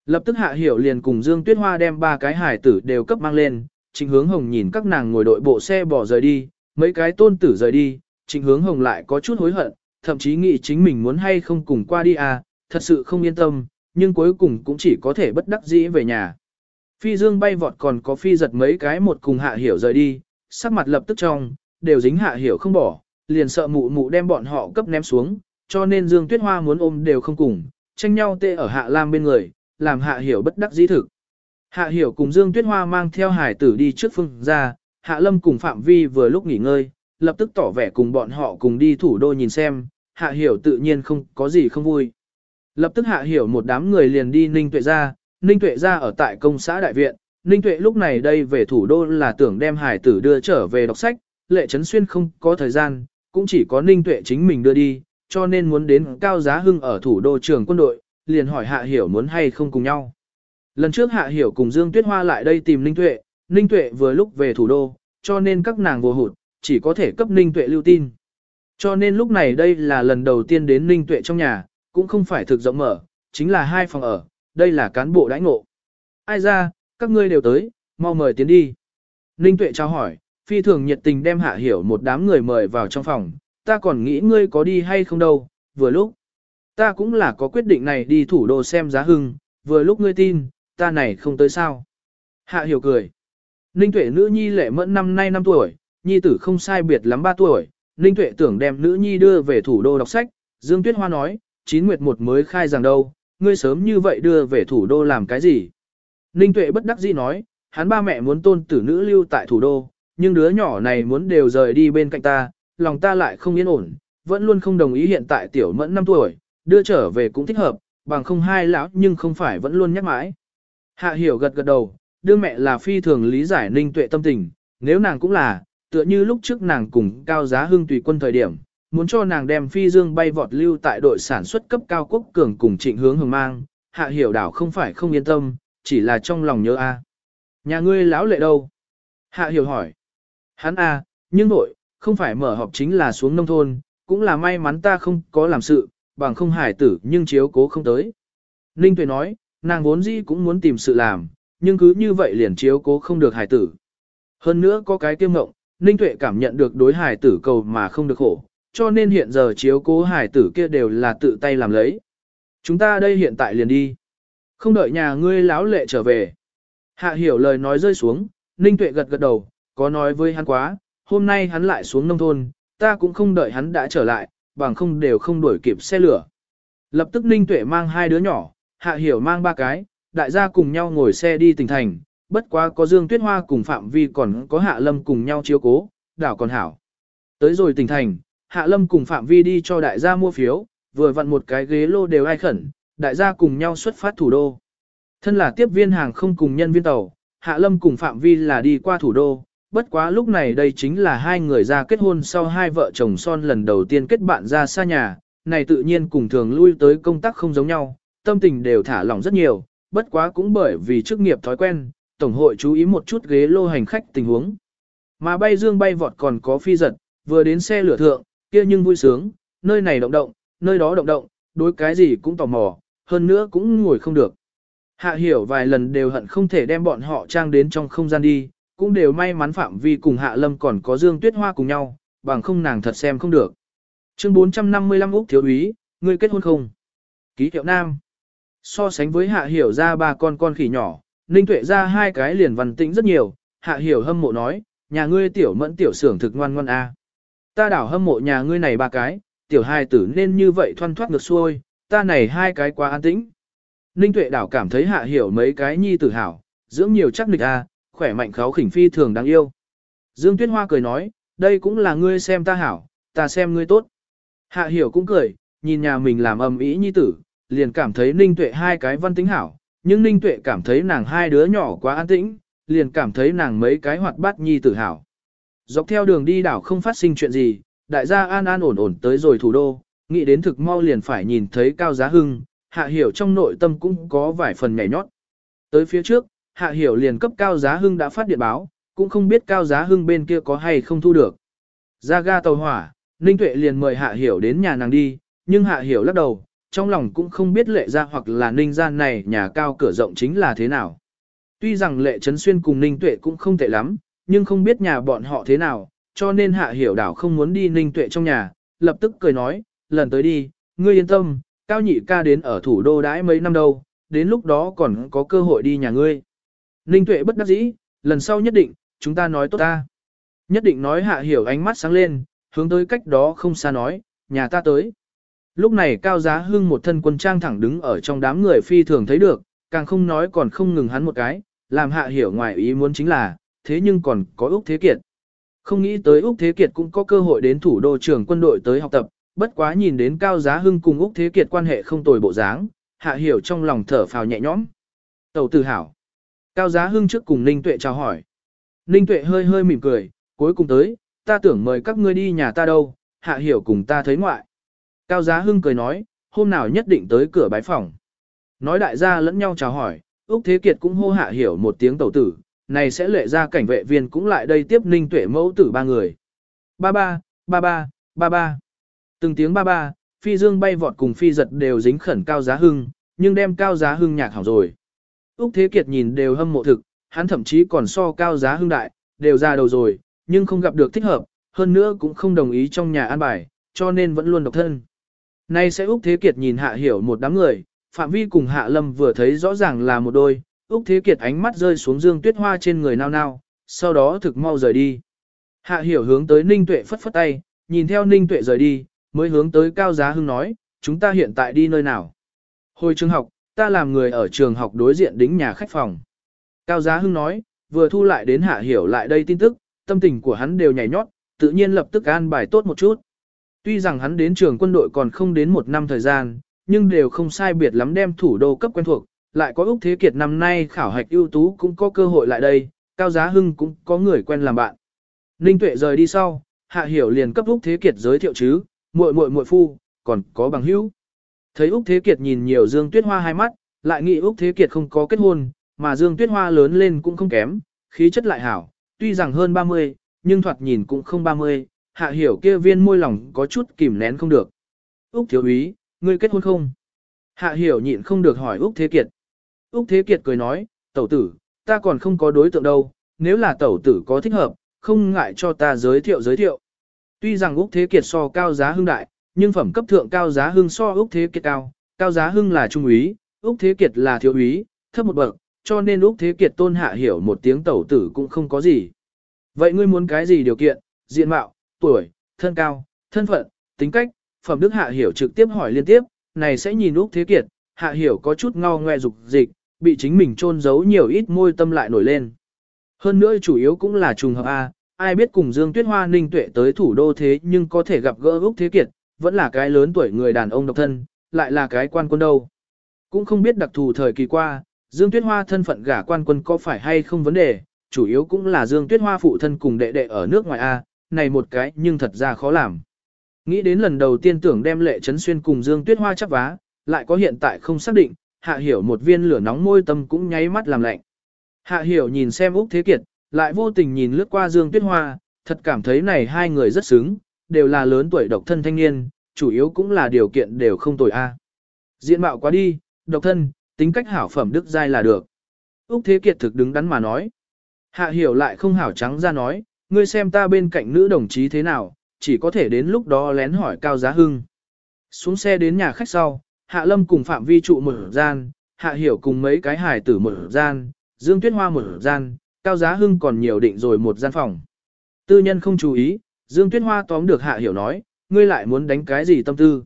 Lập tức hạ hiểu liền cùng Dương Tuyết Hoa đem ba cái hài tử đều cấp mang lên, trịnh hướng hồng nhìn các nàng ngồi đội bộ xe bỏ rời đi, mấy cái tôn tử rời đi, trịnh hướng hồng lại có chút hối hận, thậm chí nghĩ chính mình muốn hay không cùng qua đi à, thật sự không yên tâm, nhưng cuối cùng cũng chỉ có thể bất đắc dĩ về nhà. Phi dương bay vọt còn có phi giật mấy cái một cùng hạ hiểu rời đi, sắc mặt lập tức trong, đều dính hạ hiểu không bỏ, liền sợ mụ mụ đem bọn họ cấp ném xuống, cho nên Dương Tuyết Hoa muốn ôm đều không cùng, tranh nhau tê ở Hạ Lam bên người, làm Hạ Hiểu bất đắc dĩ thực. Hạ Hiểu cùng Dương Tuyết Hoa mang theo hải tử đi trước phương ra, Hạ Lâm cùng Phạm Vi vừa lúc nghỉ ngơi, lập tức tỏ vẻ cùng bọn họ cùng đi thủ đô nhìn xem, Hạ Hiểu tự nhiên không có gì không vui. Lập tức Hạ Hiểu một đám người liền đi Ninh Tuệ ra, Ninh Tuệ ra ở tại công xã đại viện, Ninh Tuệ lúc này đây về thủ đô là tưởng đem hải tử đưa trở về đọc sách, lệ trấn xuyên không có thời gian, cũng chỉ có Ninh Tuệ chính mình đưa đi, cho nên muốn đến Cao Giá Hưng ở thủ đô trường quân đội, liền hỏi Hạ Hiểu muốn hay không cùng nhau. Lần trước Hạ Hiểu cùng Dương Tuyết Hoa lại đây tìm Ninh Tuệ, Ninh Tuệ vừa lúc về thủ đô, cho nên các nàng vô hụt, chỉ có thể cấp Ninh Tuệ lưu tin. Cho nên lúc này đây là lần đầu tiên đến Ninh Tuệ trong nhà, cũng không phải thực rộng mở, chính là hai phòng ở, đây là cán bộ đãi ngộ. Ai ra, các ngươi đều tới, mau mời tiến đi. Ninh Tuệ trao hỏi, phi thường nhiệt tình đem Hạ Hiểu một đám người mời vào trong phòng, ta còn nghĩ ngươi có đi hay không đâu, vừa lúc. Ta cũng là có quyết định này đi thủ đô xem giá hưng, vừa lúc ngươi tin, ta này không tới sao. Hạ hiểu cười. Ninh tuệ nữ nhi lệ mẫn năm nay 5 tuổi, nhi tử không sai biệt lắm 3 tuổi, Ninh tuệ tưởng đem nữ nhi đưa về thủ đô đọc sách, Dương Tuyết Hoa nói, chín nguyệt một mới khai rằng đâu, ngươi sớm như vậy đưa về thủ đô làm cái gì. Ninh tuệ bất đắc dĩ nói, hắn ba mẹ muốn tôn tử nữ lưu tại thủ đô, nhưng đứa nhỏ này muốn đều rời đi bên cạnh ta, lòng ta lại không yên ổn, vẫn luôn không đồng ý hiện tại tiểu mẫn 5 tuổi, đưa trở về cũng thích hợp, bằng không hai lão nhưng không phải vẫn luôn nhắc mãi. Hạ hiểu gật gật đầu, đưa mẹ là phi thường lý giải ninh tuệ tâm tình, nếu nàng cũng là, tựa như lúc trước nàng cùng cao giá hưng tùy quân thời điểm, muốn cho nàng đem phi dương bay vọt lưu tại đội sản xuất cấp cao quốc cường cùng trịnh hướng hưởng mang, hạ hiểu đảo không phải không yên tâm, chỉ là trong lòng nhớ a. Nhà ngươi lão lệ đâu? Hạ hiểu hỏi. Hắn a, nhưng nội, không phải mở họp chính là xuống nông thôn, cũng là may mắn ta không có làm sự, bằng không hải tử nhưng chiếu cố không tới. Ninh Tuệ nói, nàng vốn dĩ cũng muốn tìm sự làm, nhưng cứ như vậy liền chiếu cố không được hải tử. Hơn nữa có cái tiêm ngộng, Ninh Tuệ cảm nhận được đối hải tử cầu mà không được khổ, cho nên hiện giờ chiếu cố hải tử kia đều là tự tay làm lấy. Chúng ta đây hiện tại liền đi. Không đợi nhà ngươi láo lệ trở về. Hạ hiểu lời nói rơi xuống, Ninh Tuệ gật gật đầu, có nói với hắn quá, hôm nay hắn lại xuống nông thôn, ta cũng không đợi hắn đã trở lại, bằng không đều không đuổi kịp xe lửa. Lập tức Ninh Tuệ mang hai đứa nhỏ, Hạ Hiểu mang ba cái, đại gia cùng nhau ngồi xe đi tỉnh thành, bất quá có Dương Tuyết Hoa cùng Phạm Vi còn có Hạ Lâm cùng nhau chiếu cố, đảo còn hảo. Tới rồi tỉnh thành, Hạ Lâm cùng Phạm Vi đi cho đại gia mua phiếu, vừa vặn một cái ghế lô đều ai khẩn, đại gia cùng nhau xuất phát thủ đô. Thân là tiếp viên hàng không cùng nhân viên tàu, Hạ Lâm cùng Phạm Vi là đi qua thủ đô, bất quá lúc này đây chính là hai người ra kết hôn sau hai vợ chồng son lần đầu tiên kết bạn ra xa nhà, này tự nhiên cùng thường lui tới công tác không giống nhau, tâm tình đều thả lỏng rất nhiều, bất quá cũng bởi vì chức nghiệp thói quen, Tổng hội chú ý một chút ghế lô hành khách tình huống. Mà bay dương bay vọt còn có phi giật, vừa đến xe lửa thượng, kia nhưng vui sướng, nơi này động động, nơi đó động động, đối cái gì cũng tò mò, hơn nữa cũng ngồi không được. Hạ hiểu vài lần đều hận không thể đem bọn họ trang đến trong không gian đi, cũng đều may mắn phạm vi cùng Hạ Lâm còn có Dương Tuyết Hoa cùng nhau, bằng không nàng thật xem không được. Chương 455 Úc Thiếu úy, ngươi kết hôn không? Ký hiệu nam. So sánh với Hạ Hiểu ra ba con con khỉ nhỏ, Ninh Tuệ ra hai cái liền văn tĩnh rất nhiều, Hạ Hiểu hâm mộ nói, nhà ngươi tiểu mẫn tiểu sưởng thực ngoan ngoan a. Ta đảo hâm mộ nhà ngươi này ba cái, tiểu hai tử nên như vậy thoăn thoát ngược xuôi, ta này hai cái quá an tĩnh. Ninh Tuệ đảo cảm thấy Hạ Hiểu mấy cái nhi tử hảo, dưỡng nhiều chắc nịch a, khỏe mạnh kháo khỉnh phi thường đáng yêu. Dương Tuyết Hoa cười nói, đây cũng là ngươi xem ta hảo, ta xem ngươi tốt. Hạ hiểu cũng cười, nhìn nhà mình làm ầm ý nhi tử, liền cảm thấy ninh tuệ hai cái văn tính hảo, nhưng ninh tuệ cảm thấy nàng hai đứa nhỏ quá an tĩnh, liền cảm thấy nàng mấy cái hoạt bát nhi tử hảo. Dọc theo đường đi đảo không phát sinh chuyện gì, đại gia an an ổn ổn tới rồi thủ đô, nghĩ đến thực mau liền phải nhìn thấy cao giá hưng, hạ hiểu trong nội tâm cũng có vài phần nhảy nhót. Tới phía trước, hạ hiểu liền cấp cao giá hưng đã phát điện báo, cũng không biết cao giá hưng bên kia có hay không thu được. Ra ga tàu hỏa, Ninh Tuệ liền mời hạ hiểu đến nhà nàng đi, nhưng hạ hiểu lắc đầu, trong lòng cũng không biết lệ ra hoặc là ninh gian này nhà cao cửa rộng chính là thế nào. Tuy rằng lệ trấn xuyên cùng ninh tuệ cũng không tệ lắm, nhưng không biết nhà bọn họ thế nào, cho nên hạ hiểu đảo không muốn đi ninh tuệ trong nhà, lập tức cười nói, lần tới đi, ngươi yên tâm, cao nhị ca đến ở thủ đô đãi mấy năm đâu, đến lúc đó còn có cơ hội đi nhà ngươi. Ninh tuệ bất đắc dĩ, lần sau nhất định, chúng ta nói tốt ta. Nhất định nói hạ hiểu ánh mắt sáng lên, hướng tới cách đó không xa nói, nhà ta tới. Lúc này cao giá hưng một thân quân trang thẳng đứng ở trong đám người phi thường thấy được, càng không nói còn không ngừng hắn một cái, làm hạ hiểu ngoài ý muốn chính là, thế nhưng còn có Úc Thế Kiệt. Không nghĩ tới Úc Thế Kiệt cũng có cơ hội đến thủ đô trưởng quân đội tới học tập, bất quá nhìn đến Cao Giá Hưng cùng Úc Thế Kiệt quan hệ không tồi bộ dáng, hạ hiểu trong lòng thở phào nhẹ nhõm. Tẩu tử hảo. Cao Giá Hưng trước cùng Ninh Tuệ chào hỏi. Ninh Tuệ hơi hơi mỉm cười, cuối cùng tới, ta tưởng mời các ngươi đi nhà ta đâu, hạ hiểu cùng ta thấy ngoại. Cao Giá Hưng cười nói, hôm nào nhất định tới cửa bái phòng. Nói đại gia lẫn nhau chào hỏi, Úc Thế Kiệt cũng hô hạ hiểu một tiếng tẩu tử, này sẽ lệ ra cảnh vệ viên cũng lại đây tiếp ninh tuệ mẫu tử ba người. Ba ba, ba ba, ba ba. Từng tiếng ba ba, phi dương bay vọt cùng phi giật đều dính khẩn cao giá hưng, nhưng đem cao giá hưng nhạc hỏng rồi. Úc Thế Kiệt nhìn đều hâm mộ thực, hắn thậm chí còn so cao giá hưng đại, đều ra đầu rồi, nhưng không gặp được thích hợp, hơn nữa cũng không đồng ý trong nhà an bài, cho nên vẫn luôn độc thân. Nay sẽ Úc Thế Kiệt nhìn hạ hiểu một đám người, Phạm Vi cùng Hạ Lâm vừa thấy rõ ràng là một đôi, Úc Thế Kiệt ánh mắt rơi xuống Dương Tuyết Hoa trên người nao nao, sau đó thực mau rời đi. Hạ hiểu hướng tới Ninh Tuệ phất phất tay, nhìn theo Ninh Tuệ rời đi, mới hướng tới Cao Giá Hưng nói, chúng ta hiện tại đi nơi nào? Hồi trường học, ta làm người ở trường học đối diện đính nhà khách phòng. Cao Giá Hưng nói, vừa thu lại đến Hạ hiểu lại đây tin tức, tâm tình của hắn đều nhảy nhót, tự nhiên lập tức an bài tốt một chút. Tuy rằng hắn đến trường quân đội còn không đến một năm thời gian, nhưng đều không sai biệt lắm đem thủ đô cấp quen thuộc, lại có Úc Thế Kiệt năm nay khảo hạch ưu tú cũng có cơ hội lại đây, Cao Giá Hưng cũng có người quen làm bạn. Ninh Tuệ rời đi sau, Hạ Hiểu liền cấp Úc Thế Kiệt giới thiệu chứ, muội muội muội phu, còn có bằng hữu. Thấy Úc Thế Kiệt nhìn nhiều Dương Tuyết Hoa hai mắt, lại nghĩ Úc Thế Kiệt không có kết hôn, mà Dương Tuyết Hoa lớn lên cũng không kém, khí chất lại hảo, tuy rằng hơn 30, nhưng thoạt nhìn cũng không 30, Hạ Hiểu kia viên môi lòng có chút kìm nén không được. Úc Thiếu Úy, ngươi kết hôn không? Hạ Hiểu nhịn không được hỏi Úc Thế Kiệt. Úc Thế Kiệt cười nói, tẩu tử, ta còn không có đối tượng đâu, nếu là tẩu tử có thích hợp, không ngại cho ta giới thiệu giới thiệu. Tuy rằng Úc Thế Kiệt so cao giá hưng đại, nhưng phẩm cấp thượng cao giá hưng so Úc Thế Kiệt cao, cao giá hưng là trung úy, Úc Thế Kiệt là thiếu úy, thấp một bậc, cho nên Úc Thế Kiệt tôn hạ hiểu một tiếng tẩu tử cũng không có gì. Vậy ngươi muốn cái gì điều kiện, diện mạo, tuổi, thân cao, thân phận, tính cách, phẩm đức hạ hiểu trực tiếp hỏi liên tiếp, này sẽ nhìn Úc Thế Kiệt, hạ hiểu có chút ngao ngoe dục dịch, bị chính mình trôn giấu nhiều ít môi tâm lại nổi lên. Hơn nữa chủ yếu cũng là trùng hợp A, ai biết cùng Dương Tuyết Hoa Ninh Tuệ tới thủ đô thế nhưng có thể gặp gỡ Úc Thế Kiệt, vẫn là cái lớn tuổi người đàn ông độc thân, lại là cái quan quân đâu. Cũng không biết đặc thù thời kỳ qua, Dương Tuyết Hoa thân phận gả quan quân có phải hay không vấn đề, chủ yếu cũng là Dương Tuyết Hoa phụ thân cùng đệ đệ ở nước ngoài A, này một cái nhưng thật ra khó làm. Nghĩ đến lần đầu tiên tưởng đem lệ trấn xuyên cùng Dương Tuyết Hoa chắc vá, lại có hiện tại không xác định, hạ hiểu một viên lửa nóng môi tâm cũng nháy mắt làm lạnh. Hạ hiểu nhìn xem Úc Thế Kiệt, lại vô tình nhìn lướt qua Dương Tuyết Hoa, thật cảm thấy này hai người rất xứng, đều là lớn tuổi độc thân thanh niên, chủ yếu cũng là điều kiện đều không tồi a. Diện mạo quá đi, độc thân, tính cách hảo phẩm đức giai là được. Úc Thế Kiệt thực đứng đắn mà nói. Hạ hiểu lại không hảo trắng ra nói, ngươi xem ta bên cạnh nữ đồng chí thế nào, chỉ có thể đến lúc đó lén hỏi Cao Giá Hưng. Xuống xe đến nhà khách sau, Hạ Lâm cùng Phạm Vi trụ một gian, Hạ Hiểu cùng mấy cái Hải tử một gian, Dương Tuyết Hoa một gian, Cao Giá Hưng còn nhiều định rồi một gian phòng. Tư nhân không chú ý, Dương Tuyết Hoa tóm được Hạ Hiểu nói, ngươi lại muốn đánh cái gì tâm tư.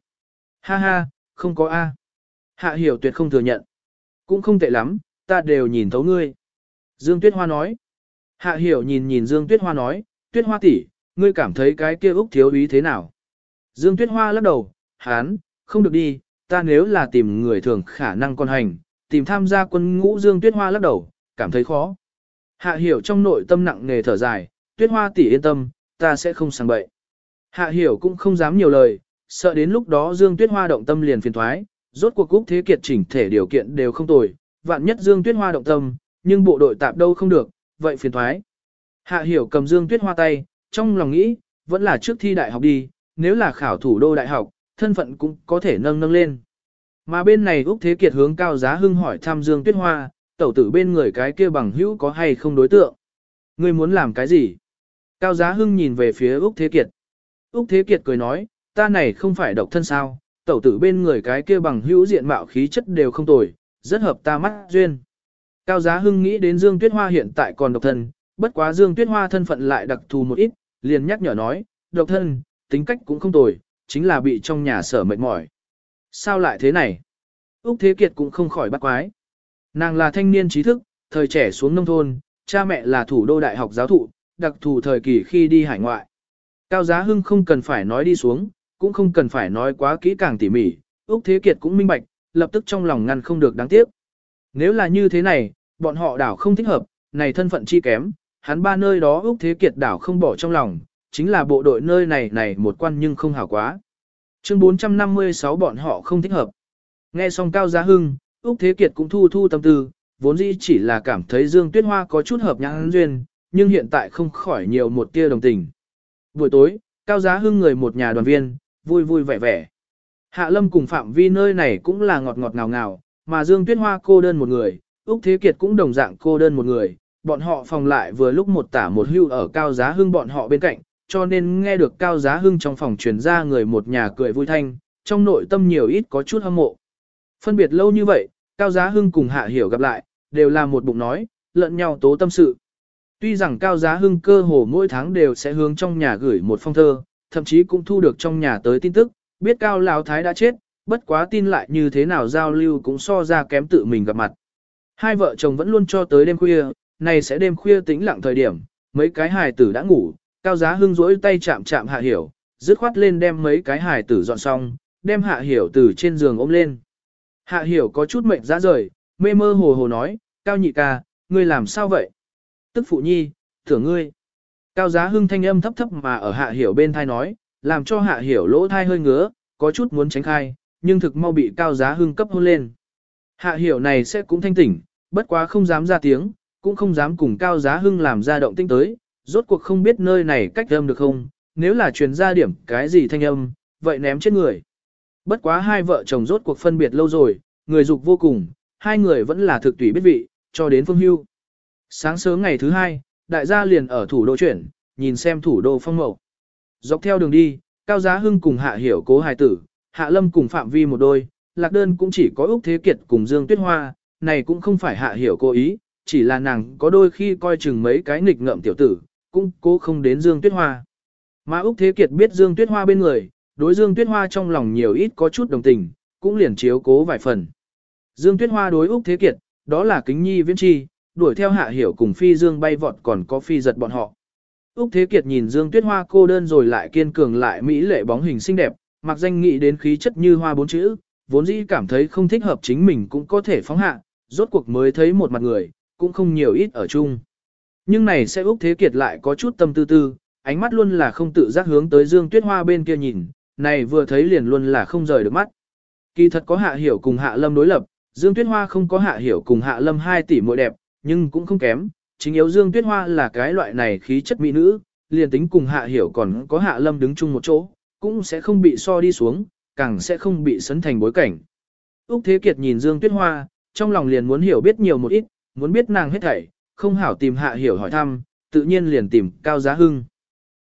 Ha ha, không có A. Hạ Hiểu tuyệt không thừa nhận. Cũng không tệ lắm, ta đều nhìn thấu ngươi. Dương Tuyết Hoa nói. Hạ Hiểu nhìn nhìn Dương Tuyết Hoa nói, Tuyết Hoa tỷ, ngươi cảm thấy cái kia Úc thiếu ý thế nào? Dương Tuyết Hoa lắc đầu, hán, không được đi, ta nếu là tìm người thường khả năng con hành, tìm tham gia quân ngũ Dương Tuyết Hoa lắc đầu, cảm thấy khó. Hạ hiểu trong nội tâm nặng nề thở dài, Tuyết Hoa tỷ yên tâm, ta sẽ không sang bậy. Hạ hiểu cũng không dám nhiều lời, sợ đến lúc đó Dương Tuyết Hoa động tâm liền phiền thoái, rốt cuộc cúc thế kiệt chỉnh thể điều kiện đều không tồi, vạn nhất Dương Tuyết Hoa động tâm, nhưng bộ đội tạp đâu không được, vậy phiền thoái. Hạ hiểu cầm Dương Tuyết Hoa tay, trong lòng nghĩ, vẫn là trước thi đại học đi, nếu là khảo thủ đô đại học, thân phận cũng có thể nâng nâng lên. Mà bên này Úc Thế Kiệt hướng cao giá hưng hỏi thăm Dương Tuyết Hoa, tẩu tử bên người cái kia bằng hữu có hay không đối tượng. Ngươi muốn làm cái gì? Cao giá hưng nhìn về phía Úc Thế Kiệt. Úc Thế Kiệt cười nói, ta này không phải độc thân sao, tẩu tử bên người cái kia bằng hữu diện mạo khí chất đều không tồi, rất hợp ta mắt duyên. Cao Giá Hưng nghĩ đến Dương Tuyết Hoa hiện tại còn độc thân, bất quá Dương Tuyết Hoa thân phận lại đặc thù một ít, liền nhắc nhở nói, độc thân, tính cách cũng không tồi, chính là bị trong nhà sở mệt mỏi. Sao lại thế này? Úc Thế Kiệt cũng không khỏi bắt quái. Nàng là thanh niên trí thức, thời trẻ xuống nông thôn, cha mẹ là thủ đô đại học giáo thụ, đặc thù thời kỳ khi đi hải ngoại. Cao Giá Hưng không cần phải nói đi xuống, cũng không cần phải nói quá kỹ càng tỉ mỉ, Úc Thế Kiệt cũng minh bạch, lập tức trong lòng ngăn không được đáng tiếc. Nếu là như thế này, bọn họ đảo không thích hợp, này thân phận chi kém, hắn ba nơi đó Úc Thế Kiệt đảo không bỏ trong lòng, chính là bộ đội nơi này này một quan nhưng không hảo quá. Chương 456 bọn họ không thích hợp. Nghe xong Cao Giá Hưng, Úc Thế Kiệt cũng thu thu tâm tư, vốn dĩ chỉ là cảm thấy Dương Tuyết Hoa có chút hợp nhãn duyên, nhưng hiện tại không khỏi nhiều một tia đồng tình. Buổi tối, Cao Giá Hưng người một nhà đoàn viên, vui vui vẻ vẻ. Hạ Lâm cùng Phạm Vi nơi này cũng là ngọt ngọt ngào ngào, mà Dương Tuyết Hoa cô đơn một người, Úc Thế Kiệt cũng đồng dạng cô đơn một người, bọn họ phòng lại vừa lúc một tả một hưu ở Cao Giá Hưng bọn họ bên cạnh, cho nên nghe được Cao Giá Hưng trong phòng truyền ra người một nhà cười vui thanh, trong nội tâm nhiều ít có chút hâm mộ. Phân biệt lâu như vậy, Cao Giá Hưng cùng Hạ Hiểu gặp lại, đều là một bụng nói, lẫn nhau tố tâm sự. Tuy rằng Cao Giá Hưng cơ hồ mỗi tháng đều sẽ hướng trong nhà gửi một phong thơ, thậm chí cũng thu được trong nhà tới tin tức, biết Cao Lão Thái đã chết, bất quá tin lại như thế nào giao lưu cũng so ra kém tự mình gặp mặt. Hai vợ chồng vẫn luôn cho tới đêm khuya, này sẽ đêm khuya tĩnh lặng thời điểm, mấy cái hài tử đã ngủ, Cao Giá Hưng rỗi tay chạm chạm Hạ Hiểu, dứt khoát lên đem mấy cái hài tử dọn xong, đem Hạ Hiểu từ trên giường ôm lên. Hạ Hiểu có chút mệnh ra rời, mê mơ hồ hồ nói, Cao nhị ca, ngươi làm sao vậy? Tức phụ nhi, thưởng ngươi. Cao giá hưng thanh âm thấp thấp mà ở hạ hiểu bên thai nói, làm cho hạ hiểu lỗ thai hơi ngứa, có chút muốn tránh khai, nhưng thực mau bị cao giá hưng cấp hôn lên. Hạ hiểu này sẽ cũng thanh tỉnh, bất quá không dám ra tiếng, cũng không dám cùng cao giá hưng làm ra động tinh tới, rốt cuộc không biết nơi này cách âm được không, nếu là truyền ra điểm cái gì thanh âm, vậy ném chết người. Bất quá hai vợ chồng rốt cuộc phân biệt lâu rồi, người dục vô cùng, hai người vẫn là thực tùy biết vị, cho đến phương hưu. Sáng sớm ngày thứ hai, đại gia liền ở thủ đô chuyển, nhìn xem thủ đô phong mậu. Dọc theo đường đi, Cao Giá Hưng cùng Hạ Hiểu cố hài tử, Hạ Lâm cùng Phạm Vi một đôi, Lạc Đơn cũng chỉ có Úc Thế Kiệt cùng Dương Tuyết Hoa, này cũng không phải Hạ Hiểu cố ý, chỉ là nàng có đôi khi coi chừng mấy cái nghịch ngợm tiểu tử, cũng cố không đến Dương Tuyết Hoa. Mà Úc Thế Kiệt biết Dương Tuyết Hoa bên người, đối Dương Tuyết Hoa trong lòng nhiều ít có chút đồng tình, cũng liền chiếu cố vài phần. Dương Tuyết Hoa đối Úc Thế Kiệt, đó là kính nhi viễn chi, đuổi theo hạ hiểu cùng phi dương bay vọt còn có phi giật bọn họ. Úc Thế Kiệt nhìn Dương Tuyết Hoa cô đơn rồi lại kiên cường lại mỹ lệ bóng hình xinh đẹp, mặc danh nghĩ đến khí chất như hoa bốn chữ, vốn dĩ cảm thấy không thích hợp chính mình cũng có thể phóng hạ, rốt cuộc mới thấy một mặt người, cũng không nhiều ít ở chung. Nhưng này sẽ Úc Thế Kiệt lại có chút tâm tư tư, ánh mắt luôn là không tự giác hướng tới Dương Tuyết Hoa bên kia nhìn, này vừa thấy liền luôn là không rời được mắt. Kỳ thật có hạ hiểu cùng hạ lâm đối lập, Dương Tuyết Hoa không có hạ hiểu cùng hạ lâm 2 tỷ muội đẹp, nhưng cũng không kém. Chính yếu Dương Tuyết Hoa là cái loại này khí chất mỹ nữ, liền tính cùng hạ hiểu còn có hạ lâm đứng chung một chỗ, cũng sẽ không bị so đi xuống, càng sẽ không bị sấn thành bối cảnh. Úc Thế Kiệt nhìn Dương Tuyết Hoa, trong lòng liền muốn hiểu biết nhiều một ít, muốn biết nàng hết thảy, không hảo tìm hạ hiểu hỏi thăm, tự nhiên liền tìm Cao Giá Hưng.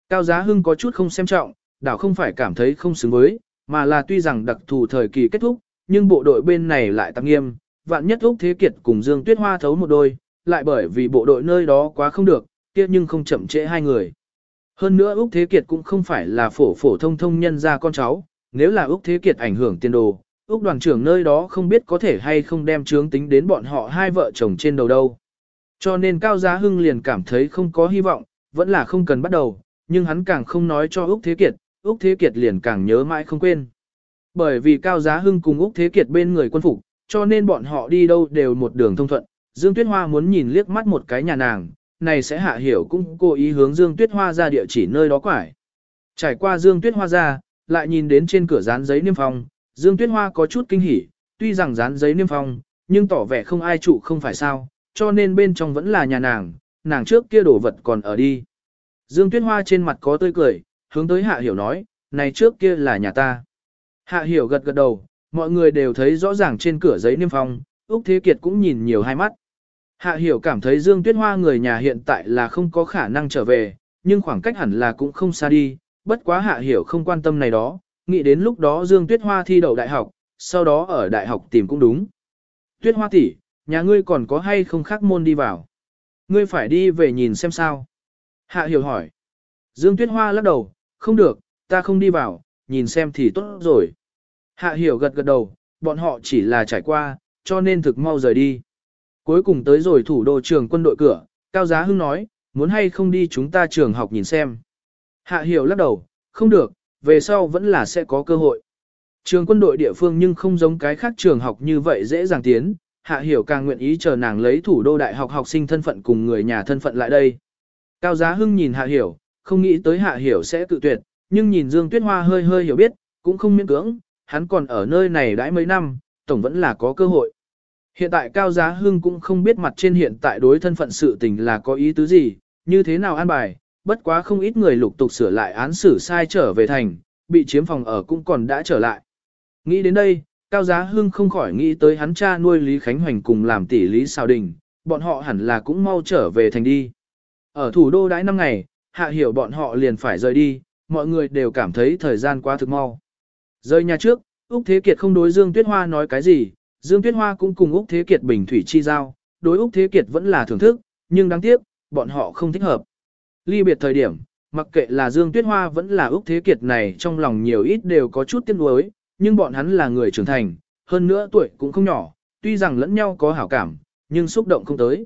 Cao Giá Hưng có chút không xem trọng, đảo không phải cảm thấy không xứng với, mà là tuy rằng đặc thù thời kỳ kết thúc, nhưng bộ đội bên này lại tăng nghiêm, vạn nhất Úc Thế Kiệt cùng Dương Tuyết Hoa thấu một đôi, lại bởi vì bộ đội nơi đó quá không được, kia nhưng không chậm trễ hai người. Hơn nữa Úc Thế Kiệt cũng không phải là phổ phổ thông thông nhân ra con cháu, nếu là Úc Thế Kiệt ảnh hưởng tiền đồ, Úc đoàn trưởng nơi đó không biết có thể hay không đem chướng tính đến bọn họ hai vợ chồng trên đầu đâu. Cho nên Cao Giá Hưng liền cảm thấy không có hy vọng, vẫn là không cần bắt đầu, nhưng hắn càng không nói cho Úc Thế Kiệt, Úc Thế Kiệt liền càng nhớ mãi không quên. Bởi vì Cao Giá Hưng cùng Úc Thế Kiệt bên người quân phục, cho nên bọn họ đi đâu đều một đường thông thuận. Dương Tuyết Hoa muốn nhìn liếc mắt một cái nhà nàng, này sẽ hạ hiểu cũng cố ý hướng Dương Tuyết Hoa ra địa chỉ nơi đó quải. Trải qua Dương Tuyết Hoa ra, lại nhìn đến trên cửa dán giấy niêm phong, Dương Tuyết Hoa có chút kinh hỉ, tuy rằng dán giấy niêm phong, nhưng tỏ vẻ không ai trụ không phải sao, cho nên bên trong vẫn là nhà nàng, nàng trước kia đổ vật còn ở đi. Dương Tuyết Hoa trên mặt có tươi cười, hướng tới Hạ Hiểu nói, này trước kia là nhà ta. Hạ Hiểu gật gật đầu, mọi người đều thấy rõ ràng trên cửa giấy niêm phong, Úc Thế Kiệt cũng nhìn nhiều hai mắt. Hạ Hiểu cảm thấy Dương Tuyết Hoa người nhà hiện tại là không có khả năng trở về, nhưng khoảng cách hẳn là cũng không xa đi, bất quá Hạ Hiểu không quan tâm này đó, nghĩ đến lúc đó Dương Tuyết Hoa thi đậu đại học, sau đó ở đại học tìm cũng đúng. Tuyết Hoa tỷ, nhà ngươi còn có hay không khác môn đi vào? Ngươi phải đi về nhìn xem sao. Hạ hiểu hỏi. Dương Tuyết Hoa lắc đầu, không được, ta không đi vào, nhìn xem thì tốt rồi. Hạ hiểu gật gật đầu, bọn họ chỉ là trải qua, cho nên thực mau rời đi. Cuối cùng tới rồi thủ đô trường quân đội cửa, Cao Giá Hưng nói, muốn hay không đi chúng ta trường học nhìn xem. Hạ hiểu lắc đầu, không được, về sau vẫn là sẽ có cơ hội. Trường quân đội địa phương nhưng không giống cái khác trường học như vậy dễ dàng tiến, Hạ Hiểu càng nguyện ý chờ nàng lấy thủ đô đại học học sinh thân phận cùng người nhà thân phận lại đây. Cao Giá Hưng nhìn Hạ Hiểu, không nghĩ tới Hạ Hiểu sẽ cự tuyệt, nhưng nhìn Dương Tuyết Hoa hơi hơi hiểu biết, cũng không miễn cưỡng, hắn còn ở nơi này đãi mấy năm, tổng vẫn là có cơ hội. Hiện tại Cao Giá Hưng cũng không biết mặt trên hiện tại đối thân phận sự tình là có ý tứ gì, như thế nào an bài, bất quá không ít người lục tục sửa lại án xử sai trở về thành, bị chiếm phòng ở cũng còn đã trở lại. Nghĩ đến đây, Cao Giá Hưng không khỏi nghĩ tới hắn cha nuôi Lý Khánh Hoành cùng làm tỷ Lý Sào Đình, bọn họ hẳn là cũng mau trở về thành đi. Ở thủ đô đãi năm ngày, hạ hiểu bọn họ liền phải rời đi, mọi người đều cảm thấy thời gian quá thực mau. Rời nhà trước, Úc Thế Kiệt không đối Dương Tuyết Hoa nói cái gì, Dương Tuyết Hoa cũng cùng Úc Thế Kiệt bình thủy chi giao, đối Úc Thế Kiệt vẫn là thưởng thức, nhưng đáng tiếc, bọn họ không thích hợp. Ly biệt thời điểm, mặc kệ là Dương Tuyết Hoa vẫn là Úc Thế Kiệt này trong lòng nhiều ít đều có chút tiếc nuối, nhưng bọn hắn là người trưởng thành, hơn nữa tuổi cũng không nhỏ, tuy rằng lẫn nhau có hảo cảm, nhưng xúc động không tới.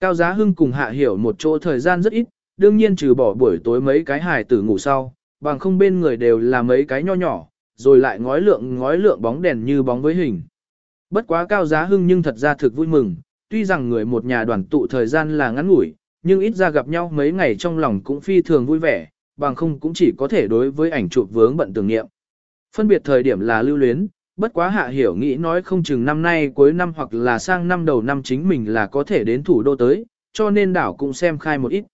Cao Giá Hưng cùng Hạ Hiểu một chỗ thời gian rất ít, đương nhiên trừ bỏ buổi tối mấy cái hài tử ngủ sau, bằng không bên người đều là mấy cái nho nhỏ, rồi lại ngói lượng ngói lượng bóng đèn như bóng với hình. Bất quá Cao Giá Hưng nhưng thật ra thực vui mừng, tuy rằng người một nhà đoàn tụ thời gian là ngắn ngủi, nhưng ít ra gặp nhau mấy ngày trong lòng cũng phi thường vui vẻ, bằng không cũng chỉ có thể đối với ảnh chụp vướng bận tưởng niệm. Phân biệt thời điểm là lưu luyến, bất quá hạ hiểu nghĩ nói không chừng năm nay cuối năm hoặc là sang năm đầu năm chính mình là có thể đến thủ đô tới, cho nên đảo cũng xem khai một ít.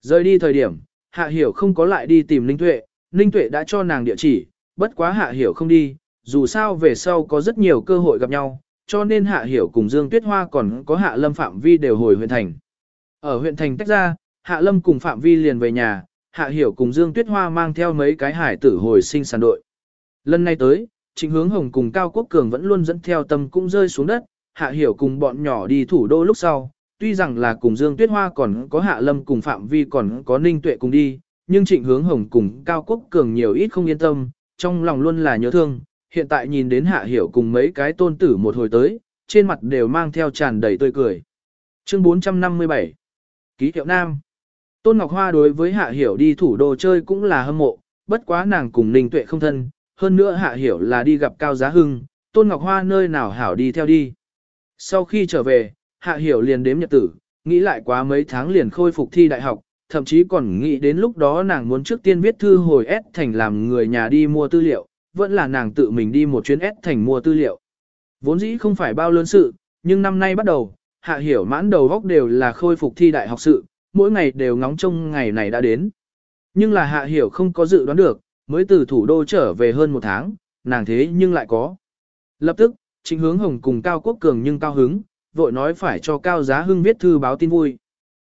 Rời đi thời điểm, hạ hiểu không có lại đi tìm Ninh Tuệ, Ninh Tuệ đã cho nàng địa chỉ, bất quá hạ hiểu không đi, dù sao về sau có rất nhiều cơ hội gặp nhau, cho nên hạ hiểu cùng Dương Tuyết Hoa còn có hạ lâm phạm vi đều hồi huyện thành. Ở huyện thành tách ra, hạ lâm cùng phạm vi liền về nhà, hạ hiểu cùng Dương Tuyết Hoa mang theo mấy cái hải tử hồi sinh sản đội. Lần này tới, Trịnh Hướng Hồng cùng Cao Quốc Cường vẫn luôn dẫn theo tâm cũng rơi xuống đất, Hạ Hiểu cùng bọn nhỏ đi thủ đô lúc sau, tuy rằng là cùng Dương Tuyết Hoa còn có Hạ Lâm cùng Phạm Vi còn có Ninh Tuệ cùng đi, nhưng Trịnh Hướng Hồng cùng Cao Quốc Cường nhiều ít không yên tâm, trong lòng luôn là nhớ thương, hiện tại nhìn đến Hạ Hiểu cùng mấy cái tôn tử một hồi tới, trên mặt đều mang theo tràn đầy tươi cười. Chương 457 Ký hiệu Nam Tôn Ngọc Hoa đối với Hạ Hiểu đi thủ đô chơi cũng là hâm mộ, bất quá nàng cùng Ninh Tuệ không thân, hơn nữa hạ hiểu là đi gặp Cao Giá Hưng, Tôn Ngọc Hoa nơi nào hảo đi theo đi. Sau khi trở về, hạ hiểu liền đếm nhật tử, nghĩ lại quá mấy tháng liền khôi phục thi đại học, thậm chí còn nghĩ đến lúc đó nàng muốn trước tiên viết thư hồi S thành làm người nhà đi mua tư liệu, vẫn là nàng tự mình đi một chuyến S thành mua tư liệu. Vốn dĩ không phải bao lớn sự, nhưng năm nay bắt đầu, hạ hiểu mãn đầu góc đều là khôi phục thi đại học sự, mỗi ngày đều ngóng trông ngày này đã đến. Nhưng là hạ hiểu không có dự đoán được, mới từ thủ đô trở về hơn một tháng, nàng thế nhưng lại có. Lập tức, chính Hướng Hồng cùng Cao Quốc Cường nhưng cao hứng, vội nói phải cho Cao Giá Hưng viết thư báo tin vui.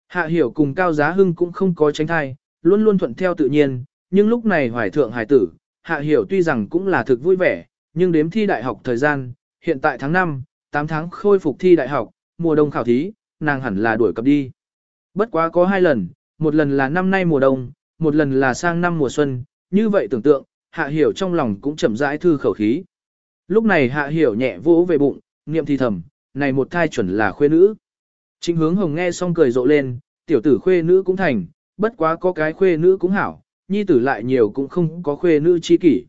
Hạ Hiểu cùng Cao Giá Hưng cũng không có tránh thai, luôn luôn thuận theo tự nhiên, nhưng lúc này hoài thượng hải tử, Hạ Hiểu tuy rằng cũng là thực vui vẻ, nhưng đếm thi đại học thời gian, hiện tại tháng 5, 8 tháng khôi phục thi đại học, mùa đông khảo thí, nàng hẳn là đuổi cập đi. Bất quá có hai lần, một lần là năm nay mùa đông, một lần là sang năm mùa xuân, như vậy tưởng tượng, hạ hiểu trong lòng cũng chậm rãi thư khẩu khí. Lúc này hạ hiểu nhẹ vỗ về bụng, niệm thì thầm, này một thai chuẩn là khuê nữ. Trịnh hướng hồng nghe xong cười rộ lên, tiểu tử khuê nữ cũng thành, bất quá có cái khuê nữ cũng hảo, nhi tử lại nhiều cũng không có khuê nữ chi kỷ.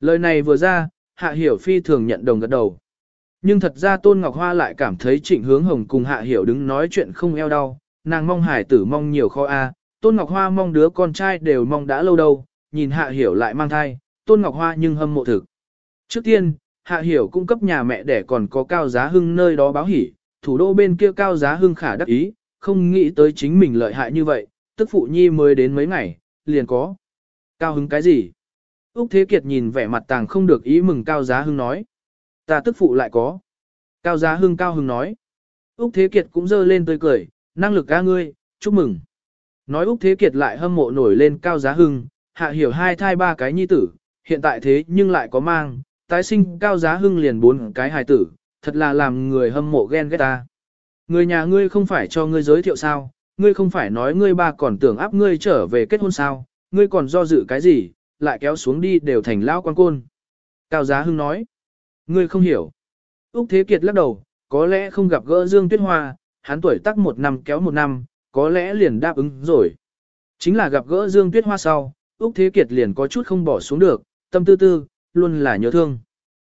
Lời này vừa ra, hạ hiểu phi thường nhận đồng gật đầu. Nhưng thật ra Tôn Ngọc Hoa lại cảm thấy trịnh hướng hồng cùng hạ hiểu đứng nói chuyện không eo đau, nàng mong hải tử mong nhiều kho a Tôn Ngọc Hoa mong đứa con trai đều mong đã lâu đâu, nhìn Hạ Hiểu lại mang thai, Tôn Ngọc Hoa nhưng hâm mộ thực. Trước tiên, Hạ Hiểu cung cấp nhà mẹ để còn có cao giá hưng nơi đó báo hỉ, thủ đô bên kia cao giá hưng khả đắc ý, không nghĩ tới chính mình lợi hại như vậy, tức phụ nhi mới đến mấy ngày, liền có. Cao hứng cái gì? Úc Thế Kiệt nhìn vẻ mặt tàng không được ý mừng cao giá hưng nói. Ta tức phụ lại có. Cao giá hưng cao hưng nói. Úc Thế Kiệt cũng dơ lên tươi cười, năng lực ca ngươi, chúc mừng. Nói Úc Thế Kiệt lại hâm mộ nổi lên cao giá hưng, hạ hiểu hai thai ba cái nhi tử, hiện tại thế nhưng lại có mang, tái sinh cao giá hưng liền bốn cái hài tử, thật là làm người hâm mộ ghen ghét ta. Người nhà ngươi không phải cho ngươi giới thiệu sao, ngươi không phải nói ngươi ba còn tưởng áp ngươi trở về kết hôn sao, ngươi còn do dự cái gì, lại kéo xuống đi đều thành lão quan côn. Cao Giá Hưng nói, ngươi không hiểu. Úc Thế Kiệt lắc đầu, có lẽ không gặp gỡ Dương Tuyết Hoa, hắn tuổi tác một năm kéo một năm, có lẽ liền đáp ứng rồi. Chính là gặp gỡ Dương Tuyết Hoa sau, Úc Thế Kiệt liền có chút không bỏ xuống được, tâm tư tư, luôn là nhớ thương.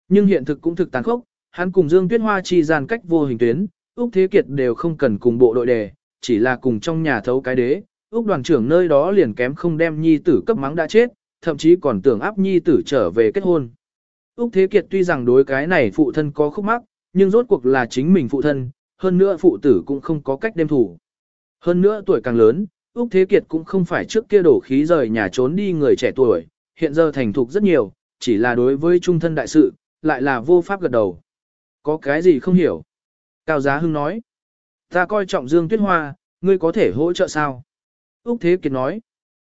Nhưng hiện thực cũng thực tàn khốc, hắn cùng Dương Tuyết Hoa chi gian cách vô hình tuyến, Úc Thế Kiệt đều không cần cùng bộ đội đề, chỉ là cùng trong nhà thấu cái đế, Úc đoàn trưởng nơi đó liền kém không đem nhi tử cấp mắng đã chết, thậm chí còn tưởng áp nhi tử trở về kết hôn. Úc Thế Kiệt tuy rằng đối cái này phụ thân có khúc mắc, nhưng rốt cuộc là chính mình phụ thân, hơn nữa phụ tử cũng không có cách đem thủ. Hơn nữa tuổi càng lớn, Úc Thế Kiệt cũng không phải trước kia đổ khí rời nhà trốn đi người trẻ tuổi, hiện giờ thành thục rất nhiều, chỉ là đối với trung thân đại sự, lại là vô pháp gật đầu. Có cái gì không hiểu? Cao Giá Hưng nói. Ta coi trọng Dương Tuyết Hoa, ngươi có thể hỗ trợ sao? Úc Thế Kiệt nói.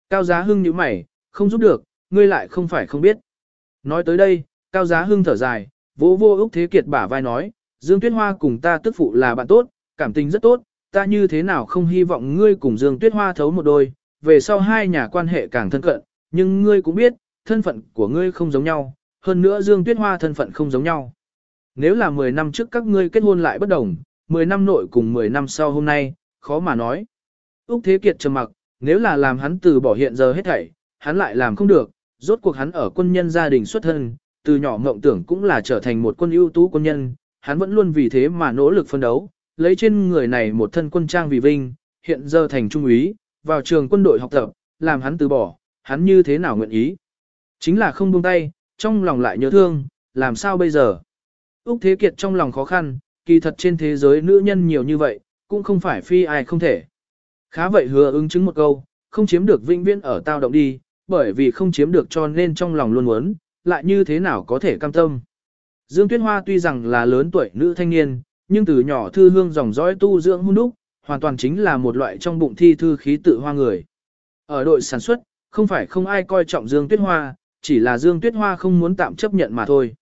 Cao Giá Hưng như mày, không giúp được, ngươi lại không phải không biết. Nói tới đây, Cao Giá Hưng thở dài, vỗ vô Úc Thế Kiệt bả vai nói, Dương Tuyết Hoa cùng ta tức phụ là bạn tốt, cảm tình rất tốt, ta như thế nào không hy vọng ngươi cùng Dương Tuyết Hoa thấu một đôi, về sau hai nhà quan hệ càng thân cận, nhưng ngươi cũng biết, thân phận của ngươi không giống nhau, hơn nữa Dương Tuyết Hoa thân phận không giống nhau. Nếu là 10 năm trước các ngươi kết hôn lại bất đồng, 10 năm nội cùng 10 năm sau hôm nay, khó mà nói. Úc Thế Kiệt trầm mặc, nếu là làm hắn từ bỏ hiện giờ hết thảy, hắn lại làm không được, rốt cuộc hắn ở quân nhân gia đình xuất thân, từ nhỏ mộng tưởng cũng là trở thành một quân ưu tú quân nhân, hắn vẫn luôn vì thế mà nỗ lực phân đấu, lấy trên người này một thân quân trang vì vinh, hiện giờ thành trung úy, vào trường quân đội học tập, làm hắn từ bỏ, hắn như thế nào nguyện ý. Chính là không buông tay, trong lòng lại nhớ thương, làm sao bây giờ? Úc Thế Kiệt trong lòng khó khăn, kỳ thật trên thế giới nữ nhân nhiều như vậy, cũng không phải phi ai không thể. Khá vậy hứa ứng chứng một câu, không chiếm được vinh viễn ở tao động đi, bởi vì không chiếm được cho nên trong lòng luôn muốn, lại như thế nào có thể cam tâm. Dương Tuyết Hoa tuy rằng là lớn tuổi nữ thanh niên, nhưng từ nhỏ thư hương dòng dõi tu dưỡng hôn đúc, hoàn toàn chính là một loại trong bụng thi thư khí tự hoa người. Ở đội sản xuất, không phải không ai coi trọng Dương Tuyết Hoa, chỉ là Dương Tuyết Hoa không muốn tạm chấp nhận mà thôi.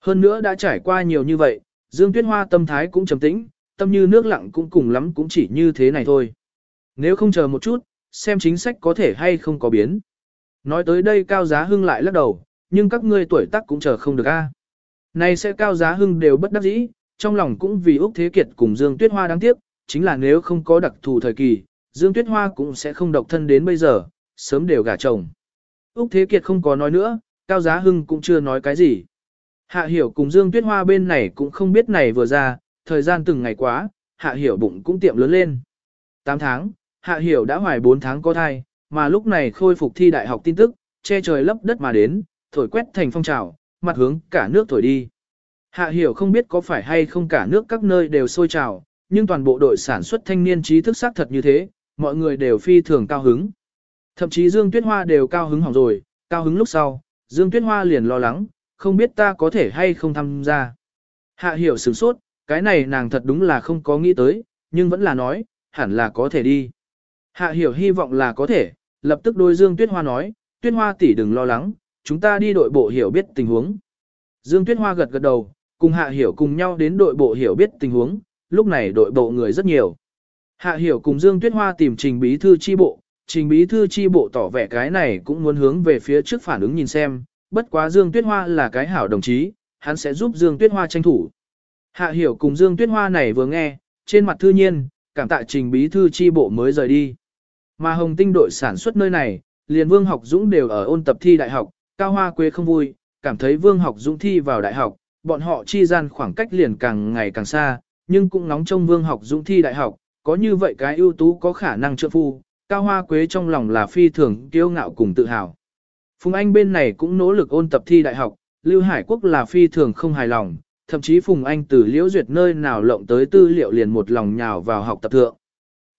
Hơn nữa đã trải qua nhiều như vậy, Dương Tuyết Hoa tâm thái cũng trầm tĩnh, tâm như nước lặng cũng cùng lắm cũng chỉ như thế này thôi. Nếu không chờ một chút, xem chính sách có thể hay không có biến. Nói tới đây Cao Giá Hưng lại lắc đầu, nhưng các ngươi tuổi tác cũng chờ không được a. Này sẽ Cao Giá Hưng đều bất đắc dĩ, trong lòng cũng vì Úc Thế Kiệt cùng Dương Tuyết Hoa đáng tiếc, chính là nếu không có đặc thù thời kỳ, Dương Tuyết Hoa cũng sẽ không độc thân đến bây giờ, sớm đều gả chồng. Úc Thế Kiệt không có nói nữa, Cao Giá Hưng cũng chưa nói cái gì. Hạ Hiểu cùng Dương Tuyết Hoa bên này cũng không biết này vừa ra, thời gian từng ngày quá, Hạ Hiểu bụng cũng tiệm lớn lên. 8 tháng, Hạ Hiểu đã hoài 4 tháng có thai, mà lúc này khôi phục thi đại học tin tức, che trời lấp đất mà đến, thổi quét thành phong trào, mặt hướng cả nước thổi đi. Hạ Hiểu không biết có phải hay không cả nước các nơi đều sôi trào, nhưng toàn bộ đội sản xuất thanh niên trí thức xác thật như thế, mọi người đều phi thường cao hứng. Thậm chí Dương Tuyết Hoa đều cao hứng hỏng rồi, cao hứng lúc sau, Dương Tuyết Hoa liền lo lắng, không biết ta có thể hay không tham gia. Hạ hiểu sửng sốt, cái này nàng thật đúng là không có nghĩ tới, nhưng vẫn là nói, hẳn là có thể đi. Hạ hiểu hy vọng là có thể, lập tức đôi Dương Tuyết Hoa nói, Tuyết Hoa tỷ đừng lo lắng, chúng ta đi đội bộ hiểu biết tình huống. Dương Tuyết Hoa gật gật đầu, cùng Hạ hiểu cùng nhau đến đội bộ hiểu biết tình huống, lúc này đội bộ người rất nhiều. Hạ hiểu cùng Dương Tuyết Hoa tìm trình bí thư chi bộ, trình bí thư chi bộ tỏ vẻ cái này cũng muốn hướng về phía trước phản ứng nhìn xem, bất quá Dương Tuyết Hoa là cái hảo đồng chí, hắn sẽ giúp Dương Tuyết Hoa tranh thủ. Hạ hiểu cùng Dương Tuyết Hoa này vừa nghe, trên mặt thư nhiên, cảm tạ trình bí thư chi bộ mới rời đi. Mà Hồng Tinh đội sản xuất nơi này, liền Vương Học Dũng đều ở ôn tập thi đại học, Cao Hoa Quế không vui, cảm thấy Vương Học Dũng thi vào đại học, bọn họ chi gian khoảng cách liền càng ngày càng xa, nhưng cũng nóng trong Vương Học Dũng thi đại học, có như vậy cái ưu tú có khả năng trợ phu, Cao Hoa Quế trong lòng là phi thường kiêu ngạo cùng tự hào. Phùng Anh bên này cũng nỗ lực ôn tập thi đại học, Lưu Hải Quốc là phi thường không hài lòng, thậm chí Phùng Anh từ liễu duyệt nơi nào lộng tới tư liệu liền một lòng nhào vào học tập thượng.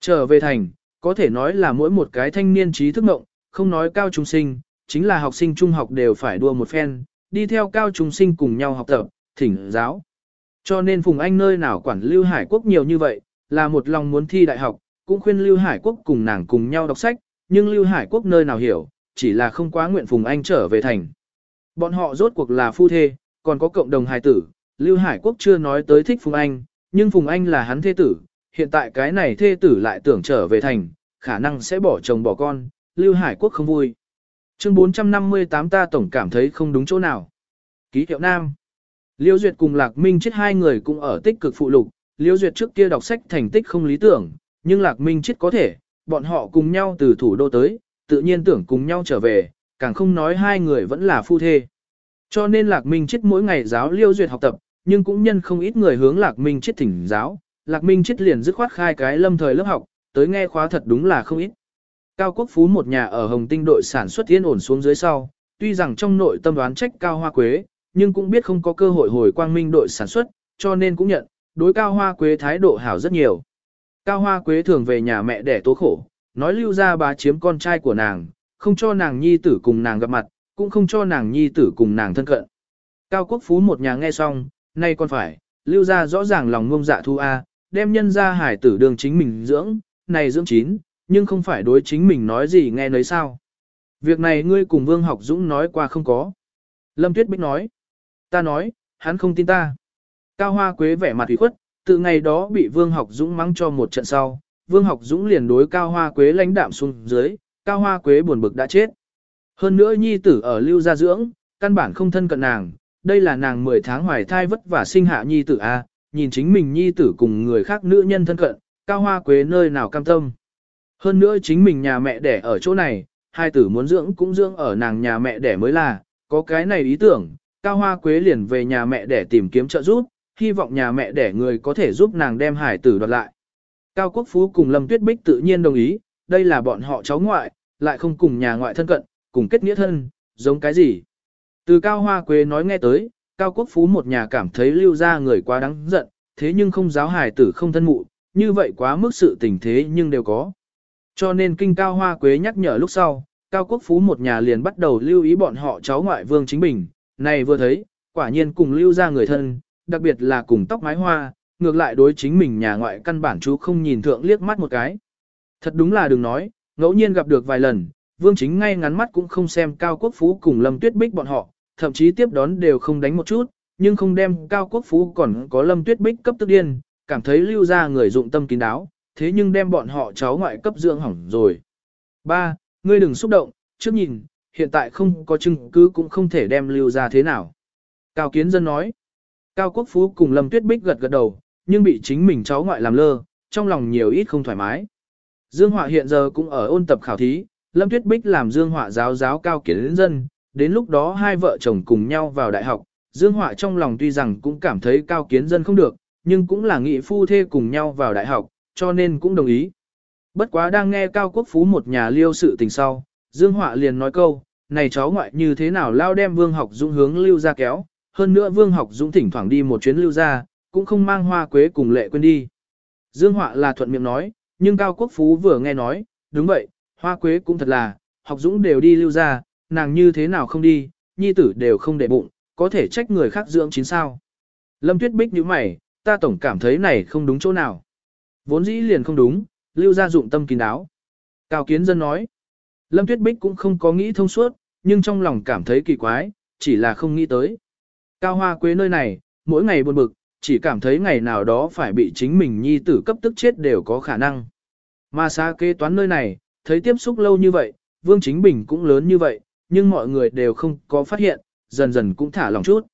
Trở về thành, có thể nói là mỗi một cái thanh niên trí thức mộng, không nói cao trung sinh, chính là học sinh trung học đều phải đua một phen, đi theo cao trung sinh cùng nhau học tập, thỉnh giáo. Cho nên Phùng Anh nơi nào quản Lưu Hải Quốc nhiều như vậy, là một lòng muốn thi đại học, cũng khuyên Lưu Hải Quốc cùng nàng cùng nhau đọc sách, nhưng Lưu Hải Quốc nơi nào hiểu, chỉ là không quá nguyện Phùng Anh trở về thành. Bọn họ rốt cuộc là phu thê, còn có cộng đồng hài tử, Lưu Hải Quốc chưa nói tới thích Phùng Anh, nhưng Phùng Anh là hắn thê tử, hiện tại cái này thê tử lại tưởng trở về thành, khả năng sẽ bỏ chồng bỏ con, Lưu Hải Quốc không vui. Chương 458 ta tổng cảm thấy không đúng chỗ nào. Ký hiệu Nam Liêu Duyệt cùng Lạc Minh chết hai người cũng ở tích cực phụ lục, Liêu Duyệt trước kia đọc sách thành tích không lý tưởng, nhưng Lạc Minh chết có thể, bọn họ cùng nhau từ thủ đô tới, tự nhiên tưởng cùng nhau trở về, càng không nói hai người vẫn là phu thê. Cho nên Lạc Minh chết mỗi ngày giáo Liêu Duyệt học tập, nhưng cũng nhân không ít người hướng Lạc Minh chết thỉnh giáo, Lạc Minh chết liền dứt khoát khai cái lâm thời lớp học, tới nghe khóa thật đúng là không ít. Cao Quốc Phú một nhà ở Hồng Tinh đội sản xuất yên ổn xuống dưới sau, tuy rằng trong nội tâm đoán trách Cao Hoa Quế, nhưng cũng biết không có cơ hội hồi quang minh đội sản xuất, cho nên cũng nhận, đối Cao Hoa Quế thái độ hảo rất nhiều. Cao Hoa Quế thường về nhà mẹ để tố khổ, nói lưu ra bá chiếm con trai của nàng, không cho nàng nhi tử cùng nàng gặp mặt, cũng không cho nàng nhi tử cùng nàng thân cận. Cao Quốc Phú một nhà nghe xong, nay còn phải, lưu ra rõ ràng lòng ngông dạ thu A, đem nhân ra hải tử đường chính mình dưỡng, này dưỡng chín, nhưng không phải đối chính mình nói gì nghe nấy sao. Việc này ngươi cùng Vương Học Dũng nói qua không có. Lâm Tuyết Bích nói. Ta nói, hắn không tin ta. Cao Hoa Quế vẻ mặt ủy khuất, từ ngày đó bị Vương Học Dũng mắng cho một trận sau, Vương Học Dũng liền đối Cao Hoa Quế lãnh đạm xuống dưới, Cao Hoa Quế buồn bực đã chết. Hơn nữa nhi tử ở lưu gia dưỡng, căn bản không thân cận nàng, đây là nàng 10 tháng hoài thai vất vả sinh hạ nhi tử a, nhìn chính mình nhi tử cùng người khác nữ nhân thân cận, Cao Hoa Quế nơi nào cam tâm. Hơn nữa chính mình nhà mẹ đẻ ở chỗ này, hai tử muốn dưỡng cũng dưỡng ở nàng nhà mẹ đẻ mới là, có cái này ý tưởng, Cao Hoa Quế liền về nhà mẹ để tìm kiếm trợ giúp, hy vọng nhà mẹ để người có thể giúp nàng đem hải tử đoạt lại. Cao Quốc Phú cùng Lâm Tuyết Bích tự nhiên đồng ý, đây là bọn họ cháu ngoại, lại không cùng nhà ngoại thân cận, cùng kết nghĩa thân, giống cái gì. Từ Cao Hoa Quế nói nghe tới, Cao Quốc Phú một nhà cảm thấy lưu ra người quá đáng giận, thế nhưng không giáo hải tử không thân mụ, như vậy quá mức sự tình thế nhưng đều có. Cho nên kinh Cao Hoa Quế nhắc nhở lúc sau, Cao Quốc Phú một nhà liền bắt đầu lưu ý bọn họ cháu ngoại Vương Chính Bình, này vừa thấy, quả nhiên cùng lưu ra người thân, đặc biệt là cùng tóc mái hoa, ngược lại đối chính mình nhà ngoại căn bản chú không nhìn thượng liếc mắt một cái. Thật đúng là đừng nói, ngẫu nhiên gặp được vài lần, Vương Chính ngay ngắn mắt cũng không xem Cao Quốc Phú cùng Lâm Tuyết Bích bọn họ, thậm chí tiếp đón đều không đánh một chút, nhưng không đem Cao Quốc Phú còn có Lâm Tuyết Bích cấp tức điên, cảm thấy lưu ra người dụng tâm kín đáo, thế nhưng đem bọn họ cháu ngoại cấp dưỡng hỏng rồi. Ba, Ngươi đừng xúc động, trước nhìn, hiện tại không có chứng cứ cũng không thể đem lưu ra thế nào. Cao Kiến Dân nói. Cao Quốc Phú cùng Lâm Tuyết Bích gật gật đầu, nhưng bị chính mình cháu ngoại làm lơ, trong lòng nhiều ít không thoải mái. Dương Họa hiện giờ cũng ở ôn tập khảo thí, Lâm Tuyết Bích làm Dương Họa giáo giáo Cao Kiến Dân, đến lúc đó hai vợ chồng cùng nhau vào đại học. Dương Họa trong lòng tuy rằng cũng cảm thấy Cao Kiến Dân không được, nhưng cũng là nghị phu thê cùng nhau vào đại học, cho nên cũng đồng ý. Bất quá đang nghe Cao Quốc Phú một nhà liêu sự tình sau, Dương Họa liền nói câu, này cháu ngoại như thế nào lao đem Vương Học Dũng hướng lưu ra kéo, hơn nữa Vương Học Dũng thỉnh thoảng đi một chuyến lưu ra, cũng không mang hoa quế cùng lệ quên đi. Dương Họa là thuận miệng nói, nhưng Cao Quốc Phú vừa nghe nói, đúng vậy, hoa quế cũng thật là, Học Dũng đều đi lưu ra, nàng như thế nào không đi, nhi tử đều không để bụng, có thể trách người khác dưỡng chín sao. Lâm Tuyết Bích như mày, ta tổng cảm thấy này không đúng chỗ nào. Vốn dĩ liền không đúng, lưu ra dụng tâm kín đáo. Cao Kiến Dân nói, Lâm Tuyết Bích cũng không có nghĩ thông suốt, nhưng trong lòng cảm thấy kỳ quái, chỉ là không nghĩ tới. Cao Hoa Quế nơi này, mỗi ngày buồn bực, chỉ cảm thấy ngày nào đó phải bị chính mình nhi tử cấp tức chết đều có khả năng. Mà xa kế toán nơi này, thấy tiếp xúc lâu như vậy, Vương Chính Bình cũng lớn như vậy, nhưng mọi người đều không có phát hiện, dần dần cũng thả lòng chút.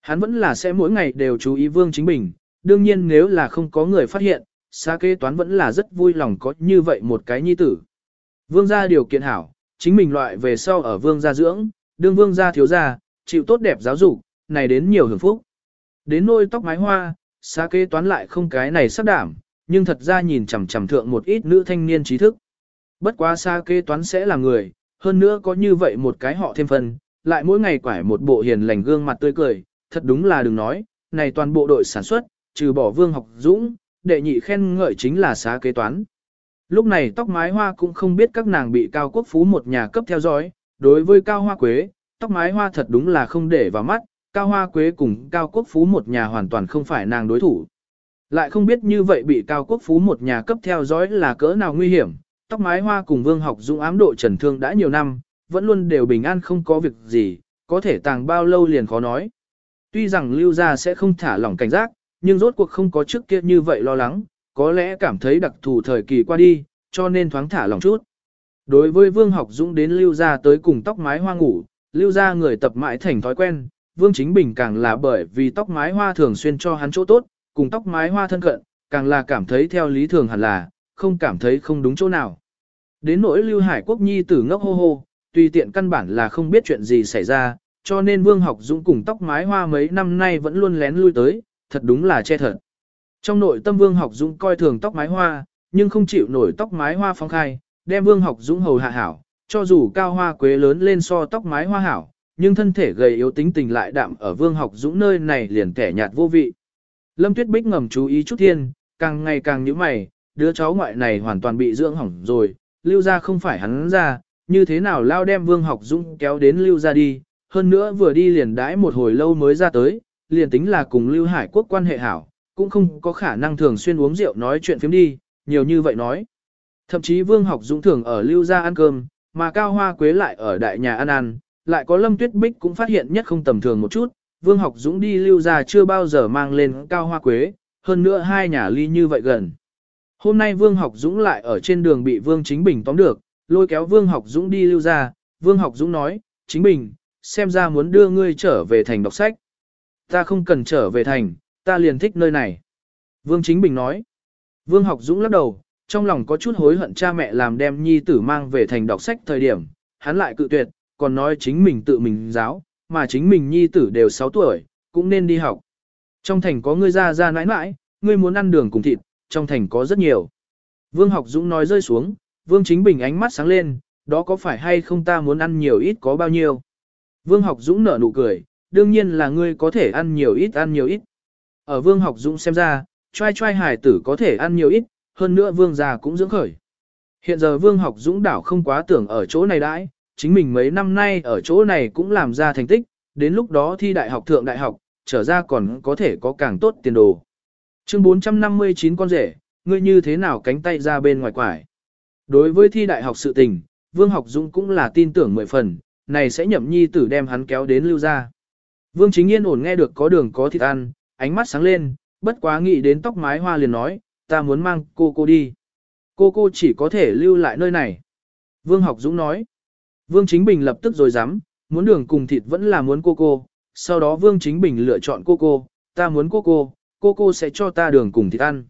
Hắn vẫn là sẽ mỗi ngày đều chú ý Vương Chính Bình, đương nhiên nếu là không có người phát hiện, xa kế toán vẫn là rất vui lòng có như vậy một cái nhi tử. Vương gia điều kiện hảo, chính mình loại về sau ở vương gia dưỡng, đương vương gia thiếu gia, chịu tốt đẹp giáo dục, này đến nhiều hưởng phúc. Đến nôi tóc mái hoa, xa kế toán lại không cái này sắc đảm, nhưng thật ra nhìn chằm chằm thượng một ít nữ thanh niên trí thức. Bất quá xa kế toán sẽ là người, hơn nữa có như vậy một cái họ thêm phần, lại mỗi ngày quải một bộ hiền lành gương mặt tươi cười, thật đúng là đừng nói, này toàn bộ đội sản xuất, trừ bỏ vương học dũng, đệ nhị khen ngợi chính là xá kế toán. Lúc này tóc mái hoa cũng không biết các nàng bị cao quốc phú một nhà cấp theo dõi, đối với cao hoa quế, tóc mái hoa thật đúng là không để vào mắt, cao hoa quế cùng cao quốc phú một nhà hoàn toàn không phải nàng đối thủ. Lại không biết như vậy bị cao quốc phú một nhà cấp theo dõi là cỡ nào nguy hiểm, tóc mái hoa cùng vương học dũng ám độ trần thương đã nhiều năm, vẫn luôn đều bình an không có việc gì, có thể tàng bao lâu liền khó nói. Tuy rằng lưu gia sẽ không thả lỏng cảnh giác, nhưng rốt cuộc không có trước kia như vậy lo lắng, có lẽ cảm thấy đặc thù thời kỳ qua đi, cho nên thoáng thả lòng chút. Đối với Vương Học Dũng đến lưu gia tới cùng tóc mái hoa ngủ, lưu gia người tập mãi thành thói quen, Vương Chính Bình càng là bởi vì tóc mái hoa thường xuyên cho hắn chỗ tốt, cùng tóc mái hoa thân cận, càng là cảm thấy theo lý thường hẳn là, không cảm thấy không đúng chỗ nào. Đến nỗi Lưu Hải Quốc Nhi tử ngốc hô hô, tùy tiện căn bản là không biết chuyện gì xảy ra, cho nên Vương Học Dũng cùng tóc mái hoa mấy năm nay vẫn luôn lén lui tới, thật đúng là che thật. Trong nội tâm Vương Học Dũng coi thường tóc mái hoa, nhưng không chịu nổi tóc mái hoa phong khai, đem Vương Học Dũng hầu hạ hảo, cho dù cao hoa quế lớn lên so tóc mái hoa hảo, nhưng thân thể gầy yếu tính tình lại đạm ở Vương Học Dũng nơi này liền kẻ nhạt vô vị. Lâm Tuyết Bích ngầm chú ý chút thiên, càng ngày càng nhíu mày, đứa cháu ngoại này hoàn toàn bị dưỡng hỏng rồi, lưu ra không phải hắn ra, như thế nào lao đem Vương Học Dũng kéo đến lưu ra đi, hơn nữa vừa đi liền đãi một hồi lâu mới ra tới, liền tính là cùng Lưu Hải Quốc quan hệ hảo, cũng không có khả năng thường xuyên uống rượu nói chuyện phiếm đi, nhiều như vậy nói. Thậm chí Vương Học Dũng thường ở Lưu gia ăn cơm, mà Cao Hoa Quế lại ở đại nhà ăn ăn, lại có Lâm Tuyết Bích cũng phát hiện nhất không tầm thường một chút, Vương Học Dũng đi Lưu gia chưa bao giờ mang lên Cao Hoa Quế, hơn nữa hai nhà ly như vậy gần. Hôm nay Vương Học Dũng lại ở trên đường bị Vương Chính Bình tóm được, lôi kéo Vương Học Dũng đi lưu gia. Vương Học Dũng nói, Chính Bình, xem ra muốn đưa ngươi trở về thành đọc sách. Ta không cần trở về thành, ta liền thích nơi này. Vương Chính Bình nói. Vương Học Dũng lắc đầu, trong lòng có chút hối hận cha mẹ làm đem nhi tử mang về thành đọc sách thời điểm, hắn lại cự tuyệt, còn nói chính mình tự mình giáo, mà chính mình nhi tử đều 6 tuổi, cũng nên đi học. Trong thành có ngươi ra ra nãi nãi, ngươi muốn ăn đường cùng thịt, trong thành có rất nhiều. Vương Học Dũng nói rơi xuống, Vương Chính Bình ánh mắt sáng lên, đó có phải hay không ta muốn ăn nhiều ít có bao nhiêu. Vương Học Dũng nở nụ cười, đương nhiên là ngươi có thể ăn nhiều ít ăn nhiều ít. Ở Vương Học Dũng xem ra, trai trai hải tử có thể ăn nhiều ít, hơn nữa Vương già cũng dưỡng khởi. Hiện giờ Vương Học Dũng đảo không quá tưởng ở chỗ này đãi, chính mình mấy năm nay ở chỗ này cũng làm ra thành tích, đến lúc đó thi đại học thượng đại học, trở ra còn có thể có càng tốt tiền đồ. Chương 459 con rể, ngươi như thế nào cánh tay ra bên ngoài quải. Đối với thi đại học sự tình, Vương Học Dũng cũng là tin tưởng mười phần, này sẽ nhậm nhi tử đem hắn kéo đến lưu ra. Vương Chính Yên ổn nghe được có đường có thịt ăn, ánh mắt sáng lên, bất quá nghĩ đến tóc mái hoa liền nói, ta muốn mang cô cô đi. Cô cô chỉ có thể lưu lại nơi này. Vương Học Dũng nói. Vương Chính Bình lập tức rồi dám, muốn đường cùng thịt vẫn là muốn cô cô. Sau đó Vương Chính Bình lựa chọn cô cô, ta muốn cô cô, cô cô sẽ cho ta đường cùng thịt ăn.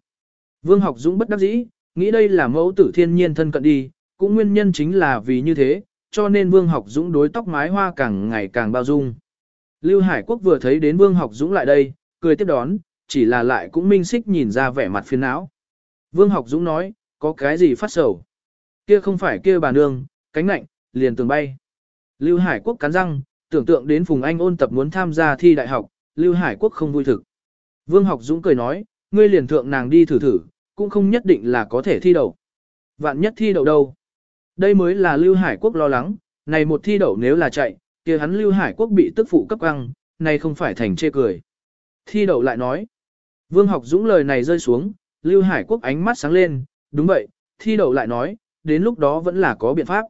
Vương Học Dũng bất đắc dĩ, nghĩ đây là mẫu tử thiên nhiên thân cận đi, cũng nguyên nhân chính là vì như thế, cho nên Vương Học Dũng đối tóc mái hoa càng ngày càng bao dung. Lưu Hải Quốc vừa thấy đến Vương Học Dũng lại đây, cười tiếp đón, chỉ là lại cũng minh xích nhìn ra vẻ mặt phiền não. Vương Học Dũng nói, có cái gì phát sầu? Kia không phải kia bà nương, cánh lạnh, liền tường bay. Lưu Hải Quốc cắn răng, tưởng tượng đến Phùng Anh ôn tập muốn tham gia thi đại học, Lưu Hải Quốc không vui thực. Vương Học Dũng cười nói, ngươi liền thượng nàng đi thử thử, cũng không nhất định là có thể thi đậu. Vạn nhất thi đậu đâu? Đây mới là Lưu Hải Quốc lo lắng, này một thi đậu nếu là chạy, kia hắn Lưu Hải Quốc bị tức phụ cấp ăn, này không phải thành chê cười. Thi đậu lại nói. Vương học dũng lời này rơi xuống, Lưu Hải Quốc ánh mắt sáng lên, đúng vậy, thi đậu lại nói, đến lúc đó vẫn là có biện pháp.